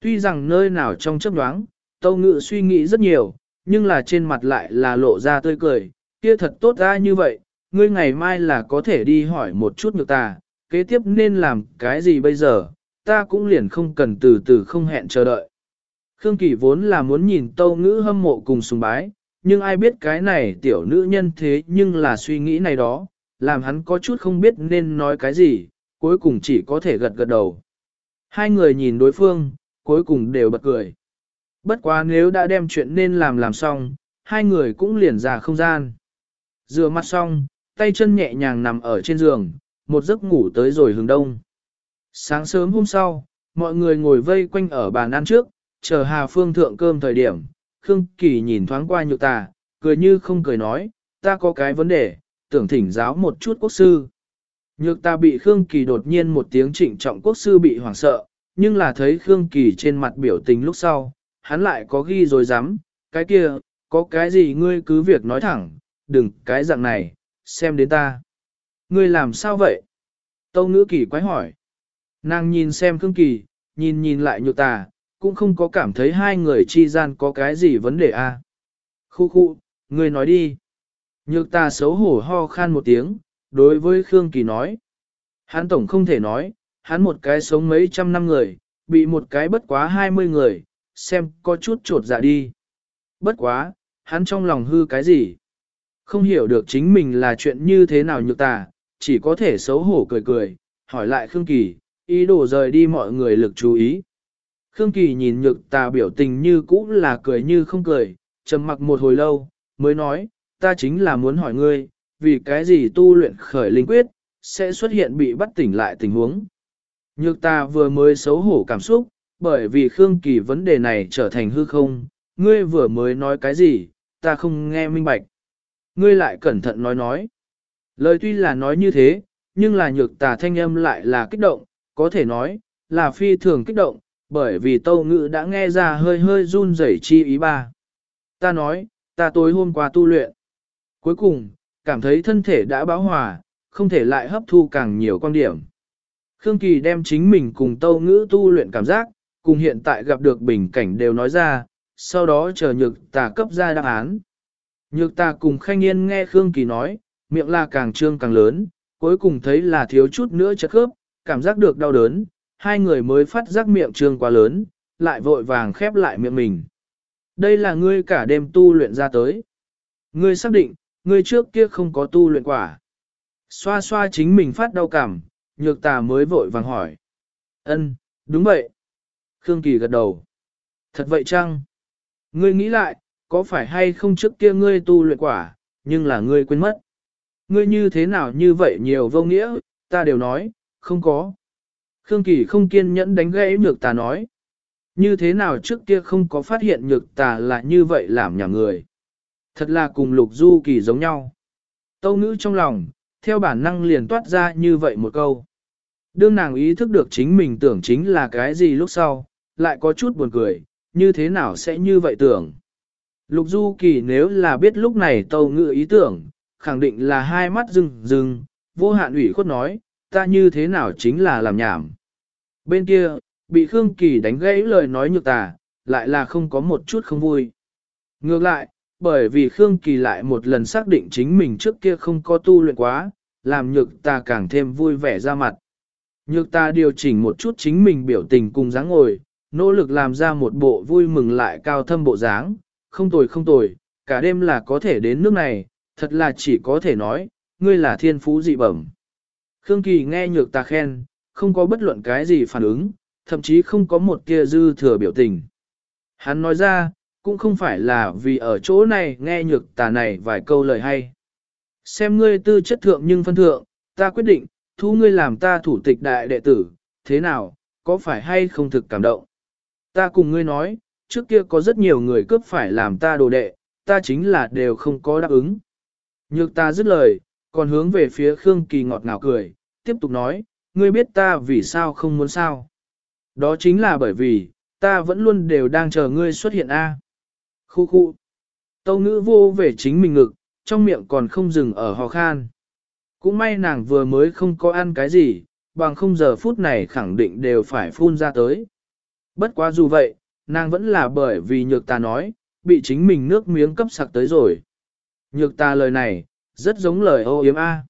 Tuy rằng nơi nào trong chấp đoáng, Tâu Ngữ suy nghĩ rất nhiều, nhưng là trên mặt lại là lộ ra tươi cười, kia thật tốt ra như vậy, ngươi ngày mai là có thể đi hỏi một chút ngược ta, kế tiếp nên làm cái gì bây giờ, ta cũng liền không cần từ từ không hẹn chờ đợi. Khương Kỳ vốn là muốn nhìn tâu ngữ hâm mộ cùng sùng bái, nhưng ai biết cái này tiểu nữ nhân thế nhưng là suy nghĩ này đó, làm hắn có chút không biết nên nói cái gì, cuối cùng chỉ có thể gật gật đầu. Hai người nhìn đối phương, cuối cùng đều bật cười. Bất quá nếu đã đem chuyện nên làm làm xong, hai người cũng liền ra không gian. Rửa mặt xong, tay chân nhẹ nhàng nằm ở trên giường, một giấc ngủ tới rồi hướng đông. Sáng sớm hôm sau, mọi người ngồi vây quanh ở bàn ăn trước, chờ Hà Phương thượng cơm thời điểm, Khương Kỳ nhìn thoáng qua nhược tà, cười như không cười nói, ta có cái vấn đề, tưởng thỉnh giáo một chút quốc sư. Nhược ta bị Khương Kỳ đột nhiên một tiếng trịnh trọng quốc sư bị hoảng sợ, nhưng là thấy Khương Kỳ trên mặt biểu tình lúc sau, hắn lại có ghi rồi dám, cái kia, có cái gì ngươi cứ việc nói thẳng, đừng cái dạng này, xem đến ta. Ngươi làm sao vậy? Tâu ngữ kỳ quái hỏi. Nàng nhìn xem Khương Kỳ, nhìn nhìn lại nhược tà, cũng không có cảm thấy hai người chi gian có cái gì vấn đề a. À. Khu khu, ngươi nói đi. Nhược ta xấu hổ ho khan một tiếng, đối với Khương Kỳ nói. Hắn tổng không thể nói, hắn một cái sống mấy trăm năm người, bị một cái bất quá hai mươi người, xem có chút trột dạ đi. Bất quá, hắn trong lòng hư cái gì? Không hiểu được chính mình là chuyện như thế nào nhược ta, chỉ có thể xấu hổ cười cười, hỏi lại Khương Kỳ, ý đồ rời đi mọi người lực chú ý. Khương Kỳ nhìn nhược tà biểu tình như cũ là cười như không cười, trầm mặc một hồi lâu, mới nói, ta chính là muốn hỏi ngươi, vì cái gì tu luyện khởi linh quyết, sẽ xuất hiện bị bắt tỉnh lại tình huống, Nhược ta vừa mới xấu hổ cảm xúc, bởi vì Khương Kỳ vấn đề này trở thành hư không, ngươi vừa mới nói cái gì, ta không nghe minh bạch. Ngươi lại cẩn thận nói nói. Lời tuy là nói như thế, nhưng là nhược tà thanh âm lại là kích động, có thể nói, là phi thường kích động, bởi vì tâu ngữ đã nghe ra hơi hơi run rẩy chi ý ba. Ta nói, ta tối hôm qua tu luyện. Cuối cùng, cảm thấy thân thể đã báo hòa, không thể lại hấp thu càng nhiều quan điểm. Khương Kỳ đem chính mình cùng tâu ngữ tu luyện cảm giác, cùng hiện tại gặp được bình cảnh đều nói ra, sau đó chờ nhược tà cấp ra đáp án. Nhược tà cùng khanh yên nghe Khương Kỳ nói, miệng là càng trương càng lớn, cuối cùng thấy là thiếu chút nữa chất khớp, cảm giác được đau đớn, hai người mới phát giác miệng trương quá lớn, lại vội vàng khép lại miệng mình. Đây là ngươi cả đêm tu luyện ra tới. Ngươi xác định, ngươi trước kia không có tu luyện quả. Xoa xoa chính mình phát đau cảm, nhược tà mới vội vàng hỏi. Ân, đúng vậy. Khương Kỳ gật đầu. Thật vậy chăng? Ngươi nghĩ lại, có phải hay không trước kia ngươi tu luyện quả, nhưng là ngươi quên mất. Ngươi như thế nào như vậy nhiều vô nghĩa, ta đều nói, không có. Khương Kỳ không kiên nhẫn đánh gãy nhược tà nói. Như thế nào trước kia không có phát hiện nhược tà là như vậy làm nhà người. Thật là cùng lục du kỳ giống nhau. Tâu ngữ trong lòng, theo bản năng liền toát ra như vậy một câu. Đương nàng ý thức được chính mình tưởng chính là cái gì lúc sau, lại có chút buồn cười, như thế nào sẽ như vậy tưởng. Lục Du Kỳ nếu là biết lúc này tâu ngữ ý tưởng, khẳng định là hai mắt rừng rừng, vô hạn ủy khuất nói, ta như thế nào chính là làm nhảm. Bên kia, bị Khương Kỳ đánh gãy lời nói nhược tà, lại là không có một chút không vui. Ngược lại, bởi vì Khương Kỳ lại một lần xác định chính mình trước kia không có tu luyện quá, làm nhược ta càng thêm vui vẻ ra mặt. Nhược ta điều chỉnh một chút chính mình biểu tình cùng dáng ngồi, nỗ lực làm ra một bộ vui mừng lại cao thâm bộ dáng, không tồi không tồi, cả đêm là có thể đến nước này, thật là chỉ có thể nói, ngươi là thiên phú dị bẩm. Khương Kỳ nghe nhược ta khen, không có bất luận cái gì phản ứng, thậm chí không có một tia dư thừa biểu tình. Hắn nói ra, cũng không phải là vì ở chỗ này nghe nhược tà này vài câu lời hay. Xem ngươi tư chất thượng nhưng phân thượng, ta quyết định, thu ngươi làm ta thủ tịch đại đệ tử, thế nào, có phải hay không thực cảm động? Ta cùng ngươi nói, trước kia có rất nhiều người cướp phải làm ta đồ đệ, ta chính là đều không có đáp ứng. Nhược ta dứt lời, còn hướng về phía Khương Kỳ ngọt ngào cười, tiếp tục nói, ngươi biết ta vì sao không muốn sao. Đó chính là bởi vì, ta vẫn luôn đều đang chờ ngươi xuất hiện a. Khu khu. Tâu ngữ vô về chính mình ngực, trong miệng còn không dừng ở hò khan. Cũng may nàng vừa mới không có ăn cái gì, bằng không giờ phút này khẳng định đều phải phun ra tới. Bất quá dù vậy, nàng vẫn là bởi vì nhược ta nói, bị chính mình nước miếng cấp sặc tới rồi. Nhược ta lời này, rất giống lời ô yếm A.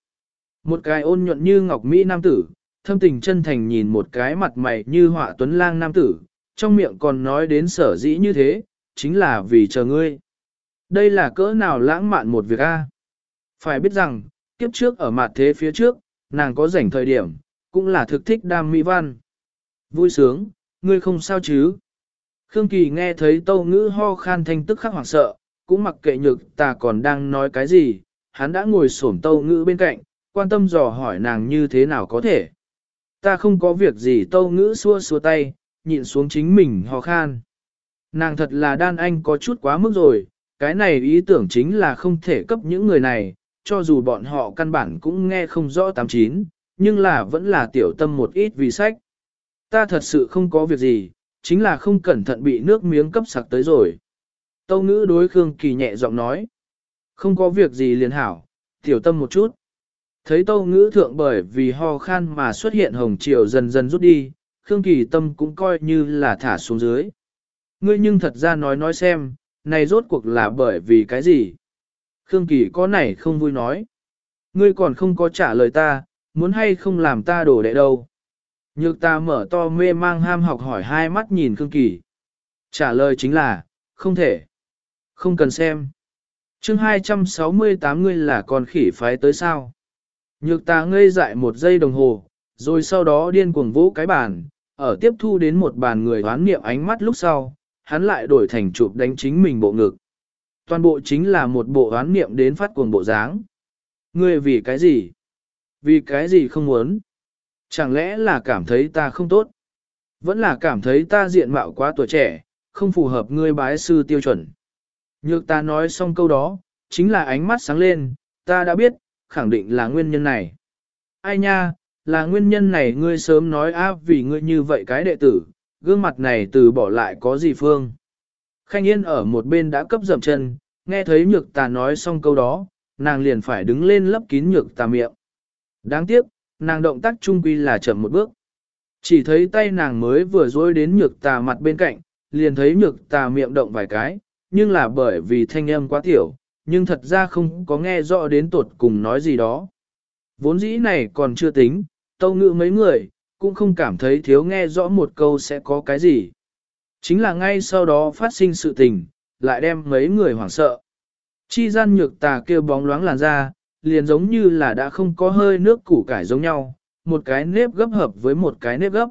Một cái ôn nhuận như ngọc Mỹ nam tử, thâm tình chân thành nhìn một cái mặt mày như họa tuấn lang nam tử, trong miệng còn nói đến sở dĩ như thế, chính là vì chờ ngươi. Đây là cỡ nào lãng mạn một việc a. Phải biết rằng, kiếp trước ở mặt thế phía trước, nàng có rảnh thời điểm, cũng là thực thích đam mỹ văn. Vui sướng, ngươi không sao chứ? Khương Kỳ nghe thấy tâu ngữ ho khan thanh tức khắc hoảng sợ, cũng mặc kệ nhược ta còn đang nói cái gì, hắn đã ngồi xổm tâu ngữ bên cạnh, quan tâm dò hỏi nàng như thế nào có thể. Ta không có việc gì tâu ngữ xua xua tay, nhịn xuống chính mình ho khan. Nàng thật là đan anh có chút quá mức rồi, cái này ý tưởng chính là không thể cấp những người này, cho dù bọn họ căn bản cũng nghe không rõ 89, nhưng là vẫn là tiểu tâm một ít vì sách. Ta thật sự không có việc gì, chính là không cẩn thận bị nước miếng cấp sặc tới rồi. Tâu ngữ đối Khương Kỳ nhẹ giọng nói. Không có việc gì liền hảo, tiểu tâm một chút. Thấy tâu ngữ thượng bởi vì ho khan mà xuất hiện hồng chiều dần dần rút đi, Khương Kỳ tâm cũng coi như là thả xuống dưới. Ngươi nhưng thật ra nói nói xem, này rốt cuộc là bởi vì cái gì? Khương Kỳ có này không vui nói. Ngươi còn không có trả lời ta, muốn hay không làm ta đổ đệ đâu. Nhược ta mở to mê mang ham học hỏi hai mắt nhìn Khương Kỳ. Trả lời chính là, không thể. Không cần xem. chương 268 ngươi là con khỉ phái tới sao. Nhược ta ngây dại một giây đồng hồ, rồi sau đó điên cuồng vũ cái bàn, ở tiếp thu đến một bàn người hoán niệm ánh mắt lúc sau, hắn lại đổi thành chụp đánh chính mình bộ ngực. Toàn bộ chính là một bộ oán niệm đến phát cuồng bộ dáng. Ngươi vì cái gì? Vì cái gì không muốn? Chẳng lẽ là cảm thấy ta không tốt? Vẫn là cảm thấy ta diện mạo quá tuổi trẻ, không phù hợp ngươi bái sư tiêu chuẩn. Nhược ta nói xong câu đó, chính là ánh mắt sáng lên, ta đã biết, khẳng định là nguyên nhân này. Ai nha, là nguyên nhân này ngươi sớm nói à vì ngươi như vậy cái đệ tử, gương mặt này từ bỏ lại có gì phương. Khanh Yên ở một bên đã cấp dậm chân, nghe thấy nhược tà nói xong câu đó, nàng liền phải đứng lên lấp kín nhược tà miệng. Đáng tiếc, nàng động tác trung quy là chậm một bước. Chỉ thấy tay nàng mới vừa dối đến nhược tà mặt bên cạnh, liền thấy nhược tà miệng động vài cái, nhưng là bởi vì thanh âm quá tiểu, nhưng thật ra không có nghe rõ đến tột cùng nói gì đó. Vốn dĩ này còn chưa tính, tâu ngự mấy người, cũng không cảm thấy thiếu nghe rõ một câu sẽ có cái gì. Chính là ngay sau đó phát sinh sự tình, lại đem mấy người hoảng sợ. Chi gian nhược tà kêu bóng loáng làn ra, liền giống như là đã không có hơi nước củ cải giống nhau, một cái nếp gấp hợp với một cái nếp gấp.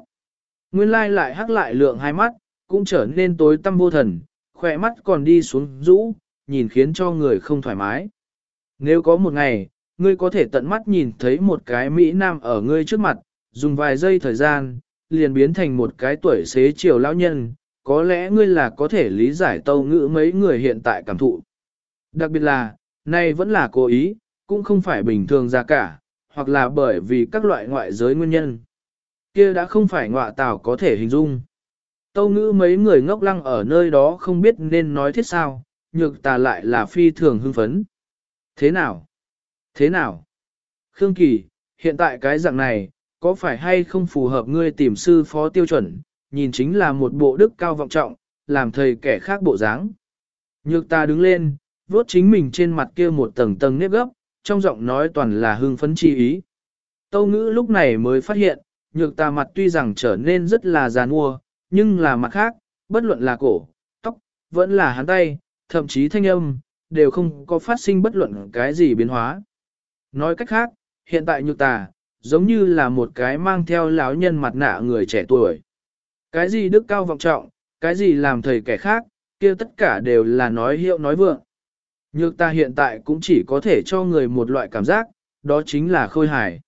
Nguyên lai lại hắc lại lượng hai mắt, cũng trở nên tối tăm vô thần, khỏe mắt còn đi xuống rũ, nhìn khiến cho người không thoải mái. Nếu có một ngày, ngươi có thể tận mắt nhìn thấy một cái Mỹ Nam ở ngươi trước mặt, dùng vài giây thời gian, liền biến thành một cái tuổi xế chiều lão nhân, có lẽ ngươi là có thể lý giải tâu ngữ mấy người hiện tại cảm thụ. Đặc biệt là, nay vẫn là cố ý, cũng không phải bình thường ra cả, hoặc là bởi vì các loại ngoại giới nguyên nhân. kia đã không phải ngọa tảo có thể hình dung. Tâu ngữ mấy người ngốc lăng ở nơi đó không biết nên nói thiết sao, nhược tà lại là phi thường hưng phấn. Thế nào? Thế nào? Khương Kỳ, hiện tại cái dạng này, có phải hay không phù hợp ngươi tìm sư phó tiêu chuẩn, nhìn chính là một bộ đức cao vọng trọng, làm thầy kẻ khác bộ dáng. Nhược ta đứng lên, vuốt chính mình trên mặt kia một tầng tầng nếp gấp, trong giọng nói toàn là hưng phấn chi ý. Tâu ngữ lúc này mới phát hiện, nhược ta mặt tuy rằng trở nên rất là giàn mua, nhưng là mặt khác, bất luận là cổ, tóc, vẫn là hắn tay, thậm chí thanh âm, đều không có phát sinh bất luận cái gì biến hóa. Nói cách khác, hiện tại nhược tà, giống như là một cái mang theo lão nhân mặt nạ người trẻ tuổi. Cái gì đức cao vọng trọng, cái gì làm thầy kẻ khác, kia tất cả đều là nói hiệu nói vượng. Nhược ta hiện tại cũng chỉ có thể cho người một loại cảm giác, đó chính là khôi hài.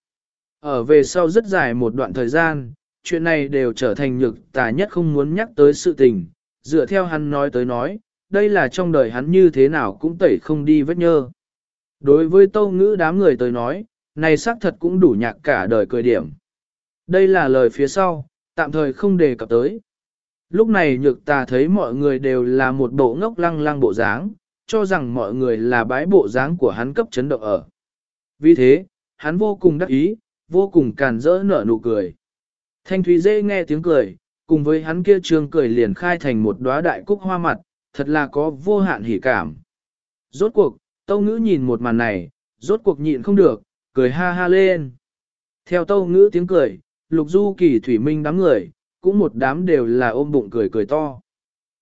Ở về sau rất dài một đoạn thời gian, chuyện này đều trở thành nhược tà nhất không muốn nhắc tới sự tình, dựa theo hắn nói tới nói, đây là trong đời hắn như thế nào cũng tẩy không đi vết nhơ. Đối với tâu ngữ đám người tới nói, này xác thật cũng đủ nhạc cả đời cười điểm. Đây là lời phía sau, tạm thời không đề cập tới. Lúc này nhược tà thấy mọi người đều là một bộ ngốc lăng lăng bộ dáng, cho rằng mọi người là bái bộ dáng của hắn cấp chấn động ở. Vì thế, hắn vô cùng đắc ý, vô cùng càn rỡ nở nụ cười. Thanh Thúy dễ nghe tiếng cười, cùng với hắn kia trường cười liền khai thành một đóa đại cúc hoa mặt, thật là có vô hạn hỉ cảm. Rốt cuộc, Tâu Ngữ nhìn một màn này, rốt cuộc nhịn không được, cười ha ha lên. Theo Tâu Ngữ tiếng cười, Lục Du Kỳ Thủy Minh đám người, cũng một đám đều là ôm bụng cười cười to.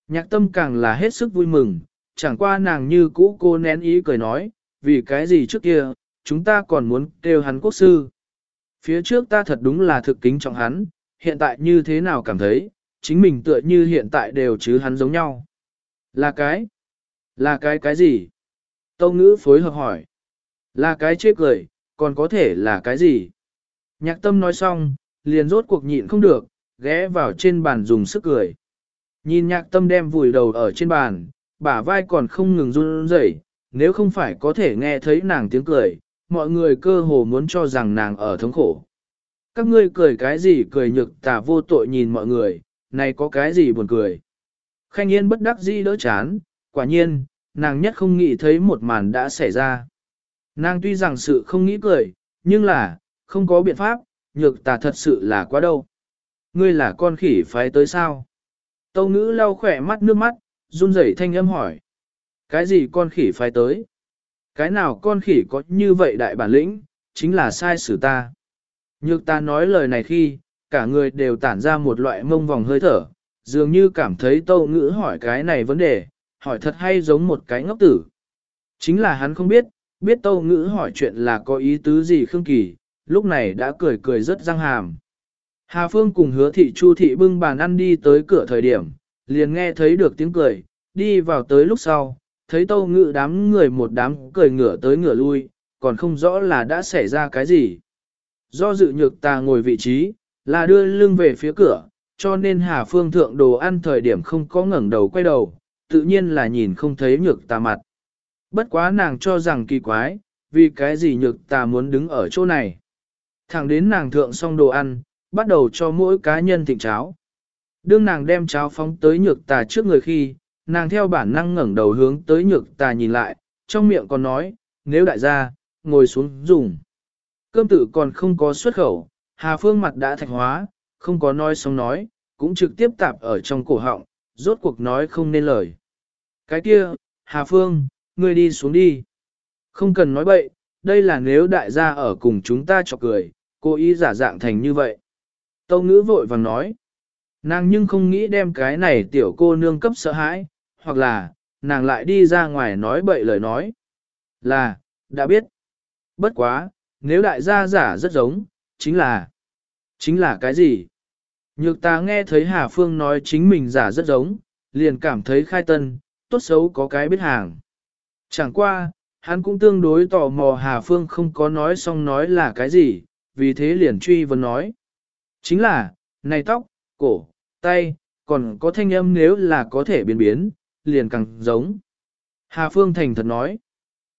Nhạc tâm càng là hết sức vui mừng, chẳng qua nàng như cũ cô nén ý cười nói, vì cái gì trước kia, chúng ta còn muốn kêu hắn quốc sư. Phía trước ta thật đúng là thực kính trọng hắn, hiện tại như thế nào cảm thấy, chính mình tựa như hiện tại đều chứ hắn giống nhau. Là cái? Là cái cái gì? Tâu ngữ phối hợp hỏi. Là cái chê cười, còn có thể là cái gì? Nhạc tâm nói xong, liền rốt cuộc nhịn không được, ghé vào trên bàn dùng sức cười. Nhìn nhạc tâm đem vùi đầu ở trên bàn, bả vai còn không ngừng run rẩy, nếu không phải có thể nghe thấy nàng tiếng cười, mọi người cơ hồ muốn cho rằng nàng ở thống khổ. Các ngươi cười cái gì cười nhược tà vô tội nhìn mọi người, này có cái gì buồn cười. Khanh Yên bất đắc dĩ đỡ chán, quả nhiên, nàng nhất không nghĩ thấy một màn đã xảy ra. Nàng tuy rằng sự không nghĩ cười, nhưng là, không có biện pháp, nhược tà thật sự là quá đâu. Ngươi là con khỉ phái tới sao? Tâu ngữ lau khỏe mắt nước mắt, run rẩy thanh âm hỏi. Cái gì con khỉ phái tới? Cái nào con khỉ có như vậy đại bản lĩnh, chính là sai xử ta. Nhược ta nói lời này khi, cả người đều tản ra một loại mông vòng hơi thở, dường như cảm thấy tâu ngữ hỏi cái này vấn đề, hỏi thật hay giống một cái ngốc tử. Chính là hắn không biết, biết tâu ngữ hỏi chuyện là có ý tứ gì Khương Kỳ, lúc này đã cười cười rất răng hàm. Hà Phương cùng hứa thị chu thị bưng bàn ăn đi tới cửa thời điểm, liền nghe thấy được tiếng cười, đi vào tới lúc sau, thấy tâu ngữ đám người một đám cười ngửa tới ngửa lui, còn không rõ là đã xảy ra cái gì. Do dự nhược ta ngồi vị trí, là đưa lưng về phía cửa, cho nên Hà Phương thượng đồ ăn thời điểm không có ngẩng đầu quay đầu, tự nhiên là nhìn không thấy nhược ta mặt. Bất quá nàng cho rằng kỳ quái, vì cái gì nhược ta muốn đứng ở chỗ này. Thẳng đến nàng thượng xong đồ ăn, bắt đầu cho mỗi cá nhân thịnh cháo. Đương nàng đem cháo phóng tới nhược tà trước người khi, nàng theo bản năng ngẩng đầu hướng tới nhược tà nhìn lại, trong miệng còn nói, nếu đại gia, ngồi xuống dùng. Cơm tử còn không có xuất khẩu, Hà Phương mặt đã thạch hóa, không có nói xong nói, cũng trực tiếp tạp ở trong cổ họng, rốt cuộc nói không nên lời. Cái kia, Hà Phương, ngươi đi xuống đi. Không cần nói bậy, đây là nếu đại gia ở cùng chúng ta chọc cười, cố ý giả dạng thành như vậy. Tâu ngữ vội vàng nói. Nàng nhưng không nghĩ đem cái này tiểu cô nương cấp sợ hãi, hoặc là, nàng lại đi ra ngoài nói bậy lời nói. Là, đã biết. Bất quá, nếu đại gia giả rất giống, chính là, chính là cái gì? Nhược ta nghe thấy Hà Phương nói chính mình giả rất giống, liền cảm thấy khai tân, tốt xấu có cái biết hàng. Chẳng qua, hắn cũng tương đối tò mò Hà Phương không có nói xong nói là cái gì, vì thế liền truy vấn nói. Chính là, này tóc, cổ, tay, còn có thanh âm nếu là có thể biến biến, liền càng giống. Hà Phương thành thật nói.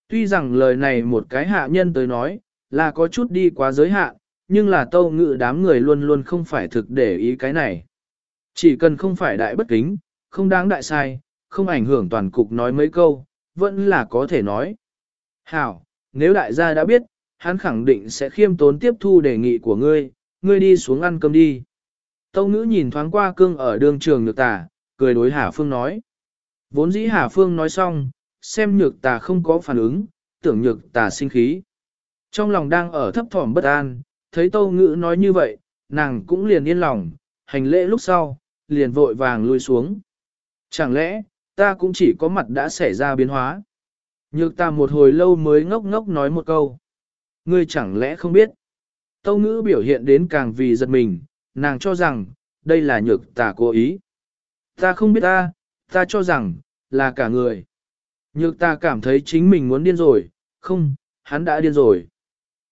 Tuy rằng lời này một cái hạ nhân tới nói, là có chút đi quá giới hạn, nhưng là tâu ngự đám người luôn luôn không phải thực để ý cái này. Chỉ cần không phải đại bất kính, không đáng đại sai, không ảnh hưởng toàn cục nói mấy câu, vẫn là có thể nói. Hảo, nếu đại gia đã biết, hắn khẳng định sẽ khiêm tốn tiếp thu đề nghị của ngươi, ngươi đi xuống ăn cơm đi. Tâu ngữ nhìn thoáng qua cương ở đường trường nhược tà, cười đối Hà Phương nói. Vốn dĩ Hà Phương nói xong, xem nhược tà không có phản ứng, tưởng nhược tà sinh khí. Trong lòng đang ở thấp thỏm bất an, thấy tâu ngữ nói như vậy, nàng cũng liền yên lòng, hành lễ lúc sau, liền vội vàng lui xuống. Chẳng lẽ, ta cũng chỉ có mặt đã xảy ra biến hóa. Nhược ta một hồi lâu mới ngốc ngốc nói một câu. Ngươi chẳng lẽ không biết? Tâu ngữ biểu hiện đến càng vì giật mình, nàng cho rằng, đây là nhược tà cố ý. Ta không biết ta, ta cho rằng, là cả người. Nhược ta cảm thấy chính mình muốn điên rồi, không, hắn đã điên rồi.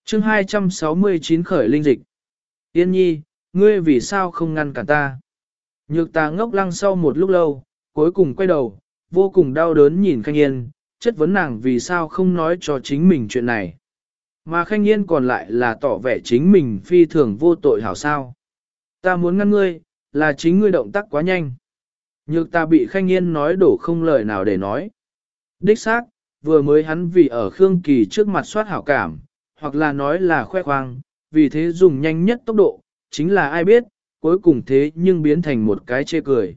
chương 269 khởi linh dịch. Yên nhi, ngươi vì sao không ngăn cản ta? Nhược ta ngốc lăng sau một lúc lâu, cuối cùng quay đầu, vô cùng đau đớn nhìn Khanh Yên, chất vấn nàng vì sao không nói cho chính mình chuyện này. Mà Khanh Yên còn lại là tỏ vẻ chính mình phi thường vô tội hảo sao. Ta muốn ngăn ngươi, là chính ngươi động tác quá nhanh. Nhược ta bị Khanh Yên nói đổ không lời nào để nói. Đích xác, vừa mới hắn vì ở Khương Kỳ trước mặt soát hảo cảm, hoặc là nói là khoe khoang, vì thế dùng nhanh nhất tốc độ, chính là ai biết, cuối cùng thế nhưng biến thành một cái chê cười.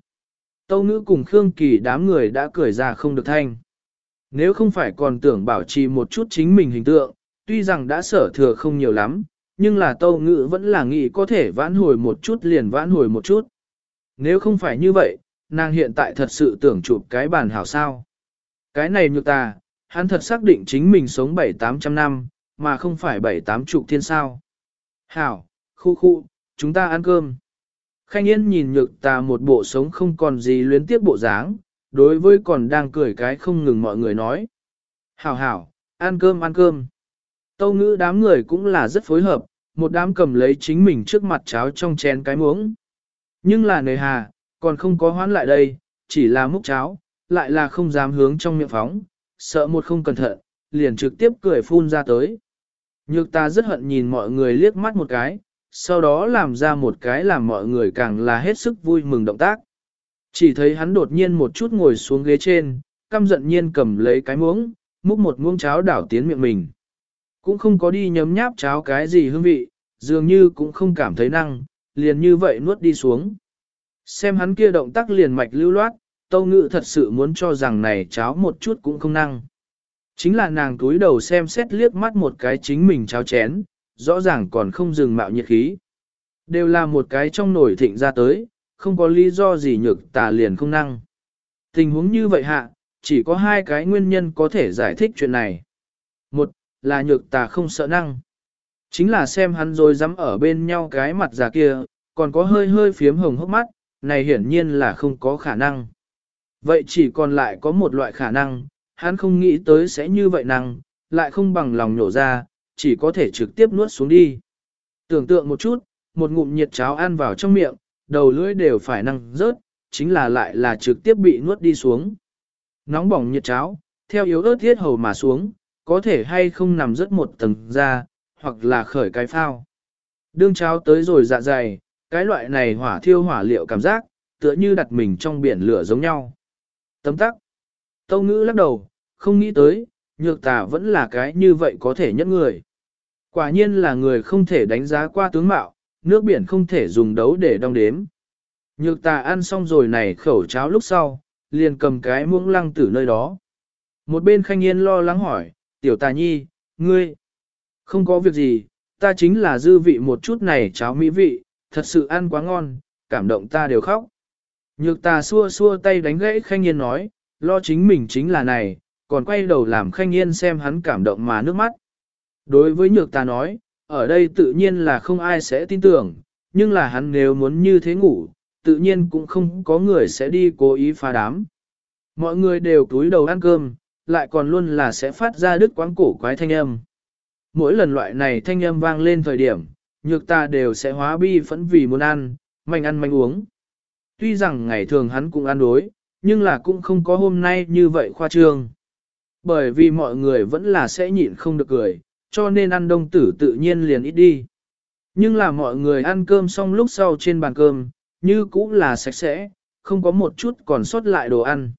Tâu ngữ cùng Khương Kỳ đám người đã cười ra không được thanh. Nếu không phải còn tưởng bảo trì một chút chính mình hình tượng, tuy rằng đã sở thừa không nhiều lắm, nhưng là tâu ngữ vẫn là nghĩ có thể vãn hồi một chút liền vãn hồi một chút. Nếu không phải như vậy, nàng hiện tại thật sự tưởng chụp cái bàn hảo sao. Cái này nhược ta, hắn thật xác định chính mình sống 7-800 năm, mà không phải 7-8 chục thiên sao. Hảo, khu khu, chúng ta ăn cơm. Khanh Yên nhìn nhược ta một bộ sống không còn gì luyến tiếc bộ dáng, đối với còn đang cười cái không ngừng mọi người nói. Hảo hảo, ăn cơm ăn cơm. Tâu ngữ đám người cũng là rất phối hợp, một đám cầm lấy chính mình trước mặt cháo trong chén cái muỗng. Nhưng là nề hà, còn không có hoán lại đây, chỉ là múc cháo, lại là không dám hướng trong miệng phóng, sợ một không cẩn thận, liền trực tiếp cười phun ra tới. Nhược ta rất hận nhìn mọi người liếc mắt một cái, sau đó làm ra một cái làm mọi người càng là hết sức vui mừng động tác. Chỉ thấy hắn đột nhiên một chút ngồi xuống ghế trên, căm giận nhiên cầm lấy cái muỗng, múc một muỗng cháo đảo tiến miệng mình. Cũng không có đi nhấm nháp cháo cái gì hương vị, dường như cũng không cảm thấy năng, liền như vậy nuốt đi xuống. Xem hắn kia động tác liền mạch lưu loát, tâu ngự thật sự muốn cho rằng này cháo một chút cũng không năng. Chính là nàng túi đầu xem xét liếc mắt một cái chính mình cháo chén, rõ ràng còn không dừng mạo nhiệt khí. Đều là một cái trong nổi thịnh ra tới, không có lý do gì nhược tà liền không năng. Tình huống như vậy hạ, chỉ có hai cái nguyên nhân có thể giải thích chuyện này. Một, là nhược tà không sợ năng. Chính là xem hắn rồi dám ở bên nhau cái mặt già kia, còn có hơi hơi phiếm hồng hốc mắt, này hiển nhiên là không có khả năng. Vậy chỉ còn lại có một loại khả năng, hắn không nghĩ tới sẽ như vậy năng, lại không bằng lòng nhổ ra, chỉ có thể trực tiếp nuốt xuống đi. Tưởng tượng một chút, một ngụm nhiệt cháo ăn vào trong miệng, đầu lưỡi đều phải năng rớt, chính là lại là trực tiếp bị nuốt đi xuống. Nóng bỏng nhiệt cháo, theo yếu ớt thiết hầu mà xuống, có thể hay không nằm rớt một tầng ra, hoặc là khởi cái phao. Đương cháo tới rồi dạ dày, cái loại này hỏa thiêu hỏa liệu cảm giác, tựa như đặt mình trong biển lửa giống nhau. Tấm tắc. Tâu ngữ lắc đầu, không nghĩ tới, nhược tà vẫn là cái như vậy có thể nhất người. Quả nhiên là người không thể đánh giá qua tướng mạo, nước biển không thể dùng đấu để đong đếm. Nhược tà ăn xong rồi này khẩu cháo lúc sau, liền cầm cái muỗng lăng tử nơi đó. Một bên khanh yên lo lắng hỏi, tiểu tà nhi, ngươi, không có việc gì, ta chính là dư vị một chút này cháo mỹ vị, thật sự ăn quá ngon, cảm động ta đều khóc. Nhược tà xua xua tay đánh gãy khanh yên nói, lo chính mình chính là này, còn quay đầu làm khanh yên xem hắn cảm động mà nước mắt. Đối với nhược ta nói, ở đây tự nhiên là không ai sẽ tin tưởng, nhưng là hắn nếu muốn như thế ngủ, tự nhiên cũng không có người sẽ đi cố ý phá đám. Mọi người đều túi đầu ăn cơm, lại còn luôn là sẽ phát ra đứt quáng cổ quái thanh âm. Mỗi lần loại này thanh âm vang lên thời điểm, nhược ta đều sẽ hóa bi phẫn vì muốn ăn, mạnh ăn mạnh uống. Tuy rằng ngày thường hắn cũng ăn đối, nhưng là cũng không có hôm nay như vậy khoa trương. Bởi vì mọi người vẫn là sẽ nhịn không được cười, cho nên ăn đông tử tự nhiên liền ít đi. Nhưng là mọi người ăn cơm xong lúc sau trên bàn cơm, như cũ là sạch sẽ, không có một chút còn sót lại đồ ăn.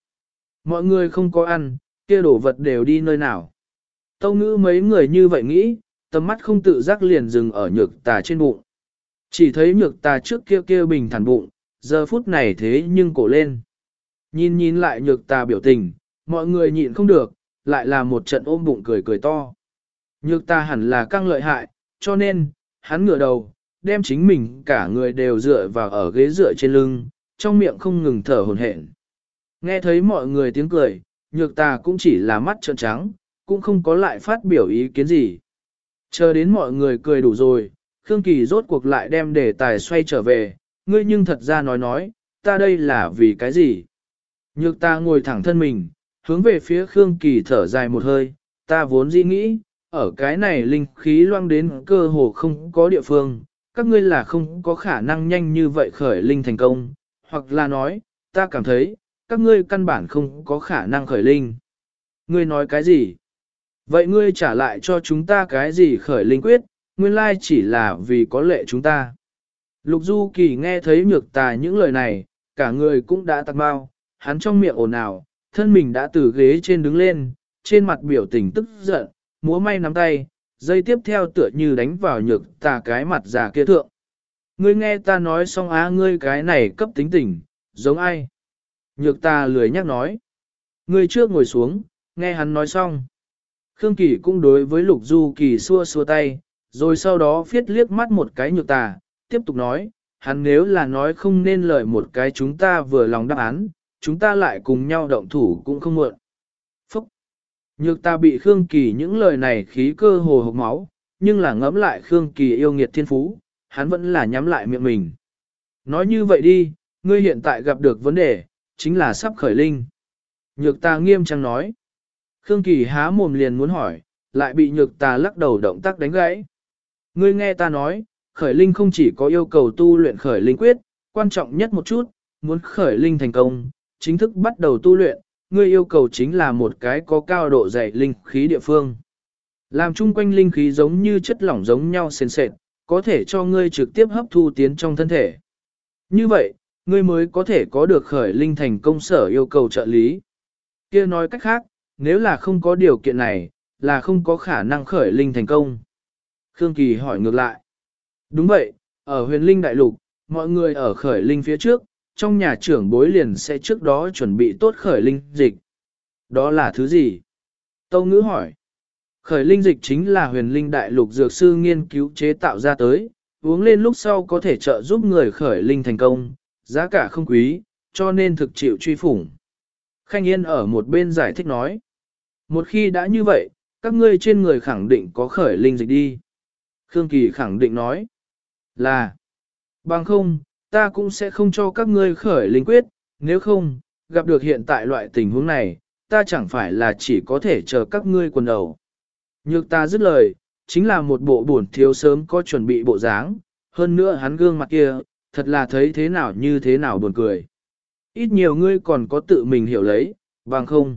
Mọi người không có ăn, kia đồ vật đều đi nơi nào. Tâu ngữ mấy người như vậy nghĩ, tầm mắt không tự giác liền dừng ở nhược tà trên bụng. Chỉ thấy nhược tà trước kia kia bình thản bụng, giờ phút này thế nhưng cổ lên. Nhìn nhìn lại nhược tà biểu tình, mọi người nhịn không được, lại là một trận ôm bụng cười cười to. Nhược ta hẳn là căng lợi hại, cho nên, hắn ngửa đầu, đem chính mình cả người đều dựa vào ở ghế dựa trên lưng, trong miệng không ngừng thở hồn hển. Nghe thấy mọi người tiếng cười, nhược ta cũng chỉ là mắt trợn trắng, cũng không có lại phát biểu ý kiến gì. Chờ đến mọi người cười đủ rồi, Khương Kỳ rốt cuộc lại đem đề tài xoay trở về, ngươi nhưng thật ra nói nói, ta đây là vì cái gì? Nhược ta ngồi thẳng thân mình, hướng về phía Khương Kỳ thở dài một hơi, ta vốn dĩ nghĩ, ở cái này linh khí loang đến cơ hồ không có địa phương, các ngươi là không có khả năng nhanh như vậy khởi linh thành công, hoặc là nói, ta cảm thấy, các ngươi căn bản không có khả năng khởi linh. Ngươi nói cái gì? Vậy ngươi trả lại cho chúng ta cái gì khởi linh quyết, nguyên lai chỉ là vì có lệ chúng ta. Lục Du Kỳ nghe thấy nhược tà những lời này, cả người cũng đã tạc bao, hắn trong miệng ồn ào, thân mình đã từ ghế trên đứng lên, trên mặt biểu tình tức giận, múa may nắm tay, dây tiếp theo tựa như đánh vào nhược tà cái mặt già kia thượng. Ngươi nghe ta nói xong á ngươi cái này cấp tính tình, giống ai? Nhược ta lười nhắc nói. Ngươi trước ngồi xuống, nghe hắn nói xong. Khương Kỳ cũng đối với Lục Du Kỳ xua xua tay, rồi sau đó phiết liếc mắt một cái nhược tà, tiếp tục nói, hắn nếu là nói không nên lời một cái chúng ta vừa lòng đáp án, chúng ta lại cùng nhau động thủ cũng không muộn. Nhược ta bị Khương Kỳ những lời này khí cơ hồ hộc máu, nhưng là ngẫm lại Khương Kỳ yêu nghiệt thiên phú, hắn vẫn là nhắm lại miệng mình. Nói như vậy đi, ngươi hiện tại gặp được vấn đề, chính là sắp khởi linh. Nhược ta nghiêm trang nói. Khương Kỳ há mồm liền muốn hỏi, lại bị nhược ta lắc đầu động tác đánh gãy. Ngươi nghe ta nói, khởi linh không chỉ có yêu cầu tu luyện khởi linh quyết, quan trọng nhất một chút, muốn khởi linh thành công, chính thức bắt đầu tu luyện, ngươi yêu cầu chính là một cái có cao độ dày linh khí địa phương. Làm chung quanh linh khí giống như chất lỏng giống nhau sền sệt, có thể cho ngươi trực tiếp hấp thu tiến trong thân thể. Như vậy, ngươi mới có thể có được khởi linh thành công sở yêu cầu trợ lý. kia nói cách khác, nếu là không có điều kiện này, là không có khả năng khởi linh thành công. Khương Kỳ hỏi ngược lại. Đúng vậy, ở huyền linh đại lục, mọi người ở khởi linh phía trước, trong nhà trưởng bối liền sẽ trước đó chuẩn bị tốt khởi linh dịch. Đó là thứ gì? Tâu ngữ hỏi. Khởi linh dịch chính là huyền linh đại lục dược sư nghiên cứu chế tạo ra tới, uống lên lúc sau có thể trợ giúp người khởi linh thành công, giá cả không quý, cho nên thực chịu truy phủng. Khanh Yên ở một bên giải thích nói. Một khi đã như vậy, các ngươi trên người khẳng định có khởi linh dịch đi. Khương Kỳ khẳng định nói là bằng không, ta cũng sẽ không cho các ngươi khởi linh quyết, nếu không, gặp được hiện tại loại tình huống này, ta chẳng phải là chỉ có thể chờ các ngươi quần đầu. Nhược ta dứt lời, chính là một bộ buồn thiếu sớm có chuẩn bị bộ dáng, hơn nữa hắn gương mặt kia, thật là thấy thế nào như thế nào buồn cười. Ít nhiều ngươi còn có tự mình hiểu lấy, bằng không.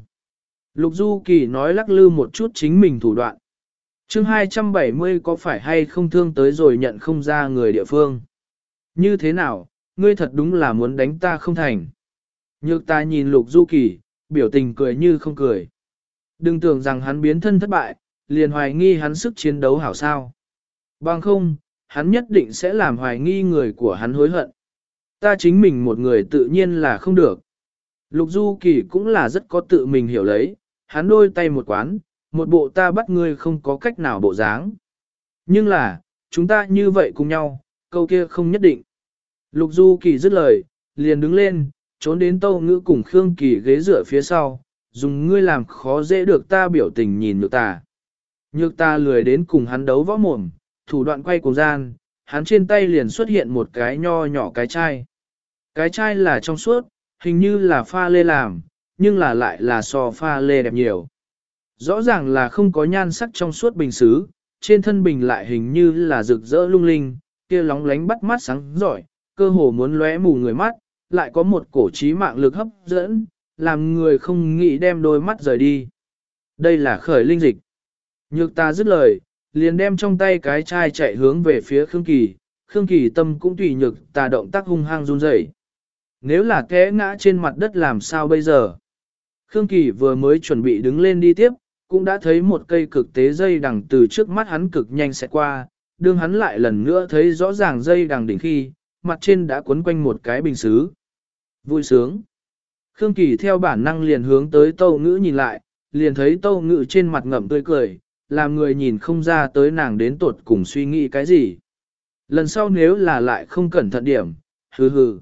Lục Du Kỳ nói lắc lư một chút chính mình thủ đoạn. chương 270 có phải hay không thương tới rồi nhận không ra người địa phương. Như thế nào, ngươi thật đúng là muốn đánh ta không thành. Nhược ta nhìn Lục Du Kỳ, biểu tình cười như không cười. Đừng tưởng rằng hắn biến thân thất bại, liền hoài nghi hắn sức chiến đấu hảo sao. Bằng không, hắn nhất định sẽ làm hoài nghi người của hắn hối hận. Ta chính mình một người tự nhiên là không được. Lục Du Kỳ cũng là rất có tự mình hiểu lấy, hắn đôi tay một quán, một bộ ta bắt ngươi không có cách nào bộ dáng. Nhưng là, chúng ta như vậy cùng nhau, câu kia không nhất định. Lục Du Kỳ dứt lời, liền đứng lên, trốn đến tâu ngữ cùng Khương Kỳ ghế dựa phía sau, dùng ngươi làm khó dễ được ta biểu tình nhìn nhược ta. Nhược ta lười đến cùng hắn đấu võ mồm, thủ đoạn quay cùng gian, hắn trên tay liền xuất hiện một cái nho nhỏ cái chai. Cái chai là trong suốt, hình như là pha lê làm, nhưng là lại là so pha lê đẹp nhiều. Rõ ràng là không có nhan sắc trong suốt bình xứ, trên thân bình lại hình như là rực rỡ lung linh, kia lóng lánh bắt mắt sáng giỏi, cơ hồ muốn lóe mù người mắt, lại có một cổ trí mạng lực hấp dẫn, làm người không nghĩ đem đôi mắt rời đi. Đây là khởi linh dịch. Nhược ta dứt lời, liền đem trong tay cái chai chạy hướng về phía Khương Kỳ, Khương Kỳ tâm cũng tùy nhược ta động tác hung hăng run rẩy. Nếu là té ngã trên mặt đất làm sao bây giờ? Khương Kỳ vừa mới chuẩn bị đứng lên đi tiếp, cũng đã thấy một cây cực tế dây đằng từ trước mắt hắn cực nhanh sẽ qua, đương hắn lại lần nữa thấy rõ ràng dây đằng đỉnh khi, mặt trên đã quấn quanh một cái bình xứ. Vui sướng. Khương Kỳ theo bản năng liền hướng tới tâu ngữ nhìn lại, liền thấy tâu ngữ trên mặt ngậm tươi cười, làm người nhìn không ra tới nàng đến tuột cùng suy nghĩ cái gì. Lần sau nếu là lại không cẩn thận điểm, hừ hừ.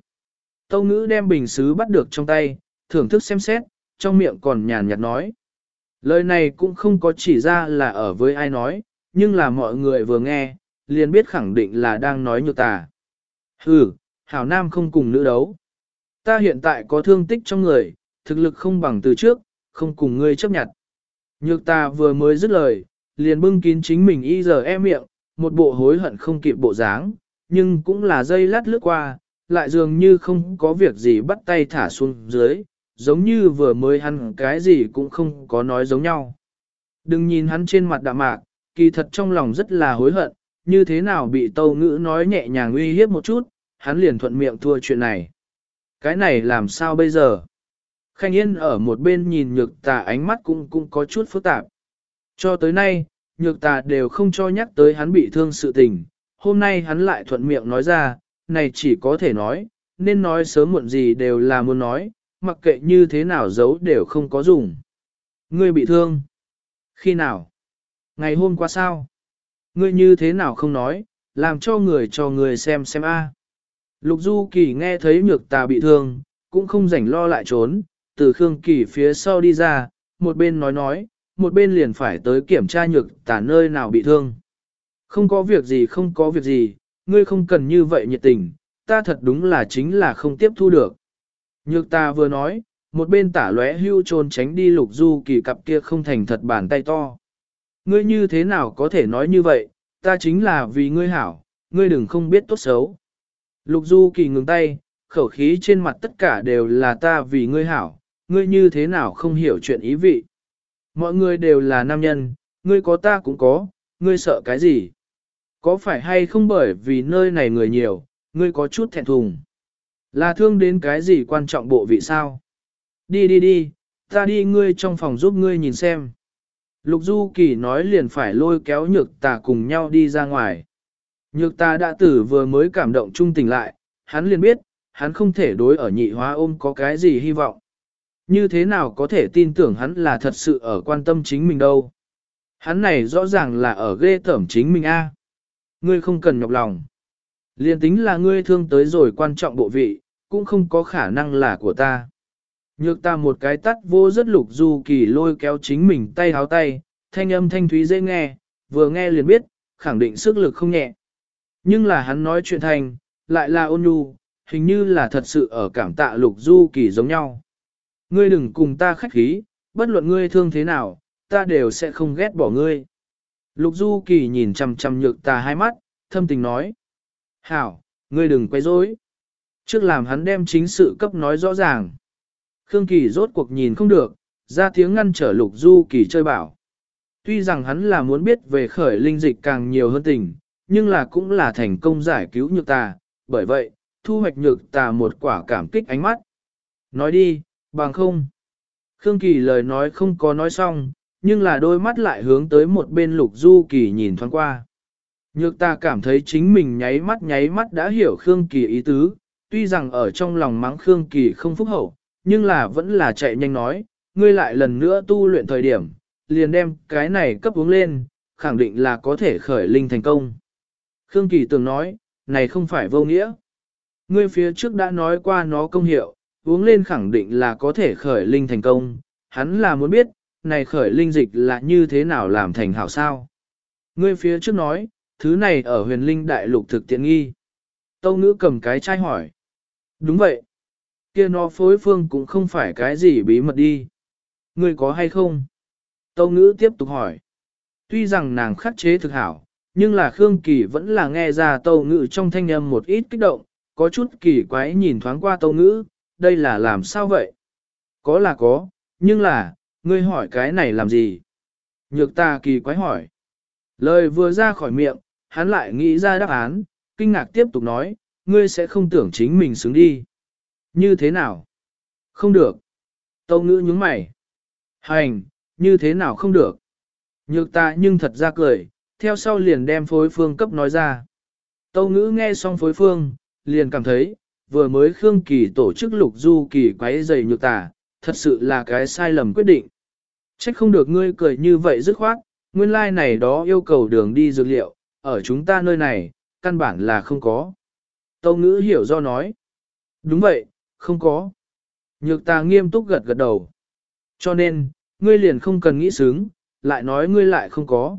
Tâu ngữ đem bình xứ bắt được trong tay, thưởng thức xem xét, trong miệng còn nhàn nhạt nói. Lời này cũng không có chỉ ra là ở với ai nói, nhưng là mọi người vừa nghe, liền biết khẳng định là đang nói nhược tà. Hừ, hảo nam không cùng nữ đấu. Ta hiện tại có thương tích trong người, thực lực không bằng từ trước, không cùng ngươi chấp nhận. Nhược ta vừa mới dứt lời, liền bưng kín chính mình y giờ e miệng, một bộ hối hận không kịp bộ dáng, nhưng cũng là dây lát lướt qua, lại dường như không có việc gì bắt tay thả xuống dưới, giống như vừa mới hắn cái gì cũng không có nói giống nhau. Đừng nhìn hắn trên mặt đạm mạc, kỳ thật trong lòng rất là hối hận, như thế nào bị tâu ngữ nói nhẹ nhàng uy hiếp một chút, hắn liền thuận miệng thua chuyện này. Cái này làm sao bây giờ? Khanh Yên ở một bên nhìn nhược tà ánh mắt cũng cũng có chút phức tạp. Cho tới nay, nhược tà đều không cho nhắc tới hắn bị thương sự tình, hôm nay hắn lại thuận miệng nói ra, này chỉ có thể nói, nên nói sớm muộn gì đều là muốn nói, mặc kệ như thế nào giấu đều không có dùng. Ngươi bị thương? Khi nào? Ngày hôm qua sao? Ngươi như thế nào không nói, làm cho người cho người xem xem a. Lục Du Kỳ nghe thấy nhược tà bị thương, cũng không rảnh lo lại trốn, từ Khương Kỳ phía sau đi ra, một bên nói nói, một bên liền phải tới kiểm tra nhược tà nơi nào bị thương. Không có việc gì không có việc gì, ngươi không cần như vậy nhiệt tình, ta thật đúng là chính là không tiếp thu được. Nhược ta vừa nói, một bên tả lóe hưu trôn tránh đi lục du kỳ cặp kia không thành thật bàn tay to. Ngươi như thế nào có thể nói như vậy, ta chính là vì ngươi hảo, ngươi đừng không biết tốt xấu. Lục du kỳ ngừng tay, khẩu khí trên mặt tất cả đều là ta vì ngươi hảo, ngươi như thế nào không hiểu chuyện ý vị. Mọi người đều là nam nhân, ngươi có ta cũng có, ngươi sợ cái gì? Có phải hay không bởi vì nơi này người nhiều, ngươi có chút thẹn thùng? Là thương đến cái gì quan trọng bộ vị sao? Đi đi đi, ta đi ngươi trong phòng giúp ngươi nhìn xem. Lục Du Kỳ nói liền phải lôi kéo nhược tà cùng nhau đi ra ngoài. Nhược tà đã tử vừa mới cảm động trung tình lại, hắn liền biết, hắn không thể đối ở nhị hóa ôm có cái gì hy vọng. Như thế nào có thể tin tưởng hắn là thật sự ở quan tâm chính mình đâu. Hắn này rõ ràng là ở ghê tởm chính mình a. Ngươi không cần nhọc lòng. Liên tính là ngươi thương tới rồi quan trọng bộ vị, cũng không có khả năng là của ta. Nhược ta một cái tắt vô rất lục du kỳ lôi kéo chính mình tay háo tay, thanh âm thanh thúy dễ nghe, vừa nghe liền biết, khẳng định sức lực không nhẹ. Nhưng là hắn nói chuyện thành, lại là ôn nhu, hình như là thật sự ở cảm tạ lục du kỳ giống nhau. Ngươi đừng cùng ta khách khí, bất luận ngươi thương thế nào, ta đều sẽ không ghét bỏ ngươi. Lục Du Kỳ nhìn chằm chằm nhược ta hai mắt, thâm tình nói. Hảo, ngươi đừng quay rối. Trước làm hắn đem chính sự cấp nói rõ ràng. Khương Kỳ rốt cuộc nhìn không được, ra tiếng ngăn trở Lục Du Kỳ chơi bảo. Tuy rằng hắn là muốn biết về khởi linh dịch càng nhiều hơn tình, nhưng là cũng là thành công giải cứu nhược tà, bởi vậy, thu hoạch nhược tà một quả cảm kích ánh mắt. Nói đi, bằng không. Khương Kỳ lời nói không có nói xong, nhưng là đôi mắt lại hướng tới một bên lục du kỳ nhìn thoáng qua. Nhược ta cảm thấy chính mình nháy mắt nháy mắt đã hiểu Khương Kỳ ý tứ, tuy rằng ở trong lòng mắng Khương Kỳ không phúc hậu, nhưng là vẫn là chạy nhanh nói, ngươi lại lần nữa tu luyện thời điểm, liền đem cái này cấp uống lên, khẳng định là có thể khởi linh thành công. Khương Kỳ từng nói, này không phải vô nghĩa. Ngươi phía trước đã nói qua nó công hiệu, uống lên khẳng định là có thể khởi linh thành công, hắn là muốn biết, này khởi linh dịch là như thế nào làm thành hảo sao. Ngươi phía trước nói, thứ này ở huyền linh đại lục thực tiện nghi. Tâu ngữ cầm cái chai hỏi. Đúng vậy kia nó phối phương cũng không phải cái gì bí mật đi. Ngươi có hay không? Tâu ngữ tiếp tục hỏi. Tuy rằng nàng khắc chế thực hảo, nhưng là Khương Kỳ vẫn là nghe ra tâu ngữ trong thanh âm một ít kích động, có chút kỳ quái nhìn thoáng qua tâu ngữ, đây là làm sao vậy? Có là có, nhưng là, ngươi hỏi cái này làm gì? Nhược ta kỳ quái hỏi. Lời vừa ra khỏi miệng, hắn lại nghĩ ra đáp án, kinh ngạc tiếp tục nói, ngươi sẽ không tưởng chính mình xứng đi. Như thế nào? Không được. Tâu ngữ nhướng mày. Hành, như thế nào không được? Nhược ta nhưng thật ra cười, theo sau liền đem phối phương cấp nói ra. Tâu ngữ nghe xong phối phương, liền cảm thấy, vừa mới Khương Kỳ tổ chức lục du kỳ quấy dày nhược tà, thật sự là cái sai lầm quyết định. Trách không được ngươi cười như vậy dứt khoát, nguyên lai like này đó yêu cầu đường đi dược liệu, ở chúng ta nơi này, căn bản là không có. Tâu ngữ hiểu do nói. Đúng vậy, không có. Nhược ta nghiêm túc gật gật đầu. Cho nên, ngươi liền không cần nghĩ sướng, lại nói ngươi lại không có.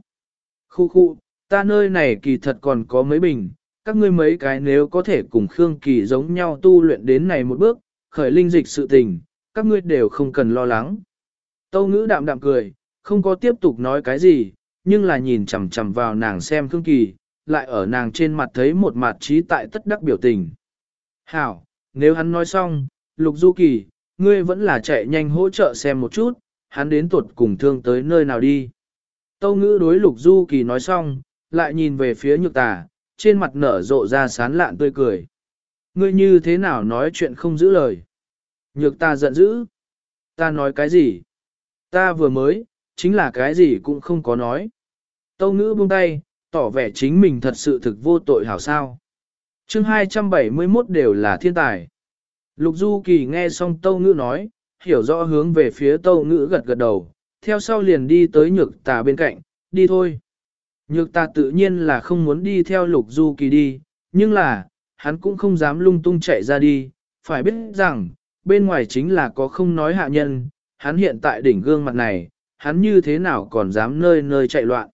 Khu khu, ta nơi này kỳ thật còn có mấy bình, các ngươi mấy cái nếu có thể cùng Khương Kỳ giống nhau tu luyện đến này một bước, khởi linh dịch sự tình, các ngươi đều không cần lo lắng. Tâu ngữ đạm đạm cười, không có tiếp tục nói cái gì, nhưng là nhìn chằm chằm vào nàng xem Khương Kỳ, lại ở nàng trên mặt thấy một mặt trí tại tất đắc biểu tình. Hảo, nếu hắn nói xong, Lục Du Kỳ, ngươi vẫn là chạy nhanh hỗ trợ xem một chút, hắn đến tuột cùng thương tới nơi nào đi. Tâu ngữ đối Lục Du Kỳ nói xong, lại nhìn về phía nhược tà, trên mặt nở rộ ra sán lạn tươi cười. Ngươi như thế nào nói chuyện không giữ lời? Nhược ta giận dữ. Ta nói cái gì? Ta vừa mới, chính là cái gì cũng không có nói. Tâu ngữ buông tay, tỏ vẻ chính mình thật sự thực vô tội hảo sao chương 271 đều là thiên tài. Lục Du Kỳ nghe xong Tâu Ngữ nói, hiểu rõ hướng về phía Tâu Ngữ gật gật đầu, theo sau liền đi tới nhược tà bên cạnh, đi thôi. Nhược tà tự nhiên là không muốn đi theo lục du kỳ đi, nhưng là, hắn cũng không dám lung tung chạy ra đi, phải biết rằng, bên ngoài chính là có không nói hạ nhân, hắn hiện tại đỉnh gương mặt này, hắn như thế nào còn dám nơi nơi chạy loạn.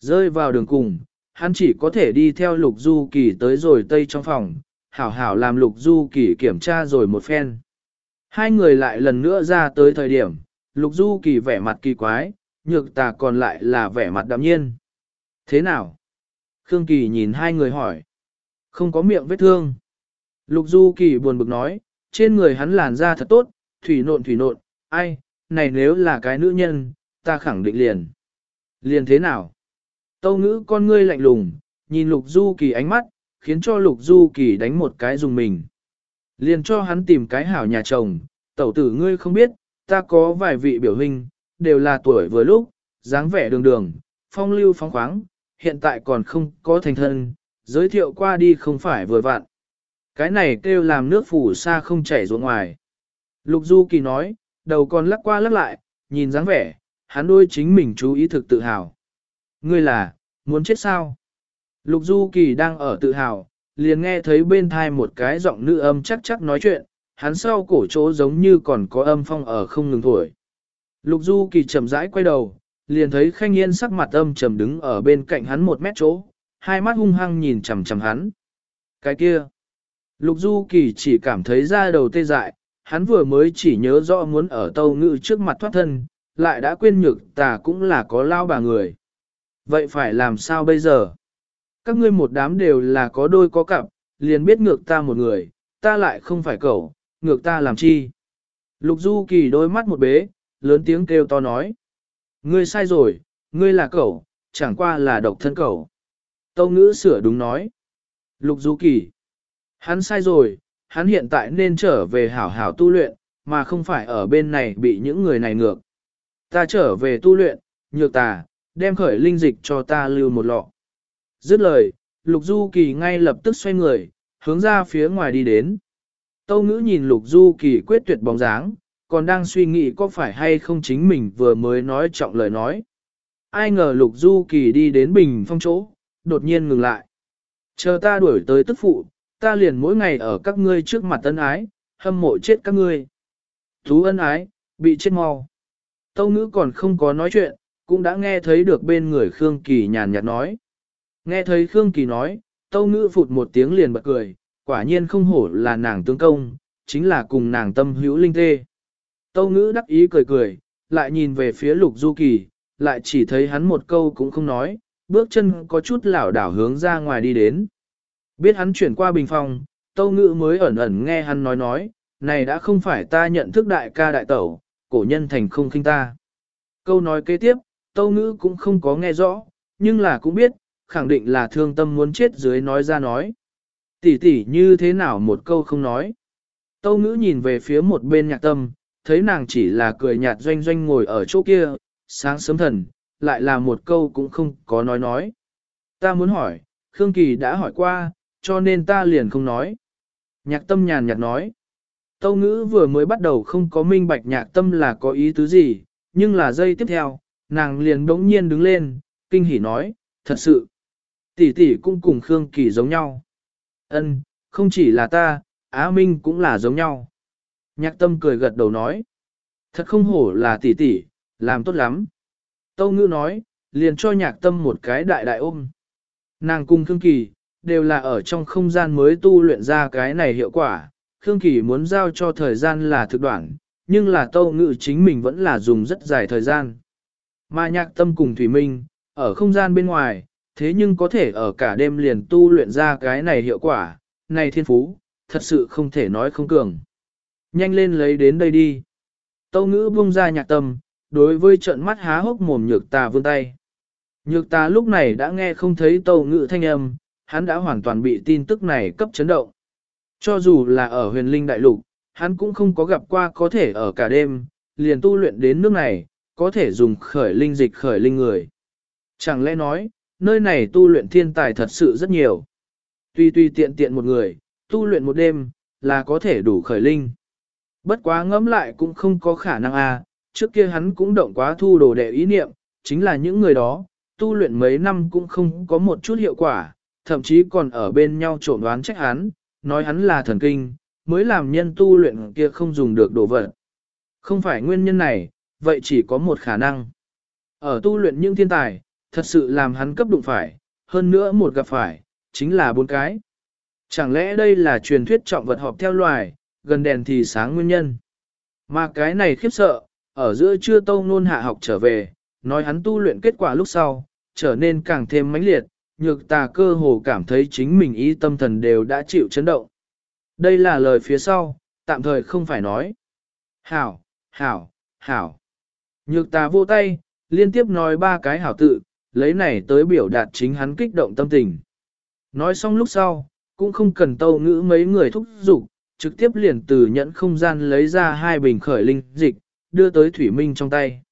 Rơi vào đường cùng, hắn chỉ có thể đi theo lục du kỳ tới rồi tây trong phòng, hảo hảo làm lục du kỳ kiểm tra rồi một phen. Hai người lại lần nữa ra tới thời điểm, lục du kỳ vẻ mặt kỳ quái, nhược tà còn lại là vẻ mặt đạm nhiên. Thế nào? Khương Kỳ nhìn hai người hỏi. Không có miệng vết thương. Lục Du Kỳ buồn bực nói, trên người hắn làn da thật tốt, thủy nộn thủy nộn, ai, này nếu là cái nữ nhân, ta khẳng định liền. Liền thế nào? Tâu ngữ con ngươi lạnh lùng, nhìn Lục Du Kỳ ánh mắt, khiến cho Lục Du Kỳ đánh một cái dùng mình. Liền cho hắn tìm cái hảo nhà chồng, tẩu tử ngươi không biết, ta có vài vị biểu hình, đều là tuổi vừa lúc, dáng vẻ đường đường, phong lưu phóng khoáng, hiện tại còn không có thành thân, giới thiệu qua đi không phải vừa vặn. Cái này kêu làm nước phủ xa không chảy ruộng ngoài. Lục Du Kỳ nói, đầu còn lắc qua lắc lại, nhìn dáng vẻ, hắn đôi chính mình chú ý thực tự hào. Ngươi là, muốn chết sao? Lục Du Kỳ đang ở tự hào, liền nghe thấy bên thai một cái giọng nữ âm chắc chắc nói chuyện, hắn sau cổ chỗ giống như còn có âm phong ở không ngừng thổi. Lục Du Kỳ chậm rãi quay đầu, liền thấy khanh yên sắc mặt âm trầm đứng ở bên cạnh hắn một mét chỗ, hai mắt hung hăng nhìn chằm chằm hắn. Cái kia, Lục Du Kỳ chỉ cảm thấy da đầu tê dại, hắn vừa mới chỉ nhớ rõ muốn ở tâu ngự trước mặt thoát thân, lại đã quên nhược tà cũng là có lao bà người. Vậy phải làm sao bây giờ? Các ngươi một đám đều là có đôi có cặp, liền biết ngược ta một người, ta lại không phải cậu, ngược ta làm chi? Lục Du Kỳ đôi mắt một bế, lớn tiếng kêu to nói. Ngươi sai rồi, ngươi là cậu, chẳng qua là độc thân cậu. Tâu ngữ sửa đúng nói. Lục Du Kỳ. Hắn sai rồi, hắn hiện tại nên trở về hảo hảo tu luyện, mà không phải ở bên này bị những người này ngược. Ta trở về tu luyện, nhược tà, đem khởi linh dịch cho ta lưu một lọ. Dứt lời, Lục Du Kỳ ngay lập tức xoay người, hướng ra phía ngoài đi đến. Tâu ngữ nhìn Lục Du Kỳ quyết tuyệt bóng dáng, còn đang suy nghĩ có phải hay không chính mình vừa mới nói trọng lời nói. Ai ngờ Lục Du Kỳ đi đến bình phong chỗ, đột nhiên ngừng lại. Chờ ta đuổi tới tức phụ, ta liền mỗi ngày ở các ngươi trước mặt ân ái, hâm mộ chết các ngươi. Thú ân ái, bị chết mau. Tâu ngữ còn không có nói chuyện, cũng đã nghe thấy được bên người Khương Kỳ nhàn nhạt nói. Nghe thấy Khương Kỳ nói, tâu ngữ phụt một tiếng liền bật cười, quả nhiên không hổ là nàng tướng công, chính là cùng nàng tâm hữu linh tê. Tâu ngữ đắc ý cười cười, lại nhìn về phía lục du kỳ, lại chỉ thấy hắn một câu cũng không nói, bước chân có chút lảo đảo hướng ra ngoài đi đến. Biết hắn chuyển qua bình phòng, tâu ngữ mới ẩn ẩn nghe hắn nói nói, này đã không phải ta nhận thức đại ca đại tẩu, cổ nhân thành không khinh ta. Câu nói kế tiếp, tâu ngữ cũng không có nghe rõ, nhưng là cũng biết, khẳng định là thương tâm muốn chết dưới nói ra nói. Tỷ tỷ như thế nào một câu không nói. Tâu ngữ nhìn về phía một bên nhạc tâm, thấy nàng chỉ là cười nhạt doanh doanh ngồi ở chỗ kia, sáng sớm thần, lại là một câu cũng không có nói nói. Ta muốn hỏi, Khương Kỳ đã hỏi qua, cho nên ta liền không nói. Nhạc tâm nhàn nhạt nói. Tâu ngữ vừa mới bắt đầu không có minh bạch nhạc tâm là có ý tứ gì, nhưng là giây tiếp theo, nàng liền đống nhiên đứng lên, kinh hỉ nói, thật sự. Tỷ tỷ cũng cùng Khương Kỳ giống nhau. Ân, không chỉ là ta, Á Minh cũng là giống nhau. Nhạc tâm cười gật đầu nói. Thật không hổ là tỷ tỷ, làm tốt lắm. Tâu ngữ nói, liền cho nhạc tâm một cái đại đại ôm. Nàng cùng Khương Kỳ, đều là ở trong không gian mới tu luyện ra cái này hiệu quả. Khương Kỳ muốn giao cho thời gian là thực đoạn, nhưng là tâu ngữ chính mình vẫn là dùng rất dài thời gian. Mà nhạc tâm cùng Thủy Minh, ở không gian bên ngoài, thế nhưng có thể ở cả đêm liền tu luyện ra cái này hiệu quả, này thiên phú, thật sự không thể nói không cường. Nhanh lên lấy đến đây đi. Tâu ngữ buông ra nhạc tâm, đối với trận mắt há hốc mồm nhược tà vươn tay. Nhược tà lúc này đã nghe không thấy tâu ngữ thanh âm, hắn đã hoàn toàn bị tin tức này cấp chấn động. Cho dù là ở huyền linh đại lục, hắn cũng không có gặp qua có thể ở cả đêm, liền tu luyện đến nước này, có thể dùng khởi linh dịch khởi linh người. Chẳng lẽ nói, nơi này tu luyện thiên tài thật sự rất nhiều. Tuy tuy tiện tiện một người, tu luyện một đêm, là có thể đủ khởi linh. Bất quá ngẫm lại cũng không có khả năng. À, trước kia hắn cũng động quá thu đồ đệ ý niệm, chính là những người đó, tu luyện mấy năm cũng không có một chút hiệu quả, thậm chí còn ở bên nhau trộn đoán trách hắn, nói hắn là thần kinh, mới làm nhân tu luyện kia không dùng được đồ vật. Không phải nguyên nhân này, vậy chỉ có một khả năng. Ở tu luyện những thiên tài, thật sự làm hắn cấp đụng phải, hơn nữa một gặp phải, chính là bốn cái. Chẳng lẽ đây là truyền thuyết trọng vật họp theo loài, gần đèn thì sáng nguyên nhân. Mà cái này khiếp sợ, ở giữa trưa tâu nôn hạ học trở về, nói hắn tu luyện kết quả lúc sau, trở nên càng thêm mãnh liệt, nhược tà cơ hồ cảm thấy chính mình ý tâm thần đều đã chịu chấn động. Đây là lời phía sau, tạm thời không phải nói. Hảo, hảo, hảo. Nhược tà vô tay, liên tiếp nói ba cái hảo tự, lấy này tới biểu đạt chính hắn kích động tâm tình. Nói xong lúc sau, cũng không cần tâu ngữ mấy người thúc giục, trực tiếp liền từ nhẫn không gian lấy ra hai bình khởi linh dịch, đưa tới Thủy Minh trong tay.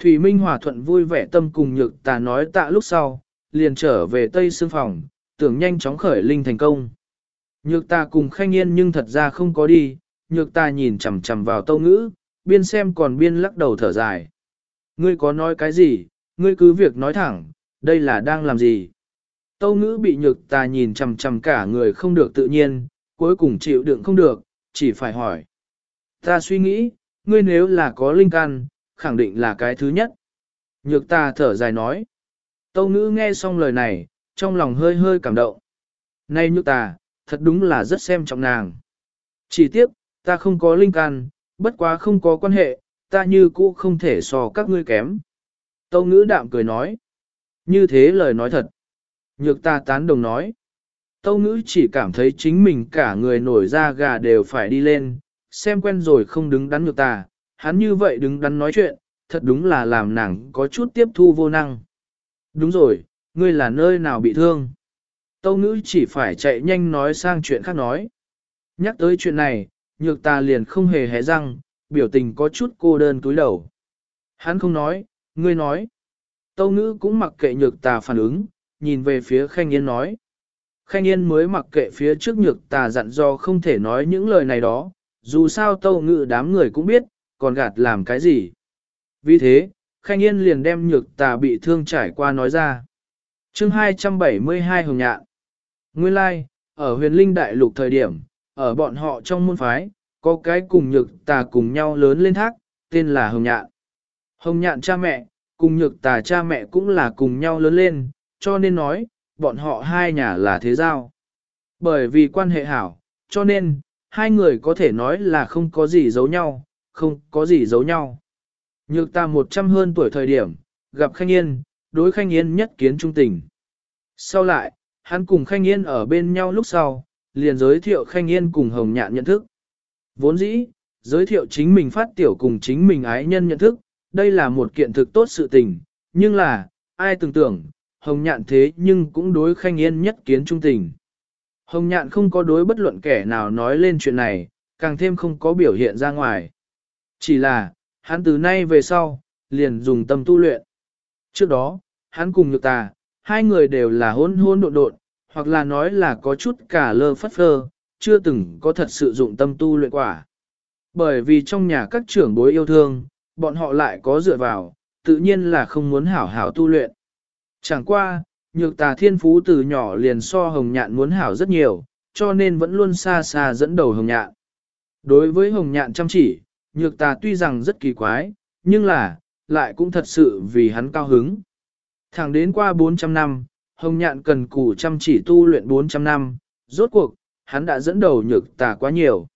Thủy Minh hòa thuận vui vẻ tâm cùng nhược tà nói tạ lúc sau, liền trở về Tây Sương Phòng, tưởng nhanh chóng khởi linh thành công. Nhược tà cùng khanh yên nhưng thật ra không có đi, nhược tà nhìn chằm chằm vào tâu ngữ, biên xem còn biên lắc đầu thở dài. Ngươi có nói cái gì, ngươi cứ việc nói thẳng, đây là đang làm gì? Tâu ngữ bị nhược ta nhìn chầm chầm cả người không được tự nhiên, cuối cùng chịu đựng không được, chỉ phải hỏi. Ta suy nghĩ, ngươi nếu là có linh can, khẳng định là cái thứ nhất. Nhược ta thở dài nói. Tâu ngữ nghe xong lời này, trong lòng hơi hơi cảm động. Này nhược ta thật đúng là rất xem trọng nàng. Chỉ tiếc, ta không có linh can bất quá không có quan hệ, ta như cũ không thể so các ngươi kém. Tâu ngữ đạm cười nói. Như thế lời nói thật. Nhược ta tán đồng nói. Tâu ngữ chỉ cảm thấy chính mình cả người nổi da gà đều phải đi lên, xem quen rồi không đứng đắn nhược ta, hắn như vậy đứng đắn nói chuyện, thật đúng là làm nàng có chút tiếp thu vô năng. Đúng rồi, ngươi là nơi nào bị thương? Tâu ngữ chỉ phải chạy nhanh nói sang chuyện khác nói. Nhắc tới chuyện này, nhược ta liền không hề hé răng, biểu tình có chút cô đơn túi đầu. Hắn không nói, ngươi nói. Tâu ngữ cũng mặc kệ nhược tà phản ứng, nhìn về phía Khanh Yên nói. Khanh Yên mới mặc kệ phía trước nhược tà dặn do không thể nói những lời này đó, dù sao tâu ngữ đám người cũng biết, còn gạt làm cái gì. Vì thế, Khanh Yên liền đem nhược tà bị thương trải qua nói ra. chương 272 Hồng Nhạn Nguyên lai, like, ở huyền linh đại lục thời điểm, ở bọn họ trong môn phái, có cái cùng nhược tà cùng nhau lớn lên thác, tên là Hồng Nhạn. Hồng Nhạn cha mẹ, cùng nhược tà cha mẹ cũng là cùng nhau lớn lên, cho nên nói, bọn họ hai nhà là thế giao. Bởi vì quan hệ hảo, cho nên, hai người có thể nói là không có gì giấu nhau, không có gì giấu nhau. Nhược ta một trăm hơn tuổi thời điểm, gặp Khanh Yên, đối Khanh Yên nhất kiến trung tình. Sau lại, hắn cùng Khanh Yên ở bên nhau lúc sau, liền giới thiệu Khanh Yên cùng Hồng Nhạn nhận thức. Vốn dĩ, giới thiệu chính mình phát tiểu cùng chính mình ái nhân nhận thức, đây là một kiện thực tốt sự tình, nhưng là, ai tưởng tưởng, Hồng Nhạn thế nhưng cũng đối Khanh Yên nhất kiến trung tình. Hồng Nhạn không có đối bất luận kẻ nào nói lên chuyện này, càng thêm không có biểu hiện ra ngoài. Chỉ là, hắn từ nay về sau, liền dùng tâm tu luyện. Trước đó, hắn cùng nhược tà, hai người đều là hôn hôn độn độn, hoặc là nói là có chút cả lơ phất phơ, chưa từng có thật sự dụng tâm tu luyện quả. Bởi vì trong nhà các trưởng bối yêu thương, bọn họ lại có dựa vào, tự nhiên là không muốn hảo hảo tu luyện. Chẳng qua, nhược tà thiên phú từ nhỏ liền so hồng nhạn muốn hảo rất nhiều, cho nên vẫn luôn xa xa dẫn đầu hồng nhạn. Đối với hồng nhạn chăm chỉ, nhược tà tuy rằng rất kỳ quái, nhưng là, lại cũng thật sự vì hắn cao hứng. Thẳng đến qua 400 năm, hồng nhạn cần cù chăm chỉ tu luyện 400 năm, rốt cuộc, hắn đã dẫn đầu nhược tà quá nhiều.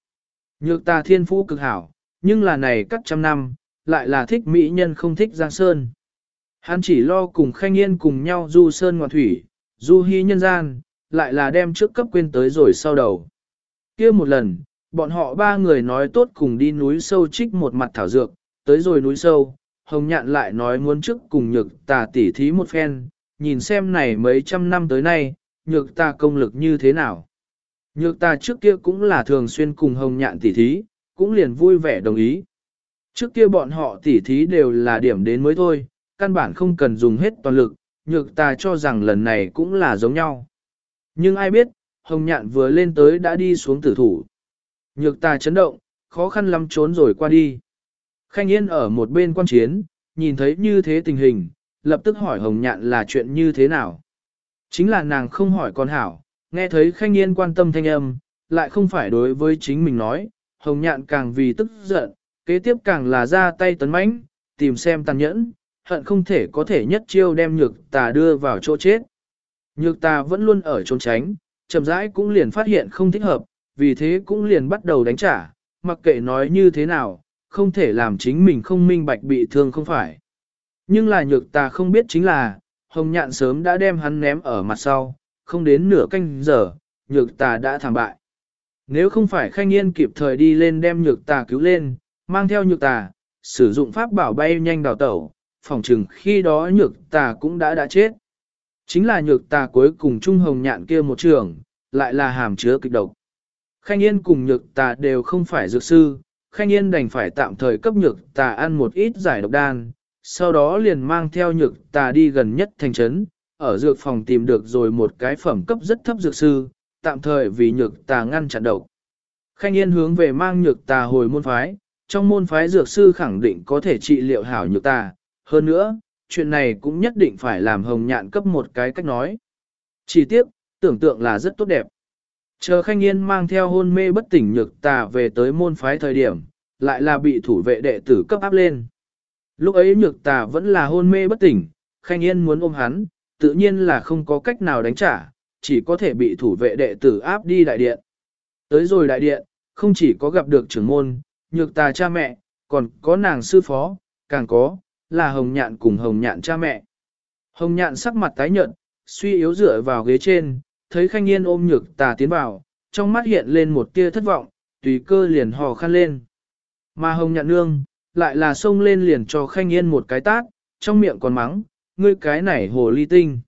Nhược tà thiên phú cực hảo, nhưng là này cắt trăm năm, lại là thích mỹ nhân không thích giang sơn. Hắn chỉ lo cùng khanh yên cùng nhau du sơn ngoạn thủy, du hy nhân gian, lại là đem trước cấp quên tới rồi sau đầu. kia một lần, bọn họ ba người nói tốt cùng đi núi sâu trích một mặt thảo dược, tới rồi núi sâu, hồng nhạn lại nói muốn trước cùng nhược tà tỉ thí một phen, nhìn xem này mấy trăm năm tới nay, nhược ta công lực như thế nào. Nhược ta trước kia cũng là thường xuyên cùng hồng nhạn tỉ thí, cũng liền vui vẻ đồng ý. Trước kia bọn họ tỉ thí đều là điểm đến mới thôi, căn bản không cần dùng hết toàn lực, nhược ta cho rằng lần này cũng là giống nhau. Nhưng ai biết, hồng nhạn vừa lên tới đã đi xuống tử thủ. Nhược ta chấn động, khó khăn lắm trốn rồi qua đi. Khanh Yên ở một bên quan chiến, nhìn thấy như thế tình hình, lập tức hỏi hồng nhạn là chuyện như thế nào. Chính là nàng không hỏi con hảo, nghe thấy Khanh Yên quan tâm thanh âm, lại không phải đối với chính mình nói, hồng nhạn càng vì tức giận, kế tiếp càng là ra tay tấn mãnh, tìm xem tàn nhẫn, hận không thể có thể nhất chiêu đem nhược tà đưa vào chỗ chết. Nhược tà vẫn luôn ở trốn tránh, chậm rãi cũng liền phát hiện không thích hợp, vì thế cũng liền bắt đầu đánh trả, mặc kệ nói như thế nào, không thể làm chính mình không minh bạch bị thương không phải. Nhưng là nhược ta không biết chính là, hồng nhạn sớm đã đem hắn ném ở mặt sau, không đến nửa canh giờ, nhược ta đã thảm bại. Nếu không phải khanh yên kịp thời đi lên đem nhược ta cứu lên, mang theo nhược ta sử dụng pháp bảo bay nhanh đào tẩu, phòng trừng khi đó nhược ta cũng đã đã chết. Chính là nhược ta cuối cùng trung hồng nhạn kia một trường, lại là hàm chứa kịch độc. Khanh Yên cùng nhược tà đều không phải dược sư, Khanh Yên đành phải tạm thời cấp nhược tà ăn một ít giải độc đan, sau đó liền mang theo nhược tà đi gần nhất thành trấn, ở dược phòng tìm được rồi một cái phẩm cấp rất thấp dược sư, tạm thời vì nhược tà ngăn chặn độc. Khanh Yên hướng về mang nhược tà hồi môn phái, trong môn phái dược sư khẳng định có thể trị liệu hảo nhược tà, hơn nữa, chuyện này cũng nhất định phải làm hồng nhạn cấp một cái cách nói. Chỉ tiếc, tưởng tượng là rất tốt đẹp. Chờ khanh yên mang theo hôn mê bất tỉnh nhược tà về tới môn phái thời điểm, lại là bị thủ vệ đệ tử cấp áp lên. Lúc ấy nhược tà vẫn là hôn mê bất tỉnh, khanh yên muốn ôm hắn, tự nhiên là không có cách nào đánh trả, chỉ có thể bị thủ vệ đệ tử áp đi đại điện. Tới rồi đại điện, không chỉ có gặp được trưởng môn, nhược tà cha mẹ, còn có nàng sư phó, càng có, là hồng nhạn cùng hồng nhạn cha mẹ. Hồng nhạn sắc mặt tái nhợt, suy yếu dựa vào ghế trên, thấy khanh yên ôm nhược tà tiến vào, trong mắt hiện lên một tia thất vọng, tùy cơ liền hò khăn lên. Mà hồng nhạn nương, lại là xông lên liền cho khanh yên một cái tát, trong miệng còn mắng, ngươi cái này hồ ly tinh.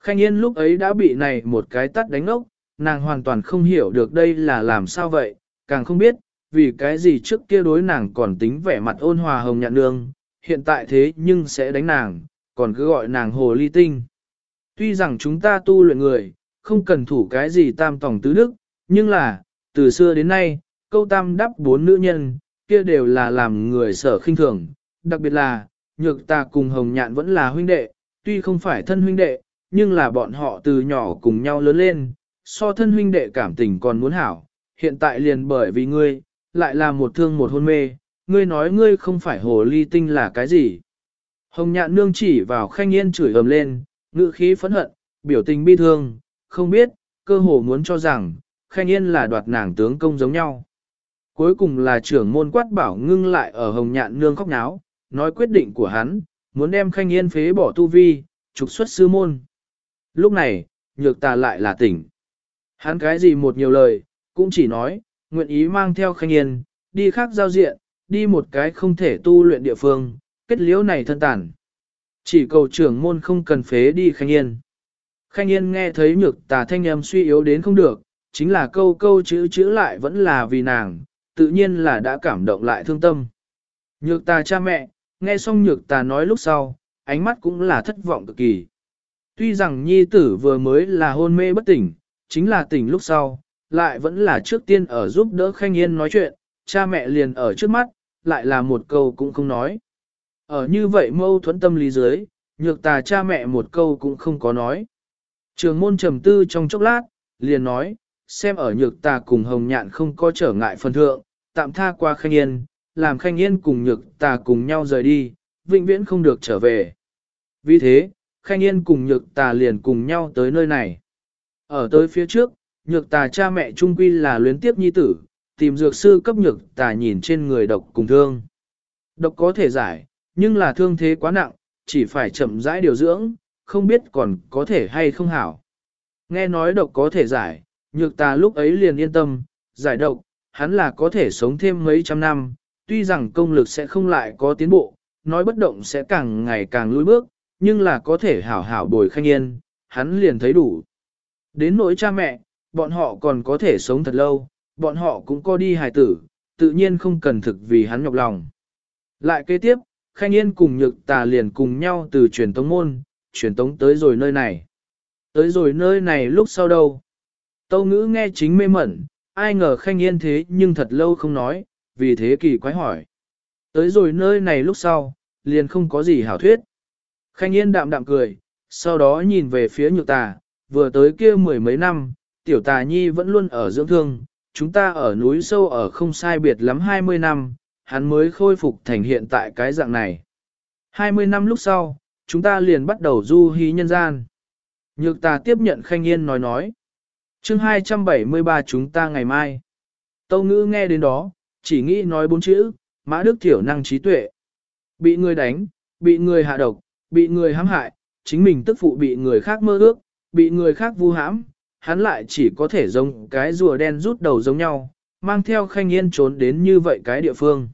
Khanh yên lúc ấy đã bị này một cái tát đánh ốc, nàng hoàn toàn không hiểu được đây là làm sao vậy, càng không biết, vì cái gì trước kia đối nàng còn tính vẻ mặt ôn hòa hồng nhạn nương, hiện tại thế nhưng sẽ đánh nàng, còn cứ gọi nàng hồ ly tinh. Tuy rằng chúng ta tu luyện người, không cần thủ cái gì tam tòng tứ đức, nhưng là, từ xưa đến nay, câu tam đắp bốn nữ nhân, kia đều là làm người sở khinh thường, đặc biệt là, nhược ta cùng hồng nhạn vẫn là huynh đệ, tuy không phải thân huynh đệ, nhưng là bọn họ từ nhỏ cùng nhau lớn lên, so thân huynh đệ cảm tình còn muốn hảo, hiện tại liền bởi vì ngươi, lại là một thương một hôn mê, ngươi nói ngươi không phải hồ ly tinh là cái gì. Hồng nhạn nương chỉ vào khanh yên chửi ầm lên, ngữ khí phẫn hận, biểu tình bi thương, không biết, cơ hồ muốn cho rằng, khanh yên là đoạt nàng tướng công giống nhau. Cuối cùng là trưởng môn quát bảo ngưng lại ở hồng nhạn nương khóc náo, nói quyết định của hắn, muốn đem khanh yên phế bỏ tu vi, trục xuất sư môn. Lúc này, nhược tà lại là tỉnh. Hắn cái gì một nhiều lời, cũng chỉ nói, nguyện ý mang theo khanh yên, đi khác giao diện, đi một cái không thể tu luyện địa phương, kết liễu này thân tàn. Chỉ cầu trưởng môn không cần phế đi khanh yên. Khanh yên nghe thấy nhược tà thanh âm suy yếu đến không được, chính là câu câu chữ chữ lại vẫn là vì nàng, tự nhiên là đã cảm động lại thương tâm. Nhược tà cha mẹ, nghe xong nhược tà nói lúc sau, ánh mắt cũng là thất vọng cực kỳ. Tuy rằng nhi tử vừa mới là hôn mê bất tỉnh, chính là tỉnh lúc sau, lại vẫn là trước tiên ở giúp đỡ Khanh Yên nói chuyện, cha mẹ liền ở trước mắt, lại là một câu cũng không nói. Ở như vậy mâu thuẫn tâm lý dưới, nhược tà cha mẹ một câu cũng không có nói. Trường môn trầm tư trong chốc lát, liền nói, xem ở nhược tà cùng hồng nhạn không có trở ngại phần thượng, tạm tha qua khanh yên, làm khanh yên cùng nhược tà cùng nhau rời đi, vĩnh viễn không được trở về. Vì thế, khanh yên cùng nhược tà liền cùng nhau tới nơi này. Ở tới phía trước, nhược tà cha mẹ trung quy là luyến tiếp nhi tử, tìm dược sư cấp nhược tà nhìn trên người độc cùng thương. Độc có thể giải, nhưng là thương thế quá nặng, chỉ phải chậm rãi điều dưỡng, không biết còn có thể hay không hảo. Nghe nói độc có thể giải, nhược tà lúc ấy liền yên tâm, giải độc, hắn là có thể sống thêm mấy trăm năm, tuy rằng công lực sẽ không lại có tiến bộ, nói bất động sẽ càng ngày càng lùi bước, nhưng là có thể hảo hảo bồi khanh yên, hắn liền thấy đủ. Đến nỗi cha mẹ, bọn họ còn có thể sống thật lâu, bọn họ cũng có đi hài tử, tự nhiên không cần thực vì hắn nhọc lòng. Lại kế tiếp, Khanh Yên cùng Nhược Tà liền cùng nhau từ truyền tống môn, truyền tống tới rồi nơi này. Tới rồi nơi này lúc sau đâu? Tâu ngữ nghe chính mê mẩn, ai ngờ Khanh Yên thế nhưng thật lâu không nói, vì thế kỳ quái hỏi. Tới rồi nơi này lúc sau, liền không có gì hảo thuyết. Khanh Yên đạm đạm cười, sau đó nhìn về phía Nhược Tà, vừa tới kia mười mấy năm, tiểu tà nhi vẫn luôn ở dưỡng thương, chúng ta ở núi sâu ở không sai biệt lắm 20 năm, hắn mới khôi phục thành hiện tại cái dạng này. 20 năm lúc sau, chúng ta liền bắt đầu du hí nhân gian. Nhược tà tiếp nhận khanh yên nói nói chương 273 chúng ta ngày mai. Tâu ngữ nghe đến đó, chỉ nghĩ nói bốn chữ, mã đức thiểu năng trí tuệ. Bị người đánh, bị người hạ độc, bị người hãm hại, chính mình tức phụ bị người khác mơ ước, bị người khác vu hãm, hắn lại chỉ có thể giống cái rùa đen rút đầu giống nhau, mang theo khanh yên trốn đến như vậy cái địa phương.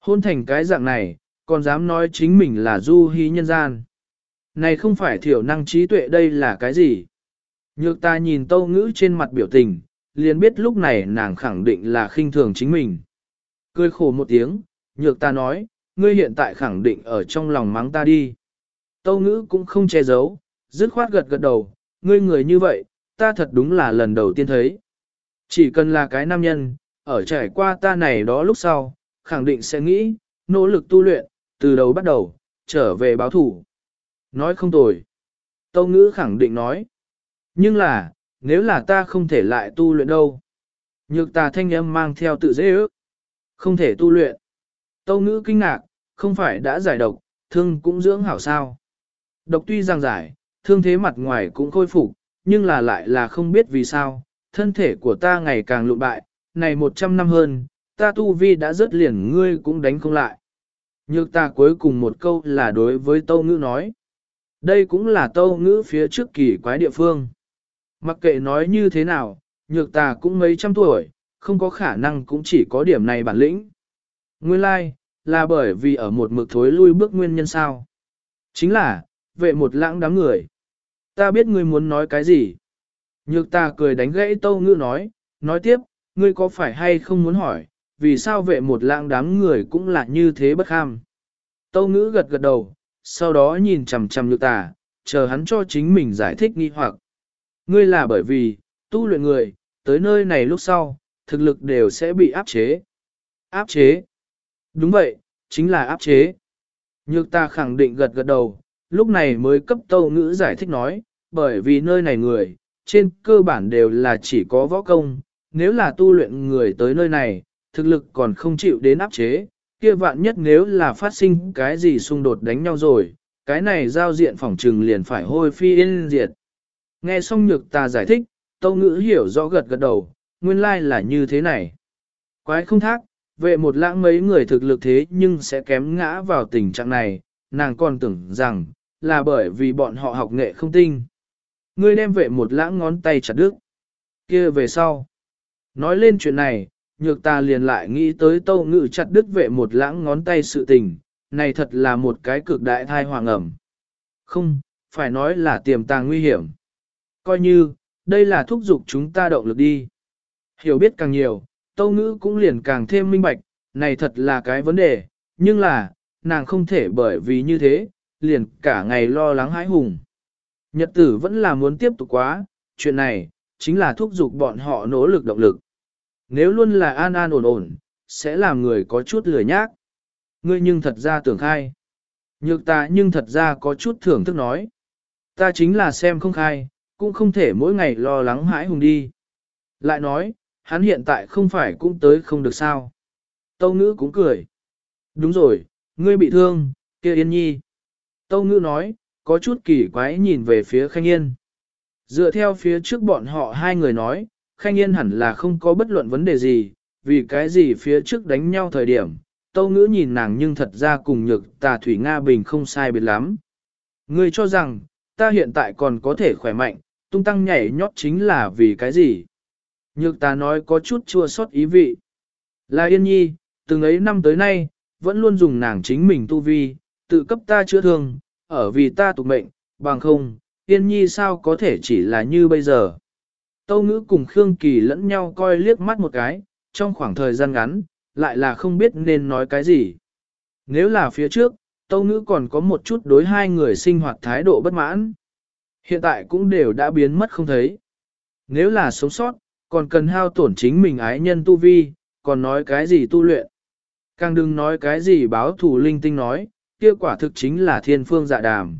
Hôn thành cái dạng này, còn dám nói chính mình là du hí nhân gian. Này không phải thiểu năng trí tuệ đây là cái gì? Nhược ta nhìn tâu ngữ trên mặt biểu tình, liền biết lúc này nàng khẳng định là khinh thường chính mình. Cười khổ một tiếng, nhược ta nói, ngươi hiện tại khẳng định ở trong lòng mắng ta đi. Tâu ngữ cũng không che giấu, dứt khoát gật gật đầu, ngươi người như vậy, ta thật đúng là lần đầu tiên thấy. Chỉ cần là cái nam nhân, ở trải qua ta này đó lúc sau, khẳng định sẽ nghĩ, nỗ lực tu luyện, từ đầu bắt đầu, trở về báo thủ. Nói không tồi. Tâu ngữ khẳng định nói. Nhưng là, nếu là ta không thể lại tu luyện đâu. Nhược tà thanh âm mang theo tự dễ ước. Không thể tu luyện. Tâu ngữ kinh ngạc, không phải đã giải độc, thương cũng dưỡng hảo sao. Độc tuy rằng giải, thương thế mặt ngoài cũng khôi phục, nhưng là lại là không biết vì sao, thân thể của ta ngày càng lụn bại, này 100 năm hơn, ta tu vi đã rất liền ngươi cũng đánh không lại. Nhược ta cuối cùng một câu là đối với tâu ngữ nói. Đây cũng là tâu ngữ phía trước kỳ quái địa phương. Mặc kệ nói như thế nào, nhược tà cũng mấy trăm tuổi, không có khả năng cũng chỉ có điểm này bản lĩnh. Nguyên lai, like, là bởi vì ở một mực thối lui bước nguyên nhân sao. Chính là, vệ một lãng đám người. Ta biết ngươi muốn nói cái gì. Nhược ta cười đánh gãy tâu ngữ nói, nói tiếp, ngươi có phải hay không muốn hỏi, vì sao vệ một lãng đám người cũng là như thế bất kham. Tâu ngữ gật gật đầu, sau đó nhìn chầm chầm nhược ta, chờ hắn cho chính mình giải thích nghi hoặc. Ngươi là bởi vì, tu luyện người, tới nơi này lúc sau, thực lực đều sẽ bị áp chế. Áp chế. Đúng vậy, chính là áp chế. Nhược ta khẳng định gật gật đầu, lúc này mới cấp tâu ngữ giải thích nói, bởi vì nơi này người, trên cơ bản đều là chỉ có võ công, nếu là tu luyện người tới nơi này, thực lực còn không chịu đến áp chế, kia vạn nhất nếu là phát sinh cái gì xung đột đánh nhau rồi, cái này giao diện phòng trừng liền phải hôi phi yên diệt. Nghe xong nhược ta giải thích, tâu ngữ hiểu rõ gật gật đầu, nguyên lai like là như thế này. Quái không thác, vệ một lãng mấy người thực lực thế nhưng sẽ kém ngã vào tình trạng này, nàng còn tưởng rằng, là bởi vì bọn họ học nghệ không tinh. Ngươi đem vệ một lãng ngón tay chặt đứt. kia về sau. Nói lên chuyện này, nhược ta liền lại nghĩ tới tâu ngự chặt đứt vệ một lãng ngón tay sự tình, này thật là một cái cực đại thai hoàng ẩm. Không, phải nói là tiềm tàng nguy hiểm. Coi như, đây là thúc giục chúng ta động lực đi. Hiểu biết càng nhiều, tâu ngữ cũng liền càng thêm minh bạch, này thật là cái vấn đề, nhưng là, nàng không thể bởi vì như thế, liền cả ngày lo lắng hãi hùng. Nhật tử vẫn là muốn tiếp tục quá, chuyện này, chính là thúc giục bọn họ nỗ lực động lực. Nếu luôn là an an ổn ổn, sẽ làm người có chút lười nhác. Ngươi nhưng thật ra tưởng khai. Nhược ta nhưng thật ra có chút thưởng thức nói. Ta chính là xem không khai, cũng không thể mỗi ngày lo lắng hãi hùng đi. Lại nói, hắn hiện tại không phải cũng tới không được sao. Tâu ngữ cũng cười. Đúng rồi, ngươi bị thương, kia yên nhi. Tâu ngữ nói, có chút kỳ quái nhìn về phía Khanh Yên. Dựa theo phía trước bọn họ hai người nói, Khanh Yên hẳn là không có bất luận vấn đề gì, vì cái gì phía trước đánh nhau thời điểm, Tâu Ngữ nhìn nàng nhưng thật ra cùng nhược tà Thủy Nga Bình không sai biệt lắm. Ngươi cho rằng, ta hiện tại còn có thể khỏe mạnh, tung tăng nhảy nhót chính là vì cái gì? Nhược ta nói có chút chua xót ý vị. Là Yên Nhi, từng ấy năm tới nay, vẫn luôn dùng nàng chính mình tu vi, tự cấp ta chữa thương, ở vì ta tục mệnh, bằng không, Yên Nhi sao có thể chỉ là như bây giờ. Tâu ngữ cùng Khương Kỳ lẫn nhau coi liếc mắt một cái, trong khoảng thời gian ngắn, lại là không biết nên nói cái gì. Nếu là phía trước, Tâu ngữ còn có một chút đối hai người sinh hoạt thái độ bất mãn. Hiện tại cũng đều đã biến mất không thấy. Nếu là sống sót, còn cần hao tổn chính mình ái nhân tu vi, còn nói cái gì tu luyện. Càng đừng nói cái gì báo thủ linh tinh nói, kia quả thực chính là thiên phương dạ đàm.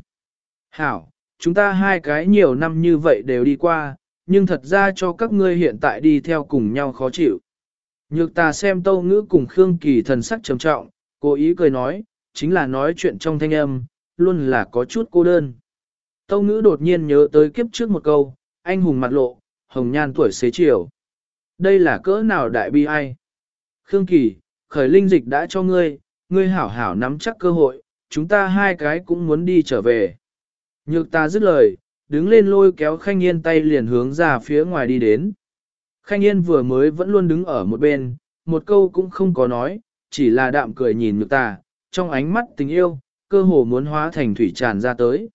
Hảo, chúng ta hai cái nhiều năm như vậy đều đi qua, nhưng thật ra cho các ngươi hiện tại đi theo cùng nhau khó chịu. Nhược ta xem tâu ngữ cùng Khương Kỳ thần sắc trầm trọng, cố ý cười nói, chính là nói chuyện trong thanh âm, luôn là có chút cô đơn. Tâu ngữ đột nhiên nhớ tới kiếp trước một câu, anh hùng mặt lộ, hồng nhan tuổi xế chiều. Đây là cỡ nào đại bi ai? Khương Kỳ, khởi linh dịch đã cho ngươi, ngươi hảo hảo nắm chắc cơ hội, chúng ta hai cái cũng muốn đi trở về. Nhược ta dứt lời, đứng lên lôi kéo Khanh Yên tay liền hướng ra phía ngoài đi đến. Khanh Yên vừa mới vẫn luôn đứng ở một bên, một câu cũng không có nói, chỉ là đạm cười nhìn nhược ta, trong ánh mắt tình yêu, cơ hồ muốn hóa thành thủy tràn ra tới.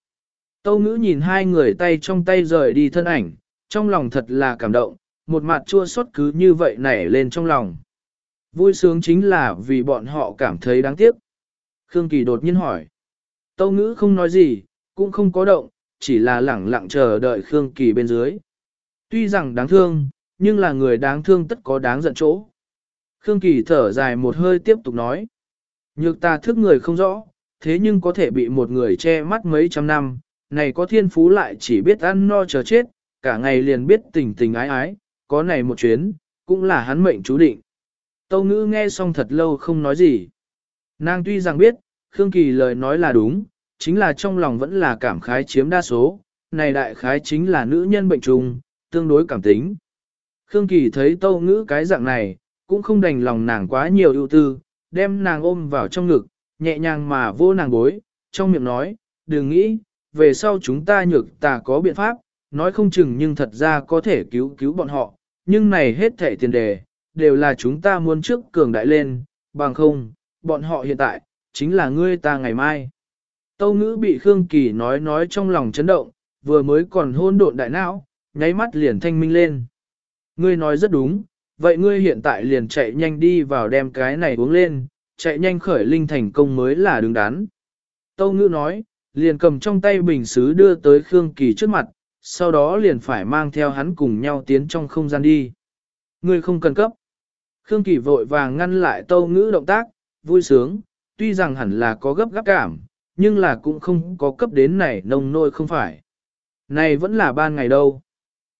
Tâu ngữ nhìn hai người tay trong tay rời đi thân ảnh, trong lòng thật là cảm động, một mặt chua xót cứ như vậy nảy lên trong lòng. Vui sướng chính là vì bọn họ cảm thấy đáng tiếc. Khương Kỳ đột nhiên hỏi. Tâu ngữ không nói gì, cũng không có động, chỉ là lẳng lặng chờ đợi Khương Kỳ bên dưới. Tuy rằng đáng thương, nhưng là người đáng thương tất có đáng giận chỗ. Khương Kỳ thở dài một hơi tiếp tục nói. Nhược ta thức người không rõ, thế nhưng có thể bị một người che mắt mấy trăm năm, này có thiên phú lại chỉ biết ăn no chờ chết, cả ngày liền biết tình tình ái ái, có này một chuyến, cũng là hắn mệnh chú định. Tâu ngữ nghe xong thật lâu không nói gì. Nàng tuy rằng biết, Khương Kỳ lời nói là đúng, chính là trong lòng vẫn là cảm khái chiếm đa số, này đại khái chính là nữ nhân bệnh trùng, tương đối cảm tính. Khương Kỳ thấy tâu ngữ cái dạng này, cũng không đành lòng nàng quá nhiều ưu tư, đem nàng ôm vào trong ngực, nhẹ nhàng mà vô nàng bối, trong miệng nói, đừng nghĩ, về sau chúng ta nhược ta có biện pháp, nói không chừng nhưng thật ra có thể cứu cứu bọn họ, nhưng này hết thẻ tiền đề, đều là chúng ta muốn trước cường đại lên, bằng không, bọn họ hiện tại, chính là ngươi ta ngày mai. Tâu ngữ bị Khương Kỳ nói nói trong lòng chấn động, vừa mới còn hôn độn đại não, nháy mắt liền thanh minh lên. Ngươi nói rất đúng, vậy ngươi hiện tại liền chạy nhanh đi vào đem cái này uống lên, chạy nhanh khởi linh thành công mới là đứng đắn. Tâu ngữ nói, liền cầm trong tay bình xứ đưa tới Khương Kỳ trước mặt, sau đó liền phải mang theo hắn cùng nhau tiến trong không gian đi. Ngươi không cần cấp. Khương Kỳ vội vàng ngăn lại tâu ngữ động tác, vui sướng, tuy rằng hẳn là có gấp gáp cảm, nhưng là cũng không có cấp đến này nông nôi không phải. Này vẫn là ban ngày đâu.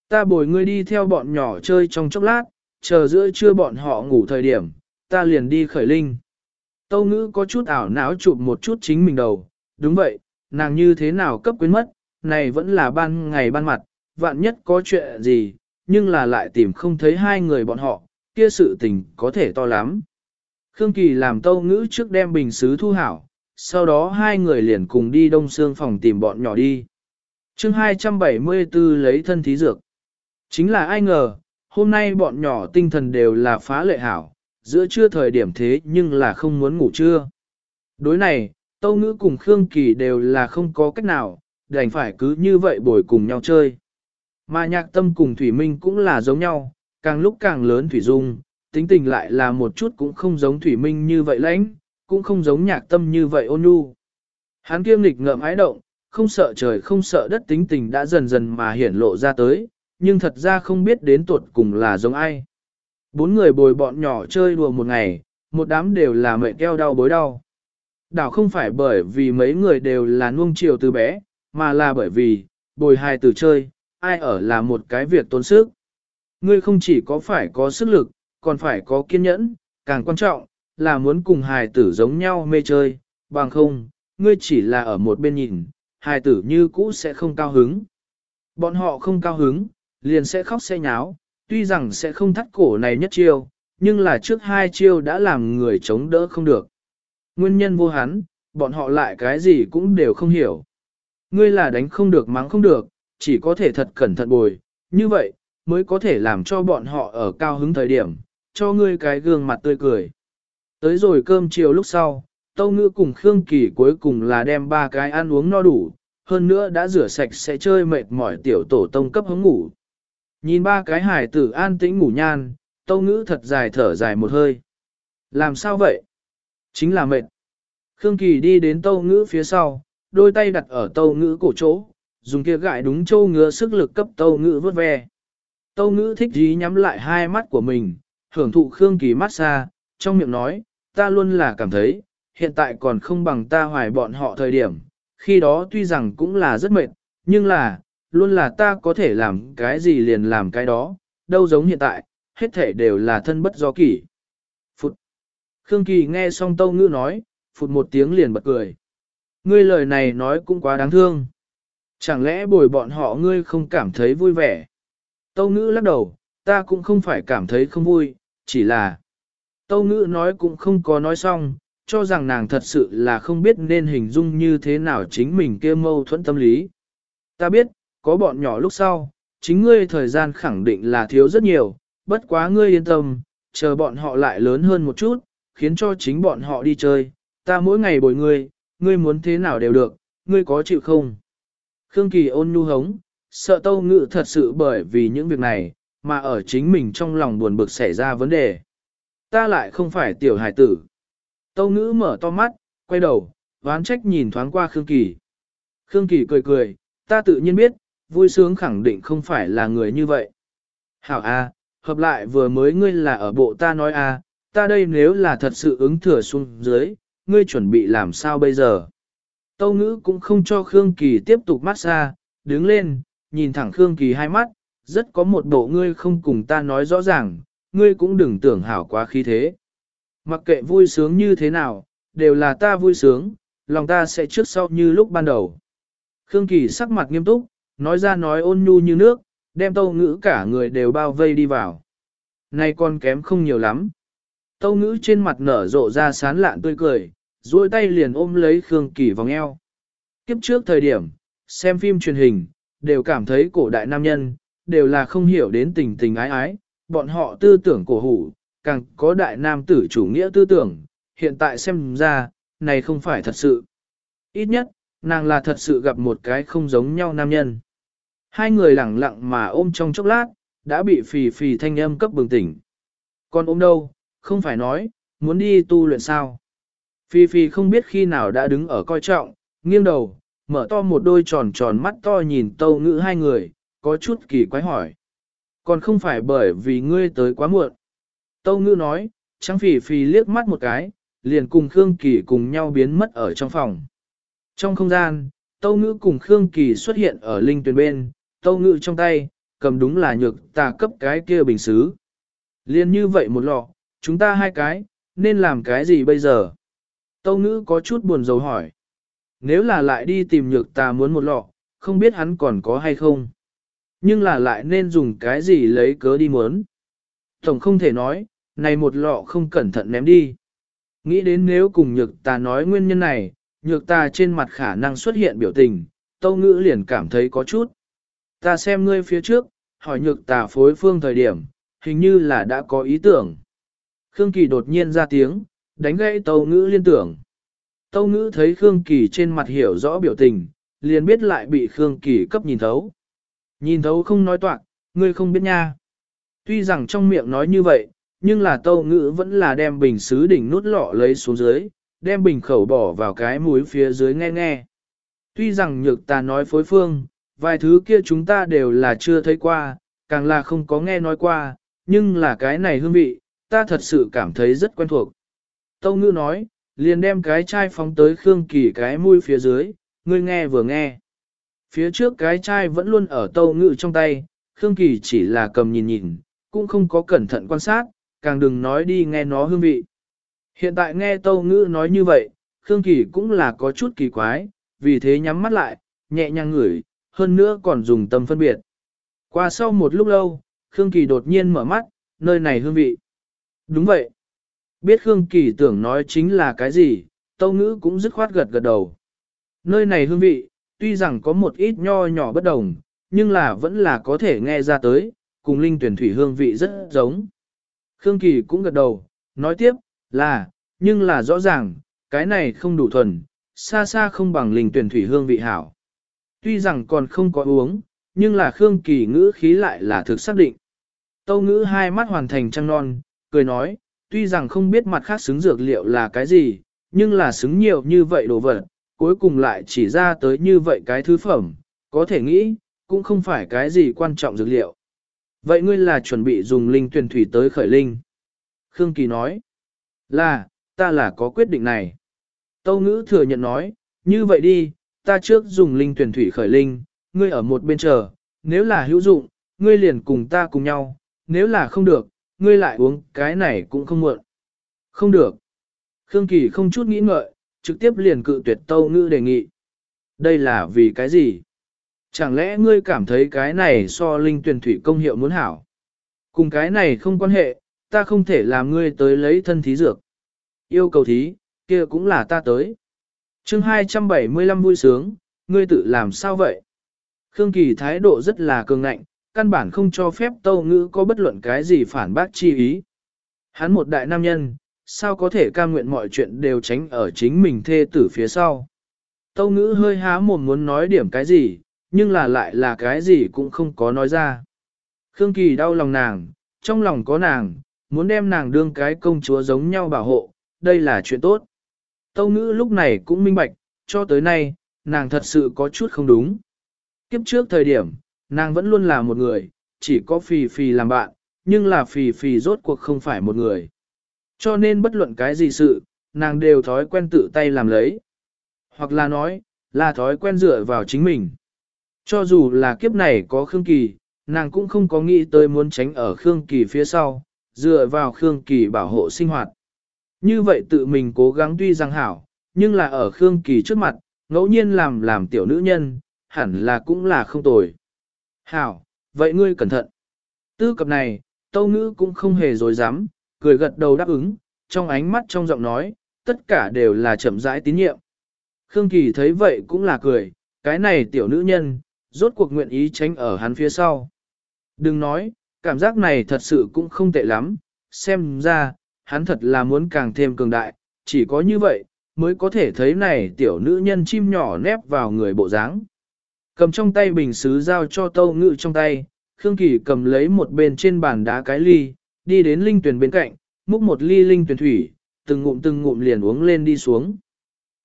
Ta bồi ngươi đi theo bọn nhỏ chơi trong chốc lát, chờ giữa trưa bọn họ ngủ thời điểm, ta liền đi khởi linh. Tâu ngữ có chút ảo não chụp một chút chính mình đầu, đúng vậy, nàng như thế nào cấp quyến mất, này vẫn là ban ngày ban mặt, vạn nhất có chuyện gì, nhưng là lại tìm không thấy hai người bọn họ, kia sự tình có thể to lắm. Khương Kỳ làm tâu ngữ trước đem bình xứ thu hảo, sau đó hai người liền cùng đi đông xương phòng tìm bọn nhỏ đi. chương 274 lấy thân thí dược. Chính là ai ngờ, hôm nay bọn nhỏ tinh thần đều là phá lệ hảo, giữa trưa thời điểm thế nhưng là không muốn ngủ trưa. Đối này, Tâu Ngữ cùng Khương Kỳ đều là không có cách nào, đành phải cứ như vậy bồi cùng nhau chơi. Mà nhạc tâm cùng Thủy Minh cũng là giống nhau, càng lúc càng lớn Thủy Dung, tính tình lại là một chút cũng không giống Thủy Minh như vậy lãnh, cũng không giống nhạc tâm như vậy ôn nhu. Hắn kiêm lịch ngợm ái động, không sợ trời không sợ đất tính tình đã dần dần mà hiển lộ ra tới, nhưng thật ra không biết đến tuột cùng là giống ai. Bốn người bồi bọn nhỏ chơi đùa một ngày, một đám đều là mệt keo đau bối đau. Đảo không phải bởi vì mấy người đều là nuông chiều từ bé, mà là bởi vì, bồi hai từ chơi, ai ở là một cái việc tốn sức. Ngươi không chỉ có phải có sức lực, còn phải có kiên nhẫn, càng quan trọng, là muốn cùng hài tử giống nhau mê chơi, bằng không, ngươi chỉ là ở một bên nhìn, hài tử như cũ sẽ không cao hứng. Bọn họ không cao hứng, liền sẽ khóc sẽ nháo, tuy rằng sẽ không thắt cổ này nhất chiêu, nhưng là trước hai chiêu đã làm người chống đỡ không được. Nguyên nhân vô hắn, bọn họ lại cái gì cũng đều không hiểu. Ngươi là đánh không được mắng không được, chỉ có thể thật cẩn thận bồi, như vậy, mới có thể làm cho bọn họ ở cao hứng thời điểm, cho ngươi cái gương mặt tươi cười. Tới rồi cơm chiều lúc sau, Tâu Ngữ cùng Khương Kỳ cuối cùng là đem ba cái ăn uống no đủ, hơn nữa đã rửa sạch sẽ chơi mệt mỏi tiểu tổ tông cấp hứng ngủ. Nhìn ba cái hải tử an tĩnh ngủ nhan, Tâu Ngữ thật dài thở dài một hơi. Làm sao vậy? Chính là mệt. Khương Kỳ đi đến Tâu Ngữ phía sau, đôi tay đặt ở Tâu Ngữ cổ chỗ, dùng kia gại đúng châu ngứa sức lực cấp Tâu Ngữ vớt ve. Tâu Ngữ thích dí nhắm lại hai mắt của mình, hưởng thụ Khương Kỳ massage, trong miệng nói, ta luôn là cảm thấy, hiện tại còn không bằng ta hoài bọn họ thời điểm, khi đó tuy rằng cũng là rất mệt, nhưng là, luôn là ta có thể làm cái gì liền làm cái đó, đâu giống hiện tại, hết thể đều là thân bất do kỷ. Khương Kỳ nghe xong Tâu Ngữ nói, phụt một tiếng liền bật cười. Ngươi lời này nói cũng quá đáng thương. Chẳng lẽ bồi bọn họ ngươi không cảm thấy vui vẻ? Tâu Ngữ lắc đầu, ta cũng không phải cảm thấy không vui, chỉ là... Tâu ngữ nói cũng không có nói xong, cho rằng nàng thật sự là không biết nên hình dung như thế nào chính mình kia mâu thuẫn tâm lý. Ta biết, có bọn nhỏ lúc sau, chính ngươi thời gian khẳng định là thiếu rất nhiều, bất quá ngươi yên tâm, chờ bọn họ lại lớn hơn một chút, khiến cho chính bọn họ đi chơi, ta mỗi ngày bồi ngươi, ngươi muốn thế nào đều được, ngươi có chịu không? Khương Kỳ ôn nhu hống, sợ tâu ngự thật sự bởi vì những việc này, mà ở chính mình trong lòng buồn bực xảy ra vấn đề. Ta lại không phải tiểu hải tử. Tâu ngữ mở to mắt, quay đầu, ván trách nhìn thoáng qua Khương Kỳ. Khương Kỳ cười cười, ta tự nhiên biết, vui sướng khẳng định không phải là người như vậy. Hảo A, hợp lại vừa mới ngươi là ở bộ ta nói A, ta đây nếu là thật sự ứng thừa xuống dưới, ngươi chuẩn bị làm sao bây giờ? Tâu ngữ cũng không cho Khương Kỳ tiếp tục massage, đứng lên, nhìn thẳng Khương Kỳ hai mắt, rất có một bộ ngươi không cùng ta nói rõ ràng, ngươi cũng đừng tưởng hảo quá khí thế. Mặc kệ vui sướng như thế nào, đều là ta vui sướng, lòng ta sẽ trước sau như lúc ban đầu. Khương Kỳ sắc mặt nghiêm túc, nói ra nói ôn nhu như nước, đem tâu ngữ cả người đều bao vây đi vào. Này con kém không nhiều lắm. Tâu ngữ trên mặt nở rộ ra sán lạn tươi cười, duỗi tay liền ôm lấy Khương Kỳ vòng eo. Kiếp trước thời điểm, xem phim truyền hình, đều cảm thấy cổ đại nam nhân, đều là không hiểu đến tình tình ái ái, bọn họ tư tưởng cổ hủ, càng có đại nam tử chủ nghĩa tư tưởng, hiện tại xem ra, này không phải thật sự. Ít nhất, nàng là thật sự gặp một cái không giống nhau nam nhân. Hai người lẳng lặng mà ôm trong chốc lát, đã bị phì phì thanh âm cấp bừng tỉnh. Còn ôm đâu, không phải nói, muốn đi tu luyện sao. Phi Phi không biết khi nào đã đứng ở coi trọng, nghiêng đầu, mở to một đôi tròn tròn mắt to nhìn tâu ngữ hai người, có chút kỳ quái hỏi. Còn không phải bởi vì ngươi tới quá muộn. Tâu ngữ nói, trắng Phi Phi liếc mắt một cái, liền cùng Khương Kỳ cùng nhau biến mất ở trong phòng. Trong không gian, tâu ngữ cùng Khương Kỳ xuất hiện ở linh tuyển bên, tâu ngữ trong tay, cầm đúng là nhược tà cấp cái kia bình xứ. Liên như vậy một lọ, chúng ta hai cái, nên làm cái gì bây giờ? Tâu ngữ có chút buồn rầu hỏi. Nếu là lại đi tìm nhược ta muốn một lọ, không biết hắn còn có hay không. Nhưng là lại nên dùng cái gì lấy cớ đi muốn. Tổng không thể nói, này một lọ không cẩn thận ném đi. Nghĩ đến nếu cùng nhược ta nói nguyên nhân này, nhược ta trên mặt khả năng xuất hiện biểu tình, tâu ngữ liền cảm thấy có chút. Ta xem ngươi phía trước, hỏi nhược tà phối phương thời điểm, hình như là đã có ý tưởng. Khương Kỳ đột nhiên ra tiếng, đánh gãy tâu ngữ liên tưởng. Tâu ngữ thấy Khương Kỳ trên mặt hiểu rõ biểu tình, liền biết lại bị Khương Kỳ cấp nhìn thấu. Nhìn thấu không nói toạc, ngươi không biết nha. Tuy rằng trong miệng nói như vậy, nhưng là tâu ngữ vẫn là đem bình xứ đỉnh nút lọ lấy xuống dưới, đem bình khẩu bỏ vào cái mũi phía dưới nghe nghe. Tuy rằng nhược ta nói phối phương, vài thứ kia chúng ta đều là chưa thấy qua, càng là không có nghe nói qua, nhưng là cái này hương vị, ta thật sự cảm thấy rất quen thuộc. Tâu ngữ nói, liền đem cái chai phóng tới Khương Kỳ cái mũi phía dưới, ngươi nghe vừa nghe. Phía trước cái chai vẫn luôn ở tâu ngữ trong tay, Khương Kỳ chỉ là cầm nhìn nhìn, cũng không có cẩn thận quan sát, càng đừng nói đi nghe nó hương vị. Hiện tại nghe tâu ngữ nói như vậy, Khương Kỳ cũng là có chút kỳ quái, vì thế nhắm mắt lại, nhẹ nhàng ngửi, hơn nữa còn dùng tâm phân biệt. Qua sau một lúc lâu, Khương Kỳ đột nhiên mở mắt, nơi này hương vị. Đúng vậy. Biết Khương Kỳ tưởng nói chính là cái gì, tâu ngữ cũng dứt khoát gật gật đầu. Nơi này hương vị, tuy rằng có một ít nho nhỏ bất đồng, nhưng là vẫn là có thể nghe ra tới, cùng linh tuyển thủy hương vị rất giống. Khương Kỳ cũng gật đầu, nói tiếp, là, nhưng là rõ ràng, cái này không đủ thuần, xa xa không bằng linh tuyển thủy hương vị hảo. Tuy rằng còn không có uống, nhưng là Khương Kỳ ngữ khí lại là thực xác định. Tâu ngữ hai mắt hoàn thành trăng non, cười nói, tuy rằng không biết mặt khác xứng dược liệu là cái gì, nhưng là xứng nhiều như vậy đồ vật, cuối cùng lại chỉ ra tới như vậy cái thứ phẩm, có thể nghĩ, cũng không phải cái gì quan trọng dược liệu. Vậy ngươi là chuẩn bị dùng linh tuyển thủy tới khởi linh. Khương Kỳ nói, là, ta là có quyết định này. Tâu ngữ thừa nhận nói, như vậy đi, ta trước dùng linh tuyển thủy khởi linh, ngươi ở một bên chờ, nếu là hữu dụng, ngươi liền cùng ta cùng nhau, nếu là không được, ngươi lại uống cái này cũng không muộn. Không được. Khương Kỳ không chút nghĩ ngợi, trực tiếp liền cự tuyệt tâu ngữ đề nghị. Đây là vì cái gì? Chẳng lẽ ngươi cảm thấy cái này so linh tuyển thủy công hiệu muốn hảo? Cùng cái này không quan hệ, ta không thể làm ngươi tới lấy thân thí dược. Yêu cầu thí, kia cũng là ta tới. chương 275 vui sướng, ngươi tự làm sao vậy? Khương Kỳ thái độ rất là cường ngạnh, căn bản không cho phép tâu ngữ có bất luận cái gì phản bác chi ý. Hắn một đại nam nhân, sao có thể cam nguyện mọi chuyện đều tránh ở chính mình thê tử phía sau. Tâu ngữ hơi há mồm muốn nói điểm cái gì, nhưng là lại là cái gì cũng không có nói ra. Khương Kỳ đau lòng nàng, trong lòng có nàng, muốn đem nàng đương cái công chúa giống nhau bảo hộ, đây là chuyện tốt. Tâu ngữ lúc này cũng minh bạch, cho tới nay, nàng thật sự có chút không đúng. Kiếp trước thời điểm, nàng vẫn luôn là một người, chỉ có phì phì làm bạn, nhưng là phì phì rốt cuộc không phải một người. Cho nên bất luận cái gì sự, nàng đều thói quen tự tay làm lấy. Hoặc là nói, là thói quen dựa vào chính mình. Cho dù là kiếp này có Khương Kỳ, nàng cũng không có nghĩ tới muốn tránh ở Khương Kỳ phía sau, dựa vào Khương Kỳ bảo hộ sinh hoạt. Như vậy tự mình cố gắng tuy rằng hảo, nhưng là ở Khương Kỳ trước mặt, ngẫu nhiên làm làm tiểu nữ nhân, hẳn là cũng là không tồi. Hảo, vậy ngươi cẩn thận. Tư cập này, tâu ngữ cũng không hề dối dám, cười gật đầu đáp ứng, trong ánh mắt trong giọng nói, tất cả đều là chậm rãi tín nhiệm. Khương Kỳ thấy vậy cũng là cười, Cái này tiểu nữ nhân, rốt cuộc nguyện ý tránh ở hắn phía sau. Đừng nói, cảm giác này thật sự cũng không tệ lắm, xem ra, hắn thật là muốn càng thêm cường đại, chỉ có như vậy, mới có thể thấy này tiểu nữ nhân chim nhỏ nép vào người bộ dáng. Cầm trong tay bình xứ giao cho tâu ngự trong tay, Khương Kỳ cầm lấy một bên trên bàn đá cái ly, đi đến linh tuyển bên cạnh, múc một ly linh tuyển thủy, từng ngụm từng ngụm liền uống lên đi xuống.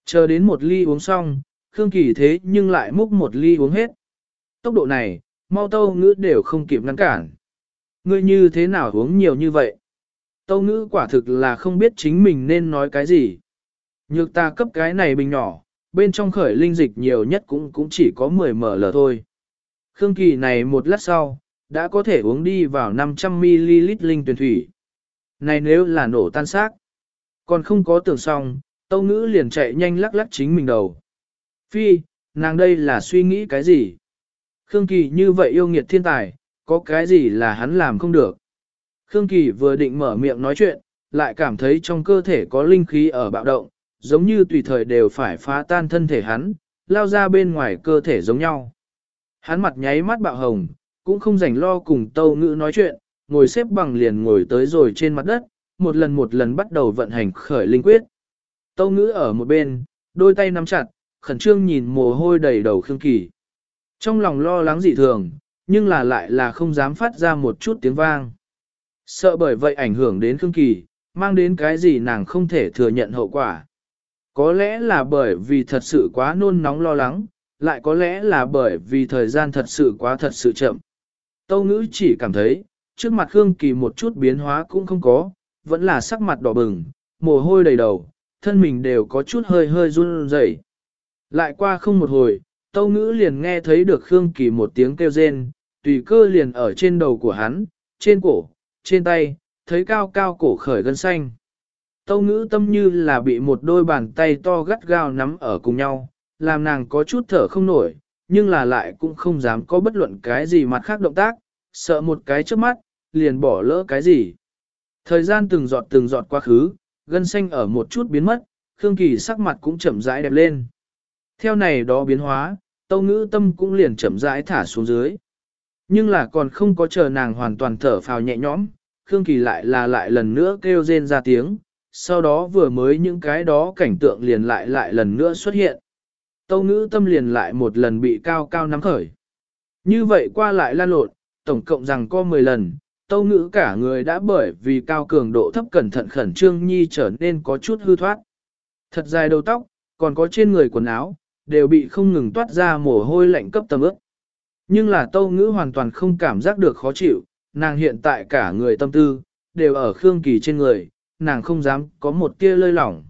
Chờ đến một ly uống xong, Khương Kỳ thế nhưng lại múc một ly uống hết. Tốc độ này, mau tâu ngữ đều không kịp ngăn cản. Ngươi như thế nào uống nhiều như vậy? Tâu ngữ quả thực là không biết chính mình nên nói cái gì. Nhược ta cấp cái này bình nhỏ, bên trong khởi linh dịch nhiều nhất cũng cũng chỉ có 10 ml thôi. Khương Kỳ này một lát sau, đã có thể uống đi vào 500ml linh tuyển thủy. Này nếu là nổ tan xác, còn không có tưởng xong, tâu ngữ liền chạy nhanh lắc lắc chính mình đầu. Phi, nàng đây là suy nghĩ cái gì? Khương Kỳ như vậy yêu nghiệt thiên tài, có cái gì là hắn làm không được? Khương Kỳ vừa định mở miệng nói chuyện, lại cảm thấy trong cơ thể có linh khí ở bạo động, giống như tùy thời đều phải phá tan thân thể hắn, lao ra bên ngoài cơ thể giống nhau. Hắn mặt nháy mắt bạo hồng, cũng không rảnh lo cùng tâu ngữ nói chuyện, ngồi xếp bằng liền ngồi tới rồi trên mặt đất, một lần một lần bắt đầu vận hành khởi linh quyết. Tâu ngữ ở một bên, đôi tay nắm chặt, khẩn trương nhìn mồ hôi đầy đầu Khương Kỳ. Trong lòng lo lắng dị thường, nhưng là lại là không dám phát ra một chút tiếng vang. Sợ bởi vậy ảnh hưởng đến Khương Kỳ, mang đến cái gì nàng không thể thừa nhận hậu quả. Có lẽ là bởi vì thật sự quá nôn nóng lo lắng, lại có lẽ là bởi vì thời gian thật sự quá thật sự chậm. Tâu ngữ chỉ cảm thấy, trước mặt Khương Kỳ một chút biến hóa cũng không có, vẫn là sắc mặt đỏ bừng, mồ hôi đầy đầu, thân mình đều có chút hơi hơi run rẩy. Lại qua không một hồi, Tâu Ngữ liền nghe thấy được Khương Kỳ một tiếng kêu rên, tùy cơ liền ở trên đầu của hắn, trên cổ, trên tay, thấy cao cao cổ khởi gân xanh. Tâu Ngữ tâm như là bị một đôi bàn tay to gắt gao nắm ở cùng nhau, làm nàng có chút thở không nổi, nhưng là lại cũng không dám có bất luận cái gì mặt khác động tác, sợ một cái trước mắt, liền bỏ lỡ cái gì. Thời gian từng giọt từng giọt quá khứ, gân xanh ở một chút biến mất, Khương Kỳ sắc mặt cũng chậm rãi đẹp lên. Theo này đó biến hóa, tâu ngữ tâm cũng liền chậm rãi thả xuống dưới. Nhưng là còn không có chờ nàng hoàn toàn thở phào nhẹ nhõm, Khương Kỳ lại là lại lần nữa kêu rên ra tiếng, sau đó vừa mới những cái đó cảnh tượng liền lại lại lần nữa xuất hiện. Tâu ngữ tâm liền lại một lần bị cao cao nắm khởi. Như vậy qua lại lan lộn, tổng cộng rằng có 10 lần, tâu ngữ cả người đã bởi vì cao cường độ thấp cẩn thận khẩn trương nhi trở nên có chút hư thoát. Thật dài đầu tóc, còn có trên người quần áo, đều bị không ngừng toát ra mồ hôi lạnh cấp tầm ướp. Nhưng là tâu ngữ hoàn toàn không cảm giác được khó chịu, nàng hiện tại cả người tâm tư, đều ở Khương Kỳ trên người, nàng không dám có một tia lơi lỏng.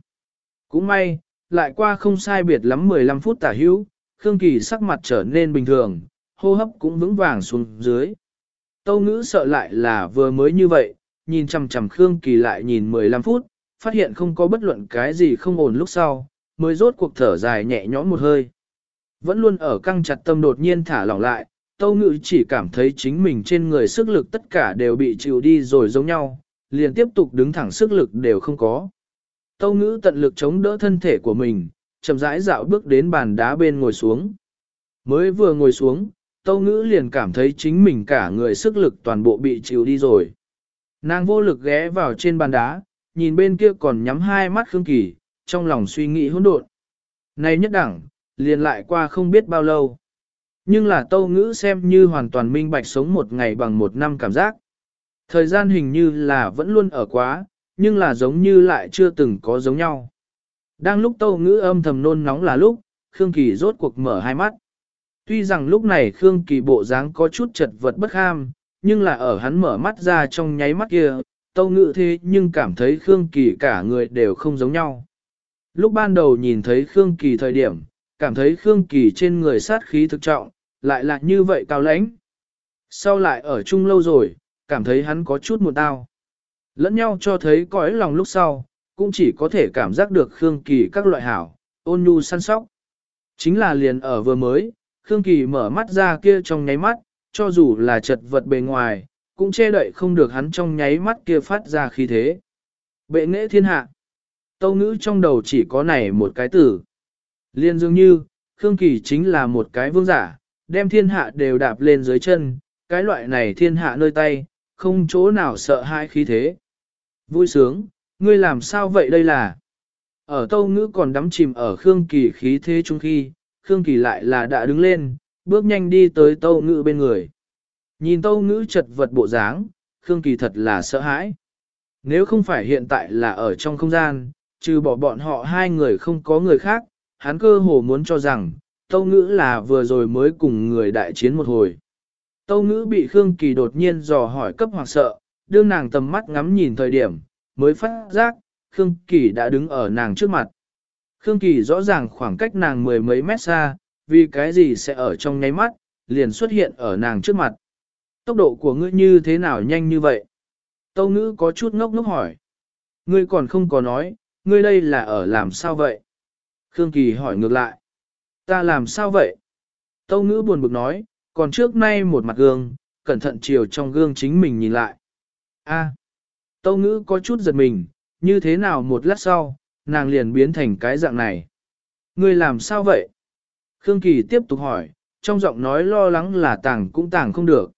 Cũng may, lại qua không sai biệt lắm 15 phút tả hữu, Khương Kỳ sắc mặt trở nên bình thường, hô hấp cũng vững vàng xuống dưới. Tâu ngữ sợ lại là vừa mới như vậy, nhìn chằm chằm Khương Kỳ lại nhìn 15 phút, phát hiện không có bất luận cái gì không ổn lúc sau, mới rốt cuộc thở dài nhẹ nhõm một hơi. Vẫn luôn ở căng chặt tâm đột nhiên thả lỏng lại, Tâu Ngữ chỉ cảm thấy chính mình trên người sức lực tất cả đều bị chịu đi rồi giống nhau, liền tiếp tục đứng thẳng sức lực đều không có. Tâu Ngữ tận lực chống đỡ thân thể của mình, chậm rãi dạo bước đến bàn đá bên ngồi xuống. Mới vừa ngồi xuống, Tâu Ngữ liền cảm thấy chính mình cả người sức lực toàn bộ bị chịu đi rồi. Nàng vô lực ghé vào trên bàn đá, nhìn bên kia còn nhắm hai mắt Khương Kỳ, trong lòng suy nghĩ hỗn độn. Này nhất đẳng, liền lại qua không biết bao lâu. Nhưng là tâu ngữ xem như hoàn toàn minh bạch sống một ngày bằng một năm cảm giác. Thời gian hình như là vẫn luôn ở quá, nhưng là giống như lại chưa từng có giống nhau. Đang lúc tâu ngữ âm thầm nôn nóng là lúc, Khương Kỳ rốt cuộc mở hai mắt. Tuy rằng lúc này Khương Kỳ bộ dáng có chút chật vật bất ham, nhưng là ở hắn mở mắt ra trong nháy mắt kia, tâu ngữ thế nhưng cảm thấy Khương Kỳ cả người đều không giống nhau. Lúc ban đầu nhìn thấy Khương Kỳ thời điểm, cảm thấy Khương Kỳ trên người sát khí thực trọng, lại là như vậy cao lãnh. Sau lại ở chung lâu rồi, cảm thấy hắn có chút muộn tao. Lẫn nhau cho thấy cõi lòng lúc sau, cũng chỉ có thể cảm giác được Khương Kỳ các loại hảo, ôn nhu săn sóc. Chính là liền ở vừa mới, Khương Kỳ mở mắt ra kia trong nháy mắt, cho dù là chật vật bề ngoài, cũng che đậy không được hắn trong nháy mắt kia phát ra khí thế. Bệ nghệ thiên hạ. Tâu ngữ trong đầu chỉ có này một cái tử. Liên dường như, Khương Kỳ chính là một cái vương giả, đem thiên hạ đều đạp lên dưới chân, cái loại này thiên hạ nơi tay, không chỗ nào sợ hãi khí thế. Vui sướng, ngươi làm sao vậy đây là? Ở tâu ngữ còn đắm chìm ở Khương Kỳ khí thế chung khi, Khương Kỳ lại là đã đứng lên, bước nhanh đi tới tâu ngữ bên người. Nhìn tâu ngữ chật vật bộ dáng, Khương Kỳ thật là sợ hãi. Nếu không phải hiện tại là ở trong không gian, trừ bỏ bọn họ hai người không có người khác, hắn cơ hồ muốn cho rằng, tâu ngữ là vừa rồi mới cùng người đại chiến một hồi. Tâu ngữ bị Khương Kỳ đột nhiên dò hỏi cấp hoặc sợ, đương nàng tầm mắt ngắm nhìn thời điểm, mới phát giác, Khương Kỳ đã đứng ở nàng trước mặt. Khương Kỳ rõ ràng khoảng cách nàng mười mấy mét xa, vì cái gì sẽ ở trong nháy mắt, liền xuất hiện ở nàng trước mặt. Tốc độ của ngươi như thế nào nhanh như vậy? Tâu ngữ có chút ngốc ngốc hỏi. Ngươi còn không có nói, ngươi đây là ở làm sao vậy? Khương Kỳ hỏi ngược lại. Ta làm sao vậy? Tâu ngữ buồn bực nói, còn trước nay một mặt gương, cẩn thận chiều trong gương chính mình nhìn lại. A. Tâu ngữ có chút giật mình, như thế nào một lát sau, nàng liền biến thành cái dạng này. Ngươi làm sao vậy? Khương Kỳ tiếp tục hỏi, trong giọng nói lo lắng là tàng cũng tàng không được.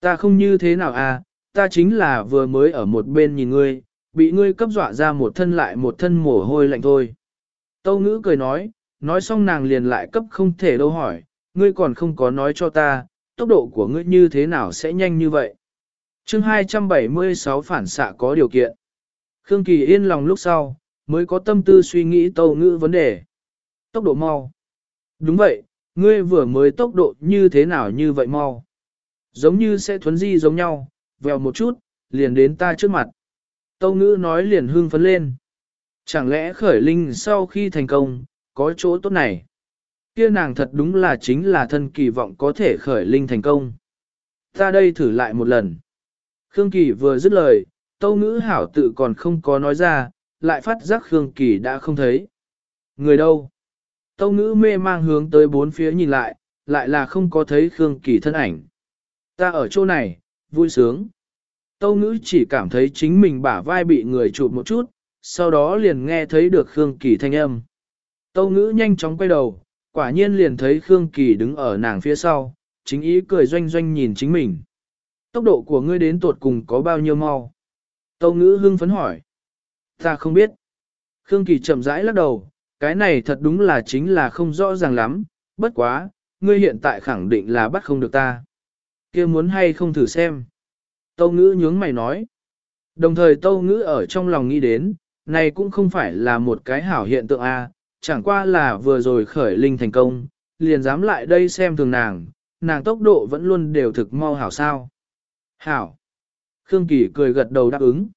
Ta không như thế nào à, ta chính là vừa mới ở một bên nhìn ngươi, bị ngươi cấp dọa ra một thân lại một thân mồ hôi lạnh thôi. Tâu ngữ cười nói, nói xong nàng liền lại cấp không thể đâu hỏi, ngươi còn không có nói cho ta, tốc độ của ngươi như thế nào sẽ nhanh như vậy. chương 276 phản xạ có điều kiện. Khương Kỳ yên lòng lúc sau, mới có tâm tư suy nghĩ tâu ngữ vấn đề. Tốc độ mau. Đúng vậy, ngươi vừa mới tốc độ như thế nào như vậy mau. Giống như sẽ thuấn di giống nhau, vèo một chút, liền đến ta trước mặt. Tâu ngữ nói liền hương phấn lên. Chẳng lẽ khởi linh sau khi thành công, có chỗ tốt này? Kia nàng thật đúng là chính là thân kỳ vọng có thể khởi linh thành công. Ta đây thử lại một lần. Khương Kỳ vừa dứt lời, tâu ngữ hảo tự còn không có nói ra, lại phát giác Khương Kỳ đã không thấy. Người đâu? Tâu ngữ mê mang hướng tới bốn phía nhìn lại, lại là không có thấy Khương Kỳ thân ảnh. Ta ở chỗ này, vui sướng. Tâu ngữ chỉ cảm thấy chính mình bả vai bị người chụp một chút, sau đó liền nghe thấy được Khương Kỳ thanh âm. Tâu ngữ nhanh chóng quay đầu, quả nhiên liền thấy Khương Kỳ đứng ở nàng phía sau, chính ý cười doanh doanh nhìn chính mình. Tốc độ của ngươi đến tuột cùng có bao nhiêu mau? Tâu ngữ hưng phấn hỏi. Ta không biết. Khương Kỳ chậm rãi lắc đầu, cái này thật đúng là chính là không rõ ràng lắm, bất quá, ngươi hiện tại khẳng định là bắt không được ta. kia muốn hay không thử xem. Tâu ngữ nhướng mày nói. Đồng thời tâu ngữ ở trong lòng nghĩ đến, này cũng không phải là một cái hảo hiện tượng A, chẳng qua là vừa rồi khởi linh thành công, liền dám lại đây xem thường nàng, nàng tốc độ vẫn luôn đều thực mau hảo sao. Hảo. Khương Kỳ cười gật đầu đáp ứng.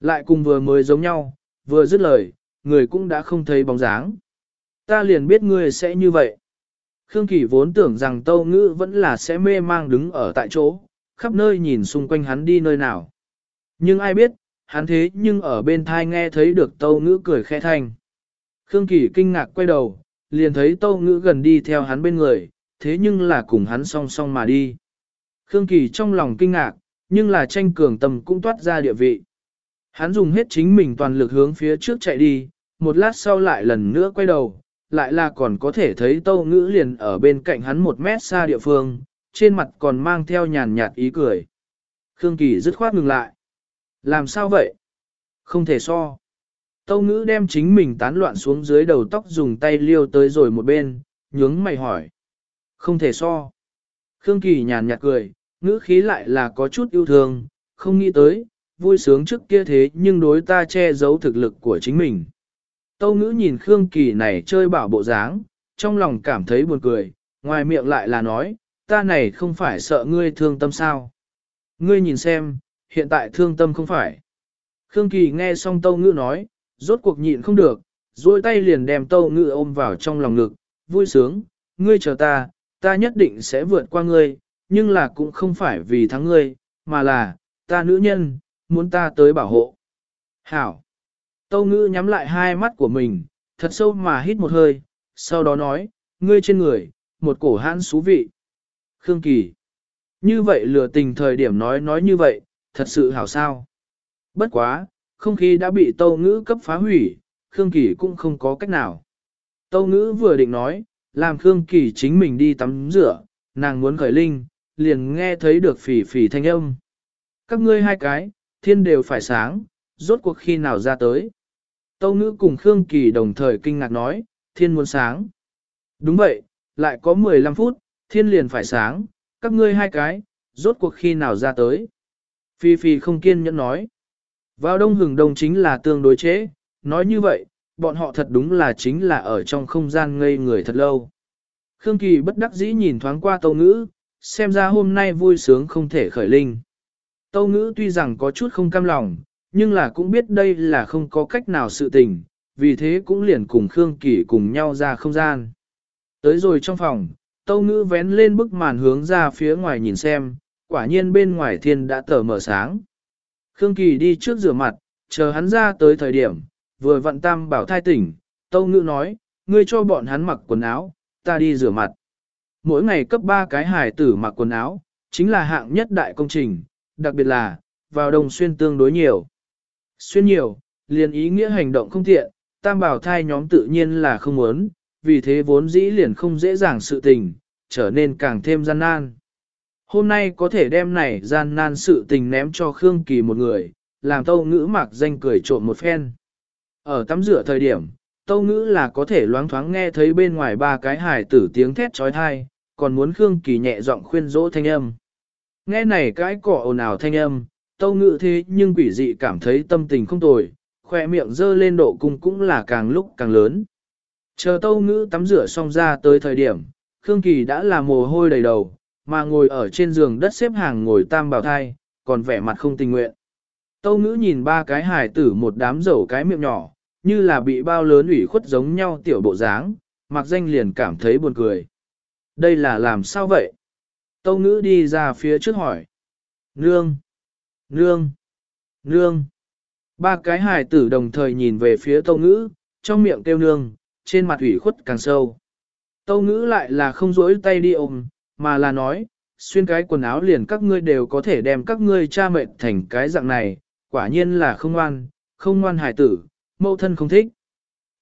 Lại cùng vừa mới giống nhau, vừa dứt lời, người cũng đã không thấy bóng dáng. Ta liền biết ngươi sẽ như vậy. Khương Kỳ vốn tưởng rằng Tâu Ngữ vẫn là sẽ mê mang đứng ở tại chỗ, khắp nơi nhìn xung quanh hắn đi nơi nào. Nhưng ai biết, hắn thế nhưng ở bên thai nghe thấy được Tâu Ngữ cười khẽ thanh. Khương Kỳ kinh ngạc quay đầu, liền thấy Tâu Ngữ gần đi theo hắn bên người, thế nhưng là cùng hắn song song mà đi. Khương Kỳ trong lòng kinh ngạc, nhưng là tranh cường tâm cũng toát ra địa vị. Hắn dùng hết chính mình toàn lực hướng phía trước chạy đi, một lát sau lại lần nữa quay đầu, lại là còn có thể thấy Tâu Ngữ liền ở bên cạnh hắn một mét xa địa phương, trên mặt còn mang theo nhàn nhạt ý cười. Khương Kỳ dứt khoát ngừng lại. Làm sao vậy? Không thể so. Tâu ngữ đem chính mình tán loạn xuống dưới đầu tóc dùng tay liêu tới rồi một bên, nhướng mày hỏi. Không thể so. Khương Kỳ nhàn nhạt cười, ngữ khí lại là có chút yêu thương, không nghĩ tới, vui sướng trước kia thế nhưng đối ta che giấu thực lực của chính mình. Tâu ngữ nhìn Khương Kỳ này chơi bảo bộ dáng, trong lòng cảm thấy buồn cười, ngoài miệng lại là nói, ta này không phải sợ ngươi thương tâm sao. Ngươi nhìn xem, hiện tại thương tâm không phải. Khương Kỳ nghe xong Tâu Ngữ nói, rốt cuộc nhịn không được, duỗi tay liền đem Tâu ngự ôm vào trong lòng ngực, vui sướng, ngươi chờ ta, ta nhất định sẽ vượt qua ngươi, nhưng là cũng không phải vì thắng ngươi, mà là, ta nữ nhân, muốn ta tới bảo hộ. Hảo! Tâu Ngữ nhắm lại hai mắt của mình, thật sâu mà hít một hơi, sau đó nói, ngươi trên người, một cổ hãn xú vị. Khương Kỳ. Như vậy lừa tình thời điểm nói nói như vậy, thật sự hảo sao. Bất quá, không khí đã bị tâu ngữ cấp phá hủy, Khương Kỳ cũng không có cách nào. Tâu ngữ vừa định nói, làm Khương Kỳ chính mình đi tắm rửa, nàng muốn khởi linh, liền nghe thấy được phỉ phỉ thanh âm. Các ngươi hai cái, thiên đều phải sáng, rốt cuộc khi nào ra tới. Tâu ngữ cùng Khương Kỳ đồng thời kinh ngạc nói, thiên muốn sáng. Đúng vậy, lại có 15 phút, thiên liền phải sáng, các ngươi hai cái, rốt cuộc khi nào ra tới. Phi Phi không kiên nhẫn nói. Vào đông hừng đông chính là tương đối chế, nói như vậy, bọn họ thật đúng là chính là ở trong không gian ngây người thật lâu. Khương Kỳ bất đắc dĩ nhìn thoáng qua tâu ngữ, xem ra hôm nay vui sướng không thể khởi linh. Tâu ngữ tuy rằng có chút không cam lòng, nhưng là cũng biết đây là không có cách nào sự tình, vì thế cũng liền cùng Khương Kỳ cùng nhau ra không gian. Tới rồi trong phòng, tâu ngữ vén lên bức màn hướng ra phía ngoài nhìn xem, quả nhiên bên ngoài thiên đã tờ mở sáng. Khương Kỳ đi trước rửa mặt, chờ hắn ra tới thời điểm, vừa vận tam bảo thai tỉnh, tâu ngữ nói, ngươi cho bọn hắn mặc quần áo, ta đi rửa mặt. Mỗi ngày cấp 3 cái hải tử mặc quần áo, chính là hạng nhất đại công trình, đặc biệt là, vào đồng xuyên tương đối nhiều. Xuyên nhiều, liền ý nghĩa hành động không tiện, tam bảo thai nhóm tự nhiên là không muốn, vì thế vốn dĩ liền không dễ dàng sự tình, trở nên càng thêm gian nan. Hôm nay có thể đem này gian nan sự tình ném cho Khương Kỳ một người, làm tâu ngữ mặc danh cười trộm một phen. Ở tắm rửa thời điểm, tâu ngữ là có thể loáng thoáng nghe thấy bên ngoài ba cái hài tử tiếng thét trói thai, còn muốn Khương Kỳ nhẹ giọng khuyên dỗ thanh âm. Nghe này cái cỏ ồn ào thanh âm, tâu ngữ thế nhưng quỷ dị cảm thấy tâm tình không tồi, khỏe miệng dơ lên độ cung cũng là càng lúc càng lớn. Chờ tâu ngữ tắm rửa xong ra tới thời điểm, Khương Kỳ đã là mồ hôi đầy đầu, mà ngồi ở trên giường đất xếp hàng ngồi tam bảo thai, còn vẻ mặt không tình nguyện. Tâu ngữ nhìn ba cái hài tử một đám dầu cái miệng nhỏ, như là bị bao lớn ủy khuất giống nhau tiểu bộ dáng, mặc danh liền cảm thấy buồn cười. Đây là làm sao vậy? Tâu ngữ đi ra phía trước hỏi. Nương! Nương! Nương! Ba cái hài tử đồng thời nhìn về phía tâu ngữ, trong miệng kêu nương, trên mặt ủy khuất càng sâu. Tâu ngữ lại là không rỗi tay đi ôm, mà là nói, xuyên cái quần áo liền các ngươi đều có thể đem các ngươi cha mệt thành cái dạng này, quả nhiên là không ngoan, không ngoan hài tử, mẫu thân không thích.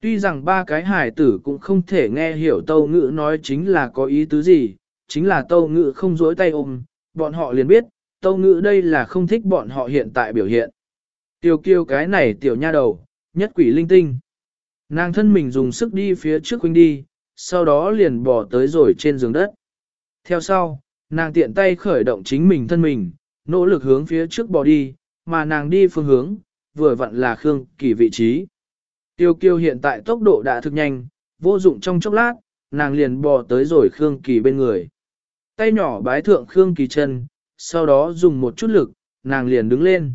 Tuy rằng ba cái hài tử cũng không thể nghe hiểu tâu ngữ nói chính là có ý tứ gì, chính là tâu ngữ không dối tay ôm, bọn họ liền biết, tâu ngữ đây là không thích bọn họ hiện tại biểu hiện. Tiêu kiêu cái này tiểu nha đầu, nhất quỷ linh tinh. Nàng thân mình dùng sức đi phía trước huynh đi, sau đó liền bỏ tới rồi trên giường đất. Theo sau, nàng tiện tay khởi động chính mình thân mình, nỗ lực hướng phía trước bỏ đi, mà nàng đi phương hướng, vừa vặn là Khương Kỳ vị trí. Tiêu kiêu hiện tại tốc độ đã thực nhanh, vô dụng trong chốc lát, nàng liền bò tới rồi Khương Kỳ bên người. Tay nhỏ bái thượng Khương Kỳ chân, sau đó dùng một chút lực, nàng liền đứng lên.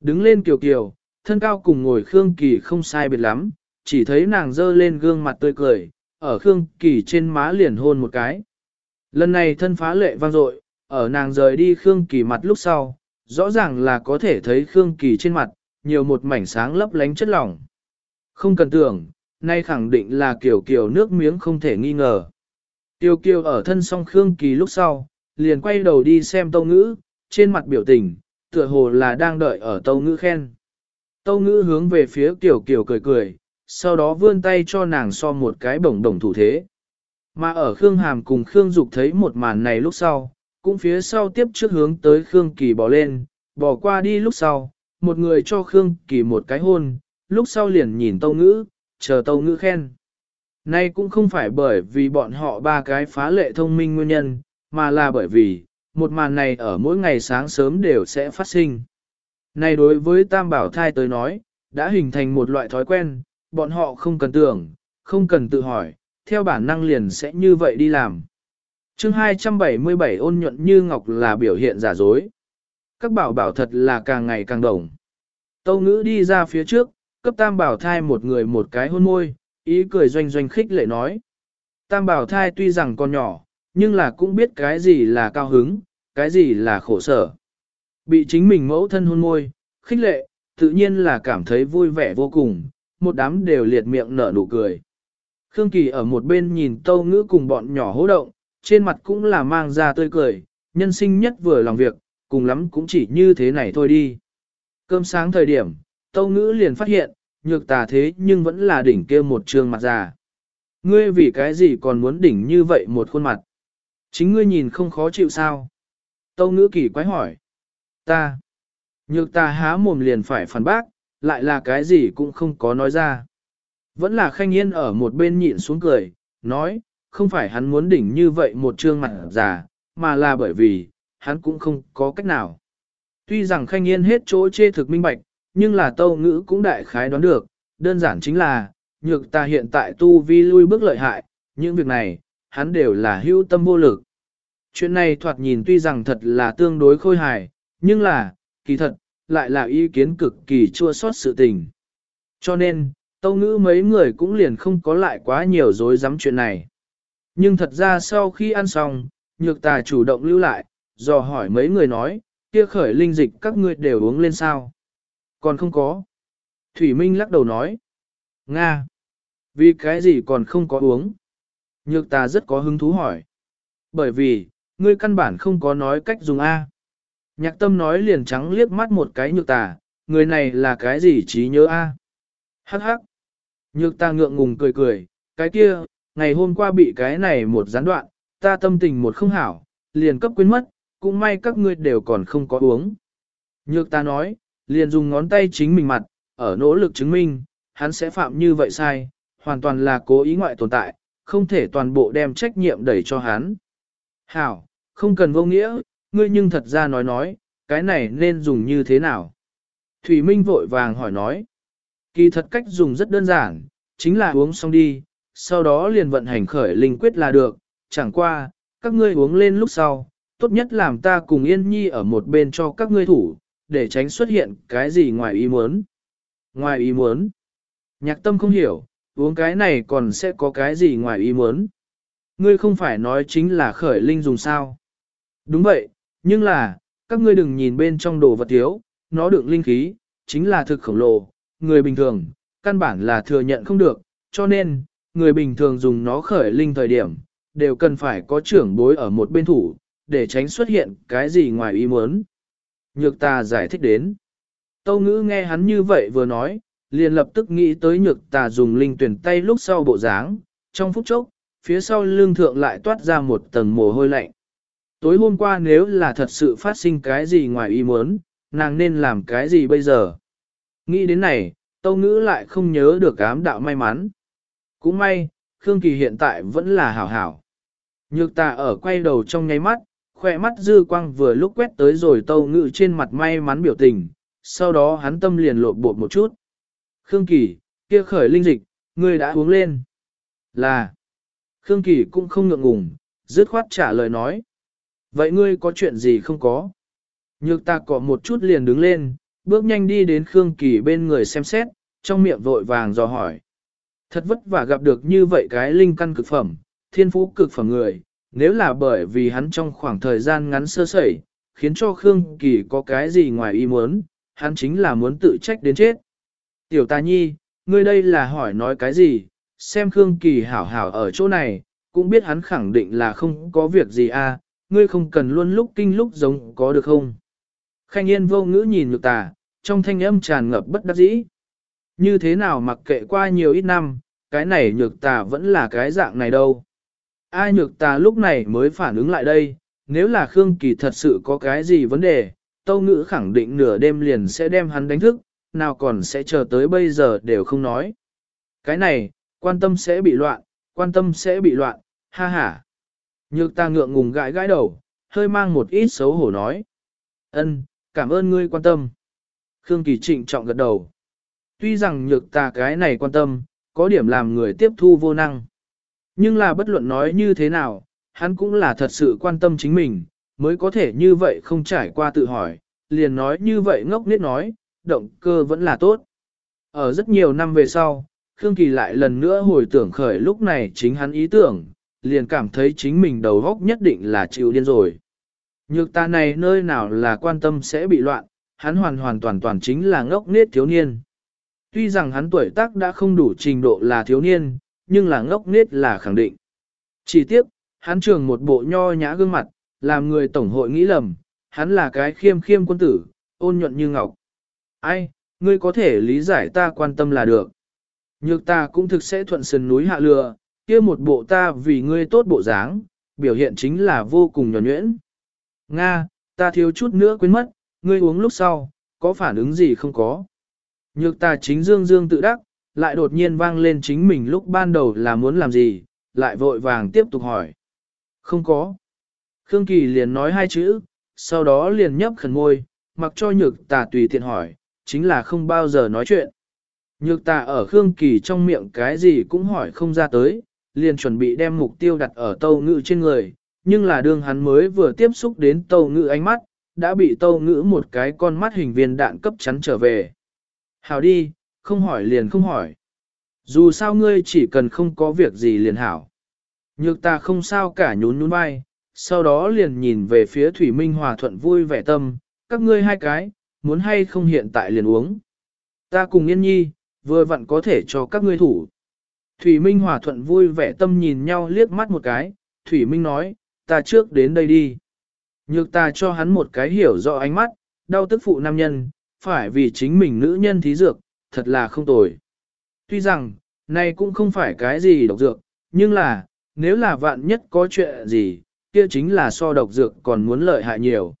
Đứng lên kiều kiều, thân cao cùng ngồi Khương Kỳ không sai biệt lắm, chỉ thấy nàng dơ lên gương mặt tươi cười, ở Khương Kỳ trên má liền hôn một cái. Lần này thân phá lệ vang dội, ở nàng rời đi Khương Kỳ mặt lúc sau, rõ ràng là có thể thấy Khương Kỳ trên mặt, nhiều một mảnh sáng lấp lánh chất lỏng. Không cần tưởng, nay khẳng định là kiểu kiểu nước miếng không thể nghi ngờ. Tiêu kiều ở thân song Khương Kỳ lúc sau, liền quay đầu đi xem tâu ngữ, trên mặt biểu tình, tựa hồ là đang đợi ở tâu ngữ khen. Tâu ngữ hướng về phía tiểu kiểu cười cười, sau đó vươn tay cho nàng so một cái bổng đồng thủ thế. Mà ở Khương Hàm cùng Khương Dục thấy một màn này lúc sau, cũng phía sau tiếp trước hướng tới Khương Kỳ bỏ lên, bỏ qua đi lúc sau, một người cho Khương Kỳ một cái hôn, lúc sau liền nhìn Tâu Ngữ, chờ Tâu Ngữ khen. Nay cũng không phải bởi vì bọn họ ba cái phá lệ thông minh nguyên nhân, mà là bởi vì, một màn này ở mỗi ngày sáng sớm đều sẽ phát sinh. Này đối với Tam Bảo Thai tới nói, đã hình thành một loại thói quen, bọn họ không cần tưởng, không cần tự hỏi, theo bản năng liền sẽ như vậy đi làm. chương 277 ôn nhuận như ngọc là biểu hiện giả dối. Các bảo bảo thật là càng ngày càng đồng. Tâu ngữ đi ra phía trước, cấp tam bảo thai một người một cái hôn môi, ý cười doanh doanh khích lệ nói. Tam bảo thai tuy rằng còn nhỏ, nhưng là cũng biết cái gì là cao hứng, cái gì là khổ sở. Bị chính mình mẫu thân hôn môi, khích lệ, tự nhiên là cảm thấy vui vẻ vô cùng, một đám đều liệt miệng nở nụ cười. Khương Kỳ ở một bên nhìn tâu ngữ cùng bọn nhỏ hỗ động, trên mặt cũng là mang ra tươi cười, nhân sinh nhất vừa lòng việc, cùng lắm cũng chỉ như thế này thôi đi. Cơm sáng thời điểm, tâu ngữ liền phát hiện, nhược tà thế nhưng vẫn là đỉnh kia một trường mặt già. Ngươi vì cái gì còn muốn đỉnh như vậy một khuôn mặt? Chính ngươi nhìn không khó chịu sao? Tâu ngữ kỳ quái hỏi. Ta. Nhược ta há mồm liền phải phản bác, lại là cái gì cũng không có nói ra. Vẫn là khanh yên ở một bên nhịn xuống cười, nói, không phải hắn muốn đỉnh như vậy một trương mặt già, mà là bởi vì, hắn cũng không có cách nào. Tuy rằng khanh yên hết chỗ chê thực minh bạch, nhưng là tâu ngữ cũng đại khái đoán được, đơn giản chính là, nhược ta hiện tại tu vi lui bước lợi hại, những việc này, hắn đều là hữu tâm vô lực. Chuyện này thoạt nhìn tuy rằng thật là tương đối khôi hài, nhưng là, kỳ thật, lại là ý kiến cực kỳ chua sót sự tình. Cho nên, tâu ngữ mấy người cũng liền không có lại quá nhiều dối dám chuyện này. Nhưng thật ra sau khi ăn xong, nhược tà chủ động lưu lại, dò hỏi mấy người nói, kia khởi linh dịch các ngươi đều uống lên sao? Còn không có. Thủy Minh lắc đầu nói. Nga. Vì cái gì còn không có uống? Nhược tà rất có hứng thú hỏi. Bởi vì, ngươi căn bản không có nói cách dùng A. Nhạc tâm nói liền trắng liếc mắt một cái nhược tà, người này là cái gì trí nhớ A. Hắc hắc. Nhược ta ngượng ngùng cười cười, cái kia, ngày hôm qua bị cái này một gián đoạn, ta tâm tình một không hảo, liền cấp quên mất, cũng may các ngươi đều còn không có uống. Nhược ta nói, liền dùng ngón tay chính mình mặt, ở nỗ lực chứng minh, hắn sẽ phạm như vậy sai, hoàn toàn là cố ý ngoại tồn tại, không thể toàn bộ đem trách nhiệm đẩy cho hắn. Hảo, không cần vô nghĩa, ngươi nhưng thật ra nói nói, cái này nên dùng như thế nào? Thủy Minh vội vàng hỏi nói. Kỳ thật cách dùng rất đơn giản, chính là uống xong đi, sau đó liền vận hành khởi linh quyết là được, chẳng qua, các ngươi uống lên lúc sau, tốt nhất làm ta cùng Yên Nhi ở một bên cho các ngươi thủ, để tránh xuất hiện cái gì ngoài ý muốn. Ngoài ý muốn? Nhạc tâm không hiểu, uống cái này còn sẽ có cái gì ngoài ý muốn? Ngươi không phải nói chính là khởi linh dùng sao? Đúng vậy, nhưng là, các ngươi đừng nhìn bên trong đồ vật thiếu, nó đựng linh khí, chính là thực khổng lồ, người bình thường, căn bản là thừa nhận không được, cho nên, người bình thường dùng nó khởi linh thời điểm, đều cần phải có trưởng bối ở một bên thủ, để tránh xuất hiện cái gì ngoài ý muốn. Nhược ta giải thích đến. Tâu ngữ nghe hắn như vậy vừa nói, liền lập tức nghĩ tới nhược tà dùng linh tuyển tay lúc sau bộ dáng, trong phút chốc, phía sau lưng thượng lại toát ra một tầng mồ hôi lạnh. Tối hôm qua nếu là thật sự phát sinh cái gì ngoài ý muốn, nàng nên làm cái gì bây giờ? Nghĩ đến này, tâu ngữ lại không nhớ được ám đạo may mắn. Cũng may, Khương Kỳ hiện tại vẫn là hảo hảo. Nhược tà ở quay đầu trong nháy mắt, khỏe mắt dư quang vừa lúc quét tới rồi tâu Ngữ trên mặt may mắn biểu tình, sau đó hắn tâm liền lộn bột một chút. Khương Kỳ, kia khởi linh dịch, ngươi đã uống lên. Là, Khương Kỳ cũng không ngượng ngùng, dứt khoát trả lời nói. Vậy ngươi có chuyện gì không có? Nhược ta cọ một chút liền đứng lên, bước nhanh đi đến Khương Kỳ bên người xem xét, trong miệng vội vàng dò hỏi. Thật vất vả gặp được như vậy cái linh căn cực phẩm, thiên phú cực phẩm người, nếu là bởi vì hắn trong khoảng thời gian ngắn sơ sẩy, khiến cho Khương Kỳ có cái gì ngoài ý muốn, hắn chính là muốn tự trách đến chết. Tiểu tà nhi, ngươi đây là hỏi nói cái gì, xem Khương Kỳ hảo hảo ở chỗ này, cũng biết hắn khẳng định là không có việc gì à, ngươi không cần luôn lúc kinh lúc giống có được không. Khanh yên vô ngữ nhìn nhược tà, trong thanh âm tràn ngập bất đắc dĩ. Như thế nào mặc kệ qua nhiều ít năm, cái này nhược tà vẫn là cái dạng này đâu. Ai nhược tà lúc này mới phản ứng lại đây, nếu là Khương Kỳ thật sự có cái gì vấn đề, Tâu Ngữ khẳng định nửa đêm liền sẽ đem hắn đánh thức, nào còn sẽ chờ tới bây giờ đều không nói. Cái này, quan tâm sẽ bị loạn, quan tâm sẽ bị loạn, ha ha. Nhược ta ngượng ngùng gãi gãi đầu, hơi mang một ít xấu hổ nói. ân cảm ơn ngươi quan tâm. Khương Kỳ trịnh trọng gật đầu. Tuy rằng nhược ta cái này quan tâm, có điểm làm người tiếp thu vô năng. Nhưng là bất luận nói như thế nào, hắn cũng là thật sự quan tâm chính mình, mới có thể như vậy không trải qua tự hỏi, liền nói như vậy ngốc nết nói, động cơ vẫn là tốt. Ở rất nhiều năm về sau, Khương Kỳ lại lần nữa hồi tưởng khởi lúc này chính hắn ý tưởng, liền cảm thấy chính mình đầu góc nhất định là chịu điên rồi. Nhược ta này nơi nào là quan tâm sẽ bị loạn, hắn hoàn hoàn toàn toàn chính là ngốc nết thiếu niên. Tuy rằng hắn tuổi tác đã không đủ trình độ là thiếu niên, nhưng là ngốc nết là khẳng định. Chỉ tiếp, hắn trường một bộ nho nhã gương mặt, làm người tổng hội nghĩ lầm, hắn là cái khiêm khiêm quân tử, ôn nhuận như ngọc. Ai, ngươi có thể lý giải ta quan tâm là được. Nhược ta cũng thực sẽ thuận sườn núi hạ lừa, kia một bộ ta vì ngươi tốt bộ dáng, biểu hiện chính là vô cùng nhỏ nhuyễn. Nga, ta thiếu chút nữa quên mất, ngươi uống lúc sau, có phản ứng gì không có. Nhược ta chính dương dương tự đắc, lại đột nhiên vang lên chính mình lúc ban đầu là muốn làm gì, lại vội vàng tiếp tục hỏi. Không có. Khương Kỳ liền nói hai chữ, sau đó liền nhấp khẩn môi, mặc cho nhược tà tùy tiện hỏi, chính là không bao giờ nói chuyện. Nhược tà ở Khương Kỳ trong miệng cái gì cũng hỏi không ra tới, liền chuẩn bị đem mục tiêu đặt ở tâu ngự trên người, nhưng là đương hắn mới vừa tiếp xúc đến tâu ngữ ánh mắt, đã bị tâu ngữ một cái con mắt hình viên đạn cấp chắn trở về. Hảo đi, không hỏi liền không hỏi. Dù sao ngươi chỉ cần không có việc gì liền hảo. Nhược ta không sao cả nhún nhún vai, sau đó liền nhìn về phía Thủy Minh Hòa thuận vui vẻ tâm, các ngươi hai cái, muốn hay không hiện tại liền uống. Ta cùng Yên Nhi, vừa vặn có thể cho các ngươi thủ. Thủy Minh Hòa thuận vui vẻ tâm nhìn nhau liếc mắt một cái, Thủy Minh nói, ta trước đến đây đi. Nhược ta cho hắn một cái hiểu rõ ánh mắt, đau tức phụ nam nhân, phải vì chính mình nữ nhân thí dược, thật là không tồi. Tuy rằng, này cũng không phải cái gì độc dược, nhưng là, nếu là vạn nhất có chuyện gì, kia chính là so độc dược còn muốn lợi hại nhiều.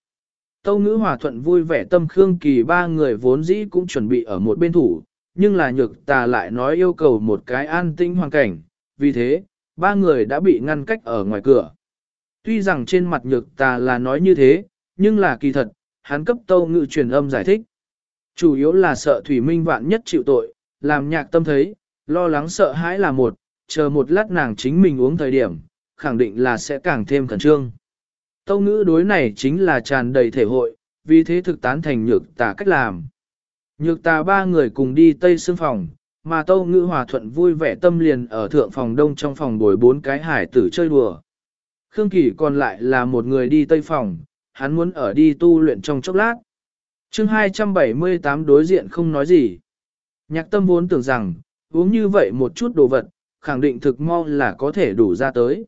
Tâu ngữ hòa thuận vui vẻ tâm Khương Kỳ ba người vốn dĩ cũng chuẩn bị ở một bên thủ, nhưng là nhược tà lại nói yêu cầu một cái an tĩnh hoàn cảnh, vì thế, ba người đã bị ngăn cách ở ngoài cửa. Tuy rằng trên mặt nhược tà là nói như thế, nhưng là kỳ thật, hắn cấp tâu ngự truyền âm giải thích. Chủ yếu là sợ Thủy Minh vạn nhất chịu tội, làm nhạc tâm thấy, lo lắng sợ hãi là một, chờ một lát nàng chính mình uống thời điểm, khẳng định là sẽ càng thêm khẩn trương. Tâu ngữ đối này chính là tràn đầy thể hội, vì thế thực tán thành nhược tà cách làm. Nhược tà ba người cùng đi tây xương phòng, mà tâu ngữ hòa thuận vui vẻ tâm liền ở thượng phòng đông trong phòng bồi bốn cái hải tử chơi đùa. Khương Kỳ còn lại là một người đi tây phòng, hắn muốn ở đi tu luyện trong chốc lát. chương 278 đối diện không nói gì. Nhạc tâm vốn tưởng rằng, uống như vậy một chút đồ vật, khẳng định thực mau là có thể đủ ra tới.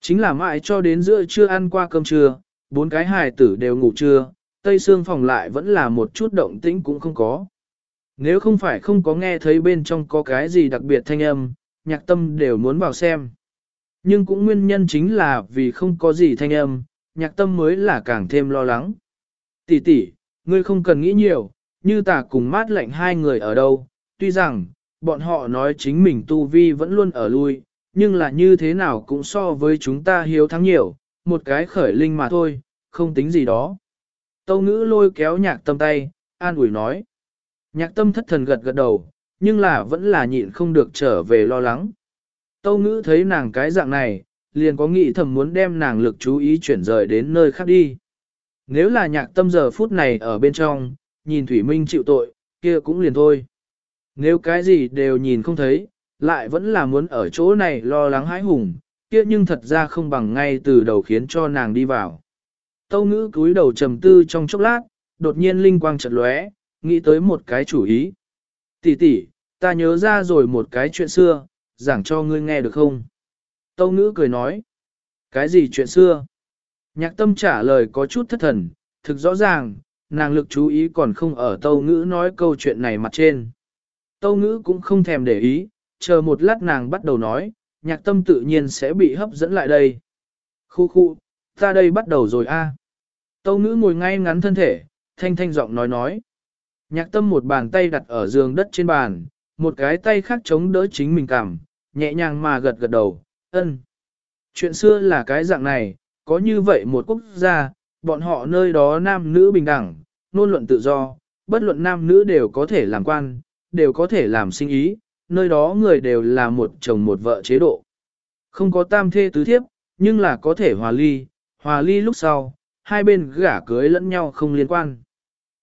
Chính là mãi cho đến giữa trưa ăn qua cơm trưa, bốn cái hài tử đều ngủ trưa, tây xương phòng lại vẫn là một chút động tĩnh cũng không có. Nếu không phải không có nghe thấy bên trong có cái gì đặc biệt thanh âm, nhạc tâm đều muốn vào xem. Nhưng cũng nguyên nhân chính là vì không có gì thanh âm, nhạc tâm mới là càng thêm lo lắng. Tỷ tỷ, ngươi không cần nghĩ nhiều, như ta cùng mát lạnh hai người ở đâu, tuy rằng, bọn họ nói chính mình tu vi vẫn luôn ở lui, nhưng là như thế nào cũng so với chúng ta hiếu thắng nhiều, một cái khởi linh mà thôi, không tính gì đó. Tâu ngữ lôi kéo nhạc tâm tay, an ủi nói. Nhạc tâm thất thần gật gật đầu, nhưng là vẫn là nhịn không được trở về lo lắng. Tâu ngữ thấy nàng cái dạng này, liền có nghĩ thầm muốn đem nàng lực chú ý chuyển rời đến nơi khác đi. Nếu là nhạc tâm giờ phút này ở bên trong, nhìn Thủy Minh chịu tội, kia cũng liền thôi. Nếu cái gì đều nhìn không thấy, lại vẫn là muốn ở chỗ này lo lắng hãi hùng, kia nhưng thật ra không bằng ngay từ đầu khiến cho nàng đi vào. Tâu ngữ cúi đầu trầm tư trong chốc lát, đột nhiên linh quang chợt lóe, nghĩ tới một cái chủ ý. Tỷ tỷ, ta nhớ ra rồi một cái chuyện xưa, giảng cho ngươi nghe được không? Tâu ngữ cười nói. Cái gì chuyện xưa? Nhạc tâm trả lời có chút thất thần, thực rõ ràng, nàng lực chú ý còn không ở tâu ngữ nói câu chuyện này mặt trên. Tâu ngữ cũng không thèm để ý, chờ một lát nàng bắt đầu nói, nhạc tâm tự nhiên sẽ bị hấp dẫn lại đây. Khu khu, ta đây bắt đầu rồi a. Tâu ngữ ngồi ngay ngắn thân thể, thanh thanh giọng nói nói. Nhạc tâm một bàn tay đặt ở giường đất trên bàn, một cái tay khác chống đỡ chính mình cảm, nhẹ nhàng mà gật gật đầu, ân. Chuyện xưa là cái dạng này, có như vậy một quốc gia, bọn họ nơi đó nam nữ bình đẳng, nôn luận tự do, bất luận nam nữ đều có thể làm quan, đều có thể làm sinh ý, nơi đó người đều là một chồng một vợ chế độ. Không có tam thê tứ thiếp, nhưng là có thể hòa ly, hòa ly lúc sau, hai bên gả cưới lẫn nhau không liên quan.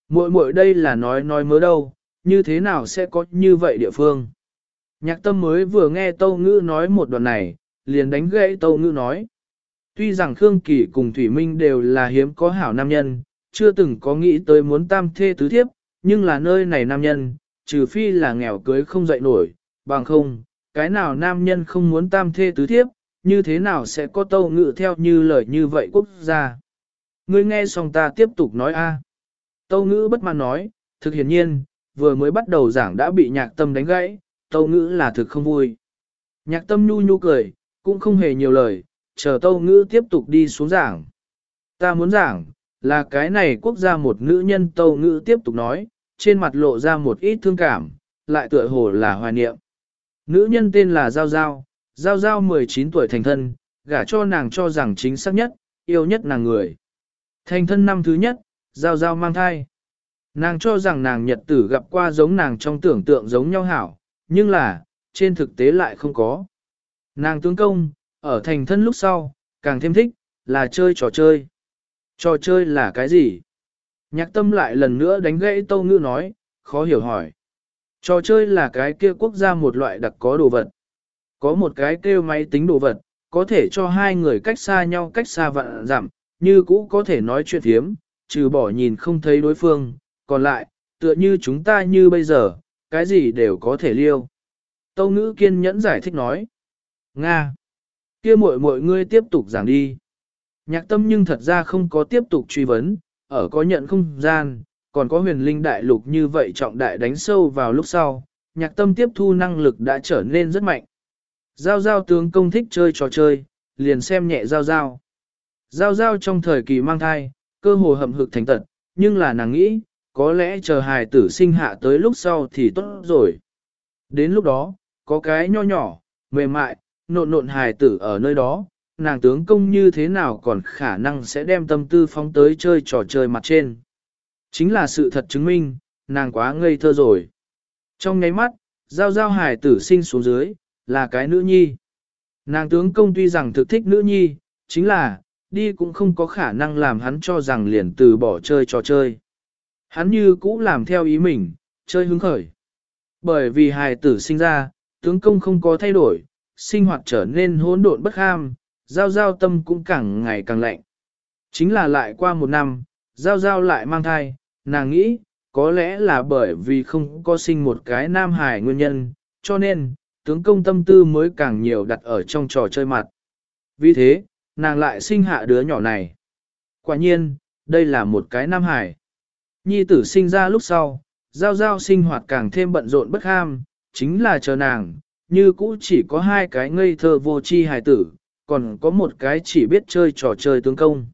Muội muội đây là nói nói mớ đâu, như thế nào sẽ có như vậy địa phương. Nhạc tâm mới vừa nghe Tâu Ngữ nói một đoạn này, liền đánh gãy Tâu Ngữ nói. Tuy rằng Khương Kỳ cùng Thủy Minh đều là hiếm có hảo nam nhân, chưa từng có nghĩ tới muốn tam thê tứ thiếp, nhưng là nơi này nam nhân, trừ phi là nghèo cưới không dậy nổi, bằng không, cái nào nam nhân không muốn tam thê tứ thiếp, như thế nào sẽ có tâu Ngữ theo như lời như vậy quốc gia. Ngươi nghe xong ta tiếp tục nói a. Tâu ngữ bất mãn nói, thực hiển nhiên, vừa mới bắt đầu giảng đã bị nhạc tâm đánh gãy, tâu ngữ là thực không vui. Nhạc tâm nhu nhu cười, cũng không hề nhiều lời, chờ tâu ngữ tiếp tục đi xuống giảng. Ta muốn giảng, là cái này quốc gia một nữ nhân tâu ngữ tiếp tục nói, trên mặt lộ ra một ít thương cảm, lại tựa hồ là hoài niệm. Nữ nhân tên là Giao Giao, Giao Giao 19 tuổi thành thân, gả cho nàng cho rằng chính xác nhất, yêu nhất nàng người. Thành thân năm thứ nhất, Giao Giao mang thai. Nàng cho rằng nàng nhật tử gặp qua giống nàng trong tưởng tượng giống nhau hảo, nhưng là, trên thực tế lại không có. Nàng tướng công, ở thành thân lúc sau, càng thêm thích, là chơi trò chơi. Trò chơi là cái gì? Nhạc tâm lại lần nữa đánh gãy tâu ngữ nói, khó hiểu hỏi. Trò chơi là cái kia quốc gia một loại đặc có đồ vật. Có một cái kêu máy tính đồ vật, có thể cho hai người cách xa nhau cách xa vạn giảm, như cũ có thể nói chuyện thiếm, trừ bỏ nhìn không thấy đối phương, còn lại, tựa như chúng ta như bây giờ, cái gì đều có thể liêu. Tâu ngữ kiên nhẫn giải thích nói. Nga! kia muội muội ngươi tiếp tục giảng đi. Nhạc tâm nhưng thật ra không có tiếp tục truy vấn, ở có nhận không gian, còn có huyền linh đại lục như vậy trọng đại đánh sâu vào lúc sau, nhạc tâm tiếp thu năng lực đã trở nên rất mạnh. Giao giao tướng công thích chơi trò chơi, liền xem nhẹ giao giao. Giao giao trong thời kỳ mang thai, cơ hồ hậm hực thành tật, nhưng là nàng nghĩ, có lẽ chờ hài tử sinh hạ tới lúc sau thì tốt rồi. Đến lúc đó, có cái nho nhỏ, mềm mại, nộn nộn hài tử ở nơi đó, nàng tướng công như thế nào còn khả năng sẽ đem tâm tư phóng tới chơi trò chơi mặt trên. Chính là sự thật chứng minh, nàng quá ngây thơ rồi. Trong nháy mắt, giao giao hài tử sinh xuống dưới, là cái nữ nhi. Nàng tướng công tuy rằng thực thích nữ nhi, chính là, đi cũng không có khả năng làm hắn cho rằng liền từ bỏ chơi trò chơi. Hắn như cũ làm theo ý mình, chơi hứng khởi. Bởi vì hài tử sinh ra, tướng công không có thay đổi, sinh hoạt trở nên hỗn độn bất ham, giao giao tâm cũng càng ngày càng lạnh. Chính là lại qua một năm, giao giao lại mang thai, nàng nghĩ, có lẽ là bởi vì không có sinh một cái nam hài nguyên nhân, cho nên, tướng công tâm tư mới càng nhiều đặt ở trong trò chơi mặt. Vì thế, nàng lại sinh hạ đứa nhỏ này. Quả nhiên, đây là một cái nam hải. Nhi tử sinh ra lúc sau, giao giao sinh hoạt càng thêm bận rộn bất ham, chính là chờ nàng, như cũ chỉ có hai cái ngây thơ vô chi hài tử, còn có một cái chỉ biết chơi trò chơi tướng công.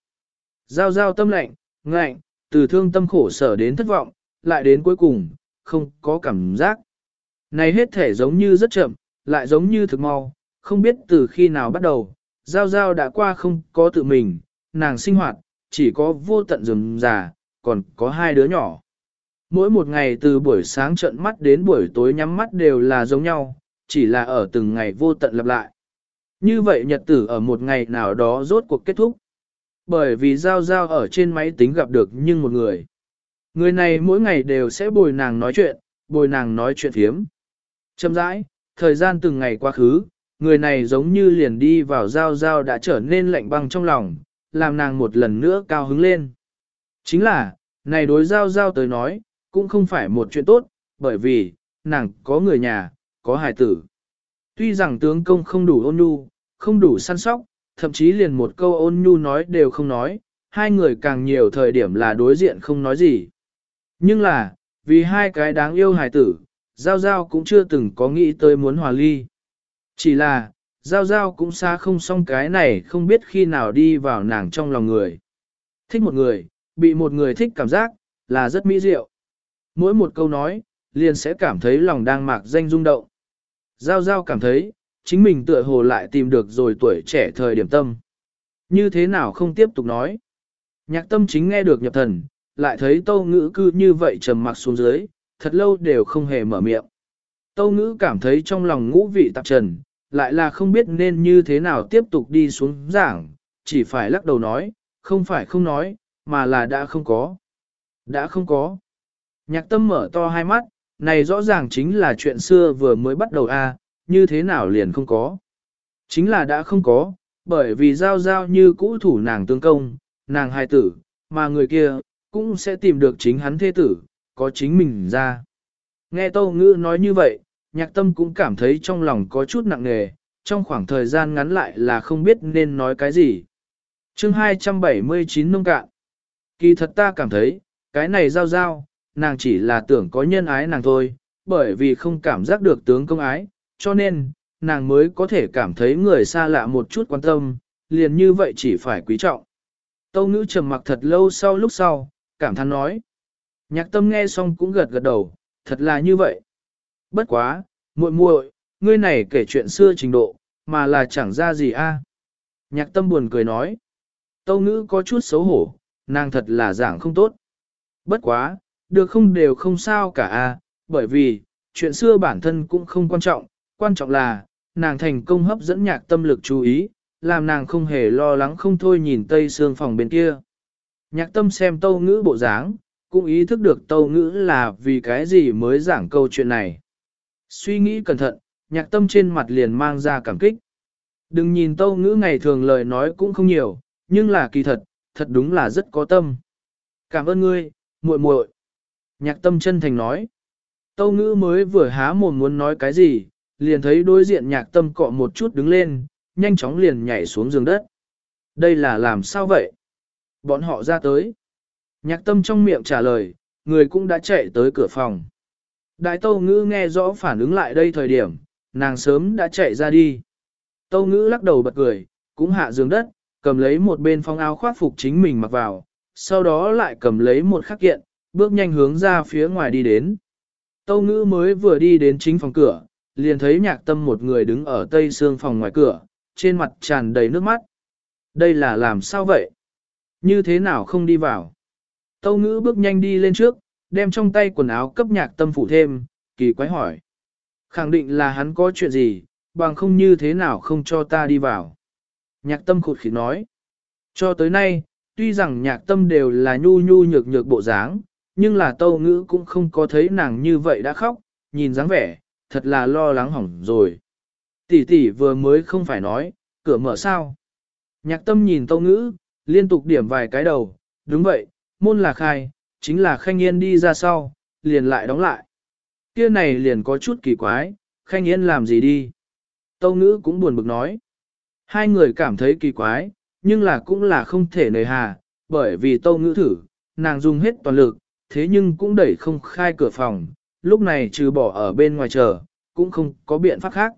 Giao giao tâm lạnh, ngạnh, từ thương tâm khổ sở đến thất vọng, lại đến cuối cùng, không có cảm giác. Này hết thể giống như rất chậm, lại giống như thực mau, không biết từ khi nào bắt đầu, giao giao đã qua không có tự mình, nàng sinh hoạt, chỉ có vô tận rừng già, còn có hai đứa nhỏ. Mỗi một ngày từ buổi sáng trận mắt đến buổi tối nhắm mắt đều là giống nhau, chỉ là ở từng ngày vô tận lặp lại. Như vậy nhật tử ở một ngày nào đó rốt cuộc kết thúc. Bởi vì Giao Giao ở trên máy tính gặp được nhưng một người. Người này mỗi ngày đều sẽ bồi nàng nói chuyện, bồi nàng nói chuyện thiếm. Châm rãi, thời gian từng ngày quá khứ, người này giống như liền đi vào Giao Giao đã trở nên lạnh băng trong lòng, làm nàng một lần nữa cao hứng lên. Chính là, này đối Giao Giao tới nói, cũng không phải một chuyện tốt, bởi vì, nàng có người nhà, có hài tử. Tuy rằng tướng công không đủ ôn nhu, không đủ săn sóc, thậm chí liền một câu ôn nhu nói đều không nói, hai người càng nhiều thời điểm là đối diện không nói gì. Nhưng là, vì hai cái đáng yêu hài tử, Giao Giao cũng chưa từng có nghĩ tới muốn hòa ly. Chỉ là, Giao Giao cũng xa không xong cái này không biết khi nào đi vào nàng trong lòng người. Thích một người, bị một người thích cảm giác, là rất mỹ diệu. Mỗi một câu nói, liền sẽ cảm thấy lòng đang mạc danh rung động. Giao Giao cảm thấy, chính mình tựa hồ lại tìm được rồi tuổi trẻ thời điểm tâm. Như thế nào không tiếp tục nói. Nhạc tâm chính nghe được nhập thần, lại thấy tâu ngữ cư như vậy trầm mặc xuống dưới, thật lâu đều không hề mở miệng. Tâu ngữ cảm thấy trong lòng ngũ vị tạp trần, lại là không biết nên như thế nào tiếp tục đi xuống giảng, chỉ phải lắc đầu nói, không phải không nói, mà là đã không có. Đã không có. Nhạc tâm mở to hai mắt, này rõ ràng chính là chuyện xưa vừa mới bắt đầu a như thế nào liền không có. Chính là đã không có, bởi vì giao giao như cũ thủ nàng tương công, nàng hai tử, mà người kia, cũng sẽ tìm được chính hắn thế tử, có chính mình ra. Nghe Tâu Ngữ nói như vậy, nhạc tâm cũng cảm thấy trong lòng có chút nặng nề, trong khoảng thời gian ngắn lại là không biết nên nói cái gì. chương 279 nông cạn. Kỳ thật ta cảm thấy, cái này giao giao, nàng chỉ là tưởng có nhân ái nàng thôi, bởi vì không cảm giác được tướng công ái, cho nên, nàng mới có thể cảm thấy người xa lạ một chút quan tâm, liền như vậy chỉ phải quý trọng. Tâu ngữ trầm mặc thật lâu sau lúc sau, cảm thán nói. Nhạc tâm nghe xong cũng gật gật đầu, thật là như vậy. Bất quá, muội muội, ngươi này kể chuyện xưa trình độ, mà là chẳng ra gì a. Nhạc tâm buồn cười nói. Tâu ngữ có chút xấu hổ, nàng thật là giảng không tốt. Bất quá, được không đều không sao cả a, bởi vì, chuyện xưa bản thân cũng không quan trọng, quan trọng là, nàng thành công hấp dẫn nhạc tâm lực chú ý, làm nàng không hề lo lắng không thôi nhìn tây xương phòng bên kia. Nhạc tâm xem tâu ngữ bộ dáng, cũng ý thức được tâu ngữ là vì cái gì mới giảng câu chuyện này. Suy nghĩ cẩn thận, nhạc tâm trên mặt liền mang ra cảm kích. Đừng nhìn tâu ngữ ngày thường lời nói cũng không nhiều, nhưng là kỳ thật, thật đúng là rất có tâm. Cảm ơn ngươi, muội muội. Nhạc tâm chân thành nói. Tâu ngữ mới vừa há mồm muốn nói cái gì, liền thấy đối diện nhạc tâm cọ một chút đứng lên, nhanh chóng liền nhảy xuống giường đất. Đây là làm sao vậy? Bọn họ ra tới. Nhạc tâm trong miệng trả lời, người cũng đã chạy tới cửa phòng. Đại tâu ngữ nghe rõ phản ứng lại đây thời điểm, nàng sớm đã chạy ra đi. Tâu ngữ lắc đầu bật cười, cũng hạ giường đất, cầm lấy một bên phong áo khoác phục chính mình mặc vào, sau đó lại cầm lấy một khắc kiện, bước nhanh hướng ra phía ngoài đi đến. Tâu ngữ mới vừa đi đến chính phòng cửa, liền thấy nhạc tâm một người đứng ở tây xương phòng ngoài cửa, trên mặt tràn đầy nước mắt. Đây là làm sao vậy? Như thế nào không đi vào? Tâu ngữ bước nhanh đi lên trước, đem trong tay quần áo cấp nhạc tâm phủ thêm, kỳ quái hỏi. Khẳng định là hắn có chuyện gì, bằng không như thế nào không cho ta đi vào. Nhạc tâm khụt khí nói. Cho tới nay, tuy rằng nhạc tâm đều là nhu nhu nhược nhược bộ dáng, nhưng là tâu ngữ cũng không có thấy nàng như vậy đã khóc, nhìn dáng vẻ, thật là lo lắng hỏng rồi. Tỷ tỷ vừa mới không phải nói, cửa mở sao. Nhạc tâm nhìn tâu ngữ, liên tục điểm vài cái đầu, đúng vậy, môn là khai, chính là khanh yên đi ra sau, liền lại đóng lại. Kia này liền có chút kỳ quái, khanh yên làm gì đi. Tâu ngữ cũng buồn bực nói. Hai người cảm thấy kỳ quái, nhưng là cũng là không thể nề hà, bởi vì tâu ngữ thử, nàng dùng hết toàn lực, thế nhưng cũng đẩy không khai cửa phòng, lúc này trừ bỏ ở bên ngoài chờ, cũng không có biện pháp khác.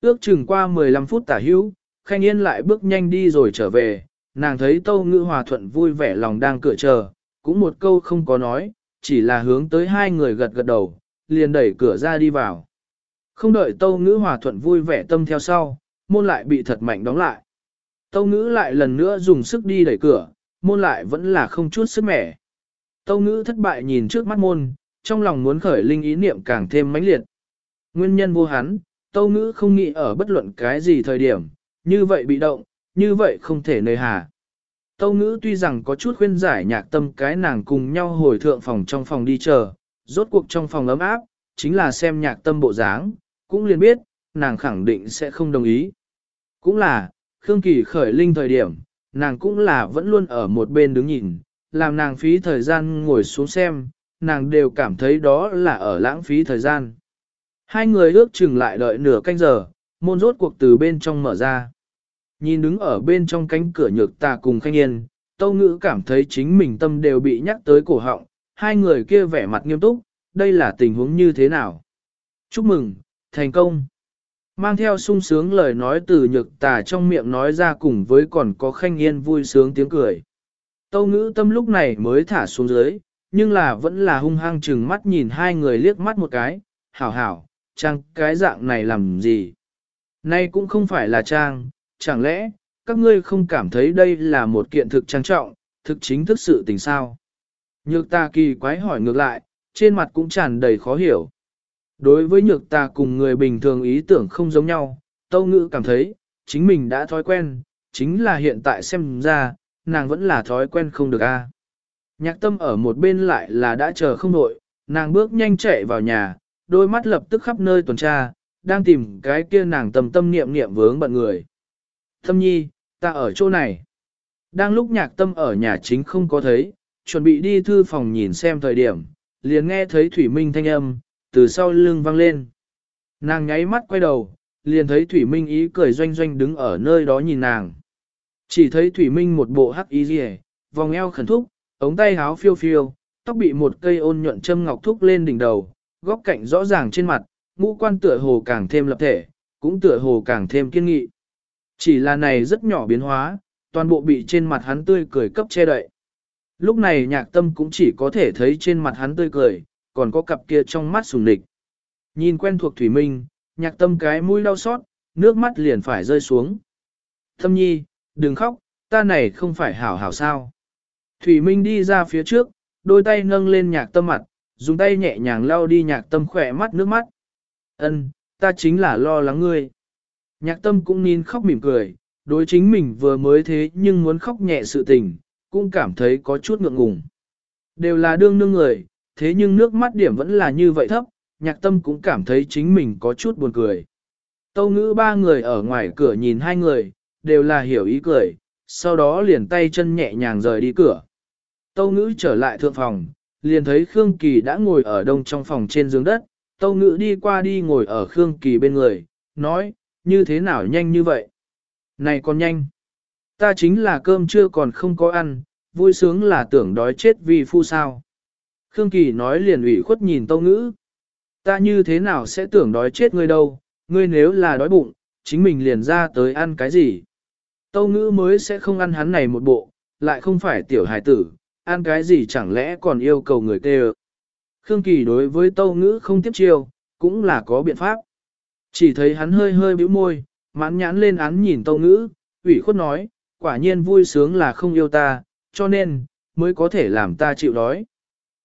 Ước chừng qua 15 phút tả hữu, Khanh Yên lại bước nhanh đi rồi trở về, nàng thấy Tâu Ngữ Hòa Thuận vui vẻ lòng đang cửa chờ, cũng một câu không có nói, chỉ là hướng tới hai người gật gật đầu, liền đẩy cửa ra đi vào. Không đợi Tâu Ngữ Hòa Thuận vui vẻ tâm theo sau, môn lại bị thật mạnh đóng lại. Tâu Ngữ lại lần nữa dùng sức đi đẩy cửa, môn lại vẫn là không chút sức mẻ. Tâu Ngữ thất bại nhìn trước mắt môn, trong lòng muốn khởi linh ý niệm càng thêm mãnh liệt. Nguyên nhân vô hắn, Tâu Ngữ không nghĩ ở bất luận cái gì thời điểm, như vậy bị động, như vậy không thể nơi hà. Tâu ngữ tuy rằng có chút khuyên giải nhạc tâm cái nàng cùng nhau hồi thượng phòng trong phòng đi chờ, rốt cuộc trong phòng ấm áp, chính là xem nhạc tâm bộ dáng, cũng liền biết, nàng khẳng định sẽ không đồng ý. Cũng là, Khương Kỳ khởi linh thời điểm, nàng cũng là vẫn luôn ở một bên đứng nhìn, làm nàng phí thời gian ngồi xuống xem, nàng đều cảm thấy đó là ở lãng phí thời gian. Hai người ước chừng lại đợi nửa canh giờ, môn rốt cuộc từ bên trong mở ra. Nhìn đứng ở bên trong cánh cửa nhược tà cùng khanh yên, tâu ngữ cảm thấy chính mình tâm đều bị nhắc tới cổ họng, hai người kia vẻ mặt nghiêm túc, đây là tình huống như thế nào? Chúc mừng, thành công! Mang theo sung sướng lời nói từ nhược tà trong miệng nói ra cùng với còn có khanh yên vui sướng tiếng cười. Tâu ngữ tâm lúc này mới thả xuống dưới, nhưng là vẫn là hung hăng chừng mắt nhìn hai người liếc mắt một cái, hảo hảo, trang cái dạng này làm gì? Nay cũng không phải là trang, chẳng lẽ, các ngươi không cảm thấy đây là một kiện thực trang trọng, thực chính thức sự tình sao? Nhược ta kỳ quái hỏi ngược lại, trên mặt cũng tràn đầy khó hiểu. Đối với nhược ta cùng người bình thường ý tưởng không giống nhau, tâu ngữ cảm thấy, chính mình đã thói quen, chính là hiện tại xem ra, nàng vẫn là thói quen không được a. Nhạc tâm ở một bên lại là đã chờ không nội, nàng bước nhanh chạy vào nhà, đôi mắt lập tức khắp nơi tuần tra, đang tìm cái kia nàng tâm tâm niệm niệm vướng bận người. Tâm nhi, ta ở chỗ này. Đang lúc nhạc tâm ở nhà chính không có thấy, chuẩn bị đi thư phòng nhìn xem thời điểm, liền nghe thấy Thủy Minh thanh âm, từ sau lưng vang lên. Nàng nháy mắt quay đầu, liền thấy Thủy Minh ý cười doanh doanh đứng ở nơi đó nhìn nàng. Chỉ thấy Thủy Minh một bộ hắc y rìa, vòng eo khẩn thúc, ống tay háo phiêu phiêu, tóc bị một cây ôn nhuận châm ngọc thúc lên đỉnh đầu, góc cạnh rõ ràng trên mặt, ngũ quan tựa hồ càng thêm lập thể, cũng tựa hồ càng thêm kiên nghị. Chỉ là này rất nhỏ biến hóa, toàn bộ bị trên mặt hắn tươi cười cấp che đậy. Lúc này nhạc tâm cũng chỉ có thể thấy trên mặt hắn tươi cười, còn có cặp kia trong mắt sùng địch. Nhìn quen thuộc Thủy Minh, nhạc tâm cái mũi đau xót, nước mắt liền phải rơi xuống. Thâm nhi, đừng khóc, ta này không phải hảo hảo sao. Thủy Minh đi ra phía trước, đôi tay nâng lên nhạc tâm mặt, dùng tay nhẹ nhàng lau đi nhạc tâm khỏe mắt nước mắt. Ân, ta chính là lo lắng ngươi. Nhạc tâm cũng nín khóc mỉm cười, đối chính mình vừa mới thế nhưng muốn khóc nhẹ sự tình, cũng cảm thấy có chút ngượng ngùng. Đều là đương nương người, thế nhưng nước mắt điểm vẫn là như vậy thấp, nhạc tâm cũng cảm thấy chính mình có chút buồn cười. Tâu ngữ ba người ở ngoài cửa nhìn hai người, đều là hiểu ý cười, sau đó liền tay chân nhẹ nhàng rời đi cửa. Tâu ngữ trở lại thượng phòng, liền thấy Khương Kỳ đã ngồi ở đông trong phòng trên giường đất, Tâu ngữ đi qua đi ngồi ở Khương Kỳ bên người, nói, như thế nào nhanh như vậy? Này còn nhanh! Ta chính là cơm chưa còn không có ăn, vui sướng là tưởng đói chết vì phu sao. Khương Kỳ nói liền ủy khuất nhìn Tâu Ngữ. Ta như thế nào sẽ tưởng đói chết ngươi đâu, ngươi nếu là đói bụng, chính mình liền ra tới ăn cái gì. Tâu Ngữ mới sẽ không ăn hắn này một bộ, lại không phải tiểu hài tử, ăn cái gì chẳng lẽ còn yêu cầu người kêu. Khương Kỳ đối với Tâu Ngữ không tiếp chiêu, cũng là có biện pháp. Chỉ thấy hắn hơi hơi bĩu môi, mãn nhãn lên án nhìn Tâu Ngữ, ủy khuất nói, quả nhiên vui sướng là không yêu ta, cho nên, mới có thể làm ta chịu đói.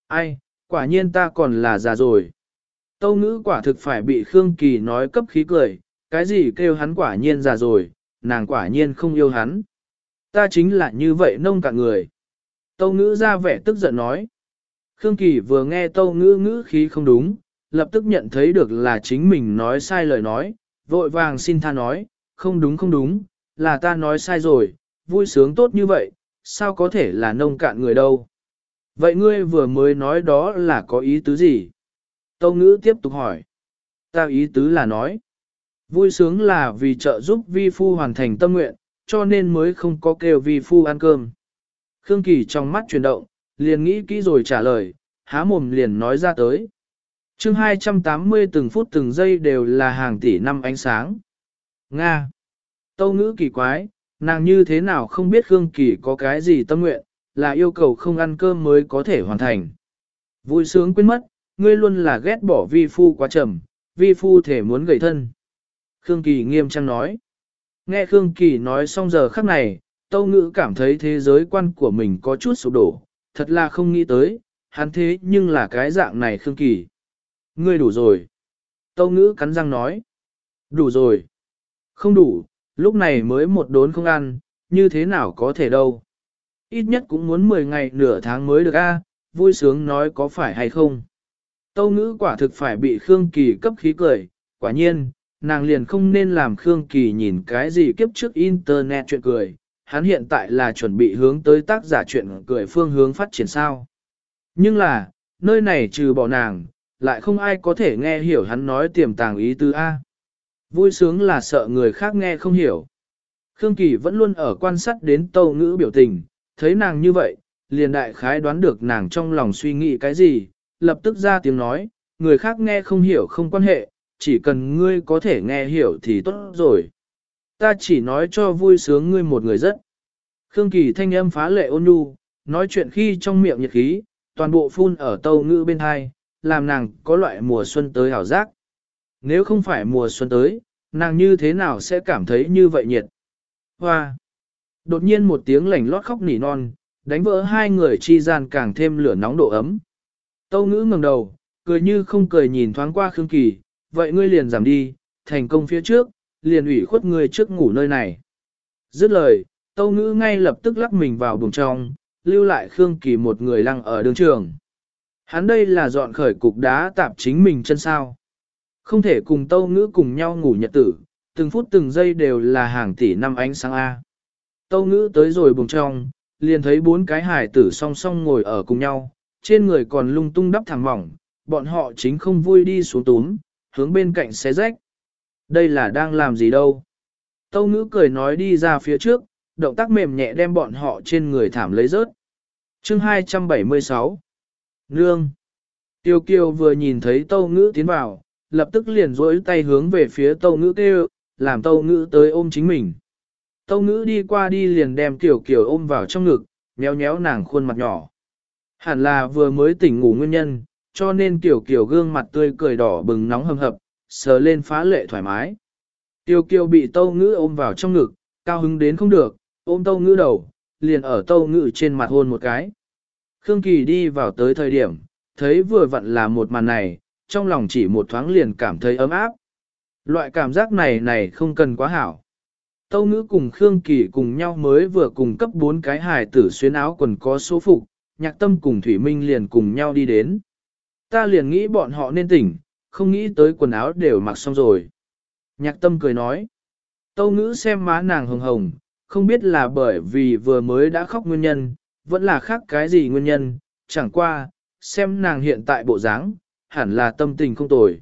Ai, quả nhiên ta còn là già rồi. Tâu ngữ quả thực phải bị Khương Kỳ nói cấp khí cười, cái gì kêu hắn quả nhiên già rồi, nàng quả nhiên không yêu hắn. Ta chính là như vậy nông cả người. Tâu ngữ ra vẻ tức giận nói. Khương Kỳ vừa nghe tâu ngữ ngữ khí không đúng, lập tức nhận thấy được là chính mình nói sai lời nói, vội vàng xin tha nói, không đúng không đúng, là ta nói sai rồi, vui sướng tốt như vậy, sao có thể là nông cạn người đâu. Vậy ngươi vừa mới nói đó là có ý tứ gì? Tâu ngữ tiếp tục hỏi. Ta ý tứ là nói. Vui sướng là vì trợ giúp vi phu hoàn thành tâm nguyện, cho nên mới không có kêu vi phu ăn cơm. Khương Kỳ trong mắt chuyển động, liền nghĩ kỹ rồi trả lời, há mồm liền nói ra tới. chương 280 từng phút từng giây đều là hàng tỷ năm ánh sáng. Nga. Tâu ngữ kỳ quái, nàng như thế nào không biết Khương Kỳ có cái gì tâm nguyện, là yêu cầu không ăn cơm mới có thể hoàn thành. Vui sướng quên mất, ngươi luôn là ghét bỏ vi phu quá trầm, vi phu thể muốn gầy thân. Khương Kỳ nghiêm trang nói. Nghe Khương Kỳ nói xong giờ khắc này, Tâu Ngữ cảm thấy thế giới quan của mình có chút sụp đổ, thật là không nghĩ tới, hắn thế nhưng là cái dạng này Khương Kỳ. Ngươi đủ rồi. Tâu Ngữ cắn răng nói. Đủ rồi. Không đủ, lúc này mới một đốn không ăn, như thế nào có thể đâu. Ít nhất cũng muốn 10 ngày nửa tháng mới được a vui sướng nói có phải hay không. Tâu ngữ quả thực phải bị Khương Kỳ cấp khí cười, quả nhiên, nàng liền không nên làm Khương Kỳ nhìn cái gì kiếp trước Internet chuyện cười, hắn hiện tại là chuẩn bị hướng tới tác giả chuyện cười phương hướng phát triển sao. Nhưng là, nơi này trừ bỏ nàng, lại không ai có thể nghe hiểu hắn nói tiềm tàng ý tứ A. Vui sướng là sợ người khác nghe không hiểu. Khương Kỳ vẫn luôn ở quan sát đến tâu ngữ biểu tình, thấy nàng như vậy, liền đại khái đoán được nàng trong lòng suy nghĩ cái gì, lập tức ra tiếng nói, người khác nghe không hiểu không quan hệ, chỉ cần ngươi có thể nghe hiểu thì tốt rồi. Ta chỉ nói cho vui sướng ngươi một người rất. Khương Kỳ thanh âm phá lệ ôn nhu, nói chuyện khi trong miệng nhiệt khí, toàn bộ phun ở tâu ngữ bên hai, làm nàng có loại mùa xuân tới hảo giác. Nếu không phải mùa xuân tới, nàng như thế nào sẽ cảm thấy như vậy nhiệt? Hoa! Đột nhiên một tiếng lảnh lót khóc nỉ non, đánh vỡ hai người chi gian càng thêm lửa nóng độ ấm. Tâu ngữ ngẩng đầu, cười như không cười nhìn thoáng qua Khương Kỳ, vậy ngươi liền giảm đi, thành công phía trước, liền ủy khuất ngươi trước ngủ nơi này. Dứt lời, tâu ngữ ngay lập tức lắc mình vào buồng trong, lưu lại Khương Kỳ một người lăng ở đường trường. Hắn đây là dọn khởi cục đá tạp chính mình chân sao. Không thể cùng tâu ngữ cùng nhau ngủ nhật tử, từng phút từng giây đều là hàng tỷ năm ánh sáng A. Tâu ngữ tới rồi bùng trong, liền thấy bốn cái hải tử song song ngồi ở cùng nhau, trên người còn lung tung đắp thẳng mỏng, bọn họ chính không vui đi xuống túm, hướng bên cạnh xé rách. Đây là đang làm gì đâu? Tâu ngữ cười nói đi ra phía trước, động tác mềm nhẹ đem bọn họ trên người thảm lấy rớt. chương 276 Nương Tiêu kiều vừa nhìn thấy tâu ngữ tiến vào, lập tức liền rỗi tay hướng về phía tâu ngữ kêu, làm tâu ngữ tới ôm chính mình. Tâu ngữ đi qua đi liền đem tiểu kiểu ôm vào trong ngực, nhéo nhéo nàng khuôn mặt nhỏ. Hẳn là vừa mới tỉnh ngủ nguyên nhân, cho nên tiểu kiểu gương mặt tươi cười đỏ bừng nóng hầm hập, sờ lên phá lệ thoải mái. Tiêu kiều bị tâu ngữ ôm vào trong ngực, cao hứng đến không được, ôm tâu ngữ đầu, liền ở tâu ngữ trên mặt hôn một cái. Khương Kỳ đi vào tới thời điểm, thấy vừa vặn là một màn này, trong lòng chỉ một thoáng liền cảm thấy ấm áp. Loại cảm giác này này không cần quá hảo. Tâu ngữ cùng Khương Kỳ cùng nhau mới vừa cùng cấp 4 cái hài tử xuyên áo quần có số phục, nhạc tâm cùng Thủy Minh liền cùng nhau đi đến. Ta liền nghĩ bọn họ nên tỉnh, không nghĩ tới quần áo đều mặc xong rồi. Nhạc tâm cười nói. Tâu ngữ xem má nàng hồng hồng, không biết là bởi vì vừa mới đã khóc nguyên nhân, vẫn là khác cái gì nguyên nhân, chẳng qua, xem nàng hiện tại bộ dáng, hẳn là tâm tình không tồi.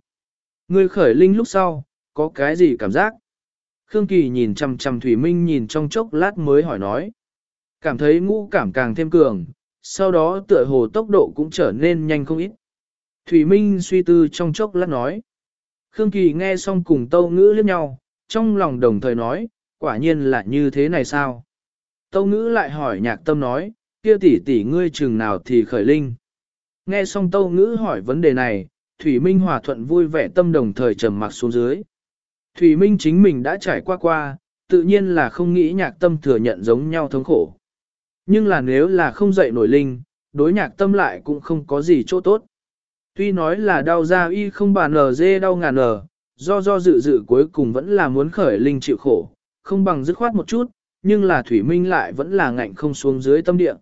Ngươi khởi linh lúc sau, có cái gì cảm giác? Khương Kỳ nhìn chằm chằm Thủy Minh nhìn trong chốc lát mới hỏi nói. Cảm thấy ngũ cảm càng thêm cường, sau đó tựa hồ tốc độ cũng trở nên nhanh không ít. Thủy Minh suy tư trong chốc lát nói. Khương Kỳ nghe xong cùng tâu ngữ liếc nhau, trong lòng đồng thời nói, quả nhiên là như thế này sao? Tâu ngữ lại hỏi nhạc tâm nói, kia tỷ tỷ ngươi chừng nào thì khởi linh. Nghe xong tâu ngữ hỏi vấn đề này, Thủy Minh hòa thuận vui vẻ tâm đồng thời trầm mặc xuống dưới. Thủy Minh chính mình đã trải qua qua, tự nhiên là không nghĩ nhạc tâm thừa nhận giống nhau thống khổ. Nhưng là nếu là không dậy nổi linh, đối nhạc tâm lại cũng không có gì chỗ tốt. Tuy nói là đau da y không bàn nở dê đau ngàn nở, do do dự dự cuối cùng vẫn là muốn khởi linh chịu khổ, không bằng dứt khoát một chút, nhưng là Thủy Minh lại vẫn là ngạnh không xuống dưới tâm địa.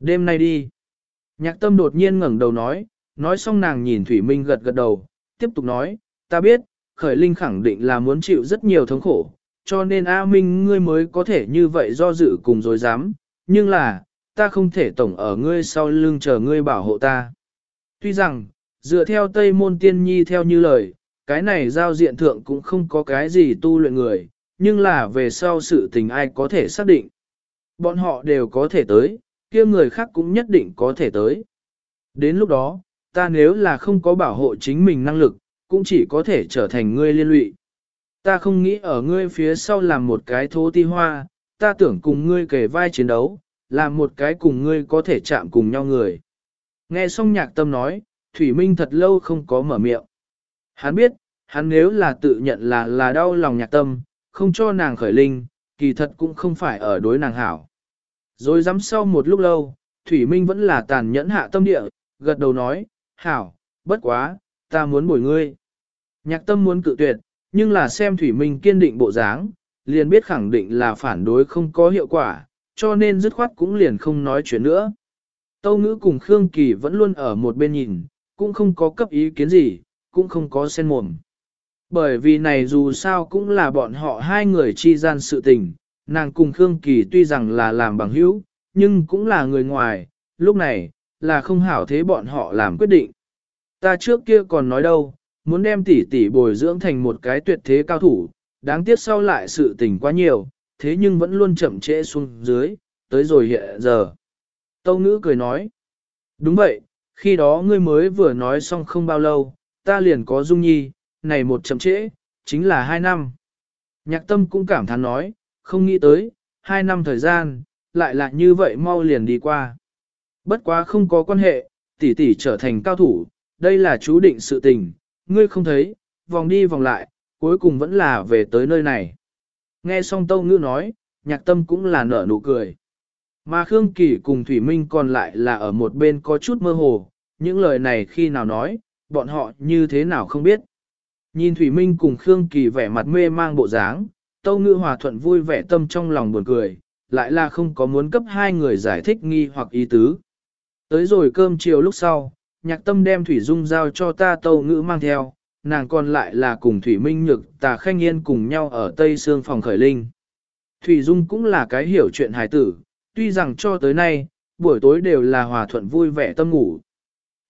Đêm nay đi. Nhạc tâm đột nhiên ngẩng đầu nói, nói xong nàng nhìn Thủy Minh gật gật đầu, tiếp tục nói, ta biết, khởi linh khẳng định là muốn chịu rất nhiều thống khổ, cho nên A Minh ngươi mới có thể như vậy do dự cùng dối dám, nhưng là, ta không thể tổng ở ngươi sau lưng chờ ngươi bảo hộ ta. Tuy rằng, dựa theo Tây Môn Tiên Nhi theo như lời, cái này giao diện thượng cũng không có cái gì tu luyện người, nhưng là về sau sự tình ai có thể xác định. Bọn họ đều có thể tới, kia người khác cũng nhất định có thể tới. Đến lúc đó, ta nếu là không có bảo hộ chính mình năng lực, cũng chỉ có thể trở thành ngươi liên lụy. Ta không nghĩ ở ngươi phía sau làm một cái thố ti hoa, ta tưởng cùng ngươi kề vai chiến đấu, làm một cái cùng ngươi có thể chạm cùng nhau người. Nghe xong nhạc tâm nói, Thủy Minh thật lâu không có mở miệng. Hắn biết, hắn nếu là tự nhận là là đau lòng nhạc tâm, không cho nàng khởi linh, kỳ thật cũng không phải ở đối nàng hảo. Rồi dám sau một lúc lâu, Thủy Minh vẫn là tàn nhẫn hạ tâm địa, gật đầu nói, hảo, bất quá, ta muốn bồi ngươi. Nhạc tâm muốn cự tuyệt, nhưng là xem Thủy Minh kiên định bộ dáng, liền biết khẳng định là phản đối không có hiệu quả, cho nên dứt khoát cũng liền không nói chuyện nữa. Tâu ngữ cùng Khương Kỳ vẫn luôn ở một bên nhìn, cũng không có cấp ý kiến gì, cũng không có sen mồm. Bởi vì này dù sao cũng là bọn họ hai người chi gian sự tình, nàng cùng Khương Kỳ tuy rằng là làm bằng hữu, nhưng cũng là người ngoài, lúc này, là không hảo thế bọn họ làm quyết định. Ta trước kia còn nói đâu, muốn đem tỷ tỷ bồi dưỡng thành một cái tuyệt thế cao thủ, đáng tiếc sau lại sự tình quá nhiều, thế nhưng vẫn luôn chậm trễ xuống dưới, tới rồi hiện giờ. Tâu ngữ cười nói, đúng vậy, khi đó ngươi mới vừa nói xong không bao lâu, ta liền có dung nhi, này một chậm trễ, chính là hai năm. Nhạc tâm cũng cảm thán nói, không nghĩ tới, hai năm thời gian, lại là như vậy mau liền đi qua. Bất quá không có quan hệ, tỷ tỷ trở thành cao thủ, đây là chú định sự tình, ngươi không thấy, vòng đi vòng lại, cuối cùng vẫn là về tới nơi này. Nghe xong Tâu Ngữ nói, nhạc tâm cũng là nở nụ cười. Mà Khương Kỳ cùng Thủy Minh còn lại là ở một bên có chút mơ hồ, những lời này khi nào nói, bọn họ như thế nào không biết. Nhìn Thủy Minh cùng Khương Kỳ vẻ mặt mê mang bộ dáng, Tâu Ngữ hòa thuận vui vẻ tâm trong lòng buồn cười, lại là không có muốn cấp hai người giải thích nghi hoặc ý tứ. Tới rồi cơm chiều lúc sau, nhạc tâm đem Thủy Dung giao cho ta Tâu Ngữ mang theo, nàng còn lại là cùng Thủy Minh Nhược tà khanh yên cùng nhau ở Tây Sương phòng khởi linh. Thủy Dung cũng là cái hiểu chuyện hài tử, tuy rằng cho tới nay, buổi tối đều là hòa thuận vui vẻ tâm ngủ.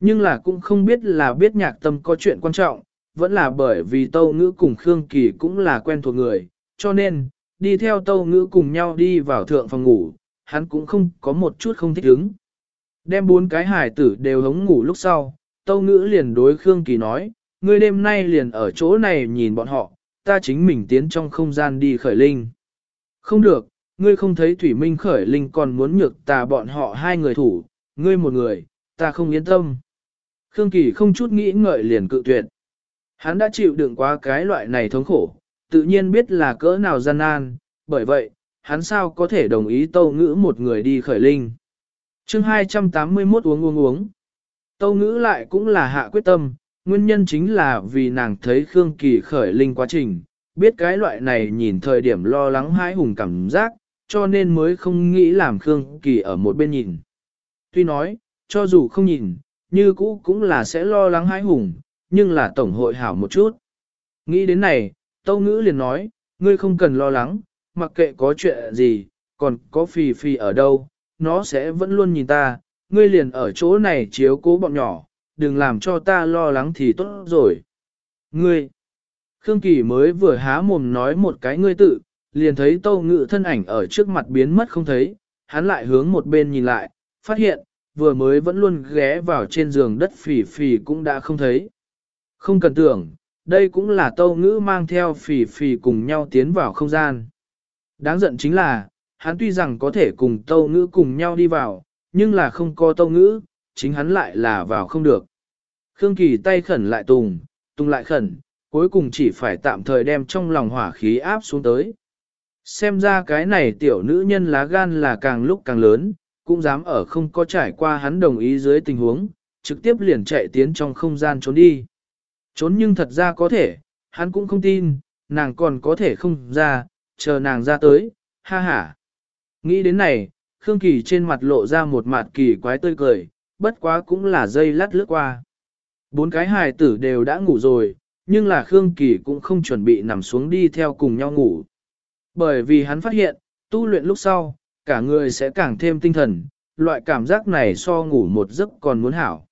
Nhưng là cũng không biết là biết nhạc tâm có chuyện quan trọng, vẫn là bởi vì Tâu Ngữ cùng Khương Kỳ cũng là quen thuộc người, cho nên, đi theo Tâu Ngữ cùng nhau đi vào thượng phòng ngủ, hắn cũng không có một chút không thích ứng. Đem bốn cái hải tử đều hống ngủ lúc sau, Tâu Ngữ liền đối Khương Kỳ nói, ngươi đêm nay liền ở chỗ này nhìn bọn họ, ta chính mình tiến trong không gian đi khởi linh. Không được, ngươi không thấy Thủy Minh khởi linh còn muốn nhược tà bọn họ hai người thủ, ngươi một người, ta không yên tâm. Khương Kỳ không chút nghĩ ngợi liền cự tuyệt. Hắn đã chịu đựng quá cái loại này thống khổ, tự nhiên biết là cỡ nào gian nan, bởi vậy, hắn sao có thể đồng ý tâu ngữ một người đi khởi linh chương 281 uống uống uống. Tâu ngữ lại cũng là hạ quyết tâm, nguyên nhân chính là vì nàng thấy Khương Kỳ khởi linh quá trình, biết cái loại này nhìn thời điểm lo lắng hãi hùng cảm giác, cho nên mới không nghĩ làm Khương Kỳ ở một bên nhìn. Tuy nói, cho dù không nhìn, như cũ cũng là sẽ lo lắng hãi hùng, nhưng là tổng hội hảo một chút. Nghĩ đến này, Tâu Ngữ liền nói, ngươi không cần lo lắng, mặc kệ có chuyện gì, còn có phì phì ở đâu, nó sẽ vẫn luôn nhìn ta, ngươi liền ở chỗ này chiếu cố bọn nhỏ, đừng làm cho ta lo lắng thì tốt rồi. Ngươi, Khương Kỳ mới vừa há mồm nói một cái ngươi tự, liền thấy tâu ngự thân ảnh ở trước mặt biến mất không thấy, hắn lại hướng một bên nhìn lại, phát hiện, vừa mới vẫn luôn ghé vào trên giường đất phỉ phỉ cũng đã không thấy. Không cần tưởng, đây cũng là tâu ngữ mang theo phỉ phỉ cùng nhau tiến vào không gian. Đáng giận chính là, hắn tuy rằng có thể cùng tâu ngữ cùng nhau đi vào, nhưng là không có tâu ngữ, chính hắn lại là vào không được. Khương Kỳ tay khẩn lại tùng, tùng lại khẩn, cuối cùng chỉ phải tạm thời đem trong lòng hỏa khí áp xuống tới. Xem ra cái này tiểu nữ nhân lá gan là càng lúc càng lớn, cũng dám ở không có trải qua hắn đồng ý dưới tình huống, trực tiếp liền chạy tiến trong không gian trốn đi. Trốn nhưng thật ra có thể, hắn cũng không tin, nàng còn có thể không ra, chờ nàng ra tới, ha ha. Nghĩ đến này, Khương Kỳ trên mặt lộ ra một mặt kỳ quái tươi cười, bất quá cũng là dây lát lướt qua. Bốn cái hài tử đều đã ngủ rồi, nhưng là Khương Kỳ cũng không chuẩn bị nằm xuống đi theo cùng nhau ngủ. Bởi vì hắn phát hiện, tu luyện lúc sau, cả người sẽ càng thêm tinh thần, loại cảm giác này so ngủ một giấc còn muốn hảo.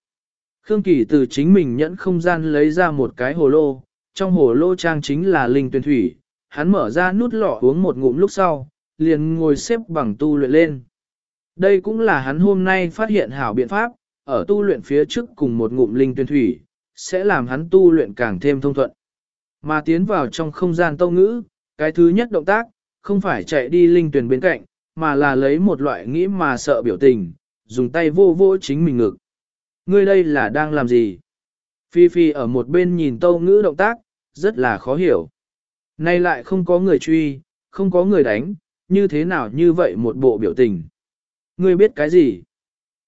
Khương Kỳ từ chính mình nhẫn không gian lấy ra một cái hồ lô, trong hồ lô trang chính là linh tuyển thủy, hắn mở ra nút lọ uống một ngụm lúc sau, liền ngồi xếp bằng tu luyện lên. Đây cũng là hắn hôm nay phát hiện hảo biện pháp, ở tu luyện phía trước cùng một ngụm linh tuyên thủy, sẽ làm hắn tu luyện càng thêm thông thuận. Mà tiến vào trong không gian tâu ngữ, cái thứ nhất động tác, không phải chạy đi linh tuyển bên cạnh, mà là lấy một loại nghĩ mà sợ biểu tình, dùng tay vô vô chính mình ngực. Ngươi đây là đang làm gì? Phi Phi ở một bên nhìn tâu ngữ động tác, rất là khó hiểu. Nay lại không có người truy, không có người đánh, như thế nào như vậy một bộ biểu tình. Ngươi biết cái gì?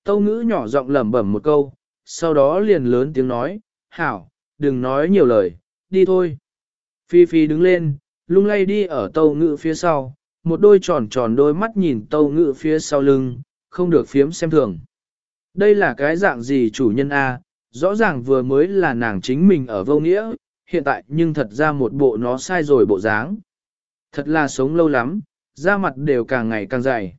Tâu ngữ nhỏ giọng lẩm bẩm một câu, sau đó liền lớn tiếng nói, hảo, đừng nói nhiều lời, đi thôi. Phi Phi đứng lên, lung lay đi ở tâu ngữ phía sau, một đôi tròn tròn đôi mắt nhìn tâu ngữ phía sau lưng, không được phiếm xem thường. Đây là cái dạng gì chủ nhân A, rõ ràng vừa mới là nàng chính mình ở vô nghĩa, hiện tại nhưng thật ra một bộ nó sai rồi bộ dáng. Thật là sống lâu lắm, da mặt đều càng ngày càng dày.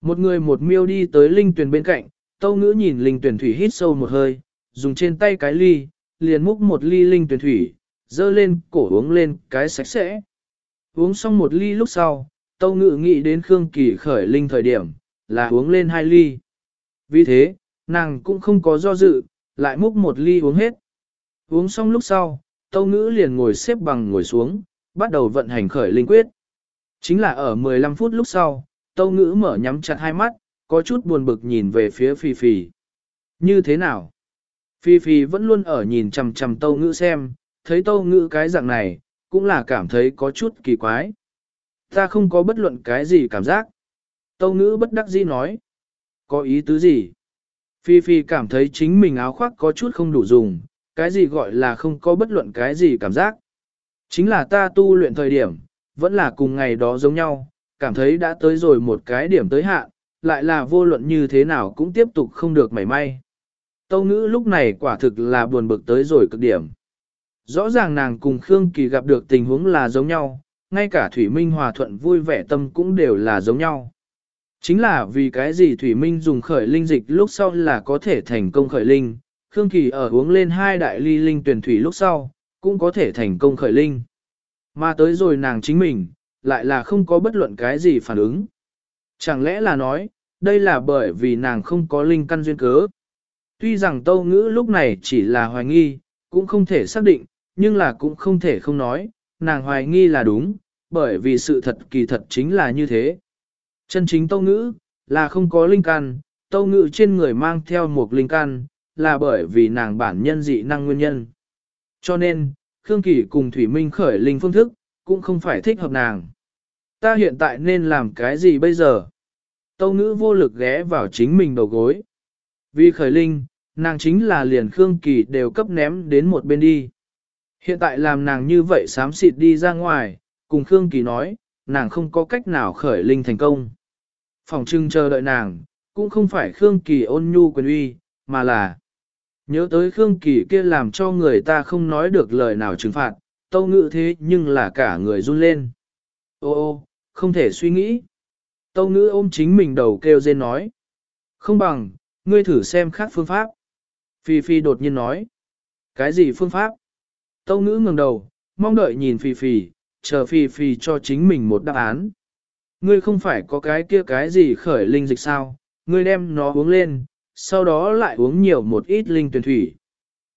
Một người một miêu đi tới linh tuyển bên cạnh, tâu ngữ nhìn linh tuyển thủy hít sâu một hơi, dùng trên tay cái ly, liền múc một ly linh tuyển thủy, dơ lên cổ uống lên cái sạch sẽ. Uống xong một ly lúc sau, tâu ngữ nghĩ đến Khương Kỳ khởi linh thời điểm, là uống lên hai ly. Vì thế, nàng cũng không có do dự, lại múc một ly uống hết. Uống xong lúc sau, tâu ngữ liền ngồi xếp bằng ngồi xuống, bắt đầu vận hành khởi linh quyết. Chính là ở 15 phút lúc sau, tâu ngữ mở nhắm chặt hai mắt, có chút buồn bực nhìn về phía Phi Phi. Như thế nào? Phi Phi vẫn luôn ở nhìn chầm chầm tâu ngữ xem, thấy tâu ngữ cái dạng này, cũng là cảm thấy có chút kỳ quái. Ta không có bất luận cái gì cảm giác. Tâu ngữ bất đắc dĩ nói. Có ý tứ gì? Phi Phi cảm thấy chính mình áo khoác có chút không đủ dùng, cái gì gọi là không có bất luận cái gì cảm giác. Chính là ta tu luyện thời điểm, vẫn là cùng ngày đó giống nhau, cảm thấy đã tới rồi một cái điểm tới hạn, lại là vô luận như thế nào cũng tiếp tục không được mảy may. Tâu ngữ lúc này quả thực là buồn bực tới rồi cực điểm. Rõ ràng nàng cùng Khương Kỳ gặp được tình huống là giống nhau, ngay cả Thủy Minh hòa thuận vui vẻ tâm cũng đều là giống nhau. Chính là vì cái gì Thủy Minh dùng khởi linh dịch lúc sau là có thể thành công khởi linh, Khương Kỳ ở uống lên hai đại ly linh tuyển thủy lúc sau, cũng có thể thành công khởi linh. Mà tới rồi nàng chính mình, lại là không có bất luận cái gì phản ứng. Chẳng lẽ là nói, đây là bởi vì nàng không có linh căn duyên cớ. Tuy rằng tâu ngữ lúc này chỉ là hoài nghi, cũng không thể xác định, nhưng là cũng không thể không nói, nàng hoài nghi là đúng, bởi vì sự thật kỳ thật chính là như thế. Chân chính tâu ngữ, là không có linh căn, tâu ngữ trên người mang theo một linh căn, là bởi vì nàng bản nhân dị năng nguyên nhân. Cho nên, Khương Kỳ cùng Thủy Minh khởi linh phương thức, cũng không phải thích hợp nàng. Ta hiện tại nên làm cái gì bây giờ? Tâu ngữ vô lực ghé vào chính mình đầu gối. Vì khởi linh, nàng chính là liền Khương Kỳ đều cấp ném đến một bên đi. Hiện tại làm nàng như vậy xám xịt đi ra ngoài, cùng Khương Kỳ nói, nàng không có cách nào khởi linh thành công. Phòng trưng chờ đợi nàng, cũng không phải Khương Kỳ ôn nhu quyền uy, mà là nhớ tới Khương Kỳ kia làm cho người ta không nói được lời nào trừng phạt, tâu ngự thế nhưng là cả người run lên. Ô ô, không thể suy nghĩ. Tâu ngữ ôm chính mình đầu kêu dên nói. Không bằng, ngươi thử xem khác phương pháp. Phi Phi đột nhiên nói. Cái gì phương pháp? Tâu ngữ ngừng đầu, mong đợi nhìn Phi Phi, chờ Phi Phi cho chính mình một đáp án. Ngươi không phải có cái kia cái gì khởi linh dịch sao, ngươi đem nó uống lên, sau đó lại uống nhiều một ít linh tuyển thủy.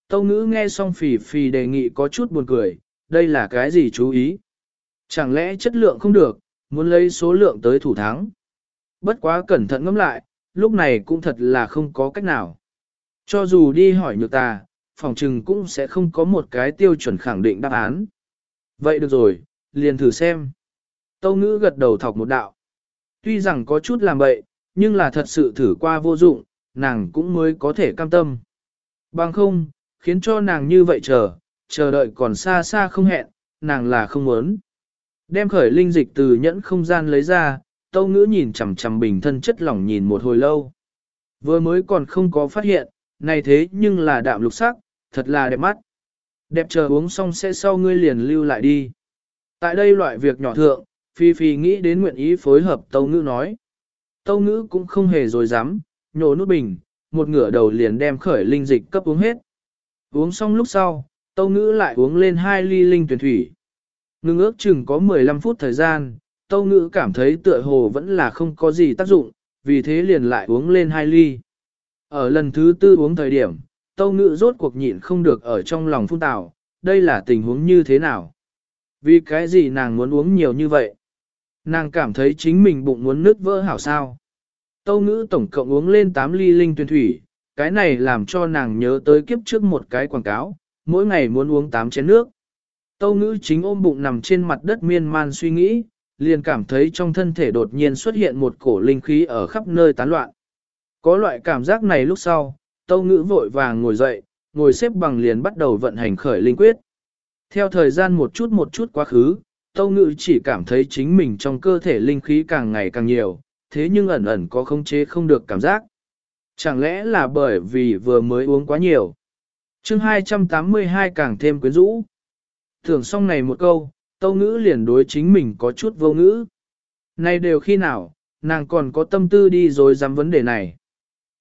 Tâu ngữ nghe xong phì phì đề nghị có chút buồn cười, đây là cái gì chú ý? Chẳng lẽ chất lượng không được, muốn lấy số lượng tới thủ thắng? Bất quá cẩn thận ngẫm lại, lúc này cũng thật là không có cách nào. Cho dù đi hỏi nhược ta, phòng trừng cũng sẽ không có một cái tiêu chuẩn khẳng định đáp án. Vậy được rồi, liền thử xem. Tâu ngữ gật đầu thọc một đạo. Tuy rằng có chút làm bậy, nhưng là thật sự thử qua vô dụng, nàng cũng mới có thể cam tâm. Bằng không, khiến cho nàng như vậy chờ, chờ đợi còn xa xa không hẹn, nàng là không muốn. Đem khởi linh dịch từ nhẫn không gian lấy ra, tâu ngữ nhìn chằm chằm bình thân chất lỏng nhìn một hồi lâu. Vừa mới còn không có phát hiện, này thế nhưng là đạm lục sắc, thật là đẹp mắt. Đẹp chờ uống xong sẽ sau ngươi liền lưu lại đi. Tại đây loại việc nhỏ thượng, Phi Phi nghĩ đến nguyện ý phối hợp Tâu Ngữ nói. Tâu Ngữ cũng không hề dối dám, nhổ nút bình, một ngửa đầu liền đem khởi linh dịch cấp uống hết. Uống xong lúc sau, Tâu Ngữ lại uống lên hai ly linh tuyển thủy. Ngưng ước chừng có 15 phút thời gian, Tâu Ngữ cảm thấy tựa hồ vẫn là không có gì tác dụng, vì thế liền lại uống lên hai ly. Ở lần thứ tư uống thời điểm, Tâu Ngữ rốt cuộc nhịn không được ở trong lòng phun tào, đây là tình huống như thế nào? Vì cái gì nàng muốn uống nhiều như vậy? Nàng cảm thấy chính mình bụng muốn nứt vỡ hảo sao. Tâu ngữ tổng cộng uống lên 8 ly linh tuyển thủy, cái này làm cho nàng nhớ tới kiếp trước một cái quảng cáo, mỗi ngày muốn uống 8 chén nước. Tâu ngữ chính ôm bụng nằm trên mặt đất miên man suy nghĩ, liền cảm thấy trong thân thể đột nhiên xuất hiện một cổ linh khí ở khắp nơi tán loạn. Có loại cảm giác này lúc sau, tâu ngữ vội vàng ngồi dậy, ngồi xếp bằng liền bắt đầu vận hành khởi linh quyết. Theo thời gian một chút một chút quá khứ, tâu ngữ chỉ cảm thấy chính mình trong cơ thể linh khí càng ngày càng nhiều, thế nhưng ẩn ẩn có không chế không được cảm giác. Chẳng lẽ là bởi vì vừa mới uống quá nhiều? chương 282 càng thêm quyến rũ. Thưởng xong này một câu, tâu ngữ liền đối chính mình có chút vô ngữ. Này đều khi nào, nàng còn có tâm tư đi rồi dám vấn đề này.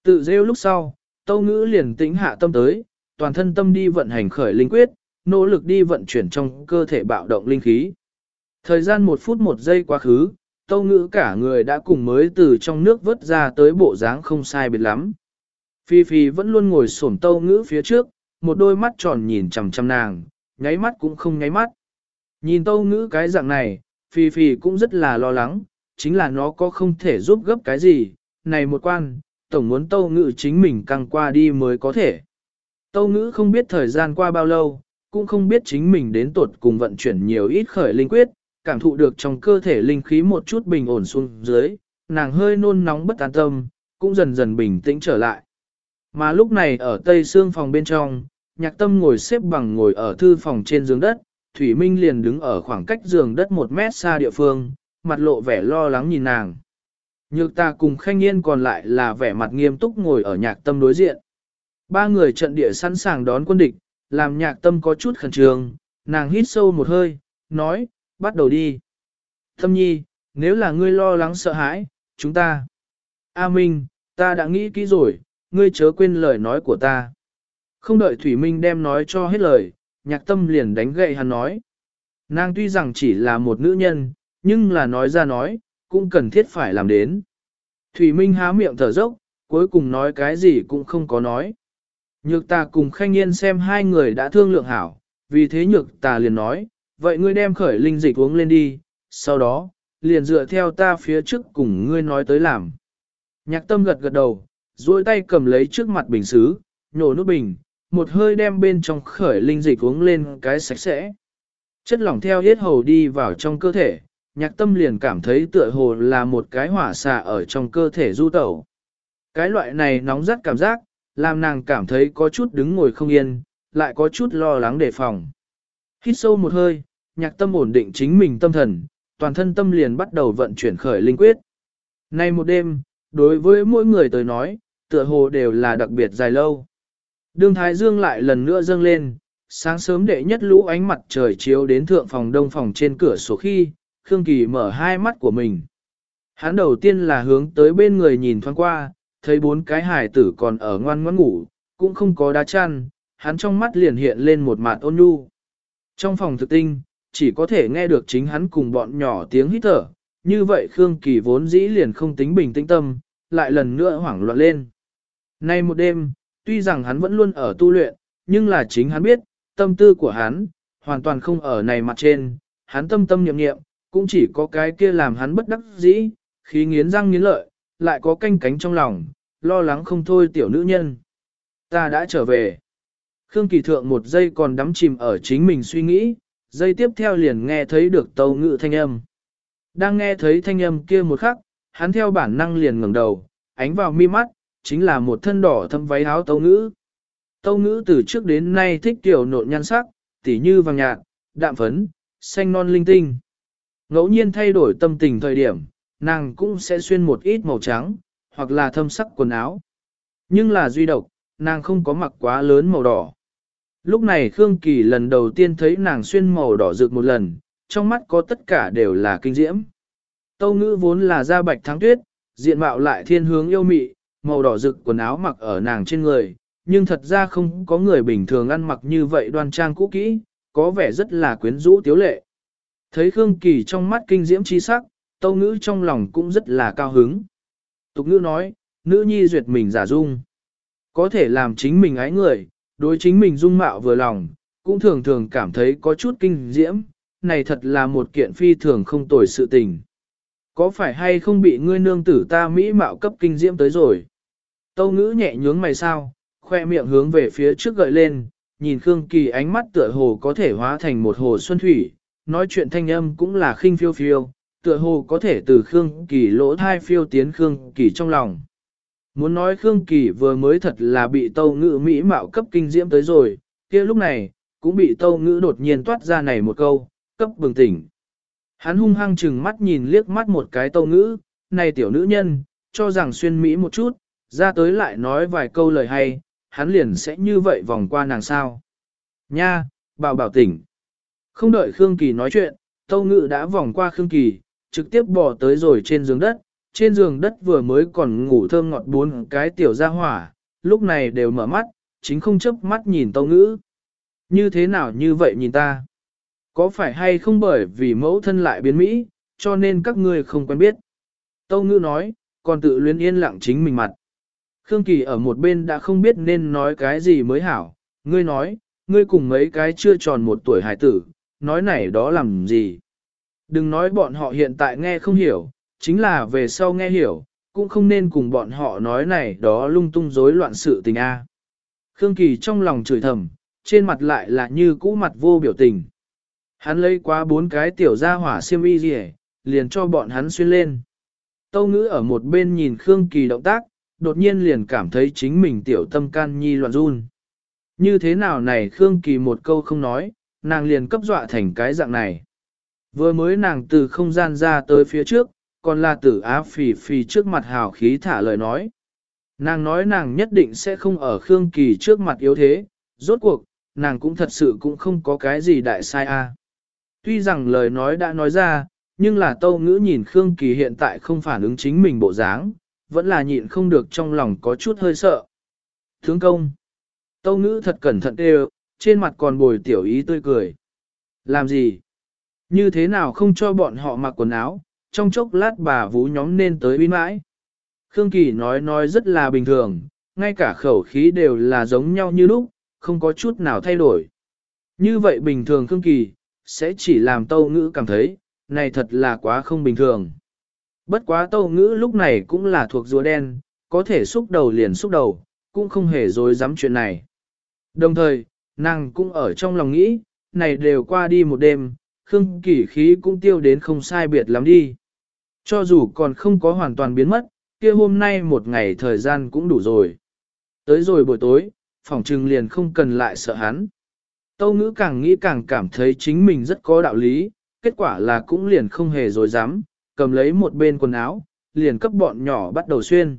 Tự rêu lúc sau, tâu ngữ liền tĩnh hạ tâm tới, toàn thân tâm đi vận hành khởi linh quyết, nỗ lực đi vận chuyển trong cơ thể bạo động linh khí. Thời gian một phút một giây quá khứ, tâu ngữ cả người đã cùng mới từ trong nước vớt ra tới bộ dáng không sai biệt lắm. Phi Phi vẫn luôn ngồi xổm tâu ngữ phía trước, một đôi mắt tròn nhìn chằm chằm nàng, nháy mắt cũng không nháy mắt. Nhìn tâu ngữ cái dạng này, Phi Phi cũng rất là lo lắng, chính là nó có không thể giúp gấp cái gì, này một quan, tổng muốn tâu ngữ chính mình căng qua đi mới có thể. Tâu ngữ không biết thời gian qua bao lâu, cũng không biết chính mình đến tuột cùng vận chuyển nhiều ít khởi linh quyết, cảm thụ được trong cơ thể linh khí một chút bình ổn xuống dưới, nàng hơi nôn nóng bất an tâm, cũng dần dần bình tĩnh trở lại. Mà lúc này ở tây xương phòng bên trong, nhạc tâm ngồi xếp bằng ngồi ở thư phòng trên giường đất, Thủy Minh liền đứng ở khoảng cách giường đất một mét xa địa phương, mặt lộ vẻ lo lắng nhìn nàng. Nhược ta cùng khanh yên còn lại là vẻ mặt nghiêm túc ngồi ở nhạc tâm đối diện. Ba người trận địa sẵn sàng đón quân địch, làm nhạc tâm có chút khẩn trương, nàng hít sâu một hơi, nói, bắt đầu đi. Thâm nhi, nếu là ngươi lo lắng sợ hãi, chúng ta. A Minh, ta đã nghĩ kỹ rồi, ngươi chớ quên lời nói của ta. Không đợi Thủy Minh đem nói cho hết lời, nhạc tâm liền đánh gậy hắn nói. Nàng tuy rằng chỉ là một nữ nhân, nhưng là nói ra nói, cũng cần thiết phải làm đến. Thủy Minh há miệng thở dốc, cuối cùng nói cái gì cũng không có nói. Nhược ta cùng khanh nhiên xem hai người đã thương lượng hảo, vì thế nhược ta liền nói, vậy ngươi đem khởi linh dịch uống lên đi, sau đó, liền dựa theo ta phía trước cùng ngươi nói tới làm. Nhạc tâm gật gật đầu, duỗi tay cầm lấy trước mặt bình xứ, nhổ nút bình, một hơi đem bên trong khởi linh dịch uống lên cái sạch sẽ. Chất lỏng theo hết hầu đi vào trong cơ thể, nhạc tâm liền cảm thấy tựa hồ là một cái hỏa xạ ở trong cơ thể du tẩu. Cái loại này nóng rất cảm giác, làm nàng cảm thấy có chút đứng ngồi không yên, lại có chút lo lắng đề phòng. Hít sâu một hơi, nhạc tâm ổn định chính mình tâm thần, toàn thân tâm liền bắt đầu vận chuyển khởi linh quyết. Nay một đêm, đối với mỗi người tới nói, tựa hồ đều là đặc biệt dài lâu. Đường Thái Dương lại lần nữa dâng lên, sáng sớm đệ nhất lũ ánh mặt trời chiếu đến thượng phòng đông phòng trên cửa sổ khi, Khương Kỳ mở hai mắt của mình. Hắn đầu tiên là hướng tới bên người nhìn thoáng qua, thấy bốn cái hải tử còn ở ngoan ngoãn ngủ, cũng không có đá chăn, hắn trong mắt liền hiện lên một mặt ôn nhu. Trong phòng thực tinh, chỉ có thể nghe được chính hắn cùng bọn nhỏ tiếng hít thở, như vậy Khương Kỳ vốn dĩ liền không tính bình tĩnh tâm, lại lần nữa hoảng loạn lên. Nay một đêm, tuy rằng hắn vẫn luôn ở tu luyện, nhưng là chính hắn biết, tâm tư của hắn, hoàn toàn không ở này mặt trên, hắn tâm tâm niệm niệm, cũng chỉ có cái kia làm hắn bất đắc dĩ, khí nghiến răng nghiến lợi, lại có canh cánh trong lòng, lo lắng không thôi tiểu nữ nhân. Ta đã trở về. Khương Kỳ Thượng một giây còn đắm chìm ở chính mình suy nghĩ, dây tiếp theo liền nghe thấy được tâu ngự thanh âm. Đang nghe thấy thanh âm kia một khắc, hắn theo bản năng liền ngẩng đầu, ánh vào mi mắt, chính là một thân đỏ thâm váy áo tâu ngữ. Tâu ngữ từ trước đến nay thích tiểu nộn nhan sắc, tỉ như vàng nhạt, đạm phấn, xanh non linh tinh. Ngẫu nhiên thay đổi tâm tình thời điểm, nàng cũng sẽ xuyên một ít màu trắng, hoặc là thâm sắc quần áo. Nhưng là duy độc, nàng không có mặc quá lớn màu đỏ. Lúc này Khương Kỳ lần đầu tiên thấy nàng xuyên màu đỏ rực một lần, trong mắt có tất cả đều là kinh diễm. Tâu ngữ vốn là da bạch thắng tuyết, diện mạo lại thiên hướng yêu mị, màu đỏ rực quần áo mặc ở nàng trên người, nhưng thật ra không có người bình thường ăn mặc như vậy đoan trang cũ kỹ, có vẻ rất là quyến rũ tiếu lệ. Thấy Khương Kỳ trong mắt kinh diễm chi sắc, tâu ngữ trong lòng cũng rất là cao hứng. Tục ngữ nói, nữ nhi duyệt mình giả dung. Có thể làm chính mình ái người, đối chính mình dung mạo vừa lòng, cũng thường thường cảm thấy có chút kinh diễm, này thật là một kiện phi thường không tồi sự tình. Có phải hay không bị ngươi nương tử ta mỹ mạo cấp kinh diễm tới rồi? Tâu ngữ nhẹ nhướng mày sao, khoe miệng hướng về phía trước gợi lên, nhìn Khương Kỳ ánh mắt tựa hồ có thể hóa thành một hồ xuân thủy, nói chuyện thanh âm cũng là khinh phiêu phiêu, tựa hồ có thể từ Khương Kỳ lỗ thai phiêu tiến Khương Kỳ trong lòng. Muốn nói Khương Kỳ vừa mới thật là bị tâu ngữ mỹ mạo cấp kinh diễm tới rồi, kia lúc này, cũng bị tâu ngữ đột nhiên toát ra này một câu, cấp bừng tỉnh. Hắn hung hăng chừng mắt nhìn liếc mắt một cái tâu ngữ, này tiểu nữ nhân, cho rằng xuyên mỹ một chút, ra tới lại nói vài câu lời hay, hắn liền sẽ như vậy vòng qua nàng sao. Nha, bảo bảo tỉnh. Không đợi Khương Kỳ nói chuyện, tâu ngữ đã vòng qua Khương Kỳ, trực tiếp bỏ tới rồi trên giường đất, trên giường đất vừa mới còn ngủ thơm ngọt bốn cái tiểu ra hỏa, lúc này đều mở mắt, chính không chấp mắt nhìn tâu ngữ. Như thế nào như vậy nhìn ta? Có phải hay không bởi vì mẫu thân lại biến Mỹ, cho nên các ngươi không quen biết? Tâu ngữ nói, còn tự luyến yên lặng chính mình mặt. Khương Kỳ ở một bên đã không biết nên nói cái gì mới hảo. Ngươi nói, ngươi cùng mấy cái chưa tròn một tuổi hải tử, nói này đó làm gì? Đừng nói bọn họ hiện tại nghe không hiểu, chính là về sau nghe hiểu, cũng không nên cùng bọn họ nói này đó lung tung rối loạn sự tình a. Khương Kỳ trong lòng chửi thầm, trên mặt lại là như cũ mặt vô biểu tình. Hắn lấy quá bốn cái tiểu gia hỏa xiêm y gì liền cho bọn hắn xuyên lên. Tâu ngữ ở một bên nhìn Khương Kỳ động tác, đột nhiên liền cảm thấy chính mình tiểu tâm can nhi loạn run. Như thế nào này Khương Kỳ một câu không nói, nàng liền cấp dọa thành cái dạng này. Vừa mới nàng từ không gian ra tới phía trước, còn là tử á phì phì trước mặt hào khí thả lời nói. Nàng nói nàng nhất định sẽ không ở Khương Kỳ trước mặt yếu thế, rốt cuộc, nàng cũng thật sự cũng không có cái gì đại sai a. Tuy rằng lời nói đã nói ra, nhưng là tâu ngữ nhìn Khương Kỳ hiện tại không phản ứng chính mình bộ dáng, vẫn là nhịn không được trong lòng có chút hơi sợ. Thướng công. Tâu ngữ thật cẩn thận đều, trên mặt còn bồi tiểu ý tươi cười. Làm gì? Như thế nào không cho bọn họ mặc quần áo, trong chốc lát bà vũ nhóm nên tới uy mãi. Khương Kỳ nói nói rất là bình thường, ngay cả khẩu khí đều là giống nhau như lúc, không có chút nào thay đổi. Như vậy bình thường Khương Kỳ, sẽ chỉ làm tâu ngữ cảm thấy, này thật là quá không bình thường. Bất quá tâu ngữ lúc này cũng là thuộc rùa đen, có thể xúc đầu liền xúc đầu, cũng không hề dối dám chuyện này. Đồng thời, nàng cũng ở trong lòng nghĩ, này đều qua đi một đêm, Khương Kỳ khí cũng tiêu đến không sai biệt lắm đi. Cho dù còn không có hoàn toàn biến mất, kia hôm nay một ngày thời gian cũng đủ rồi. Tới rồi buổi tối, phòng trừng liền không cần lại sợ hắn. Tâu ngữ càng nghĩ càng cảm thấy chính mình rất có đạo lý, kết quả là cũng liền không hề dối dám, cầm lấy một bên quần áo, liền cấp bọn nhỏ bắt đầu xuyên.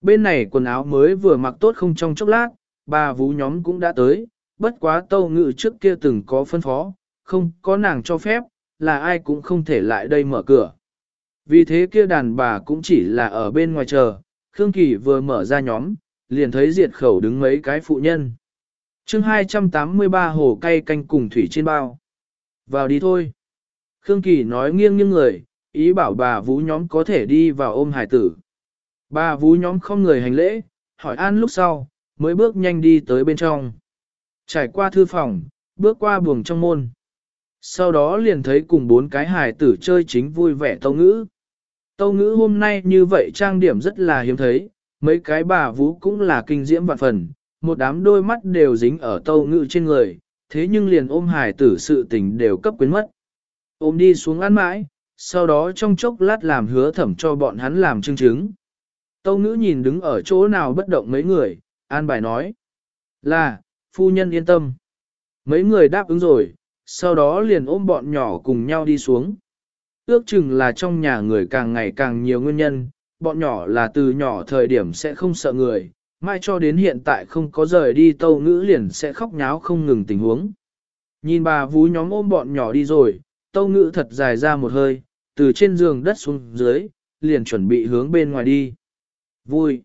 Bên này quần áo mới vừa mặc tốt không trong chốc lát, bà vú nhóm cũng đã tới, bất quá tâu ngữ trước kia từng có phân phó, không có nàng cho phép, là ai cũng không thể lại đây mở cửa. Vì thế kia đàn bà cũng chỉ là ở bên ngoài chờ, Khương Kỳ vừa mở ra nhóm, liền thấy diệt khẩu đứng mấy cái phụ nhân. chương 283 hồ cay canh cùng thủy trên bao. Vào đi thôi. Khương Kỳ nói nghiêng nghiêng người, ý bảo bà vũ nhóm có thể đi vào ôm hải tử. Bà vũ nhóm không người hành lễ, hỏi an lúc sau, mới bước nhanh đi tới bên trong. Trải qua thư phòng, bước qua buồng trong môn. Sau đó liền thấy cùng bốn cái hài tử chơi chính vui vẻ tâu ngữ. Tâu ngữ hôm nay như vậy trang điểm rất là hiếm thấy, mấy cái bà vũ cũng là kinh diễm vạn phần, một đám đôi mắt đều dính ở tâu ngữ trên người, thế nhưng liền ôm hài tử sự tình đều cấp quyến mất. Ôm đi xuống ăn mãi, sau đó trong chốc lát làm hứa thẩm cho bọn hắn làm chứng chứng. Tâu ngữ nhìn đứng ở chỗ nào bất động mấy người, an bài nói. Là, phu nhân yên tâm. Mấy người đáp ứng rồi, sau đó liền ôm bọn nhỏ cùng nhau đi xuống. Ước chừng là trong nhà người càng ngày càng nhiều nguyên nhân, bọn nhỏ là từ nhỏ thời điểm sẽ không sợ người, mai cho đến hiện tại không có rời đi tâu ngữ liền sẽ khóc nháo không ngừng tình huống. Nhìn bà vú nhóm ôm bọn nhỏ đi rồi, tâu ngữ thật dài ra một hơi, từ trên giường đất xuống dưới, liền chuẩn bị hướng bên ngoài đi. Vui!